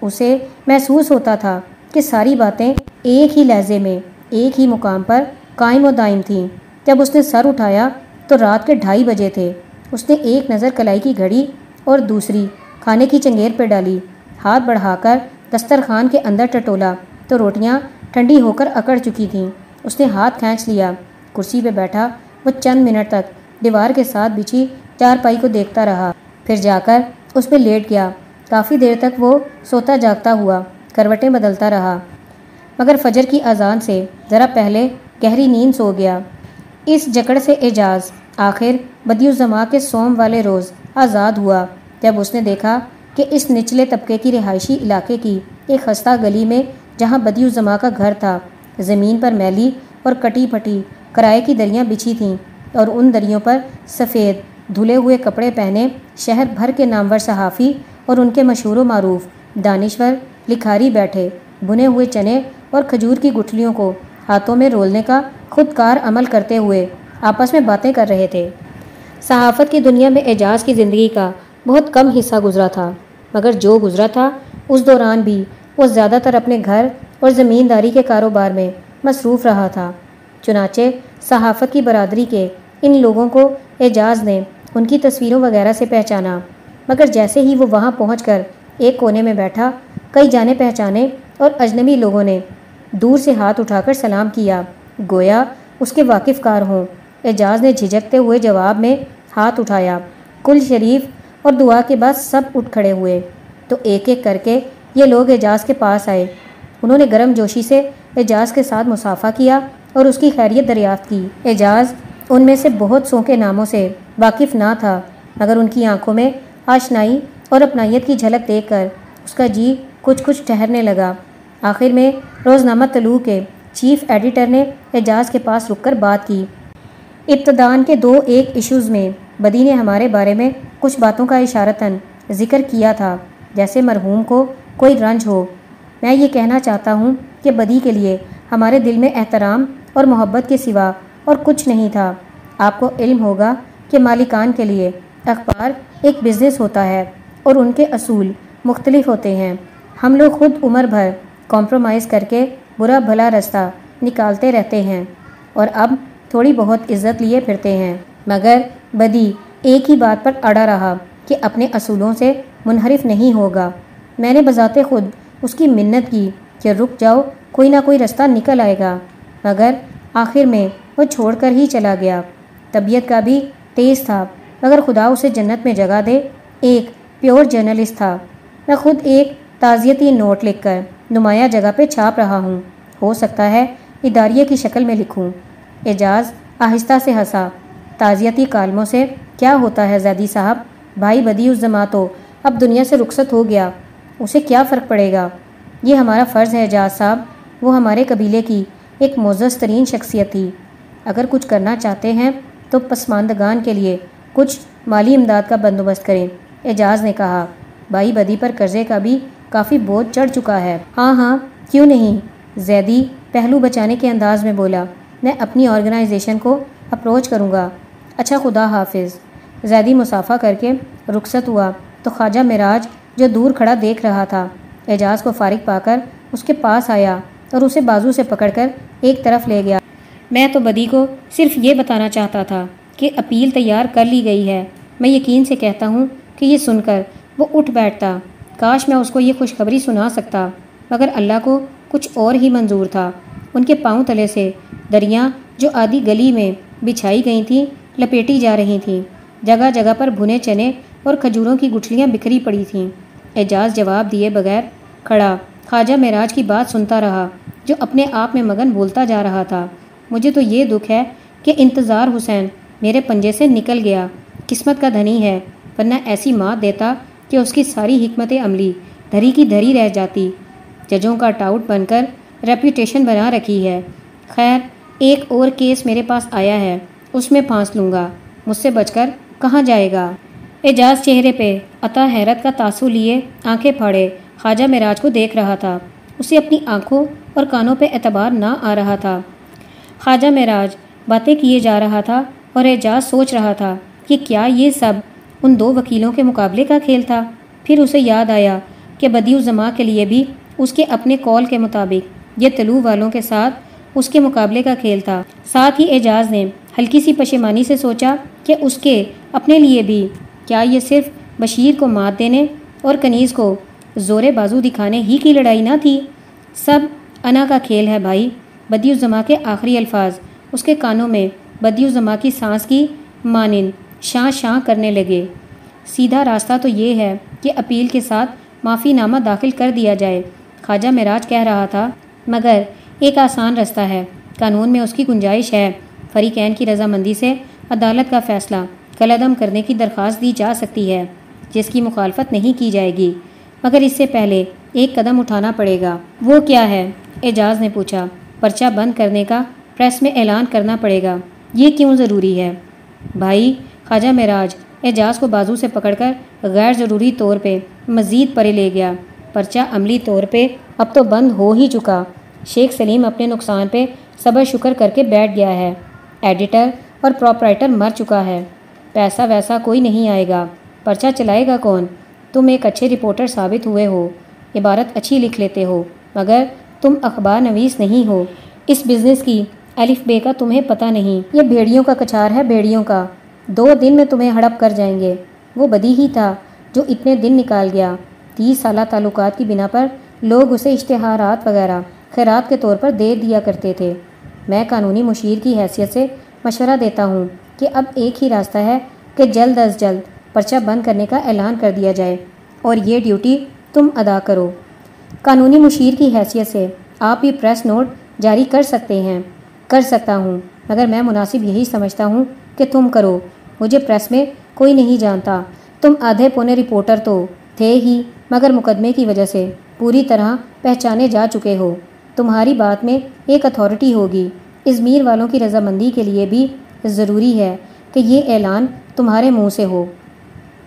اسے محسوس ہوتا تھا کہ ساری باتیں ایک ہی لہجے میں، ایک ہی مقام پر قائم و دائم تھیں۔ جب اس نے سر اٹھایا تو رات کے ڈھائی بجے تھے۔ اس نے ایک نظر کلائی کی گھڑی اور دوسری کھانے کی چنگیر پہ ڈالی۔ ہاتھ بڑھا کر دسترخوان کے اندر ٹٹولا تو روٹیاں ٹھنڈی ہو کر اکڑ چکی تھیں۔ اس نے ہاتھ کھینچ لیا۔ کرسی پہ بیٹھا وہ چند منٹ تک دیوار کے ساتھ بچھی چار پائی کو دیکھتا رہا۔ پھر جا کر اس پہ لیٹ گیا۔ کافی دیر تک وہ سوتا جاگتا ہوا، کروٹیں بدلتا رہا۔ مگر فجر کی اذان سے ذرا پہلے گہری نیند سو گیا۔ اس جکڑ سے اعجاز، آخر بدی الزما کے سوم والے روز آزاد ہوا۔ جب اس نے دیکھا کہ اس نچلے طبقے کی رہائشی علاقے کی ایک خستہ گلی میں جہاں بدی الزما کا گھر تھا، زمین پر میلی اور کٹی پھٹی کرائے کی دریاں بچھی تھیں اور ان دریوں پر سفید دھلے ہوئے کپڑے پہنے شہر بھر کے نامور صحافی اور ان کے مشہور و معروف دانشور، لکھاری بیٹھے، بنے ہوئے چنے اور کھجور کی گٹھلیوں کو ہاتھوں میں رولنے کا خود کار عمل کرتے ہوئے آپس میں باتیں کر رہے تھے۔ صحافت کی دنیا میں اعجاز کی زندگی کا بہت کم حصہ گزرا تھا، مگر جو گزرا تھا، اس دوران بھی وہ زیادہ تر اپنے گھر اور زمینداری کے کاروبار میں مصروف رہا تھا۔ چنانچہ صحافت کی برادری کے ان لوگوں کو اعجاز نے ان کی تصویروں وغیرہ سے پہچانا۔ مگر جیسے ہی وہ وہاں پہنچ کر ایک کونے میں بیٹھا، کئی جانے پہچانے اور اجنبی لوگوں نے دور سے ہاتھ اٹھا کر سلام کیا۔ گویا اس کے واقف کار ہوں۔ اعجاز نے جھجکتے ہوئے جواب میں ہاتھ اٹھایا۔ کل شریف اور دعا کے بعد سب اٹھ کھڑے ہوئے۔ تو ایک ایک کر کے یہ لوگ اعجاز کے پاس آئے۔ انہوں نے گرم جوشی سے اعجاز کے ساتھ مسافہ کیا۔ اور اس کی خیریت دریافت کی۔ اعجاز، ان میں سے بہت سو کے ناموں سے واقف نہ تھا، مگر ان کی آنکھوں میں آشنائی اور اپنائیت کی جھلک دیکھ کر اس کا جی کچھ کچھ ٹھہرنے لگا۔ آخر میں روزنامہ طلوع کے چیف ایڈیٹر نے اعجاز کے پاس رک کر بات کی۔ ابتدان کے دو ایک ایشوز میں بدی نے ہمارے بارے میں کچھ باتوں کا اشارتاً ذکر کیا تھا، جیسے مرحوم کو کوئی رنج ہو۔ میں یہ کہنا چاہتا ہوں کہ بدی کے لیے ہمارے دل میں احترام اور محبت کے سوا اور کچھ نہیں تھا۔ آپ کو علم ہوگا کہ مالکان کے لیے اخبار ایک بزنس ہوتا ہے اور ان کے اصول مختلف ہوتے ہیں۔ ہم لوگ خود عمر بھر کمپرومائز کر کے برا بھلا رستہ نکالتے رہتے ہیں اور اب تھوڑی بہت عزت لیے پھرتے ہیں۔ مگر بدی ایک ہی بات پر اڑا رہا کہ اپنے اصولوں سے منحرف نہیں ہوگا۔ میں نے بذات خود اس کی منت کی کہ رک جاؤ، کوئی نہ کوئی رستہ نکل آئے گا۔ مگر آخر میں وہ چھوڑ کر ہی چلا گیا۔ طبیعت کا بھی تیز تھا، مگر خدا اسے جنت میں جگہ دے، ایک پیور جرنلسٹ تھا۔ میں خود ایک تعزیتی نوٹ لکھ کر نمایاں جگہ پہ چھاپ رہا ہوں۔ ہو سکتا ہے اداریے کی شکل میں لکھوں۔ اعجاز آہستہ سے ہنسا۔ تعزیتی کالموں سے کیا ہوتا ہے زیدی صاحب؟ بھائی بدی اس تو اب دنیا سے رخصت ہو گیا۔ اسے کیا فرق پڑے گا؟ یہ ہمارا فرض ہے اعجاز صاحب، وہ ہمارے قبیلے کی ایک معزز ترین شخصیت تھی۔ اگر کچھ کرنا چاہتے ہیں تو پسماندگان کے لیے کچھ مالی امداد کا بندوبست کریں، اعجاز نے کہا۔ بھائی بدی پر قرضے کا بھی کافی بوجھ چڑھ چکا ہے۔ ہاں ہاں کیوں نہیں؟ زیدی پہلو بچانے کے انداز میں بولا۔ میں اپنی آرگنائزیشن کو اپروچ کروں گا۔ اچھا خدا حافظ۔ زیدی مسافہ کر کے رخصت ہوا۔ تو خواجہ مراج جو دور کھڑا دیکھ رہا تھا، اعجاز کو فارغ پا کر اس کے پاس آیا۔ اور اسے بازو سے پکڑ کر ایک طرف لے گیا۔ میں تو بدی کو صرف یہ بتانا چاہتا تھا کہ اپیل تیار کر لی گئی ہے۔ میں یقین سے کہتا ہوں کہ یہ سن کر وہ اٹھ بیٹھتا۔ کاش میں اس کو یہ خوشخبری سنا سکتا۔ مگر اللہ کو کچھ اور ہی منظور تھا۔ ان کے پاؤں تلے سے دریا جو آدھی گلی میں بچھائی گئی تھیں لپیٹی جا رہی تھیں۔ جگہ جگہ پر بھنے چنے اور کھجوروں کی گٹھلیاں بکھری پڑی تھیں۔ اعجاز جواب دیے بغیر کھڑا خواجہ معراج کی بات سنتا رہا، جو اپنے آپ میں مگن بولتا جا رہا تھا۔ مجھے تو یہ دکھ ہے کہ انتظار حسین میرے پنجے سے نکل گیا۔ قسمت کا دھنی ہے، ورنہ ایسی مات دیتا کہ اس کی ساری حکمت عملی دھری کی دھری رہ جاتی۔ ججوں کا ٹاؤٹ بن کر ریپوٹیشن بنا رکھی ہے۔ خیر، ایک اور کیس میرے پاس آیا ہے، اس میں پھانس لوں گا۔ مجھ سے بچ کر کہاں جائے گا؟ اعجاز چہرے پہ عطا حیرت کا تاثر لیے آنکھیں پھاڑے۔ خواجہ مراج کو دیکھ رہا تھا۔ اسے اپنی آنکھوں اور کانوں پہ اعتبار نہ آ رہا تھا۔ خواجہ معراج، باتیں کیے جا رہا تھا اور اعجاز سوچ رہا تھا کہ کیا یہ سب ان دو وکیلوں کے مقابلے کا کھیل تھا۔ پھر اسے یاد آیا کہ بدی الزما کے لیے بھی اس کے اپنے کال کے مطابق یہ طلوع والوں کے ساتھ اس کے مقابلے کا کھیل تھا۔ ساتھ ہی اعجاز نے ہلکی سی پشیمانی سے سوچا کہ اس کے اپنے لیے بھی کیا یہ صرف بشیر کو مات دینے اور کنیز کو زور بازو دکھانے ہی کی لڑائی نہ تھی۔ سب انا کا کھیل ہے بھائی۔ بدی الزما کے آخری الفاظ۔ اس کے کانوں میں بدی الزما کی سانس کی مانند شاں شاں کرنے لگے۔ سیدھا راستہ تو یہ ہے کہ اپیل کے ساتھ معافی نامہ داخل کر دیا جائے۔ خواجہ مراج کہہ رہا تھا، مگر ایک آسان رستہ ہے۔ قانون میں اس کی گنجائش ہے۔ فریقین کی رضامندی سے عدالت کا فیصلہ کلعدم کرنے کی درخواست دی جا سکتی ہے، جس کی مخالفت نہیں کی جائے گی۔ مگر اس سے پہلے ایک قدم اٹھانا پڑے گا۔ وہ کیا ہے؟ اعجاز نے پوچھا۔ پرچہ بند کرنے کا پریس میں اعلان کرنا پڑے گا۔ یہ کیوں ضروری ہے؟ بھائی، خواجہ معراج اعجاز کو بازو سے پکڑ کر غیر ضروری طور پہ مزید پرے لے گیا۔ پرچہ عملی طور پہ اب تو بند ہو ہی چکا۔ شیخ سلیم اپنے نقصان پہ صبر شکر کر کے بیٹھ گیا ہے۔ ایڈیٹر اور پراپرائٹر مر چکا ہے۔ پیسہ ویسا کوئی نہیں آئے گا۔ پرچہ چلائے گا کون؟ تم ایک اچھے رپورٹر ثابت ہوئے ہو، عبارت اچھی لکھ لیتے ہو، مگر تم اخبار نویس نہیں ہو۔ اس بزنس کی الف بے کا تمہیں پتہ نہیں۔ یہ بھیڑیوں کا کچار ہے بھیڑیوں کا۔ دو دن میں تمہیں ہڑپ کر جائیں گے۔ وہ بدی ہی تھا جو اتنے دن نکال گیا۔ تیس سالہ تعلقات کی بنا پر لوگ اسے اشتہارات وغیرہ، خیرات کے طور پر دے دیا کرتے تھے۔ میں قانونی مشیر کی حیثیت سے مشورہ دیتا ہوں کہ اب ایک ہی راستہ ہے کہ جلد از جلد پرچہ بند کرنے کا اعلان کر دیا جائے اور یہ ڈیوٹی تم ادا کرو۔ قانونی مشیر کی حیثیت سے آپ بھی پریس نوٹ جاری کر سکتے ہیں۔ کر سکتا ہوں، مگر میں مناسب یہی سمجھتا ہوں کہ تم کرو۔ مجھے پریس میں کوئی نہیں جانتا۔ تم آدھے پونے رپورٹر تو تھے ہی، مگر مقدمے کی وجہ سے پوری طرح پہچانے جا چکے ہو۔ تمہاری بات میں ایک اتھارٹی ہوگی۔ ازمیر والوں کی رضامندی کے لیے بھی ضروری ہے کہ یہ اعلان تمہارے منہ سے ہو۔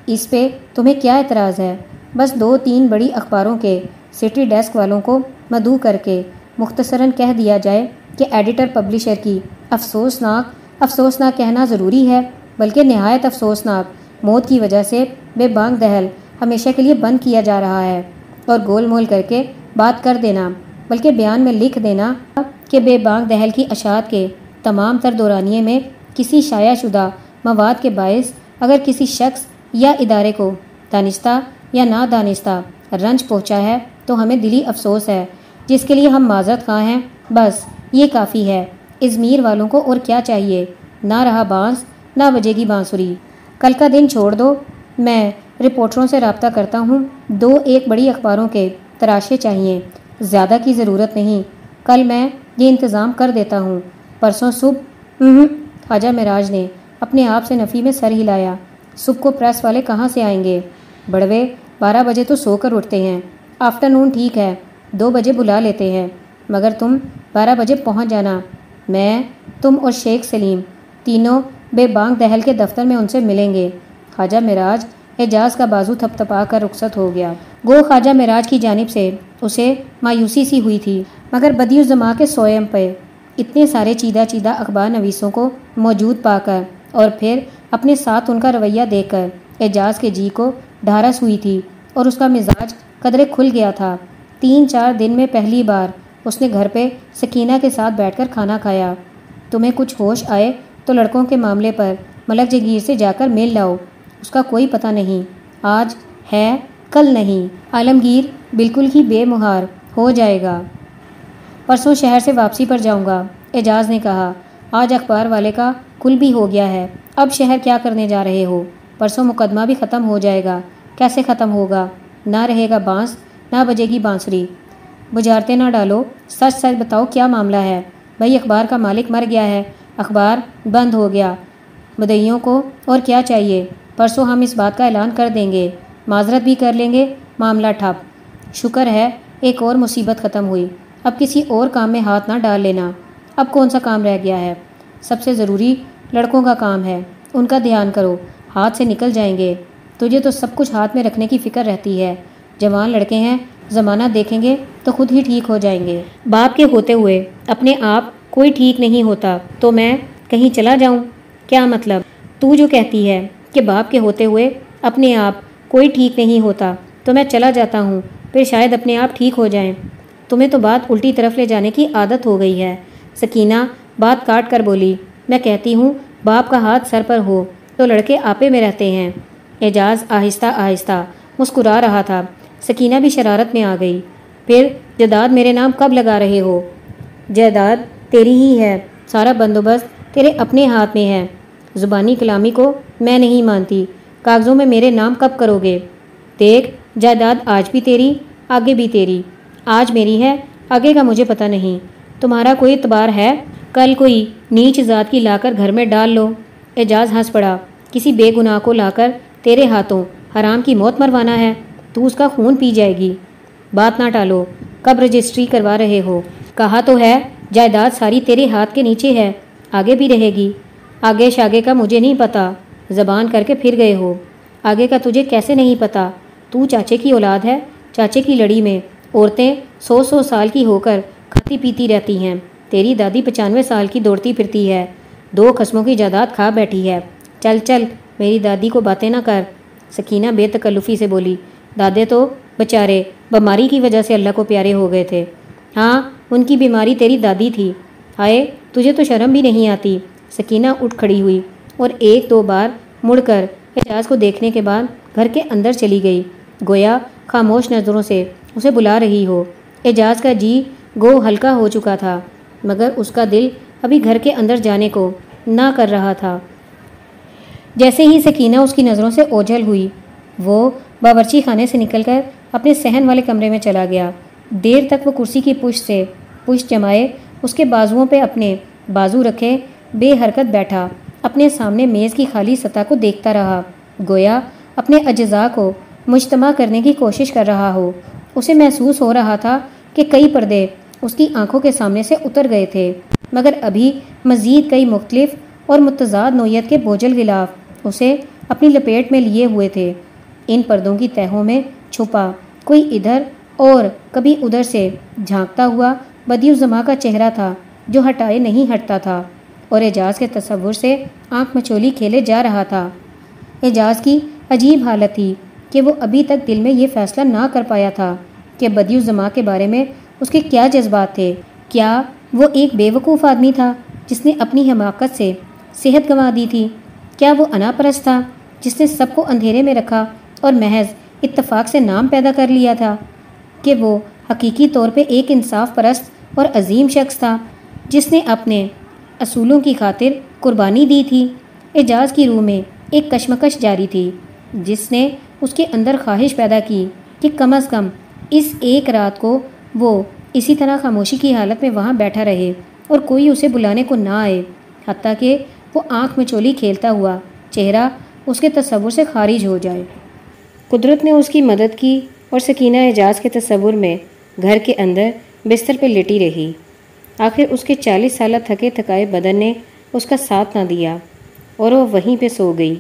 اس پہ تمہیں کیا اعتراض ہے؟ بس دو تین بڑی اخباروں کے، سٹی ڈیسک والوں کو مدعو کر کے مختصراً کہہ دیا جائے کہ ایڈیٹر پبلشر کی افسوسناک افسوسناک کہنا ضروری ہے، بلکہ نہایت افسوسناک، موت کی وجہ سے بے بانگ دہل ہمیشہ کے لیے بند کیا جا رہا ہے۔ اور گول مول کر کے بات کر دینا، بلکہ بیان میں لکھ دینا کہ بے بانگ دہل کی اشاعت کے تمام تر دورانیے میں کسی شائع شدہ مواد کے باعث اگر کسی شخص یا ادارے کو دانستہ یا نا دانستہ رنج پہنچا ہے تو ہمیں دلی افسوس ہے۔ جس کے لیے ہم معذرت خواہ ہیں، بس یہ کافی ہے۔ ازمیر والوں کو اور کیا چاہیے؟ نہ رہا بانس، نہ بجے گی بانسری کل کا دن چھوڑ دو۔ میں رپورٹروں سے رابطہ کرتا ہوں۔ دو ایک بڑی اخباروں کے تراشے چاہیے۔ زیادہ کی ضرورت نہیں۔ کل میں یہ انتظام کر دیتا ہوں۔ پرسوں صبح خواجہ مراج نے اپنے آپ سے نفی میں سر ہلایا۔ صبح کو پریس والے کہاں سے آئیں گے؟ بڑوے، بارہ بجے تو سو کر اٹھتے ہیں۔ آفٹر نون ٹھیک ہے، دو بجے بلا لیتے ہیں۔ مگر تم بارہ بجے پہنچ جانا۔ میں، تم اور شیخ سلیم تینوں بے بانگ دہل کے دفتر میں ان سے ملیں گے۔ خواجہ مراج اعجاز کا بازو تھپ تھپا کر رخصت ہو گیا۔ گو خواجہ مراج کی جانب سے اسے مایوسی سی ہوئی تھی۔ مگر بدی الزما کے سوئم پہ اتنے سارے چیدہ چیدہ اخبار نویسوں کو موجود پا کر اور پھر اپنے ساتھ ان کا رویہ دیکھ کر اعجاز کے جی کو ڈھارس ہوئی تھی اور اس کا مزاج قدرے کھل گیا تھا۔ تین چار دن میں پہلی بار اس نے گھر پہ سکینہ کے ساتھ بیٹھ کر کھانا کھایا۔ تمہیں کچھ ہوش آئے تو لڑکوں کے معاملے پر ملک جگیر سے جا کر میل لاؤ۔ اس کا کوئی پتہ نہیں۔ آج ہے، کل نہیں۔ عالمگیر بالکل ہی بے مہار ہو جائے گا۔ پرسوں شہر سے واپسی پر جاؤں گا، اعجاز نے کہا، آج اخبار والے کا کل بھی ہو گیا ہے۔ اب شہر کیا کرنے جا رہے ہو؟ پرسوں مقدمہ بھی ختم ہو جائے گا۔ کیسے ختم ہوگا؟ نہ رہے گا بانس، نہ بجے گی بانسری۔ بجھارتے نہ ڈالو۔ سچ سچ بتاؤ کیا معاملہ ہے؟ بھائی، اخبار کا مالک مر گیا ہے۔ اخبار بند ہو گیا۔ بدیوں کو اور کیا چاہیے؟ پرسوں ہم اس بات کا اعلان کر دیں گے۔ معذرت بھی کر لیں گے۔ معاملہ ٹھپ۔ شکر ہے، ایک اور مصیبت ختم ہوئی۔ اب کسی اور کام میں ہاتھ نہ ڈال لینا۔ اب کون سا کام رہ گیا ہے؟ سب سے ضروری لڑکوں کا کام ہے۔ ان کا دھیان کرو، ہاتھ سے نکل جائیں گے۔ تجھے تو سب کچھ ہاتھ میں رکھنے کی فکر رہتی ہے۔ جوان لڑکے ہیں، زمانہ دیکھیں گے تو خود ہی ٹھیک ہو جائیں گے۔ باپ کے ہوتے ہوئے اپنے آپ کوئی ٹھیک نہیں ہوتا، تو میں کہیں چلا جاؤں؟ کیا مطلب؟ تو جو کہتی ہے کہ باپ کے ہوتے ہوئے اپنے آپ کوئی ٹھیک نہیں ہوتا، تو میں چلا جاتا ہوں، پھر شاید اپنے آپ ٹھیک ہو جائیں۔ تمہیں تو بات الٹی طرف لے جانے کی عادت ہو گئی ہے۔ سکینہ بات کاٹ کر بولی میں کہتی ہوں، باپ کا ہاتھ سر پر ہو تو لڑکے آپے میں رہتے ہیں۔ اعجاز آہستہ آہستہ مسکرا رہا تھا۔ سکینہ بھی شرارت میں آ گئی۔ پھر، جداد میرے نام کب لگا رہے ہو؟ جائیداد تیری ہی ہے۔ سارا بندوبست تیرے اپنے ہاتھ میں ہے۔ زبانی کلامی کو میں نہیں مانتی۔ کاغذوں میں میرے نام کب کرو گے؟ دیکھ جائیداد آج بھی تیری، آگے بھی تیری۔ آج میری ہے، آگے کا مجھے پتہ نہیں۔ تمہارا کوئی اعتبار ہے؟ کل کوئی نیچ ذات کی لا کر گھر میں ڈال لو۔ اعجاز ہنس پڑا۔ کسی بے گناہ کو لا کر تیرے ہاتھوں حرام کی موت مروانا ہے۔ تو اس کا خون پی جائے گی۔ بات نہ ٹالو۔ کب رجسٹری کروا رہے ہو۔ کہا تو ہے، جائیداد ساری تیرے ہاتھ کے نیچے ہے۔ آگے بھی رہے گی۔ آگے شاگے کا مجھے نہیں پتا۔ زبان کر کے پھر گئے ہو۔ آگے کا تجھے کیسے نہیں پتا؟ تو چاچے کی اولاد ہے، چاچے کی لڑی میں۔ عورتیں سو سو سال کی ہو کر کھاتی پیتی رہتی ہیں۔ تیری دادی پچانوے سال کی دوڑتی پھرتی ہے۔ دو قسموں کی جائیداد کھا بیٹھی ہے۔ چل چل، میری دادی کو باتیں نہ کر۔ سکینہ بے تکلفی سے بولی، دادے تو بچارے، بیماری کی وجہ سے اللہ کو پیارے ہو گئے تھے۔ ہاں ان کی بیماری تیری دادی تھی۔ ہائے تجھے تو شرم بھی نہیں آتی۔ سکینہ اٹھ کھڑی ہوئی اور ایک دو بار مڑ کر اعجاز کو دیکھنے کے بعد گھر کے اندر چلی گئی۔ گویا، خاموش نظروں سے اسے بلا رہی ہو۔ اعجاز کا جی گو ہلکا ہو چکا تھا۔ مگر اس کا دل ابھی گھر کے اندر جانے کو نہ کر رہا تھا۔ جیسے ہی سکینہ اس کی نظروں سے اوجھل ہوئی، وہ باورچی خانے سے نکل کر اپنے صحن والے کمرے میں چلا گیا۔ دیر تک وہ کرسی کی پشت سے پشت جمائے، اس کے بازوؤں پہ اپنے بازو رکھے، بے حرکت بیٹھا، اپنے سامنے میز کی خالی سطح کو دیکھتا رہا۔ گویا اپنے اجزاء کو مجتمع کرنے کی کوشش کر رہا ہو۔ اسے محسوس ہو رہا تھا کہ کئی پردے اس کی آنکھوں کے سامنے سے اتر گئے تھے۔ مگر ابھی مزید کئی مختلف اور متضاد نوعیت کے بوجھل غلاف اسے اپنی لپیٹ میں لیے ہوئے تھے۔ ان پردوں کی تہوں میں چھپا کوئی ادھر اور کبھی ادھر سے جھانکتا ہوا بدی الزما کا چہرہ تھا جو ہٹائے نہیں ہٹتا تھا اور اعجاز کے تصور سے آنکھ مچولی کھیلے جا رہا تھا۔ اعجاز کی عجیب حالت تھی کہ وہ ابھی تک دل میں یہ فیصلہ نہ کر پایا تھا کہ بدی الزما کے بارے میں اس کے کیا جذبات تھے؟ کیا وہ ایک بے وقوف آدمی تھا جس نے اپنی حماقت سے صحت گنوا دی تھی؟ کیا وہ انا پرست تھا جس نے سب کو اندھیرے میں رکھا اور محض اتفاق سے نام پیدا کر لیا تھا؟ کہ وہ حقیقی طور پہ ایک انصاف پرست اور عظیم شخص تھا جس نے اپنے اصولوں کی خاطر قربانی دی تھی، اعجاز کی روح میں ایک کشمکش جاری تھی، جس نے اس کے اندر خواہش پیدا کی کہ کم از کم اس ایک رات کو وہ اسی طرح خاموشی کی حالت میں وہاں بیٹھا رہے اور کوئی اسے بلانے کو نہ آئے، حتیٰ کہ وہ آنکھ میں چولی کھیلتا ہوا چہرہ اس کے تصور سے خارج ہو جائے۔ قدرت نے اس کی مدد کی اور سکینہ اعجاز کے تصور میں گھر کے اندر بستر پہ لٹی رہی۔ آخر اس کے چالیس سالہ تھکے تھکائے بدن نے اس کا ساتھ نہ دیا اور وہ وہیں پہ سو گئی۔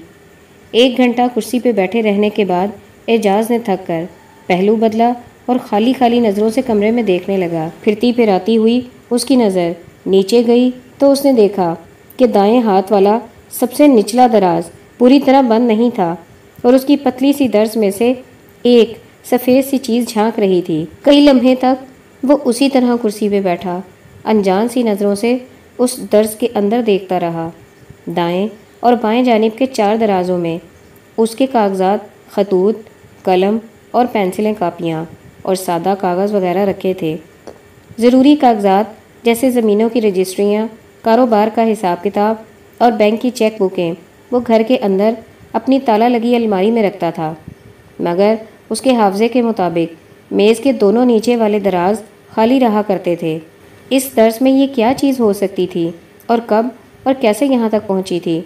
ایک گھنٹہ کرسی پہ بیٹھے رہنے کے بعد اعجاز نے تھک کر پہلو بدلا اور خالی خالی نظروں سے کمرے میں دیکھنے لگا۔ پھرتی پہ راتی ہوئی اس کی نظر نیچے گئی تو اس نے دیکھا کہ دائیں ہاتھ والا سب سے نچلا دراز پوری طرح بند نہیں تھا اور اس کی پتلی سی درز میں سے ایک سفید سی چیز جھانک رہی تھی۔ کئی لمحے تک وہ اسی طرح کرسی پہ بیٹھا۔ انجان سی نظروں سے اس درز کے اندر دیکھتا رہا۔ دائیں اور بائیں جانب کے چار درازوں میں اس کے کاغذات، خطوط، قلم اور پینسلیں کاپیاں۔ اور سادہ کاغذ وغیرہ رکھے تھے۔ ضروری کاغذات جیسے زمینوں کی رجسٹریاں، کاروبار کا حساب کتاب اور بینک کی چیک بکیں، وہ گھر کے اندر اپنی تالا لگی الماری میں رکھتا تھا۔ مگر اس کے حافظے کے مطابق میز کے دونوں نیچے والے دراز خالی رہا کرتے تھے۔ اس درس میں یہ کیا چیز ہو سکتی تھی اور کب اور کیسے یہاں تک پہنچی تھی؟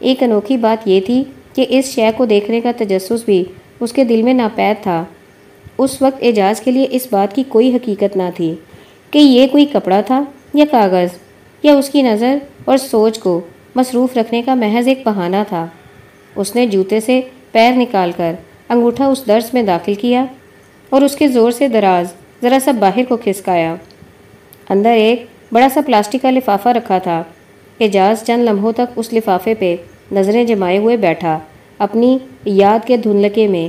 ایک انوکھی بات یہ تھی کہ اس شے کو دیکھنے کا تجسس بھی اس کے دل میں ناپید تھا۔ اس وقت اعجاز کے لیے اس بات کی کوئی حقیقت نہ تھی کہ یہ کوئی کپڑا تھا یا کاغذ یا اس کی نظر اور سوچ کو مصروف رکھنے کا محض ایک بہانہ تھا۔ اس نے جوتے سے پیر نکال کر انگوٹھا اس درس میں داخل کیا اور اس کے زور سے دراز ذرا سا باہر کو کھسکایا۔ اندر ایک بڑا سا پلاسٹک کا لفافہ رکھا تھا۔ اعجاز چند لمحوں تک اس لفافے پہ نظریں جمائے ہوئے بیٹھا، اپنی یاد کے دھندلکے میں۔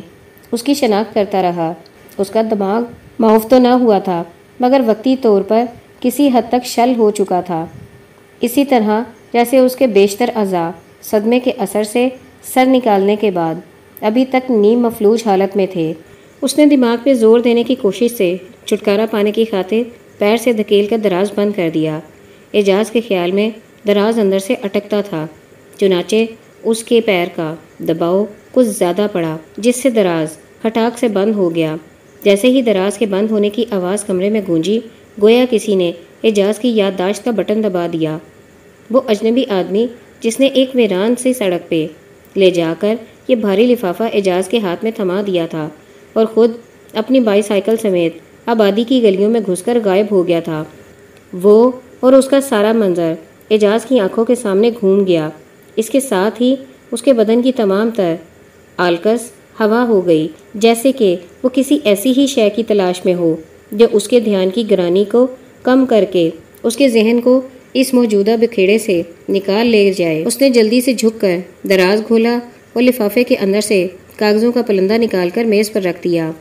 اس کی شناخت کرتا رہا۔ اس کا دماغ معاف تو نہ ہوا تھا، مگر وقتی طور پر کسی حد تک شل ہو چکا تھا۔ اسی طرح جیسے اس کے بیشتر اعضاء صدمے کے اثر سے سر نکالنے کے بعد ابھی تک نیم مفلوج حالت میں تھے۔ اس نے دماغ پہ زور دینے کی کوشش سے چھٹکارا پانے کی خاطر پیر سے دھکیل کر دراز بند کر دیا۔ اعجاز کے خیال میں دراز اندر سے اٹکتا تھا، چنانچہ اس کے پیر کا دباؤ کچھ زیادہ پڑا، جس سے دراز ہٹاک سے بند ہو گیا۔ جیسے ہی دراز کے بند ہونے کی آواز کمرے میں گونجی، گویا کسی نے اعجاز کی یادداشت کا بٹن دبا دیا۔ وہ اجنبی آدمی جس نے ایک ویران سے سڑک پہ لے جا کر یہ بھاری لفافہ اعجاز کے ہاتھ میں تھما دیا تھا اور خود اپنی بائی سائیکل سمیت آبادی کی گلیوں میں گھس کر غائب ہو گیا تھا۔ وہ اور اس کا سارا منظر اعجاز کی آنکھوں کے سامنے گھوم گیا۔ اس کے ساتھ ہی اس کے بدن کی تمام تر، آلکس ہوا ہو گئی، جیسے کہ وہ کسی ایسی ہی شے کی تلاش میں ہو جو اس کے دھیان کی گرانی کو کم کر کے، اس کے ذہن کو اس موجودہ بکھیڑے سے نکال لے جائے۔ اس نے جلدی سے جھک کر دراز کھولا اور لفافے کے اندر سے کاغذوں کا پلندہ نکال کر میز پر رکھ دیا۔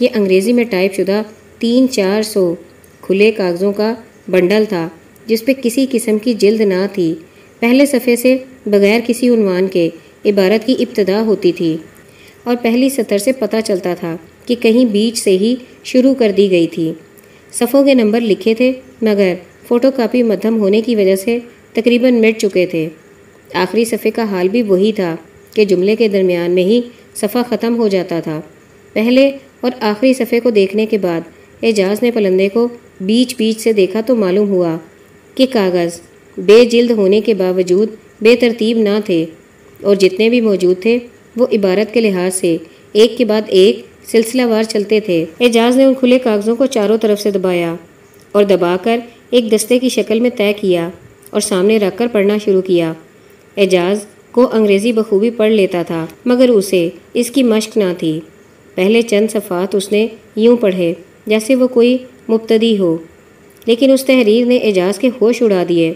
یہ انگریزی میں ٹائپ شدہ تین چار سو کھلے کاغذوں کا بنڈل تھا، جس پہ کسی قسم کی جلد نہ تھی۔ پہلے صفحے سے بغیر کسی عنوان کے عبارت کی ابتدا ہوتی تھی۔ اور پہلی سطر سے پتہ چلتا تھا کہ کہیں بیچ سے ہی شروع کر دی گئی تھی۔ صفوں کے نمبر لکھے تھے، مگر فوٹو کاپی مدھم ہونے کی وجہ سے تقریباً مٹ چکے تھے۔ آخری صفحے کا حال بھی وہی تھا کہ جملے کے درمیان میں ہی صفحہ ختم ہو جاتا تھا۔ پہلے اور آخری صفحے کو دیکھنے کے بعد اعجاز نے پلندے کو بیچ بیچ سے دیکھا تو معلوم ہوا کہ کاغذ بے جلد ہونے کے باوجود بے ترتیب نہ تھے اور جتنے بھی موجود تھے وہ عبارت کے لحاظ سے ایک کے بعد ایک سلسلہ وار چلتے تھے۔ اعجاز نے ان کھلے کاغذوں کو چاروں طرف سے دبایا اور دبا کر ایک دستے کی شکل میں طے کیا اور سامنے رکھ کر پڑھنا شروع کیا۔ اعجاز کو انگریزی بخوبی پڑھ لیتا تھا، مگر اسے اس کی مشق نہ تھی۔ پہلے چند صفات اس نے یوں پڑھے جیسے وہ کوئی مبتدی ہو، لیکن اس تحریر نے اعجاز کے ہوش اڑا دیے۔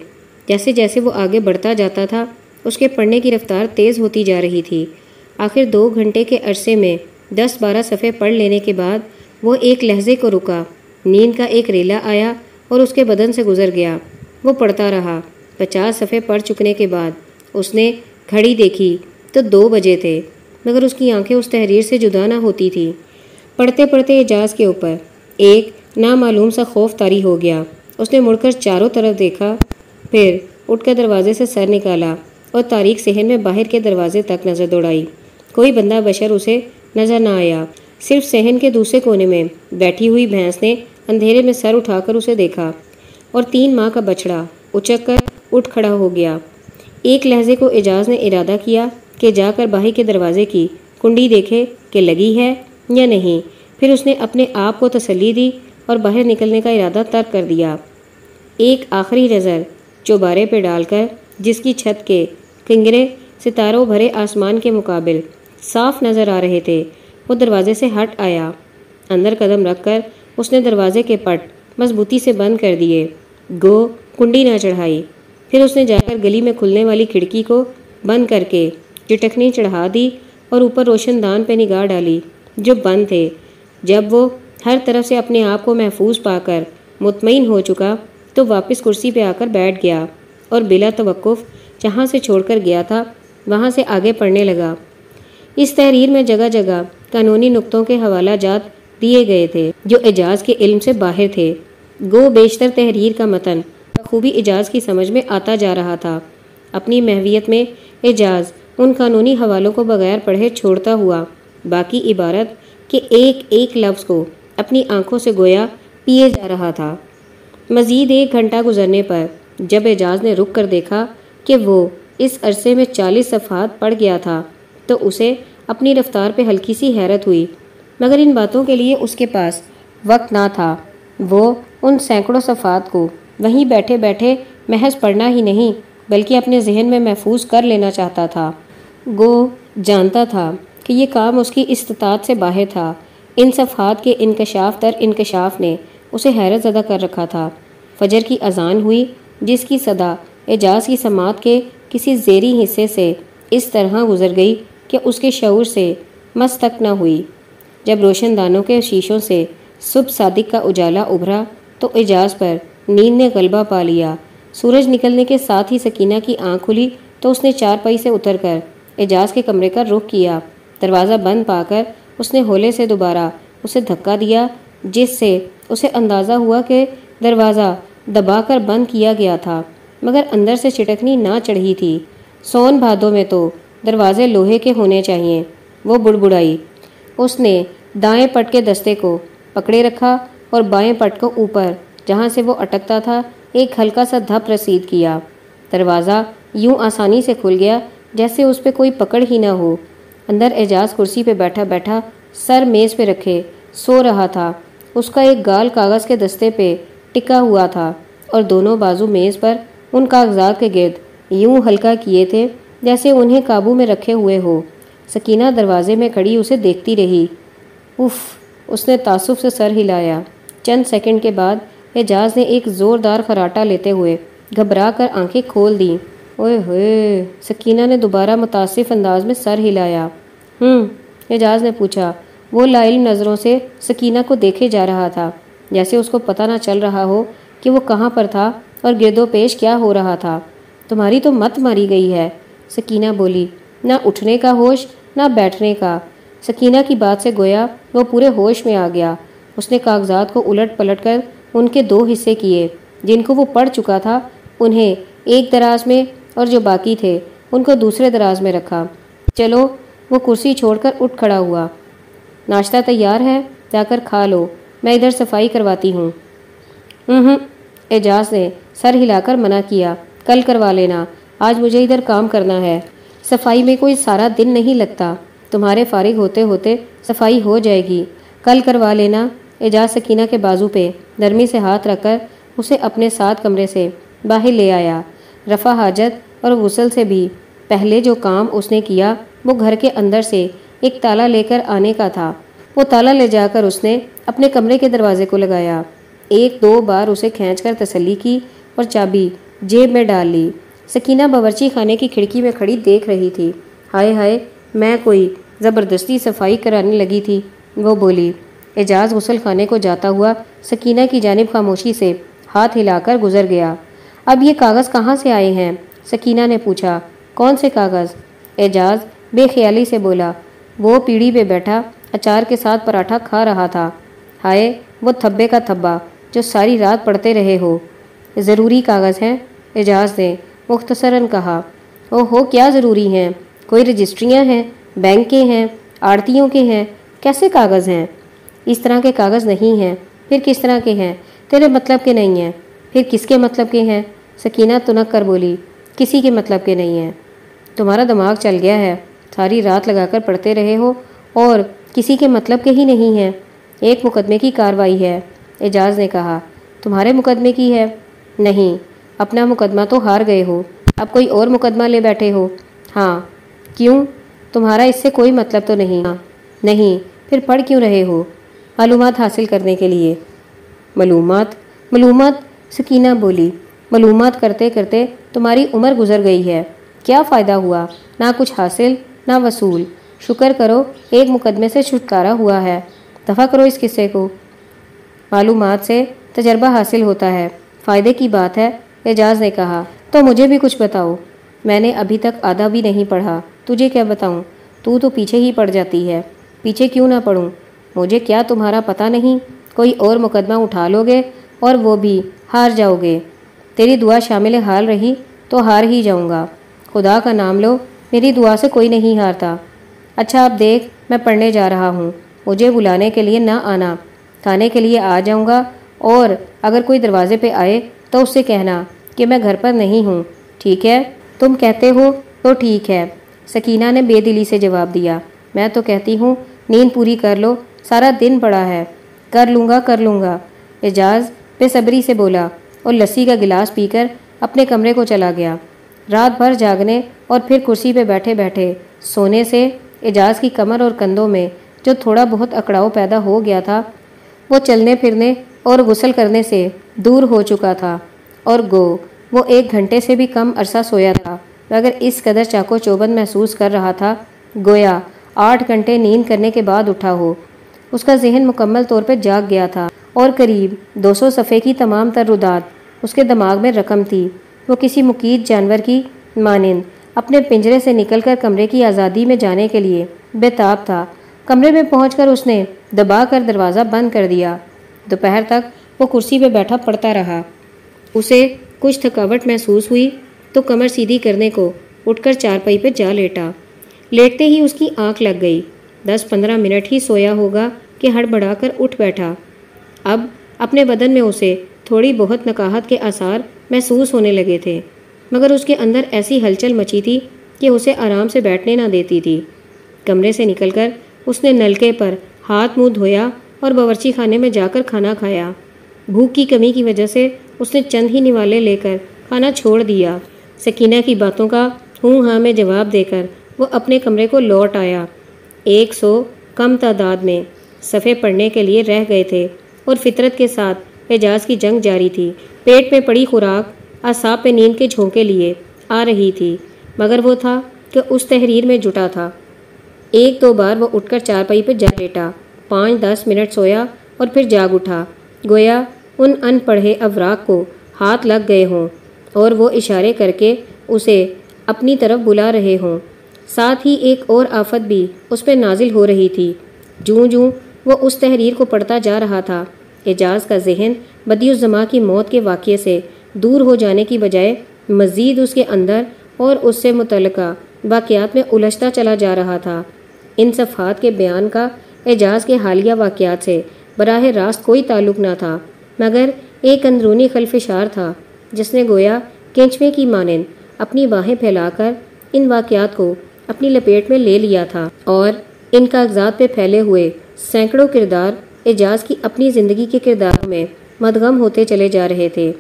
جیسے جیسے وہ آگے بڑھتا جاتا تھا، اس کے پڑھنے کی رفتار تیز ہوتی جا رہی تھی۔ آخر دو گھنٹے کے عرصے میں دس بارہ صفحے پڑھ لینے کے بعد وہ ایک لہجے کو رکا۔ نیند کا ایک ریلا آیا اور اس کے بدن سے گزر گیا۔ وہ پڑھتا رہا۔ پچاس صفحے پڑھ چکنے کے بعد اس نے گھڑی دیکھی تو دو بجے تھے، مگر اس کی آنکھیں اس تحریر سے جدا نہ ہوتی تھی پڑھتے پڑھتے اعجاز کے اوپر ایک نامعلوم سا خوف طاری ہو گیا۔ اس نے مڑ کر چاروں طرف دیکھا، پھر اٹھ کر دروازے سے سر نکالا اور تاریخ صحن میں باہر کے دروازے تک نظر دوڑائی۔ کوئی بندہ بشر اسے نظر نہ آیا۔ صرف صحن کے دوسرے کونے میں بیٹھی ہوئی بھینس نے اندھیرے میں سر اٹھا کر اسے دیکھا اور تین ماہ کا بچڑا اچک کر اٹھ کھڑا ہو گیا۔ ایک لہجے کو اعجاز نے ارادہ کیا کہ جا کر باہی کے دروازے کی کنڈی دیکھے کہ لگی ہے یا نہیں۔ پھر اس نے اپنے آپ کو تسلی دی اور باہر نکلنے کا ارادہ ترک کر دیا۔ ایک آخری نظر چوبارے پہ ڈال کر جس کی چھت کے کنگرے ستاروں بھرے آسمان کے مقابل صاف نظر آ رہے تھے۔ وہ دروازے سے ہٹ آیا۔ اندر قدم رکھ کر اس نے دروازے کے پٹ مضبوطی سے بند کر دیے۔ گو، کنڈی نہ چڑھائی۔ پھر اس نے جا کر گلی میں کھلنے والی کھڑکی کو بند کر کے چٹکنی چڑھا دی اور اوپر روشن دان پہ نگاہ ڈالی جو بند تھے۔ جب وہ ہر طرف سے اپنے آپ کو محفوظ پا کر مطمئن ہو چکا تو واپس کرسی پہ آ کر بیٹھ گیا اور بلا توقف جہاں سے چھوڑ کر گیا تھا، وہاں سے آگے پڑھنے لگا۔ اس تحریر میں جگہ جگہ قانونی نقطوں کے حوالہ جات دیے گئے تھے، جو اعجاز کے علم سے باہر تھے۔ گو بیشتر تحریر کا متن خوبی اعجاز کی سمجھ میں آتا جا رہا تھا۔ اپنی محویت میں اعجاز ان قانونی حوالوں کو بغیر پڑھے چھوڑتا ہوا، باقی عبارت کے ایک ایک لفظ کو اپنی آنکھوں سے گویا پیے جا رہا تھا۔ مزید ایک گھنٹہ گزرنے پر جب اعجاز نے رک کر دیکھا کہ وہ اس عرصے میں چالیس صفحات پڑھ گیا تھا، تو اسے اپنی رفتار پہ ہلکی سی حیرت ہوئی، مگر ان باتوں کے لیے اس کے پاس وقت نہ تھا۔ وہ ان سینکڑوں صفحات کو وہیں بیٹھے بیٹھے محض پڑھنا ہی نہیں، بلکہ اپنے ذہن میں محفوظ کر لینا چاہتا تھا۔ گو جانتا تھا کہ یہ کام اس کی استطاعت سے باہر تھا۔ ان صفحات کے انکشاف در انکشاف نے اسے حیرت زدہ کر رکھا تھا۔ فجر کی اذان ہوئی، جس کی صدا اعجاز کی سماعت کے کسی زیری حصے سے اس طرح گزر گئی۔ کہ اس کے شعور سے مستک نہ ہوئی۔ جب روشن دانوں کے شیشوں سے صبح صادق کا اجالا ابھرا تو اعجاز پر نیند نے غلبہ پا لیا۔ سورج نکلنے کے ساتھ ہی سکینہ کی آنکھ کھلی تو اس نے چار پائی سے اتر کر اعجاز کے کمرے کا رخ کیا۔ دروازہ بند پا کر اس نے ہولے سے دوبارہ اسے دھکا دیا، جس سے اسے اندازہ ہوا کہ دروازہ دبا کر بند کیا گیا تھا، مگر اندر سے چٹکنی نہ چڑھی تھی۔ سون بھادوں میں تو دروازے لوہے کے ہونے چاہیے۔ وہ بڑبڑائی۔ اس نے دائیں پٹ کے دستے کو پکڑے رکھا اور بائیں پٹ کو اوپر، جہاں سے وہ اٹکتا تھا، ایک ہلکا سا دھپ رسید کیا۔ دروازہ یوں آسانی سے کھل گیا جیسے اس پہ کوئی پکڑ ہی نہ ہو۔ اندر اعجاز کرسی پہ بیٹھا بیٹھا سر میز پہ رکھے سو رہا تھا۔ اس کا ایک گال کاغذ کے دستے پہ ٹکا ہوا تھا اور دونوں بازو میز پر ان کاغذات کے گرد یوں ہلکا کیے تھے۔ جیسے انہیں قابو میں رکھے ہوئے ہو۔ سکینہ دروازے میں کھڑی اسے دیکھتی رہی۔ اف اس نے تعصب سے سر ہلایا۔ چند سیکنڈ کے بعد اعجاز نے ایک زوردار خراٹا لیتے ہوئے گھبرا کر آنکھیں کھول دیں۔ اوئے ہوئے، سکینہ نے دوبارہ متاثف انداز میں سر ہلایا۔ ہوں اعجاز نے پوچھا۔ وہ لائل نظروں سے سکینہ کو دیکھے جا رہا تھا۔ جیسے اس کو پتہ نہ چل رہا ہو کہ وہ کہاں پر تھا اور گرد و پیش کیا ہو رہا تھا۔ تمہاری تو مت ماری گئی ہے۔ سکینہ بولی، نہ اٹھنے کا ہوش، نہ بیٹھنے کا۔ سکینہ کی بات سے گویا وہ پورے ہوش میں آ گیا۔ اس نے کاغذات کو الٹ پلٹ کر ان کے دو حصے کیے، جن کو وہ پڑھ چکا تھا، انہیں ایک دراز میں اور جو باقی تھے، ان کو دوسرے دراز میں رکھا۔ چلو، وہ کرسی چھوڑ کر اٹھ کھڑا ہوا۔ ناشتہ تیار ہے، جا کر کھا لو، میں ادھر صفائی کرواتی ہوں۔ ہوں اعجاز نے سر ہلا کر منع کیا۔ کل کروا لینا۔ آج مجھے ادھر کام کرنا ہے۔ صفائی میں کوئی سارا دن نہیں لگتا۔ تمہارے فارغ ہوتے ہوتے صفائی ہو جائے گی۔ کل کروا لینا اعجاز سکینہ کے بازو پہ۔ نرمی سے ہاتھ رکھ کر اسے اپنے ساتھ کمرے سے باہر لے آیا۔ رفع حاجت اور غسل سے بھی۔ پہلے جو کام اس نے کیا وہ گھر کے اندر سے ایک تالا لے کر آنے کا تھا۔ وہ تالا لے جا کر اس نے اپنے کمرے کے دروازے کو لگایا۔ ایک دو بار اسے کھینچ کر تسلی کی اور چابی جیب میں ڈال لی۔ سکینہ باورچی خانے کی کھڑکی میں کھڑی دیکھ رہی تھی۔ ہائے ہائے، میں کوئی زبردستی صفائی کرانے لگی تھی۔ وہ بولی، اعجاز غسل خانے کو جاتا ہوا سکینہ کی جانب خاموشی سے ہاتھ ہلا کر گزر گیا۔ اب یہ کاغذ کہاں سے آئے ہیں؟ سکینہ نے پوچھا، کون سے کاغذ؟ اعجاز بے خیالی سے بولا، وہ پیڑھی پہ بیٹھا، اچار کے ساتھ پراٹھا کھا رہا تھا۔ ہائے، وہ تھبے کا تھبا جو ساری رات پڑھتے رہے ہو۔ ضروری کاغذ ہیں؟ اعجاز نے مختصراً کہا او ہو کیا ضروری ہیں؟ کوئی رجسٹریاں ہیں؟ بینک کے ہیں؟ آڑتیوں کے ہیں؟ کیسے کاغذ ہیں؟ اس طرح کے کاغذ نہیں ہیں۔ پھر کس طرح کے ہیں؟ تیرے مطلب کے نہیں ہیں۔ پھر کس کے مطلب کے ہیں؟ سکینہ تنک کر بولی، کسی کے مطلب کے نہیں ہیں۔ تمہارا دماغ چل گیا ہے۔ ساری رات لگا کر پڑھتے رہے ہو، اور کسی کے مطلب کے ہی نہیں ہیں۔ ایک مقدمے کی کاروائی ہے، اعجاز نے کہا، تمہارے مقدمے کی ہے؟ نہیں۔ اپنا مقدمہ تو ہار گئے ہو۔ اب کوئی اور مقدمہ لے بیٹھے ہو۔ ہاں۔ کیوں؟ تمہارا اس سے کوئی مطلب تو نہیں۔ ہاں۔ نہیں۔ پھر پڑھ کیوں رہے ہو؟ معلومات حاصل کرنے کے لیے۔ معلومات؟ معلومات؟ سکینہ بولی۔ معلومات کرتے کرتے تمہاری عمر گزر گئی ہے۔ کیا فائدہ ہوا؟ نہ کچھ حاصل، نہ وصول۔ شکر کرو، ایک مقدمے سے چھٹکارا ہوا ہے۔ دفاع کرو اس قصے کو۔ معلومات سے تجربہ حاصل ہوتا ہے۔ فائدے کی بات ہے۔ اعجاز نے کہا، تو مجھے بھی کچھ بتاؤ۔ میں نے ابھی تک آدھا بھی نہیں پڑھا۔ تجھے کیا بتاؤں؟ تو تو پیچھے ہی پڑ جاتی ہے۔ پیچھے کیوں نہ پڑھوں مجھے کیا تمہارا پتہ نہیں؟ کوئی اور مقدمہ اٹھا لو گے اور وہ بھی ہار جاؤ گے۔ تیری دعا شامل حال رہی تو ہار ہی جاؤں گا۔ خدا کا نام لو، میری دعا سے کوئی نہیں ہارتا۔ اچھا اب دیکھ، میں پڑھنے جا رہا ہوں۔ مجھے بلانے کے لیے نہ آنا۔ کھانے کے لیے آ جاؤں گا اور اگر کوئی دروازے پہ آئے تو اس سے کہنا کہ میں گھر پر نہیں ہوں، ٹھیک ہے؟ تم کہتے ہو تو ٹھیک ہے۔ سکینہ نے بے دلی سے جواب دیا، میں تو کہتی ہوں، نیند پوری کر لو، سارا دن پڑا ہے۔ کر لوں گا، کر لوں گا۔ اعجاز بے صبری سے بولا اور لسی کا گلاس پی کر اپنے کمرے کو چلا گیا۔ رات بھر جاگنے اور پھر کرسی پہ بیٹھے بیٹھے سونے سے اعجاز کی کمر اور کندھوں میں جو تھوڑا بہت اکڑاؤ پیدا ہو گیا تھا، وہ چلنے پھرنے اور غسل کرنے سے دور ہو چکا تھا اور گو، وہ ایک گھنٹے سے بھی کم عرصہ سویا تھا، مگر اس قدر چاکو چوبند محسوس کر رہا تھا۔ گویا، آٹھ گھنٹے نیند کرنے کے بعد اٹھا ہو۔ اس کا ذہن مکمل طور پہ جاگ گیا تھا۔ اور قریب دو سو صفحے کی تمام تر ردات اس کے دماغ میں رقم تھی۔ وہ کسی مقید جانور کی مانند اپنے پنجرے سے نکل کر کمرے کی آزادی میں جانے کے لیے بےتاب تھا۔ کمرے میں پہنچ کر اس نے دبا کر دروازہ بند کر دیا۔ دوپہر تک وہ کرسی پہ بیٹھا پڑتا رہا۔ اسے کچھ تھکاوٹ محسوس ہوئی تو کمر سیدھی کرنے کو اٹھ کر چار پہ جا لیٹا۔ لیٹتے ہی اس کی آنکھ لگ گئی۔ دس پندرہ منٹ ہی سویا ہوگا کہ ہڑ بڑھا کر اٹھ بیٹھا۔ اب اپنے بدن میں اسے تھوڑی بہت نکاہت کے آثار محسوس ہونے لگے تھے، مگر اس کے اندر ایسی ہلچل مچی تھی کہ اسے آرام سے بیٹھنے نہ دیتی تھی۔ کمرے سے نکل کر اس نے نلکے پر ہاتھ منہ دھویا اور باورچی خانے میں جا کر کھانا کھایا۔ بھوک کی کمی کی وجہ سے اس نے چند ہی نوالے لے کر کھانا چھوڑ دیا۔ سکینہ کی باتوں کا ہوں ہاں میں جواب دے کر وہ اپنے کمرے کو لوٹ آیا۔ ایک سو کم تعداد میں صفحے پڑھنے کے لیے رہ گئے تھے اور فطرت کے ساتھ اعجاز کی جنگ جاری تھی۔ پیٹ میں پڑی خوراک اصاب پہ نیند کے جھونکے لیے آ رہی تھی، مگر وہ تھا کہ اس تحریر میں جٹا تھا۔ ایک دو بار وہ اٹھ کر چارپائی پہ جا لیٹا۔ پانچ دس منٹ سویا اور پھر جاگ اٹھا۔ گویا ان ان پڑھے اوراق کو ہاتھ لگ گئے ہوں اور وہ اشارے کر کے اسے اپنی طرف بلا رہے ہوں۔ ساتھ ہی ایک اور آفت بھی اس پہ نازل ہو رہی تھی۔ جوں جوں وہ اس تحریر کو پڑھتا جا رہا تھا، اعجاز کا ذہن بدی الزما کی موت کے واقعے سے دور ہو جانے کی بجائے مزید اس کے اندر اور اس سے متعلقہ واقعات میں الجھتا چلا جا رہا تھا۔ ان صفحات کے بیان کا اعجاز کے حالیہ واقعات سے براہ راست کوئی تعلق نہ تھا۔ مگر ایک اندرونی خلفشار تھا، جس نے گویا کینچوے کی مانند اپنی باہیں پھیلا کر ان واقعات کو اپنی لپیٹ میں لے لیا تھا اور ان کاغذات پہ پھیلے ہوئے سینکڑوں کردار اعجاز کی اپنی زندگی کے کرداروں میں مدغم ہوتے چلے جا رہے تھے۔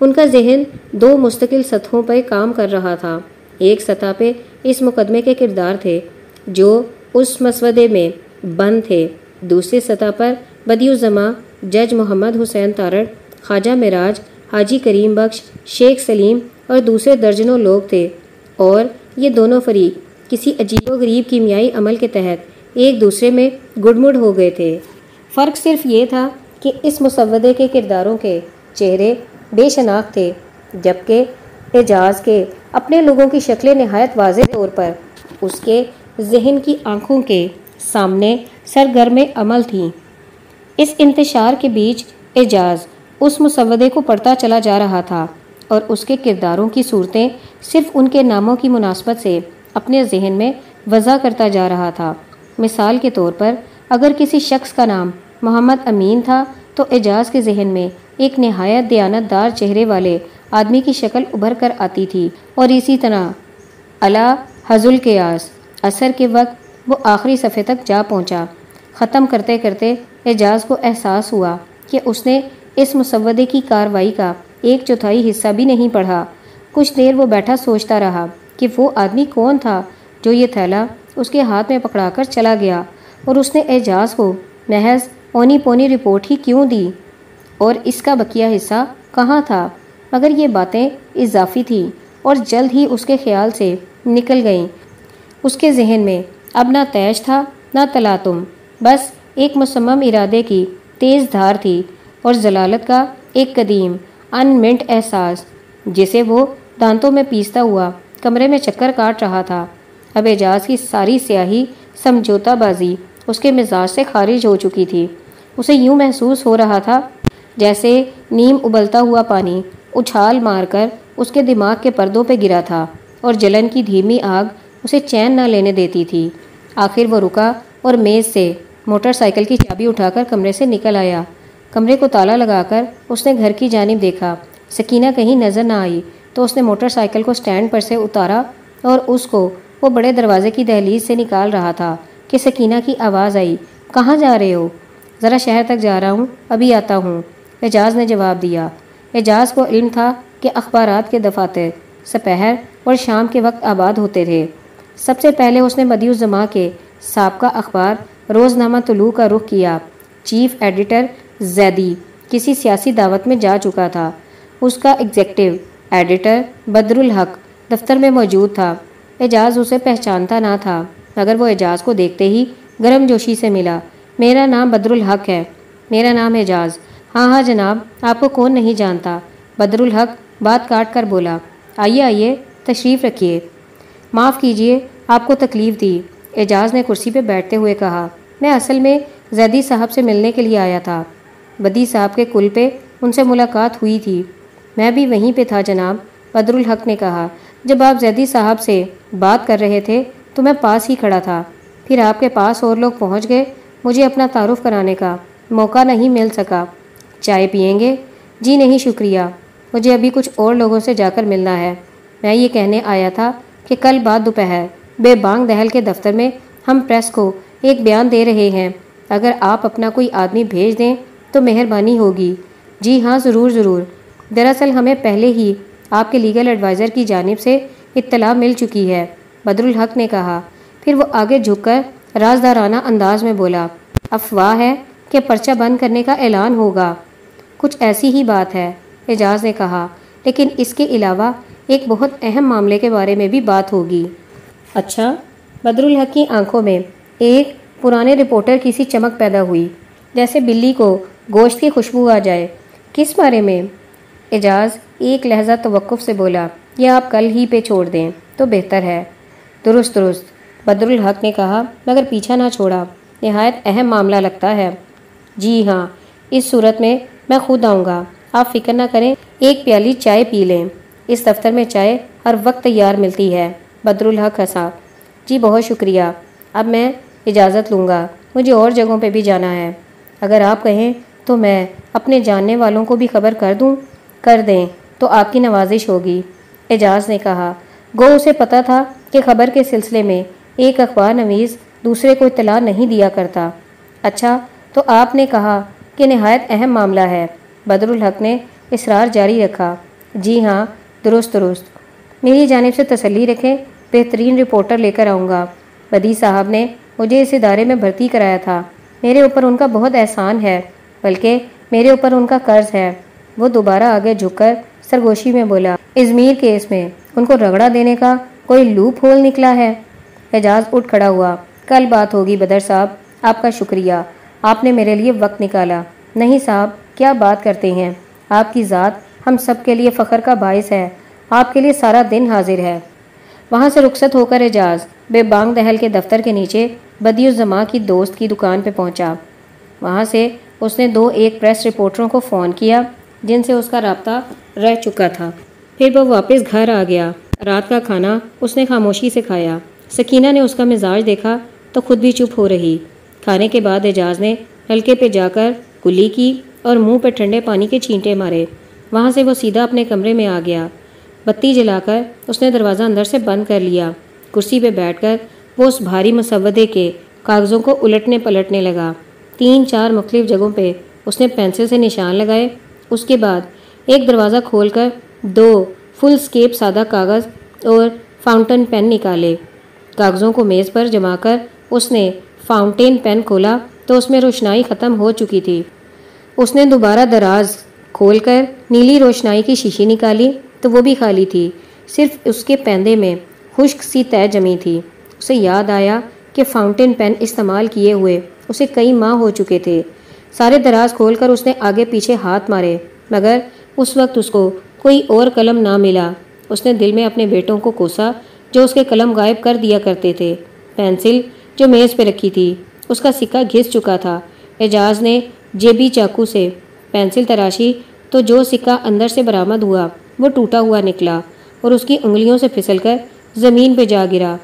ان کا ذہن دو مستقل سطحوں پر کام کر رہا تھا۔ ایک سطح پہ اس مقدمے کے کردار تھے جو اس مسودے میں بند تھے۔ دوسری سطح پر بدی الزما جج محمد حسین تارڑ، خواجہ مراج حاجی کریم بخش، شیخ سلیم اور دوسرے درجنوں لوگ تھے۔ اور یہ دونوں فریق کسی عجیب و غریب کیمیائی عمل کے تحت ایک دوسرے میں گڑ مڑ ہو گئے تھے۔ فرق صرف یہ تھا کہ اس مسودے کے کرداروں کے چہرے بے شناخت تھے، جبکہ اعجاز کے اپنے لوگوں کی شکلیں نہایت واضح طور پر اس کے ذہن کی آنکھوں کے سامنے سرگرم عمل تھیں۔ اس انتشار کے بیچ اعجاز اس مسودے کو پڑھتا چلا جا رہا تھا اور اس کے کرداروں کی صورتیں صرف ان کے ناموں کی مناسبت سے اپنے ذہن میں وضع کرتا جا رہا تھا۔ مثال کے طور پر، اگر کسی شخص کا نام محمد امین تھا، تو اعجاز کے ذہن میں ایک نہایت دیانت دار چہرے والے آدمی کی شکل ابھر کر آتی تھی اور اسی طرح اللہ حضل قیاس اثر کے وقت وہ آخری صفحے تک جا پہنچا۔ ختم کرتے کرتے اعجاز کو احساس ہوا کہ اس نے اس مسودے کی کاروائی کا ایک چوتھائی حصہ بھی نہیں پڑھا۔ کچھ دیر وہ بیٹھا سوچتا رہا کہ وہ آدمی کون تھا جو یہ تھیلا اس کے ہاتھ میں پکڑا کر چلا گیا اور اس نے اعجاز کو محض اونی پونی رپورٹ ہی کیوں دی؟ اور اس کا بقیہ حصہ کہاں تھا؟ مگر یہ باتیں اضافی تھیں اور جلد ہی اس کے خیال سے نکل گئیں۔ اس کے ذہن میں اب نہ تیش تھا، نہ تلاتم بس ایک مسمم ارادے کی تیز دھار تھی اور ضلالت کا ایک قدیم ان منٹ احساس، جسے وہ دانتوں میں پیستا ہوا کمرے میں چکر کاٹ رہا تھا۔ اب اعجاز کی ساری سیاہی سمجھوتا بازی اس کے مزاج سے خارج ہو چکی تھی۔ اسے یوں محسوس ہو رہا تھا جیسے نیم ابلتا ہوا پانی اچھال مار کر اس کے دماغ کے پردوں پہ گرا تھا اور جلن کی دھیمی آگ اسے چین نہ لینے دیتی تھی۔ آخر وہ رکا اور میز سے موٹر سائیکل کی چابی اٹھا کر کمرے سے نکل آیا۔ کمرے کو تالا لگا کر اس نے گھر کی جانب دیکھا۔ سکینہ کہیں نظر نہ آئی تو اس نے موٹر سائیکل کو سٹینڈ پر سے اتارا اور اس کو وہ بڑے دروازے کی دہلیز سے نکال رہا تھا کہ سکینہ کی آواز آئی، کہاں جا رہے ہو؟ ذرا شہر تک جا رہا ہوں، ابھی آتا ہوں اعجاز نے جواب دیا۔ اعجاز کو علم تھا کہ اخبارات کے دفاتر سپہر اور شام کے وقت آباد ہوتے تھے۔ سب سے پہلے اس نے مدی الزما کے سابقہ اخبار روزنامہ طلوع کا رخ کیا۔ چیف ایڈیٹر زیدی کسی سیاسی دعوت میں جا چکا تھا۔ اس کا ایگزیکٹو ایڈیٹر بدر الحق دفتر میں موجود تھا۔ اعجاز اسے پہچانتا نہ تھا، مگر وہ اعجاز کو دیکھتے ہی گرم جوشی سے ملا۔ میرا نام بدر الحق ہے۔ میرا نام اعجاز۔ ہاں ہاں جناب، آپ کو کون نہیں جانتا؟ بدر الحق بات کاٹ کر بولا۔ آئیے آئیے، تشریف رکھیے۔ معاف کیجیے، آپ کو تکلیف دی اعجاز نے کرسی پہ بیٹھتے ہوئے کہا، میں اصل میں زیدی صاحب سے ملنے کے لیے آیا تھا۔ بدی صاحب کے کل پہ ان سے ملاقات ہوئی تھی۔ میں بھی وہیں پہ تھا جناب، بدر الحق نے کہا، جب آپ زیدی صاحب سے بات کر رہے تھے تو میں پاس ہی کھڑا تھا۔ پھر آپ کے پاس اور لوگ پہنچ گئے مجھے اپنا تعارف کرانے کا۔ موقع نہیں مل سکا۔ چائے پئیں گے؟ جی نہیں، شکریہ۔ مجھے ابھی کچھ اور لوگوں سے جا کر ملنا ہے۔ میں یہ کہنے آیا تھا کہ کل بعد دوپہر۔ بے بانگ دہل کے دفتر میں ہم پریس کو ایک بیان دے رہے ہیں۔ اگر آپ اپنا کوئی آدمی بھیج دیں تو مہربانی ہوگی۔ جی ہاں ضرور ضرور۔ دراصل ہمیں پہلے ہی آپ کے لیگل ایڈوائزر کی جانب سے اطلاع مل چکی ہے، بدر الحق نے کہا۔ پھر وہ آگے جھک کر رازدارانہ انداز میں بولا، افواہ ہے کہ پرچہ بند کرنے کا اعلان ہوگا۔ کچھ ایسی ہی بات ہے، اعجاز نے کہا۔ لیکن اس کے علاوہ ایک بہت اہم معاملے کے بارے میں بھی بات ہوگی۔ اچھا بدر الحق کی آنکھوں میں ایک پرانے رپورٹر کی سی چمک پیدا ہوئی، جیسے بلی کو گوشت کی خوشبو آ جائے۔ کس بارے میں؟ اعجاز ایک لہجہ توقف سے بولا، یہ آپ کل ہی پہ چھوڑ دیں، تو بہتر ہے۔ درست درست۔ بدر الحق نے کہا، مگر پیچھا نہ چھوڑا، نہایت اہم معاملہ لگتا ہے۔ جی ہاں اس صورت میں میں خود آؤں گا۔ آپ فکر نہ کریں، ایک پیالی چائے پی لیں۔ اس دفتر میں چائے ہر وقت تیار ملتی ہے۔ بدر الحق ہنسا جی بہت شکریہ۔ اب میں اجازت لوں گا۔ مجھے اور جگہوں پہ بھی جانا ہے۔ اگر آپ کہیں تو میں اپنے جاننے والوں کو بھی خبر کر دوں۔ کر دیں تو آپ کی نوازش ہوگی۔ اعجاز نے کہا۔ گو، اسے پتا تھا کہ خبر کے سلسلے میں ایک اخبار نویز دوسرے کو اطلاع نہیں دیا کرتا۔ اچھا تو آپ نے کہا کہ نہایت اہم معاملہ ہے۔ بدر الحق نے اصرار جاری رکھا۔ جی ہاں درست درست۔ میری جانب سے تسلی رکھیں، بہترین رپورٹر لے کر آؤں گا۔ بدی صاحب نے مجھے اس ادارے میں بھرتی کرایا تھا۔ میرے اوپر ان کا بہت احسان ہے، بلکہ میرے اوپر ان کا قرض ہے۔ وہ دوبارہ آگے جھک کر سرگوشی میں بولا، ازمیر کیس میں ان کو رگڑا دینے کا کوئی لوپ ہول نکلا ہے؟ اعجاز اٹھ کھڑا ہوا، کل بات ہوگی بدر صاحب، آپ کا شکریہ، آپ نے میرے لیے وقت نکالا۔ نہیں صاحب، کیا بات کرتے ہیں؟ آپ کی ذات ہم سب کے لیے فخر کا باعث ہے۔ آپ کے لیے سارا دن حاضر ہے۔ وہاں سے رخصت ہو کر اعجاز، بے بانگ دہل کے دفتر کے نیچے بدی الزما کی دوست کی دکان پہ پہنچا۔ وہاں سے اس نے دو ایک پریس رپورٹروں کو فون کیا، جن سے اس کا رابطہ رہ چکا تھا۔ پھر وہ واپس گھر آ گیا۔ رات کا کھانا اس نے خاموشی سے کھایا۔ سکینہ نے اس کا مزاج دیکھا تو خود بھی چپ ہو رہی۔ کھانے کے بعد اعجاز نے ہلکے پہ جا کر کلی کی اور منہ پہ ٹھنڈے پانی کے چینٹے مارے۔ وہاں سے وہ سیدھا اپنے کمرے میں آ گیا۔ بتی جلا کر اس نے دروازہ اندر سے بند کر لیا۔ کرسی پہ بیٹھ کر وہ اس بھاری مسودے کے کاغذوں کو الٹنے پلٹنے لگا۔ تین چار مختلف جگہوں پہ اس نے پینسل سے نشان لگائے۔ اس کے بعد ایک دروازہ کھول کر دو فل سکیپ سادہ کاغذ اور فاؤنٹن پین نکالے۔ کاغذوں کو میز پر جما کر اس نے فاؤنٹین پین کھولا تو اس میں روشنائی ختم ہو چکی تھی۔ اس نے دوبارہ دراز کھول کر نیلی روشنائی کی شیشی نکالی۔ تو وہ بھی خالی تھی۔ صرف اس کے پیندے میں خشک سی طے جمی تھی۔ اسے یاد آیا کہ فاؤنٹین پین استعمال کیے ہوئے اسے کئی ماہ ہو چکے تھے۔ سارے دراز کھول کر اس نے آگے پیچھے ہاتھ مارے، مگر اس وقت اس کو کوئی اور قلم نہ ملا۔ اس نے دل میں اپنے بیٹوں کو کوسا جو اس کے قلم غائب کر دیا کرتے تھے۔ پینسل جو میز پہ رکھی تھی، اس کا سکہ گھس چکا تھا۔ اعجاز نے جیبی چاقو سے پینسل تراشی تو جو سکہ اندر سے برآمد ہوا۔ وہ ٹوٹا ہوا نکلا اور اس کی انگلیوں سے پھسل کر زمین پہ جا گرا۔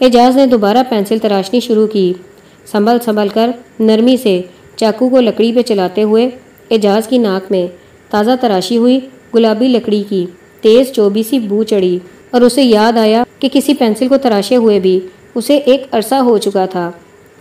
اعجاز نے دوبارہ پینسل تراشنی شروع کی۔ سنبھل سنبھل کر نرمی سے چاقو کو لکڑی پہ چلاتے ہوئے اعجاز کی ناک میں تازہ تراشی ہوئی گلابی لکڑی کی تیز چوبی سی بو چڑھی اور اسے یاد آیا کہ کسی پینسل کو تراشے ہوئے بھی اسے ایک عرصہ ہو چکا تھا۔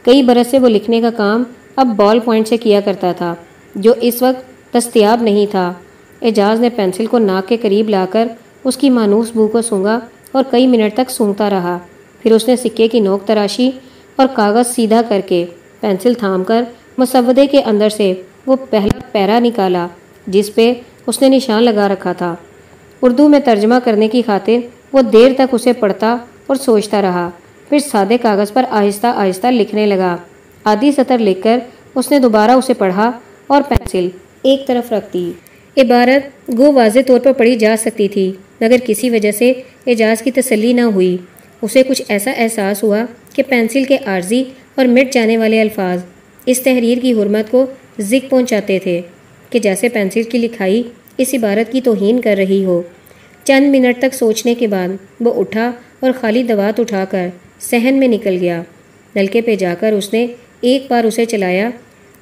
کئی برس سے وہ لکھنے کا کام اب بال پوائنٹ سے کیا کرتا تھا، جو اس وقت دستیاب نہیں تھا۔ اعجاز نے پینسل کو ناک کے قریب لا کر اس کی مانوس بو کو سونگا اور کئی منٹ تک سونگتا رہا۔ پھر اس نے سکے کی نوک تراشی اور کاغذ سیدھا کر کے پینسل تھام کر مسودے کے اندر سے وہ پہلا پیرا نکالا، جس پہ اس نے نشان لگا رکھا تھا۔ اردو میں ترجمہ کرنے کی خاطر وہ دیر تک اسے پڑھتا اور سوچتا رہا۔ پھر سادے کاغذ پر آہستہ آہستہ لکھنے لگا۔ آدھی سطر لکھ کر اس نے دوبارہ اسے پڑھا اور پینسل ایک طرف رکھ دی۔ عبارت گو واضح طور پر پڑھی جا سکتی تھی، مگر کسی وجہ سے اعجاز کی تسلی نہ ہوئی۔ اسے کچھ ایسا احساس ہوا کہ پینسل کے عارضی اور مٹ جانے والے الفاظ اس تحریر کی حرمت کو ذک پہنچاتے تھے کہ جیسے پینسل کی لکھائی اس عبارت کی توہین کر رہی ہو۔ چند منٹ تک سوچنے کے بعد وہ اٹھا اور خالی دوات اٹھا کر صحن میں نکل گیا۔ نلکے پہ جا کر اس نے ایک بار اسے چلایا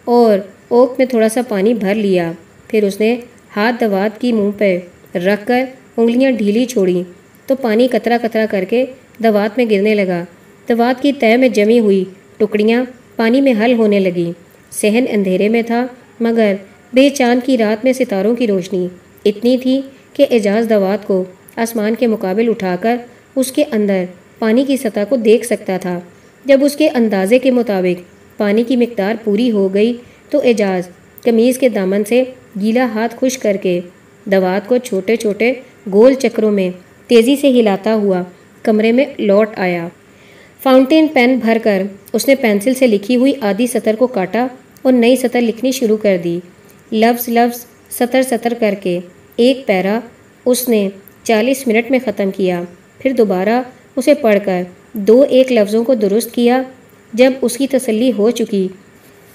اور اوک میں تھوڑا سا پانی بھر لیا۔ پھر اس نے ہاتھ دوات کی منہ پہ رکھ کر انگلیاں ڈھیلی چھوڑیں تو پانی کترا کترا کر کے دوات میں گرنے لگا۔ دوات کی تہ میں جمی ہوئی ٹکڑیاں پانی میں حل ہونے لگیں۔ صحن اندھیرے میں تھا، مگر بے چاند کی رات میں ستاروں کی روشنی اتنی تھی کہ اعجاز دوات کو آسمان کے مقابل اٹھا کر اس کے اندر پانی کی سطح کو دیکھ سکتا تھا۔ جب اس کے اندازے کے مطابق پانی کی مقدار پوری ہو گئی تو اعجاز قمیض کے دامن سے گیلا ہاتھ خوش کر کے دوات کو چھوٹے چھوٹے گول چکروں میں تیزی سے ہلاتا ہوا کمرے میں لوٹ آیا۔ فاؤنٹین پین بھر کر اس نے پینسل سے لکھی ہوئی آدھی سطر کو کاٹا اور نئی سطر لکھنی شروع کر دی۔ لفظ لفظ سطر سطر کر کے ایک پیرا اس نے چالیس منٹ میں ختم کیا۔ پھر دوبارہ اسے پڑھ کر دو ایک لفظوں کو درست کیا۔ جب اس کی تسلی ہو چکی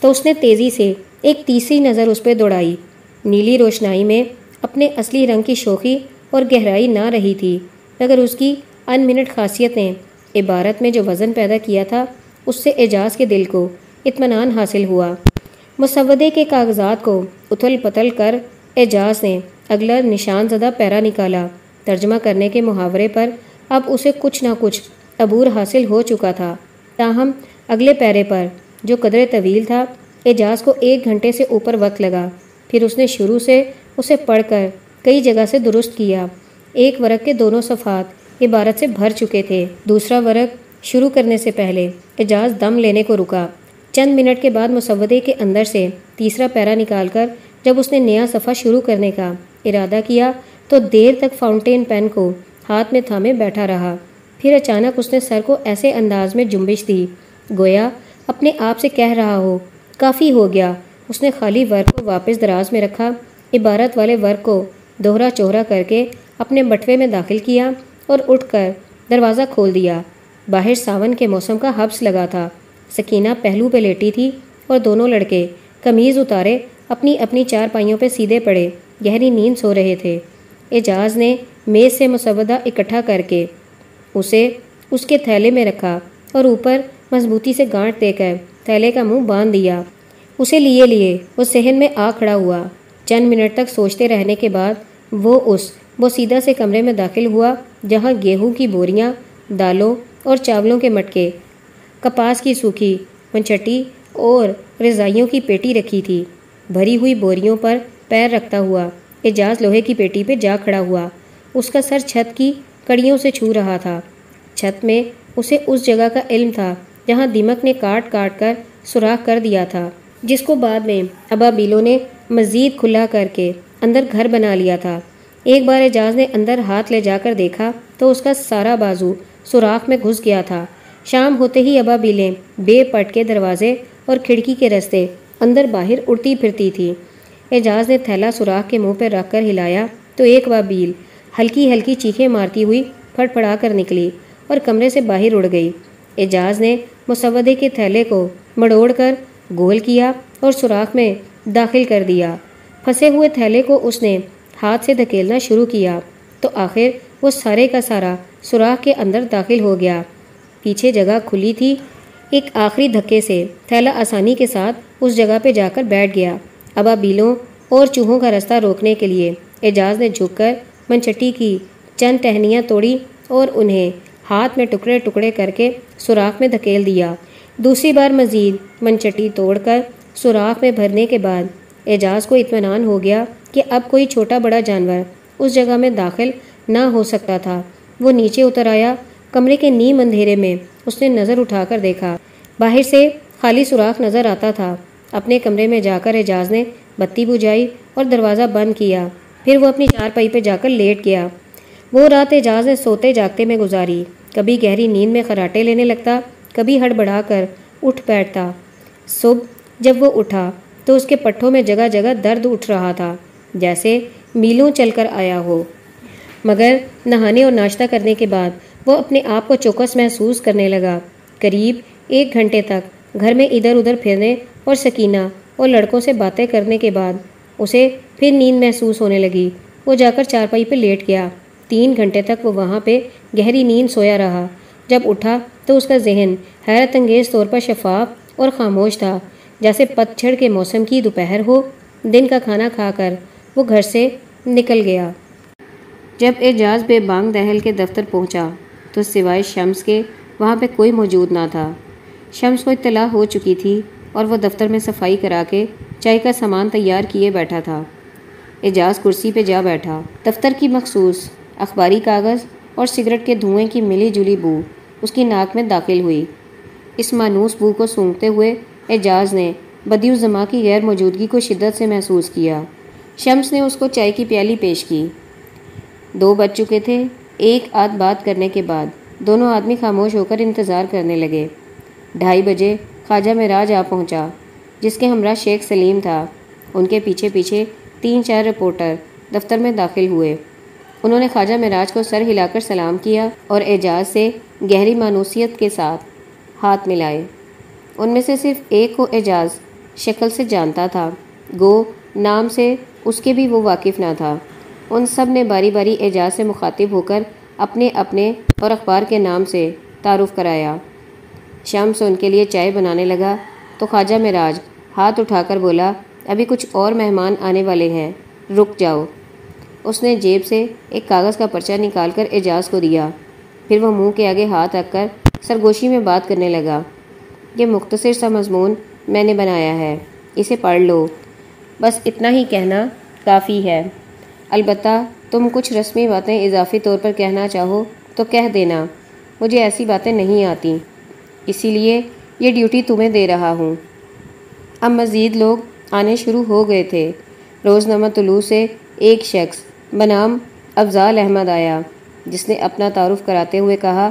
تو اس نے تیزی سے ایک تیسری نظر اس پہ دوڑائی۔ نیلی روشنائی میں اپنے اصلی رنگ کی شوخی اور گہرائی نہ رہی تھی، مگر اس کی ان منٹ خاصیت نے عبارت میں جو وزن پیدا کیا تھا، اس سے اعجاز کے دل کو اطمینان حاصل ہوا۔ مسودے کے کاغذات کو اتھل پتل کر اعجاز نے اگلا نشان زدہ پیرا نکالا۔ ترجمہ کرنے کے محاورے پر اب اسے کچھ نہ کچھ عبور حاصل ہو چکا تھا۔ تاہم، اگلے پیرے پر جو قدر طویل تھا اعجاز کو ایک گھنٹے سے اوپر وقت لگا۔ پھر اس نے شروع سے اسے پڑھ کر کئی جگہ سے درست کیا۔ ایک ورق کے دونوں صفحات عبارت سے بھر چکے تھے۔ دوسرا ورق شروع کرنے سے پہلے اعجاز دم لینے کو رکا۔ چند منٹ کے بعد مسودے کے اندر سے تیسرا پیرا نکال کر جب اس نے نیا صفحہ شروع کرنے کا ارادہ کیا تو دیر تک فاؤنٹین پین کو ہاتھ میں تھامے بیٹھا رہا۔ پھر اچانک اس نے سر کو ایسے انداز میں جنبش دی۔ گویا، اپنے آپ سے کہہ رہا ہو کافی ہو گیا۔ اس نے خالی ورک کو واپس دراز میں رکھا، عبارت والے ورک کو دوہرا چوہرا کر کے اپنے بٹوے میں داخل کیا اور اٹھ کر دروازہ کھول دیا۔ باہر ساون کے موسم کا حبس لگا تھا۔ سکینہ پہلو پہ لیٹی تھی اور دونوں لڑکے قمیض اتارے اپنی اپنی چار پائیوں پہ سیدھے پڑے، گہری نیند سو رہے تھے۔ اعجاز نے میز سے مسودہ اکٹھا کر کے اسے اس کے تھیلے میں رکھا اور اوپر مضبوطی سے گانٹ دے کر تھیلے کا منہ باندھ دیا اسے لیے لیے وہ صحن میں آ کھڑا ہوا۔ چند منٹ تک سوچتے رہنے کے بعد وہ اس وہ سیدھا سے کمرے میں داخل ہوا جہاں گیہوں کی بوریاں، دالوں اور چاولوں کے مٹکے، کپاس کی سوکھی منچٹی اور رضائیوں کی پیٹی رکھی تھی۔ بھری ہوئی بوریوں پر پیر رکھتا ہوا، اعجاز لوہے کی پیٹی پہ جا کھڑا ہوا۔ اس کا سر چھت کی کڑیوں سے چھو رہا تھا۔ چھت میں اسے اس جگہ کا علم تھا۔ جہاں دیمک نے کاٹ کاٹ کر سوراخ کر دیا تھا، جس کو بعد میں ابا بیلوں نے مزید کھلا کر کے اندر گھر بنا لیا تھا۔ ایک بار اعجاز نے اندر ہاتھ لے جا کر دیکھا تو اس کا سارا بازو سوراخ میں گھس گیا تھا۔ شام ہوتے ہی ابا بیلیں بے پٹ کے دروازے اور کھڑکی کے رستے اندر باہر اڑتی پھرتی تھی۔ اعجاز نے تھیلا سوراخ کے منہ پہ رکھ کر ہلایا تو ایک بیل ہلکی ہلکی چیخیں مارتی ہوئی پھٹ پھڑا کر نکلی اور کمرے سے باہر اڑ گئی۔ اعجاز نے مسودے کے تھیلے کو مڑوڑ کر گول کیا اور سوراخ میں داخل کر دیا۔ پھنسے ہوئے تھیلے کو اس نے ہاتھ سے دھکیلنا شروع کیا تو آخر وہ سارے کا سارا سوراخ کے اندر داخل ہو گیا۔ پیچھے جگہ کھلی تھی۔ ایک آخری دھکے سے تھیلا آسانی کے ساتھ اس جگہ پہ جا کر بیٹھ گیا۔ ابا بیلوں اور چوہوں کا رستہ روکنے کے لیے اعجاز نے جھک کر منچٹی کی چند ٹہنیاں توڑی اور انہیں ہاتھ میں ٹکڑے ٹکڑے کر کے سوراخ میں دھکیل دیا۔ دوسری بار مزید منچٹی توڑ کر سوراخ میں بھرنے کے بعد اعجاز کو اطمینان ہو گیا کہ اب کوئی چھوٹا بڑا جانور اس جگہ میں داخل نہ ہو سکتا تھا۔ وہ نیچے اتر آیا، کمرے کے نیم اندھیرے میں اس نے نظر اٹھا کر دیکھا۔ باہر سے خالی سوراخ نظر آتا تھا۔ اپنے کمرے میں جا کر اعجاز نے بتی بجھائی اور دروازہ بند کیا۔ پھر وہ اپنی چارپائی پہ جا کر لیٹ گیا۔ وہ رات اعجاز نے سوتے جاگتے میں گزاری۔ کبھی گہری نیند میں خراٹے لینے لگتا، کبھی ہڑ بڑھا کر اٹھ بیٹھتا۔ صبح جب وہ اٹھا تو اس کے پٹھوں میں جگہ جگہ درد اٹھ رہا تھا، جیسے میلوں چل کر آیا ہو۔ مگر نہانے اور ناشتہ کرنے کے بعد وہ اپنے آپ کو چوکس محسوس کرنے لگا۔ قریب ایک گھنٹے تک گھر میں ادھر ادھر پھرنے اور سکینہ اور لڑکوں سے باتیں کرنے کے بعد اسے پھر نیند محسوس ہونے لگی۔ وہ جا کر چارپائی پہ لیٹ گیا۔ تین گھنٹے تک وہ وہاں پہ گہری نیند سویا رہا۔ جب اٹھا تو اس کا ذہن حیرت انگیز طور پر شفاف اور خاموش تھا، جیسے پتچھڑ کے موسم کی دوپہر ہو۔ دن کا کھانا کھا کر وہ گھر سے نکل گیا۔ جب اعجاز بے بانگ دہل کے دفتر پہنچا تو سوائے شمس کے وہاں پہ کوئی موجود نہ تھا۔ شمس کو اطلاع ہو چکی تھی اور وہ دفتر میں صفائی کرا کے چائے کا سامان تیار کیے بیٹھا تھا۔ اعجاز کرسی پہ جا بیٹھا۔ دفتر کی مخصوص اخباری کاغذ اور سگریٹ کے دھوئیں کی ملی جلی بو اس کی ناک میں داخل ہوئی۔ اس مانوس بو کو سونگتے ہوئے اعجاز نے بدیو زما کی غیر موجودگی کو شدت سے محسوس کیا۔ شمس نے اس کو چائے کی پیالی پیش کی۔ دو بج چکے تھے۔ ایک آدھ بات کرنے کے بعد دونوں آدمی خاموش ہو کر انتظار کرنے لگے۔ ڈھائی بجے خواجہ میں راج آ پہنچا، جس کے ہمراہ شیخ سلیم تھا۔ ان کے پیچھے پیچھے تین چار رپورٹر دفتر میں داخل ہوئے۔ انہوں نے خواجہ مراج کو سر ہلا کر سلام کیا اور اعجاز سے گہری مانوسیت کے ساتھ ہاتھ ملائے۔ ان میں سے صرف ایک کو اعجاز شکل سے جانتا تھا۔ گو، نام سے اس کے بھی وہ واقف نہ تھا۔ ان سب نے باری باری اعجاز سے مخاطب ہو کر اپنے اپنے اور اخبار کے نام سے تعارف کرایا۔ شام سے ان کے لیے چائے بنانے لگا تو خواجہ مراج ہاتھ اٹھا کر بولا، ابھی کچھ اور مہمان آنے والے ہیں، رک جاؤ۔ اس نے جیب سے ایک کاغذ کا پرچہ نکال کر اعجاز کو دیا۔ پھر وہ منہ کے آگے ہاتھ رکھ کر سرگوشی میں بات کرنے لگا۔ یہ مختصر سا مضمون میں نے بنایا ہے، اسے پڑھ لو۔ بس اتنا ہی کہنا کافی ہے۔ البتہ تم کچھ رسمی باتیں اضافی طور پر کہنا چاہو تو کہہ دینا، مجھے ایسی باتیں نہیں آتی۔ اسی لیے یہ ڈیوٹی تمہیں دے رہا ہوں۔ اب مزید لوگ آنے شروع ہو گئے تھے۔ روز نمہ طلوع سے ایک شخص بنام افضال احمد آیا، جس نے اپنا تعارف کراتے ہوئے کہا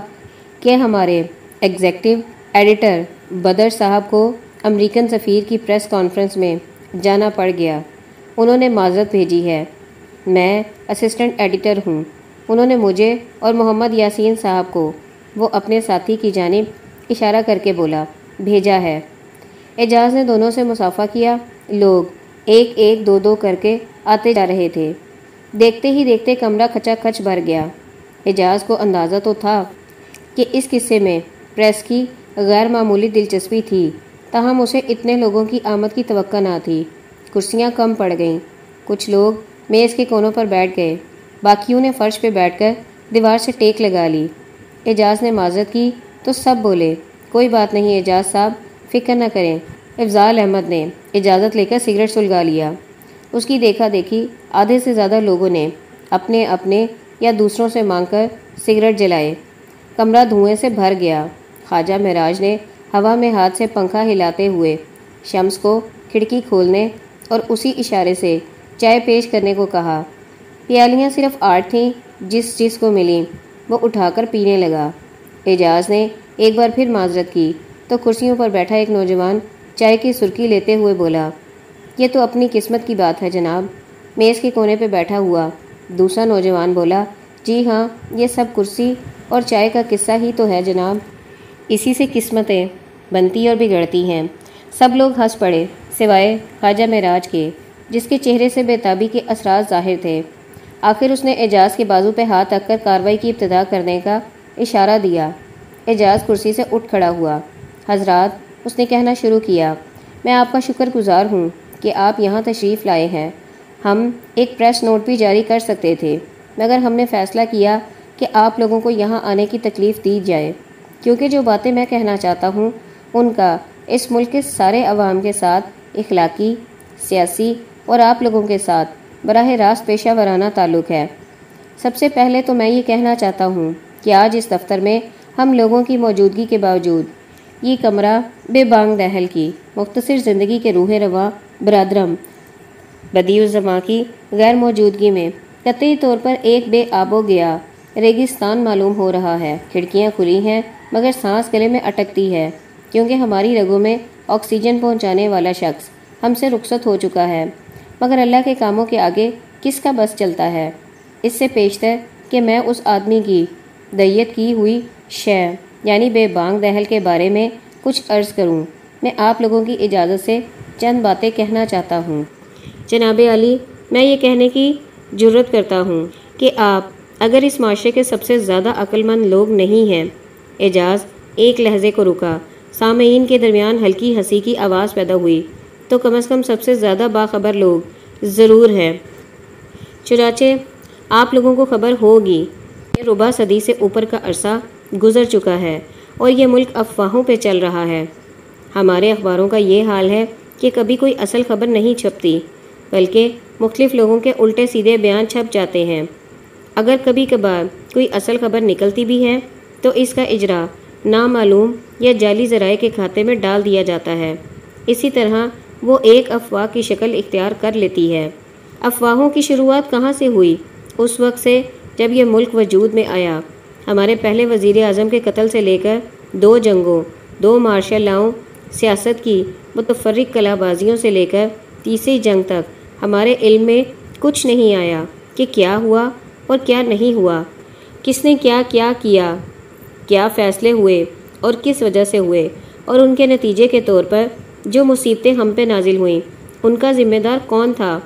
کہ ہمارے ایگزیکٹو ایڈیٹر بدر صاحب کو امریکن سفیر کی پریس کانفرنس میں جانا پڑ گیا۔ انہوں نے معذرت بھیجی ہے۔ میں اسسٹنٹ ایڈیٹر ہوں۔ انہوں نے مجھے اور محمد یاسین صاحب کو وہ اپنے ساتھی کی جانب اشارہ کر کے بولا، بھیجا ہے۔ اعجاز نے دونوں سے مسافہ کیا۔ لوگ ایک ایک دو دو کر کے آتے جا رہے تھے۔ دیکھتے ہی دیکھتے کمرہ کھچا کھچ بھر گیا۔ اعجاز کو اندازہ تو تھا کہ اس قصے میں پریس کی غیر معمولی دلچسپی تھی، تاہم اسے اتنے لوگوں کی آمد کی توقع نہ تھی۔ کرسیاں کم پڑ گئیں۔ کچھ لوگ میز کے کونوں پر بیٹھ گئے۔ باقیوں نے فرش پہ بیٹھ کر دیوار سے ٹیک لگا لی۔ اعجاز نے معذرت کی تو سب بولے، کوئی بات نہیں اعجاز صاحب، فکر نہ کریں۔ افضال احمد نے اجازت لے کر سگریٹ سلگا لیا۔ اس کی دیکھا دیکھی آدھے سے زیادہ لوگوں نے اپنے اپنے یا دوسروں سے مانگ کر سگریٹ جلائے۔ کمرہ دھوئیں سے بھر گیا۔ خواجہ مہراج نے ہوا میں ہاتھ سے پنکھا ہلاتے ہوئے شمس کو کھڑکی کھولنے اور اسی اشارے سے چائے پیش کرنے کو کہا۔ پیالیاں صرف آٹھ تھیں جس جس کو ملیں، وہ اٹھا کر پینے لگا۔ اعجاز نے ایک بار پھر معذرت کی تو کرسیوں پر بیٹھا ایک نوجوان چائے کی سرخی لیتے ہوئے بولا یہ تو اپنی قسمت کی بات ہے جناب۔ میز کے کونے پہ بیٹھا ہوا دوسرا نوجوان بولا جی ہاں یہ سب کرسی اور چائے کا قصہ ہی تو ہے جناب۔ اسی سے قسمتیں بنتی اور بگڑتی ہیں۔ سب لوگ ہنس پڑے، سوائے خواجہ معراج کے، جس کے چہرے سے بےتابی کے اثرات ظاہر تھے۔ آخر اس نے اعجاز کے بازو پہ ہاتھ رکھ کر کاروائی کی ابتدا کرنے کا اشارہ دیا۔ اعجاز کرسی سے اٹھ کھڑا ہوا۔ حضرات، اس نے کہنا شروع کیا، میں آپ کا شکر گزار ہوں۔ کہ آپ یہاں تشریف لائے ہیں۔ ہم ایک پریس نوٹ بھی جاری کر سکتے تھے، مگر ہم نے فیصلہ کیا کہ آپ لوگوں کو یہاں آنے کی تکلیف دی جائے۔ کیونکہ جو باتیں میں کہنا چاہتا ہوں، ان کا اس ملک کے سارے عوام کے ساتھ، اخلاقی، سیاسی اور آپ لوگوں کے ساتھ براہ راست پیشہ ورانہ تعلق ہے۔ سب سے پہلے تو میں یہ کہنا چاہتا ہوں کہ آج اس دفتر میں ہم لوگوں کی موجودگی کے باوجود، یہ کمرہ بے بانگ دہل کی، مختصر زندگی کے روح روا برادرم بدی الزماں کی غیر موجودگی میں قطعی طور پر ایک بے آب و گیا ریگستان معلوم ہو رہا ہے۔ کھڑکیاں کھلی ہیں، مگر سانس گلے میں اٹکتی ہے، کیونکہ ہماری رگوں میں آکسیجن پہنچانے والا شخص ہم سے رخصت ہو چکا ہے۔ مگر اللہ کے کاموں کے آگے کس کا بس چلتا ہے؟ اس سے پیشتر کہ میں اس آدمی کی دیت کی ہوئی شے یعنی بے بانگ دہل کے بارے میں کچھ عرض کروں۔ میں آپ لوگوں کی اجازت سے چند باتیں کہنا چاہتا ہوں۔ جناب علی، میں یہ کہنے کی جرت کرتا ہوں کہ آپ اگر اس معاشرے کے سب سے زیادہ عقل مند لوگ نہیں ہیں، اعجاز ایک لہجے کو رکا، سامعین کے درمیان ہلکی ہنسی کی آواز پیدا ہوئی، تو کم از کم سب سے زیادہ باخبر لوگ ضرور ہیں۔ چنانچہ آپ لوگوں کو خبر ہوگی کہ ربع صدی سے اوپر کا عرصہ گزر چکا ہے اور یہ ملک افواہوں پہ چل رہا ہے۔ ہمارے اخباروں کا یہ حال ہے کہ کبھی کوئی اصل خبر نہیں چھپتی، بلکہ مختلف لوگوں کے الٹے سیدھے بیان چھپ جاتے ہیں۔ اگر کبھی کبھار کوئی اصل خبر نکلتی بھی ہے، تو اس کا اجرا نامعلوم یا جعلی ذرائع کے کھاتے میں ڈال دیا جاتا ہے۔ اسی طرح وہ ایک افواہ کی شکل اختیار کر لیتی ہے۔ افواہوں کی شروعات کہاں سے ہوئی؟ اس وقت سے جب یہ ملک وجود میں آیا۔ ہمارے پہلے وزیر اعظم کے قتل سے لے کر دو جنگوں، دو مارشل لاؤں سیاست کی متفرق کلا بازیوں سے لے کر تیسری جنگ تک ہمارے علم میں کچھ نہیں آیا کہ کیا ہوا اور کیا نہیں ہوا، کس نے کیا کیا کیا کیا فیصلے ہوئے اور کس وجہ سے ہوئے اور ان کے نتیجے کے طور پر جو مصیبتیں ہم پہ نازل ہوئیں، ان کا ذمہ دار کون تھا؟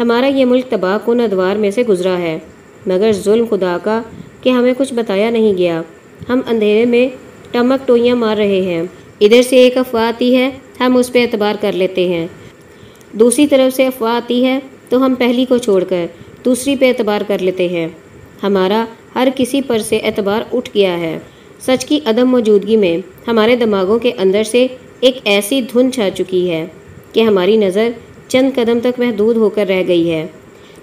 ہمارا یہ ملک تباہ کن ادوار میں سے گزرا ہے، مگر ظلم خدا کا کہ ہمیں کچھ بتایا نہیں گیا۔ ہم اندھیرے میں ٹمک ٹوئیاں مار رہے ہیں۔ ادھر سے ایک افواہ آتی ہے، ہم اس پہ اعتبار کر لیتے ہیں۔ دوسری طرف سے افواہ آتی ہے تو ہم پہلی کو چھوڑ کر دوسری پہ اعتبار کر لیتے ہیں۔ ہمارا ہر کسی پر سے اعتبار اٹھ گیا ہے۔ سچ کی عدم موجودگی میں ہمارے دماغوں کے اندر سے ایک ایسی دھن چھا چکی ہے کہ ہماری نظر چند قدم تک محدود ہو کر رہ گئی ہے۔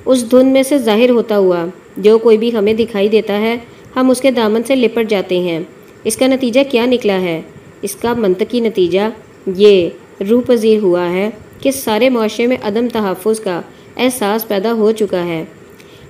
اس دھن میں سے ظاہر ہوتا ہوا، جو کوئی بھی ہمیں دکھائی دیتا ہے، ہم اس کے دامن سے لپٹ جاتے ہیں۔ اس کا نتیجہ کیا نکلا ہے؟ اس کا منطقی نتیجہ یہ روح پذیر ہوا ہے کہ سارے معاشرے میں عدم تحفظ کا احساس پیدا ہو چکا ہے۔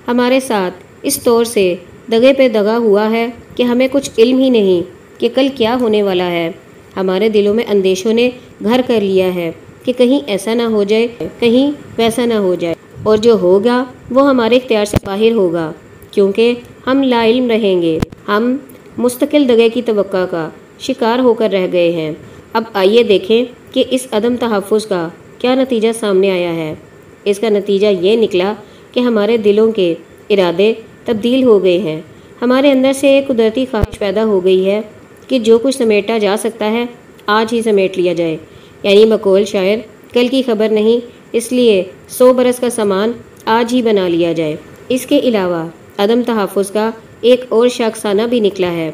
ہمارے ساتھ اس طور سے دگے پہ دگا ہوا ہے کہ ہمیں کچھ علم ہی نہیں کہ کل کیا ہونے والا ہے۔ ہمارے دلوں میں اندیشوں نے گھر کر لیا ہے کہ کہیں ایسا نہ ہو جائے، کہیں ویسا نہ ہو جائے۔ اور جو ہوگا وہ ہمارے اختیار سے باہر ہوگا، کیونکہ ہم لا علم رہیں گے۔ ہم مستقل دگے کی توقع کا شکار ہو کر رہ گئے ہیں۔ اب آئیے دیکھیں کہ اس عدم تحفظ کا کیا نتیجہ سامنے آیا ہے۔ اس کا نتیجہ یہ نکلا کہ ہمارے دلوں کے ارادے تبدیل ہو گئے ہیں۔ ہمارے اندر سے ایک قدرتی خواہش پیدا ہو گئی ہے کہ جو کچھ سمیٹا جا سکتا ہے، آج ہی سمیٹ لیا جائے۔ یعنی مقول شاعر، کل کی خبر نہیں، اس لیے سو برس کا سامان آج ہی بنا لیا جائے۔ اس کے علاوہ عدم تحفظ کا ایک اور شخصانہ بھی نکلا ہے۔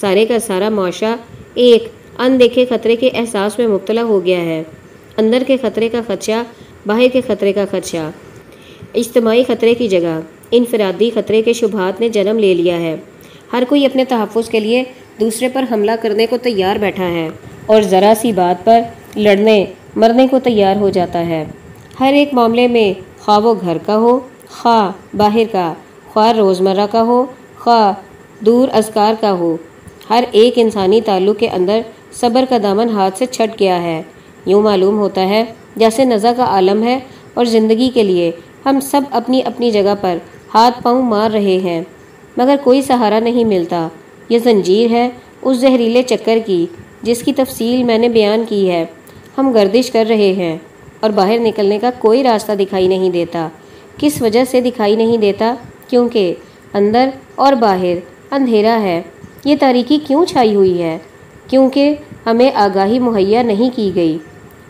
سارے کا سارا معاشرہ ایک اندیکھے خطرے کے احساس میں مبتلا ہو گیا ہے۔ اندر کے خطرے کا خدشہ، باہر کے خطرے کا خدشہ۔ اجتماعی خطرے کی جگہ، انفرادی خطرے کے شبہات نے جنم لے لیا ہے۔ ہر کوئی اپنے تحفظ کے لیے دوسرے پر حملہ کرنے کو تیار بیٹھا ہے اور ذرا سی بات پر لڑنے، مرنے کو تیار ہو جاتا ہے۔ ہر ایک معاملے میں خواہ وہ گھر کا ہو، خواہ باہر کا، خواہ روزمرہ کا ہو، خواہ دور ازکار کا ہو۔ ہر ایک انسانی تعلق کے اندر صبر کا دامن ہاتھ سے چھٹ گیا ہے۔ یوں معلوم ہوتا ہے جیسے نزا کا عالم ہے اور زندگی کے لیے ہم سب اپنی اپنی جگہ پر ہاتھ پاؤں مار رہے ہیں۔ مگر کوئی سہارا نہیں ملتا۔ یہ زنجیر ہے اس زہریلے چکر کی جس کی تفصیل میں نے بیان کی ہے۔ ہم گردش کر رہے ہیں اور باہر نکلنے کا کوئی راستہ دکھائی نہیں دیتا۔ کس وجہ سے دکھائی نہیں دیتا؟ کیونکہ اندر اور باہر اندھیرا ہے۔ یہ تاریکی کیوں چھائی ہوئی ہے؟ کیونکہ ہمیں آگاہی مہیا نہیں کی گئی۔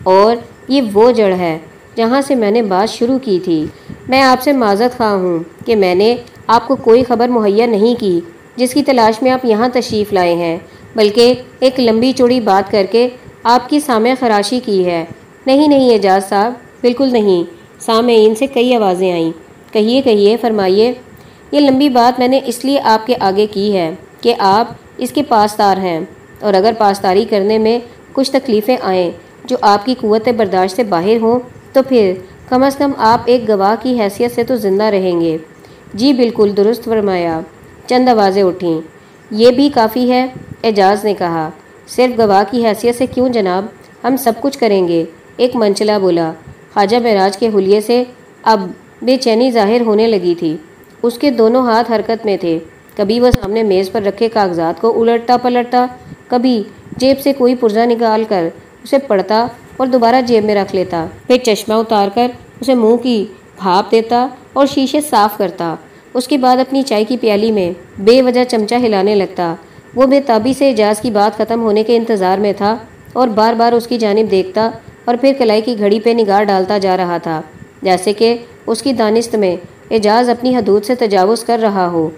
اور یہ وہ جڑ ہے جہاں سے میں نے بات شروع کی تھی۔ میں آپ سے معذت خواہ ہوں کہ میں نے آپ کو کوئی خبر مہیا نہیں کی جس کی تلاش میں آپ یہاں تشریف لائے ہیں، بلکہ ایک لمبی چوڑی بات کر کے آپ کی سامع خراشی کی ہے۔ نہیں نہیں، اعجاز صاحب، بالکل نہیں۔ سامعین سے کئی آوازیں آئیں۔ کہیے کہیے، فرمائیے۔ یہ لمبی بات میں نے اس لیے آپ کے آگے کی ہے۔ کہ آپ اس کے پاسدار ہیں۔ اور اگر پاسداری کرنے میں کچھ تکلیفیں آئیں جو آپ کی قوت برداشت سے باہر ہوں، تو پھر کم از کم آپ ایک گواہ کی حیثیت سے تو زندہ رہیں گے۔ جی بالکل، درست فرمایا۔ چند آوازیں اٹھیں۔ یہ بھی کافی ہے، اعجاز نے کہا۔ صرف گواہ کی حیثیت سے کیوں جناب؟ ہم سب کچھ کریں گے۔ ایک منچلا بولا۔ خواجہ معراج کے حلیے سے اب بے چینی ظاہر ہونے لگی تھی۔ اس کے دونوں ہاتھ حرکت میں تھے۔ کبھی وہ سامنے میز پر رکھے کاغذات کو الٹتا پلٹتا، کبھی جیب سے کوئی پرزہ نکال کر اسے پڑھتا اور دوبارہ جیب میں رکھ لیتا۔ پھر چشمہ اتار کر اسے منہ کی بھاپ دیتا اور شیشے صاف کرتا۔ اس کے بعد اپنی چائے کی پیالی میں بے وجہ چمچہ ہلانے لگتا۔ وہ بے تابی سے اعجاز کی بات ختم ہونے کے انتظار میں تھا اور بار بار اس کی جانب دیکھتا اور پھر کلائی کی گھڑی پہ نگاہ ڈالتا جا رہا تھا، جیسے کہ اس کی دانست میں اعجاز اپنی حدود سے تجاوز کر رہا ہو۔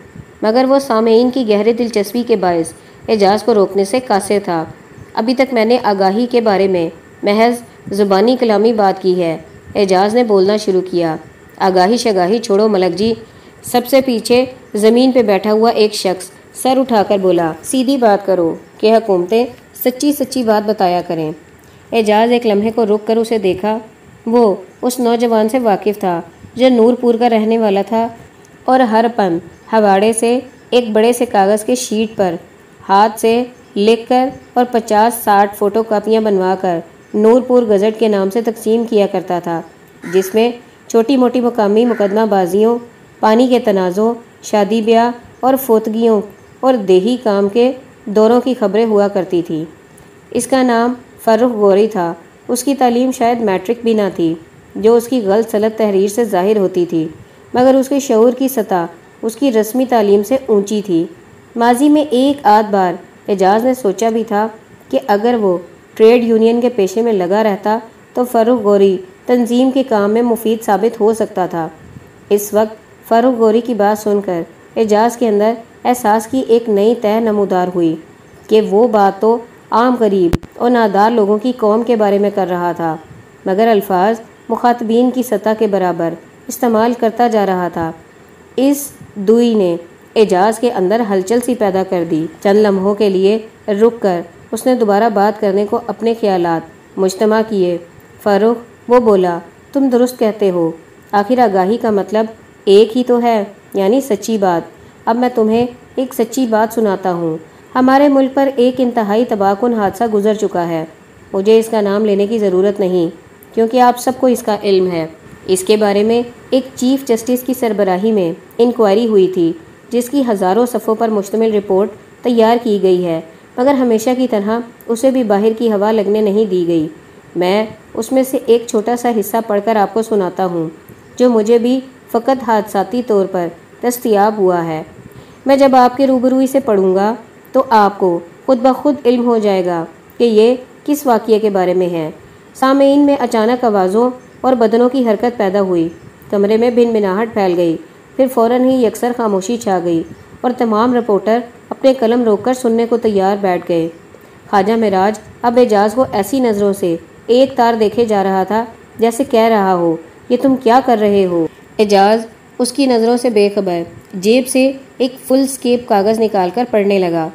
مگر وہ سامعین کی گہرے دلچسپی کے باعث اعجاز کو روکنے سے قاصر تھا۔ ابھی تک میں نے آگاہی کے بارے میں محض زبانی کلامی بات کی ہے۔ اعجاز نے بولنا شروع کیا۔ آگاہی شگاہی چھوڑو ملک جی۔ سب سے پیچھے زمین پہ بیٹھا ہوا ایک شخص سر اٹھا کر بولا، سیدھی بات کرو کہ حکومتیں سچی سچی بات بتایا کریں۔ اعجاز ایک لمحے کو رک کر اسے دیکھا۔ وہ اس نوجوان سے واقف تھا جو نور پور کا رہنے والا تھا۔ اور ہر پن ہواڑے سے ایک بڑے سے کاغذ کے شیٹ پر ہاتھ سے لکھ کر اور پچاس ساٹھ فوٹو کاپیاں بنوا کر نور پور گزٹ کے نام سے تقسیم کیا کرتا تھا، جس میں چھوٹی موٹی مقامی مقدمہ بازیوں، پانی کے تنازع شادی بیاہ اور فوتگیوں اور دیہی کام کے دوروں کی خبریں ہوا کرتی تھی۔ اس کا نام فرخ گوری تھا۔ اس کی تعلیم شاید میٹرک بھی نہ تھی، جو اس کی غلط سلط تحریر سے ظاہر ہوتی تھی۔ مگر اس کے شعور کی سطح اس کی رسمی تعلیم سے اونچی تھی۔ ماضی میں ایک آدھ بار اعجاز نے سوچا بھی تھا کہ اگر وہ ٹریڈ یونین کے پیشے میں لگا رہتا تو فروغ گوری تنظیم کے کام میں مفید ثابت ہو سکتا تھا۔ اس وقت فروغ گوری کی بات سن کر اعجاز کے اندر احساس کی ایک نئی طے نمودار ہوئی کہ وہ بات تو عام غریب اور نادار لوگوں کی قوم کے بارے میں کر رہا تھا، مگر الفاظ مخاطبین کی سطح کے برابر استعمال کرتا جا رہا تھا۔ اس دوئی نے اعجاز کے اندر ہلچل سی پیدا کر دی۔ چند لمحوں کے لیے رک کر اس نے دوبارہ بات کرنے کو اپنے خیالات مجتمع کیے۔ فاروق وہ بولا، تم درست کہتے ہو۔ آخر آگاہی کا مطلب ایک ہی تو ہے یعنی سچی بات۔ اب میں تمہیں ایک سچی بات سناتا ہوں۔ ہمارے ملک پر ایک انتہائی تباہ کن حادثہ گزر چکا ہے۔ مجھے اس کا نام لینے کی ضرورت نہیں، کیونکہ آپ سب کو اس کا علم ہے۔ اس کے بارے میں ایک چیف جسٹس کی سربراہی میں انکوائری ہوئی تھی، جس کی ہزاروں صفوں پر مشتمل رپورٹ تیار کی گئی ہے، مگر ہمیشہ کی طرح اسے بھی باہر کی ہوا لگنے نہیں دی گئی۔ میں اس میں سے ایک چھوٹا سا حصہ پڑھ کر آپ کو سناتا ہوں، جو مجھے بھی فقط حادثاتی طور پر دستیاب ہوا ہے۔ میں جب آپ کے روبرو اسے پڑھوں گا تو آپ کو خود بخود علم ہو جائے گا کہ یہ کس واقعے کے بارے میں ہے۔ سامعین میں اچانک آوازوں اور بدنوں کی حرکت پیدا ہوئی۔ کمرے میں بن بناہٹ پھیل گئی۔ پھر فوراً ہی یکسر خاموشی چھا گئی اور تمام رپورٹر اپنے قلم روک کر سننے کو تیار بیٹھ گئے۔ خواجہ مراج اب اعجاز کو ایسی نظروں سے ایک تار دیکھے جا رہا تھا جیسے کہہ رہا ہو، یہ تم کیا کر رہے ہو؟ اعجاز اس کی نظروں سے بے خبر جیب سے ایک فل سکیپ کاغذ نکال کر پڑھنے لگا۔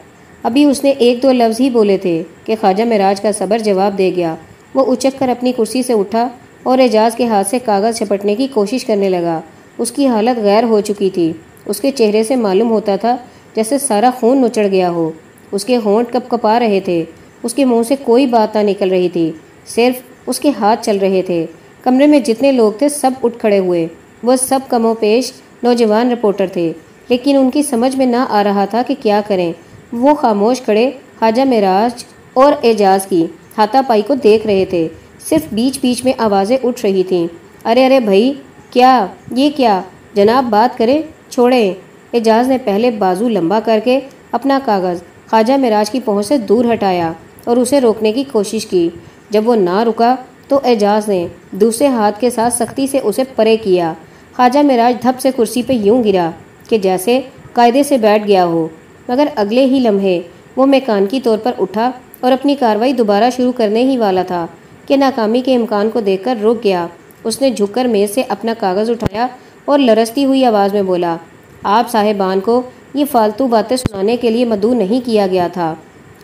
ابھی اس نے ایک دو لفظ ہی بولے تھے کہ خواجہ مراج کا صبر جواب دے گیا۔ وہ اچک کر اپنی کرسی سے اٹھا اور اعجاز کے ہاتھ سے کاغذ چھپٹنے کی کوشش کرنے لگا۔ اس کی حالت غیر ہو چکی تھی۔ اس کے چہرے سے معلوم ہوتا تھا جیسے سارا خون نچڑ گیا ہو۔ اس کے ہونٹ کپ کپا رہے تھے۔ اس کے منہ سے کوئی بات نہ نکل رہی تھی۔ صرف اس کے ہاتھ چل رہے تھے۔ کمرے میں جتنے لوگ تھے سب اٹھ کھڑے ہوئے۔ وہ سب کم و پیش نوجوان رپورٹر تھے۔ لیکن ان کی سمجھ میں نہ آ رہا تھا کہ کیا کریں۔ وہ خاموش کھڑے، خواجہ معراج اور اعجاز کی ہاتھا پائی کو دیکھ رہے تھے۔ صرف بیچ بیچ میں آوازیں اٹھ رہی تھیں۔ ارے ارے بھائی، کیا؟ یہ کیا؟ جناب، بات کریں؟ چھوڑیں۔ اعجاز نے پہلے بازو لمبا کر کے اپنا کاغذ خواجہ مراج کی پہنچ سے دور ہٹایا اور اسے روکنے کی کوشش کی۔ جب وہ نہ رکا تو اعجاز نے دوسرے ہاتھ کے ساتھ سختی سے اسے پرے کیا۔ خواجہ مراج دھپ سے کرسی پہ یوں گرا کہ جیسے قاعدے سے بیٹھ گیا ہو۔ مگر اگلے ہی لمحے وہ میکانکی طور پر اٹھا اور اپنی کاروائی دوبارہ شروع کرنے ہی والا تھا۔ کہ ناکامی کے امکان کو دیکھ کر رک گیا۔ اس نے جھک کر میز سے اپنا کاغذ اٹھایا اور لرستی ہوئی آواز میں بولا، آپ صاحبان کو یہ فالتو باتیں سنانے کے لیے مدعو نہیں کیا گیا تھا۔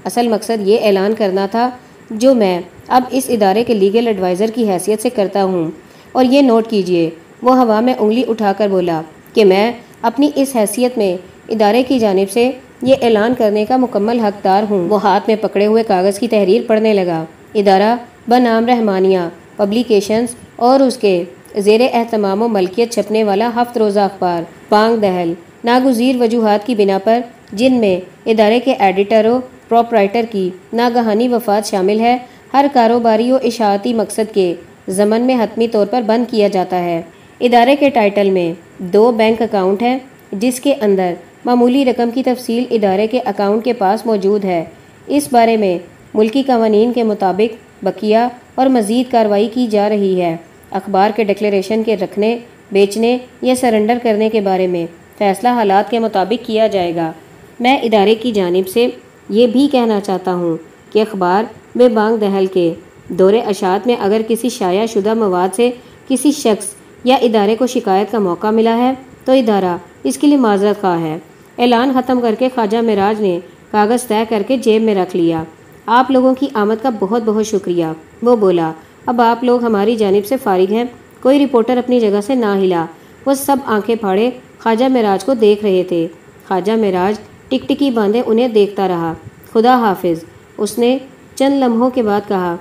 اصل مقصد یہ اعلان کرنا تھا جو میں اب اس ادارے کے لیگل ایڈوائزر کی حیثیت سے کرتا ہوں۔ اور یہ نوٹ کیجیے، وہ ہوا میں انگلی اٹھا کر بولا کہ میں اپنی اس حیثیت میں ادارے کی جانب سے یہ اعلان کرنے کا مکمل حقدار ہوں۔ وہ ہاتھ میں پکڑے ہوئے کاغذ کی تحریر پڑھنے لگا۔ ادارہ بنام رحمانیہ پبلیکیشنز اور اس کے زیر اہتمام و ملکیت چھپنے والا ہفت روزہ اخبار پانگ دہل۔ ناگزیر وجوہات کی بنا پر جن میں ادارے کے ایڈیٹر و پروپرائٹر کی ناگہانی وفات شامل ہے، ہر کاروباری و اشاعتی مقصد کے ضمن میں حتمی طور پر بند کیا جاتا ہے۔ ادارے کے ٹائٹل میں دو بینک اکاؤنٹ ہیں، جس کے اندر معمولی رقم کی تفصیل ادارے کے اکاؤنٹ کے پاس موجود ہے۔ اس بارے میں ملکی قوانین کے مطابق بقیہ اور مزید کارروائی کی جا رہی ہے۔ اخبار کے ڈکلیریشن کے رکھنے، بیچنے یا سرنڈر کرنے کے بارے میں فیصلہ حالات کے مطابق کیا جائے گا۔ میں ادارے کی جانب سے یہ بھی کہنا چاہتا ہوں کہ اخبار بے بانگ دہل کے دور اشاعت میں اگر کسی شائع شدہ مواد سے کسی شخص یا ادارے کو شکایت کا موقع ملا ہے تو ادارہ اس کے لیے معذرت خواہ ہے۔ اعلان ختم کر کے خواجہ مراج نے کاغذ طے کر کے جیب میں رکھ لیا۔ آپ لوگوں کی آمد کا بہت بہت شکریہ۔ وہ بولا، اب آپ لوگ ہماری جانب سے فارغ ہیں، کوئی رپورٹر اپنی جگہ سے نہ ہلا۔ وہ سب آنکھیں پھاڑے خواجہ معراج کو دیکھ رہے تھے۔ خواجہ معراج ٹک ٹکی باندھے انہیں دیکھتا رہا۔ خدا حافظ، اس نے چند لمحوں کے بعد کہا،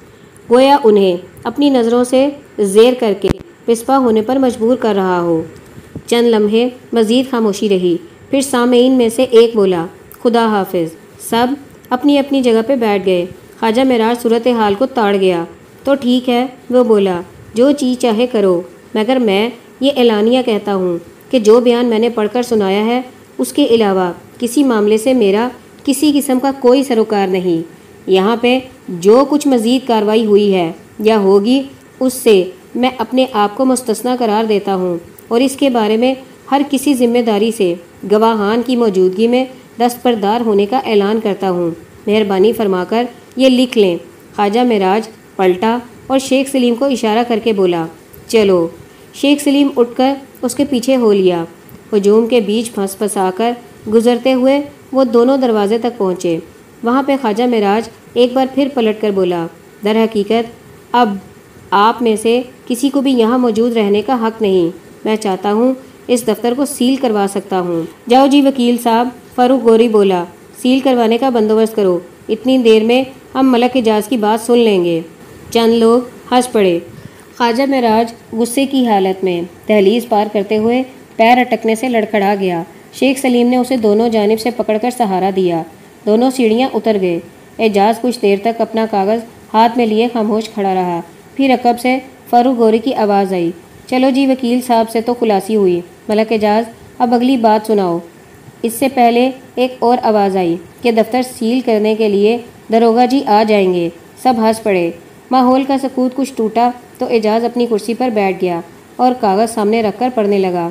گویا انہیں اپنی نظروں سے زیر کر کے پسپا ہونے پر مجبور کر رہا ہو۔ چند لمحے مزید خاموشی رہی۔ پھر سامعین میں سے ایک بولا، خدا حافظ، سب اپنی اپنی جگہ پہ بیٹھ گئے۔ خواجہ معراج صورت حال کو تاڑ گیا۔ تو ٹھیک ہے، وہ بولا۔ جو چیز چاہے کرو، مگر میں یہ اعلانیہ کہتا ہوں کہ جو بیان میں نے پڑھ کر سنایا ہے، اس کے علاوہ کسی معاملے سے میرا کسی قسم کا کوئی سروکار نہیں۔ یہاں پہ جو کچھ مزید کاروائی ہوئی ہے یا ہوگی، اس سے میں اپنے آپ کو مستثنا قرار دیتا ہوں۔ اور اس کے بارے میں ہر کسی ذمہ داری سے، گواہان کی موجودگی میں دستبردار ہونے کا اعلان کرتا ہوں۔ مہربانی فرما کر یہ لکھ لیں۔ خواجہ معراج پلٹا اور شیخ سلیم کو اشارہ کر کے بولا، چلو۔ شیخ سلیم اٹھ کر اس کے پیچھے ہو لیا۔ ہجوم کے بیچ پھنس پھنسا کر گزرتے ہوئے وہ دونوں دروازے تک پہنچے۔ وہاں پہ خواجہ معراج ایک بار پھر پلٹ کر بولا، در حقیقت، اب آپ میں سے کسی کو بھی یہاں موجود رہنے کا حق نہیں۔ میں چاہتا ہوں اس دفتر کو سیل کروا سکتا ہوں۔ جاؤ جی وکیل صاحب۔ فاروق گوری بولا، سیل کروانے کا بندوبست کرو، اتنی دیر میں ہم ملک اجاز کی بات سن لیں گے۔ چند لوگ ہنس پڑے۔ خواجہ معراج غصے کی حالت میں دہلیز پار کرتے ہوئے پیر اٹکنے سے لڑکھڑا گیا۔ شیخ سلیم نے اسے دونوں جانب سے پکڑ کر سہارا دیا۔ دونوں سیڑھیاں اتر گئے۔ اعجاز کچھ دیر تک اپنا کاغذ ہاتھ میں لیے خاموش کھڑا رہا۔ پھر رقب سے فاروق گوری کی آواز آئی۔ چلو جی وکیل صاحب سے تو خلاصی ہوئی۔ ملک اعجاز، اب اگلی بات سناؤ۔ اس سے پہلے ایک اور آواز آئی کہ دفتر سیل کرنے کے لیے دروگا جی آ جائیں گے۔ سب ہنس پڑے۔ ماحول کا سکوت کچھ ٹوٹا تو اعجاز اپنی کرسی پر بیٹھ گیا اور کاغذ سامنے رکھ کر پڑھنے لگا۔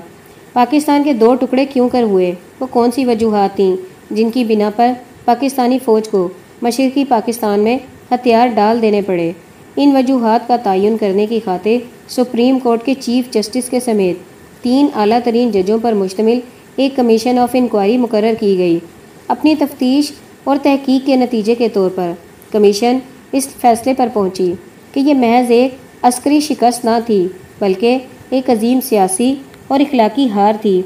پاکستان کے دو ٹکڑے کیوں کر ہوئے؟ وہ کون سی وجوہات تھیں جن کی بنا پر پاکستانی فوج کو مشرقی پاکستان میں ہتھیار ڈال دینے پڑے؟ ان وجوہات کا تعین کرنے کی خاطر سپریم کورٹ کے چیف جسٹس کے سمیت تین اعلیٰ ترین ججوں پر مشتمل ایک کمیشن آف انکوائری مقرر کی گئی۔ اپنی تفتیش اور تحقیق کے نتیجے کے طور پر کمیشن اس فیصلے پر پہنچی کہ یہ محض ایک عسکری شکست نہ تھی، بلکہ ایک عظیم سیاسی اور اخلاقی ہار تھی۔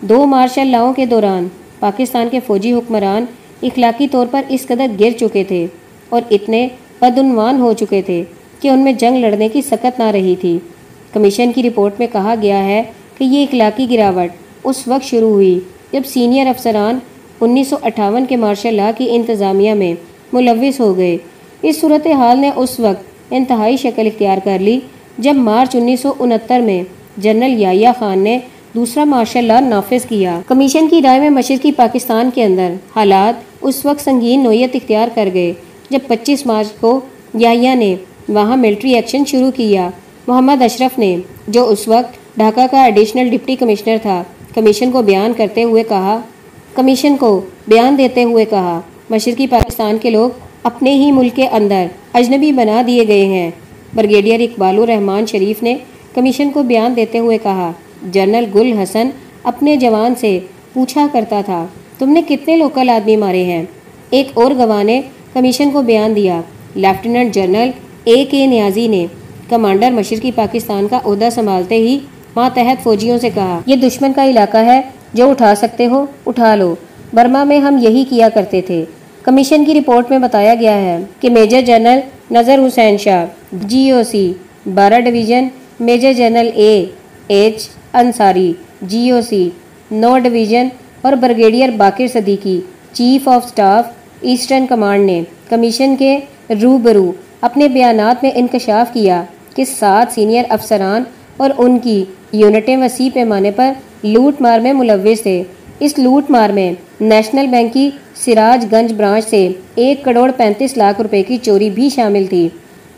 دو مارشل لاؤں کے دوران پاکستان کے فوجی حکمران اخلاقی طور پر اس قدر گر چکے تھے اور اتنے بدعنوان ہو چکے تھے کہ ان میں جنگ لڑنے کی سکت نہ رہی تھی۔ کمیشن کی رپورٹ میں کہا گیا ہے کہ یہ اخلاقی گراوٹ اس وقت شروع ہوئی جب سینئر افسران انیس سو اٹھاون کے مارشل لا کی انتظامیہ میں ملوث ہو گئے۔ اس صورت حال نے اس وقت انتہائی شکل اختیار کر لی جب مارچ انیس سو انہتر میں جنرل یایا خان نے دوسرا مارشل لا نافذ کیا۔ کمیشن کی رائے میں مشرقی پاکستان کے اندر حالات اس وقت سنگین نوعیت اختیار کر گئے جب پچیس مارچ کو یایا نے وہاں ملٹری ایکشن شروع کیا۔ محمد اشرف نے جو اس وقت ڈھاکہ کا ایڈیشنل ڈپٹی کمشنر تھا کمیشن کو بیان کرتے ہوئے کہا، کمیشن کو بیان دیتے ہوئے کہا، مشرقی پاکستان کے لوگ اپنے ہی ملک کے اندر اجنبی بنا دیے گئے ہیں۔ برگیڈیئر اقبال الرحمان شریف نے کمیشن کو بیان دیتے ہوئے کہا، جنرل گل حسن اپنے جوان سے پوچھا کرتا تھا، تم نے کتنے لوکل آدمی مارے ہیں؟ ایک اور گواہ نے کمیشن کو بیان دیا، لیفٹیننٹ جنرل اے کے نیازی نے۔ کمانڈر مشرقی پاکستان کا عہدہ سنبھالتے ہی ماتحت فوجیوں سے کہا، یہ دشمن کا علاقہ ہے، جو اٹھا سکتے ہو، اٹھا لو. برما میں ہم یہی کیا کرتے تھے۔ کمیشن کی رپورٹ میں بتایا گیا ہے کہ میجر جنرل نظر حسین شاہ جی او سی، بارہ division, major general A, H, Ansari G O C, know division اور brigadier Baqir Siddiqui, chief of staff, eastern command نے کمیشن کے روبرو اپنے بیانات میں انکشاف کیا کہ سات سینئر افسران اور ان کی یونٹیں وسیع پیمانے پر لوٹ مار میں ملوث تھے۔ اس لوٹ مار میں نیشنل بینک کی سراج گنج برانچ سے ایک کروڑ پینتیس لاکھ روپے کی چوری بھی شامل تھی۔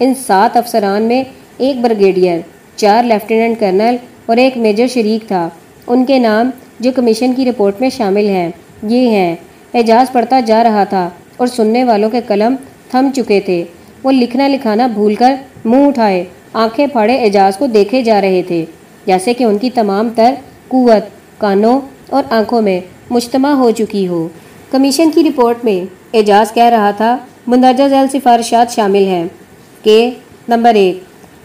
ان سات افسران میں ایک برگیڈیئر چار لیفٹیننٹ کرنل اور ایک میجر شریک تھا۔ ان کے نام جو کمیشن کی رپورٹ میں شامل ہیں، یہ ہیں، اعجاز پڑھتا جا رہا تھا اور سننے والوں کے قلم تھم چکے تھے۔ وہ لکھنا لکھانا بھول کر منہ اٹھائے۔ آنکھیں پھاڑے اعجاز کو دیکھے جا رہے تھے، جیسے کہ ان کی تمام تر قوت، کانوں اور آنکھوں میں مجتمع ہو چکی ہو۔ کمیشن کی رپورٹ میں اعجاز کہہ رہا تھا، مندرجہ ذیل سفارشات شامل ہیں۔ کہ نمبر ایک،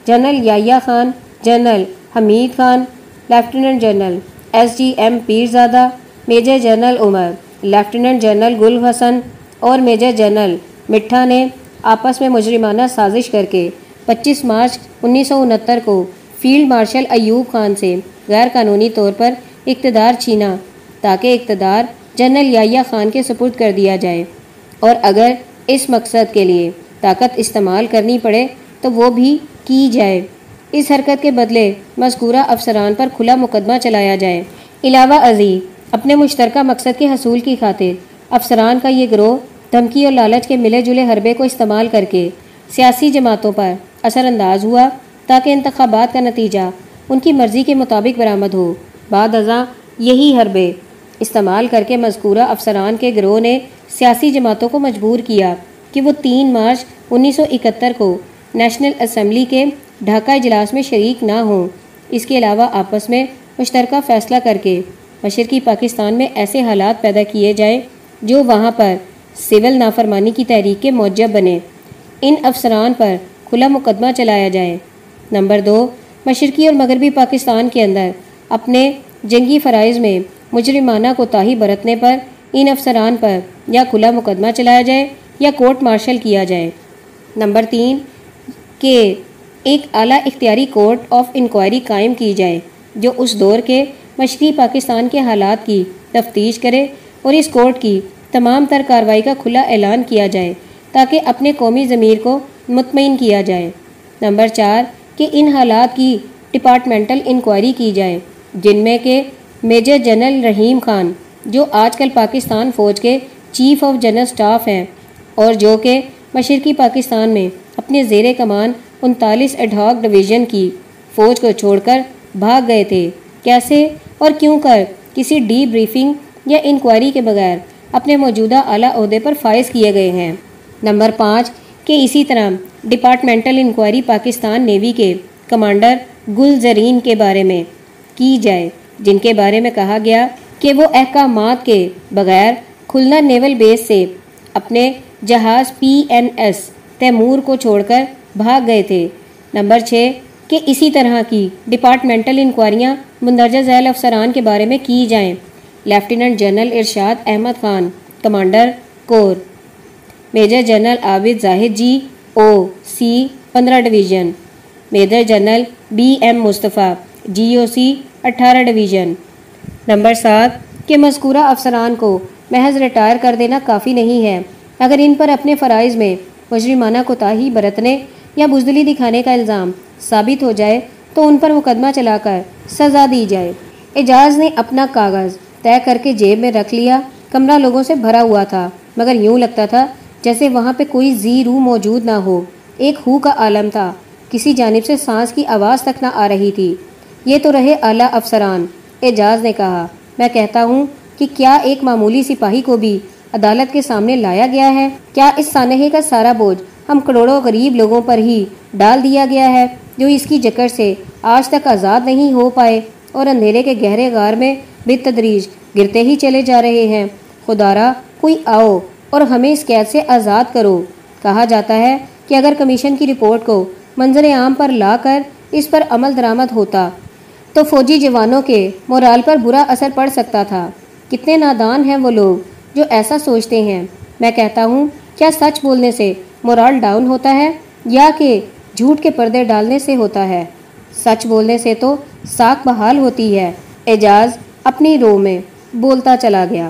general Yahya Khan, general Hamid Khan, lieutenant general S D M Pirzada, major general Umar, lieutenant general Gul Hassan اور میجر جنرل مٹھا نے آپس میں مجرمانہ سازش کر کے پچیس مارچ انیس سو انہتر کو فیلڈ مارشل ایوب خان سے غیر قانونی طور پر اقتدار چھینا تاکہ اقتدار جنرل یایا خان کے سپرد کر دیا جائے۔ اور اگر اس مقصد کے لیے طاقت استعمال کرنی پڑے تو وہ بھی کی جائے۔ اس حرکت کے بدلے مذکورہ افسران پر کھلا مقدمہ چلایا جائے۔ علاوہ ازیں اپنے مشترکہ مقصد کے حصول کی خاطر افسران کا یہ گروہ دھمکی اور لالچ کے ملے جلے حربے کو استعمال کر کے سیاسی جماعتوں پر اثر انداز ہوا تاکہ انتخابات کا نتیجہ ان کی مرضی کے مطابق برآمد ہو۔ بعد ازاں یہی حربے استعمال کر کے مذکورہ افسران کے گروہ نے سیاسی جماعتوں کو مجبور کیا کہ وہ تین مارچ انیس سو اکہتر کو نیشنل اسمبلی کے ڈھاکہ اجلاس میں شریک نہ ہوں۔ اس کے علاوہ آپس میں مشترکہ فیصلہ کر کے مشرقی پاکستان میں ایسے حالات پیدا کیے جائیں جو وہاں پر سول نافرمانی کی تحریک کے موجب بنے۔ ان افسران پر کھلا مقدمہ چلایا جائے۔ نمبر دو، مشرقی اور مغربی پاکستان کے اندر اپنے جنگی فرائض میں مجرمانہ کوتاہی برتنے پر، ان افسران پر یا کھلا مقدمہ چلایا جائے یا کورٹ مارشل کیا جائے۔ نمبر تین، کہ ایک اعلیٰ اختیاری کورٹ آف انکوائری قائم کی جائے، جو اس دور کے مشرقی پاکستان کے حالات کی تفتیش کرے اور اس کورٹ کی تمام تر کارروائی کا کھلا اعلان کیا جائے، تاکہ اپنے قومی ضمیر کو مطمئن کیا جائے۔ نمبر چار، کہ ان حالات کی ڈپارٹمنٹل انکوائری کی جائے، جن میں کہ میجر جنرل رحیم خان، جو آج کل پاکستان فوج کے چیف آف جنرل سٹاف ہیں، اور جو کہ مشرقی پاکستان میں اپنے زیر کمان انتالیس اڈھاک ڈویژن کی فوج کو چھوڑ کر بھاگ گئے تھے۔ کیسے اور کیوں کر کسی ڈی بریفنگ یا انکوائری کے بغیر اپنے موجودہ اعلیٰ عہدے پر فائز کیے گئے ہیں؟ نمبر پانچ کہ اسی طرح ڈپارٹمنٹل انکوائری پاکستان نیوی کے کمانڈر گل زرین کے بارے میں کی جائے، جن کے بارے میں کہا گیا کہ وہ احکامات کے بغیر کھلنا نیول بیس سے اپنے جہاز پی این ایس تیمور کو چھوڑ کر بھاگ گئے تھے۔ نمبر چھ، کہ اسی طرح کی ڈپارٹمنٹل انکوائریاں مندرجہ ذیل افسران کے بارے میں کی جائیں۔ Lieutenant general Irshad Ahmad Khan, commander corps. Major general Abid Zahid G O C پندرہ division major general B M Mustafa G O C اٹھارہ ڈویژن نمبر سات کہ مذکورہ افسران کو محض ریٹائر کر دینا کافی نہیں ہے اگر ان پر اپنے فرائض میں مجرمانہ کوتاہی برتنے یا بزدلی دکھانے کا الزام ثابت ہو جائے تو ان پر مقدمہ چلا کر سزا دی جائے اعجاز نے اپنا کاغذ طے کر کے جیب میں رکھ لیا، کمرہ لوگوں سے بھرا ہوا تھا، مگر یوں لگتا تھا جیسے وہاں پہ کوئی زی روح موجود نہ ہو۔ ایک ہو کا عالم تھا۔ کسی جانب سے سانس کی آواز تک نہ آ رہی تھی۔ یہ تو رہے اعلیٰ افسران۔ اعجاز نے کہا، میں کہتا ہوں کہ کیا ایک معمولی سپاہی کو بھی عدالت کے سامنے لایا گیا ہے؟ کیا اس سانحے کا سارا بوجھ ہم کروڑوں غریب لوگوں پر ہی ڈال دیا گیا ہے جو اس کی جکڑ سے آج تک آزاد نہیں ہو پائے اور اندھیرے کے گہرے غار میں بے تدریج گرتے ہی چلے جا رہے ہیں؟ خدارا کوئی آؤ۔ اور ہمیں اس قید سے آزاد کرو۔ کہا جاتا ہے کہ اگر کمیشن کی رپورٹ کو منظر عام پر لا کر اس پر عمل درآمد ہوتا، تو فوجی جوانوں کے مورال پر برا اثر پڑ سکتا تھا۔ کتنے نادان ہیں وہ لوگ جو ایسا سوچتے ہیں۔ میں کہتا ہوں، کیا سچ بولنے سے مورال ڈاؤن ہوتا ہے یا کہ جھوٹ کے پردے ڈالنے سے ہوتا ہے؟ سچ بولنے سے تو ساکھ بحال ہوتی ہے۔ اعجاز اپنی رو میں بولتا چلا گیا۔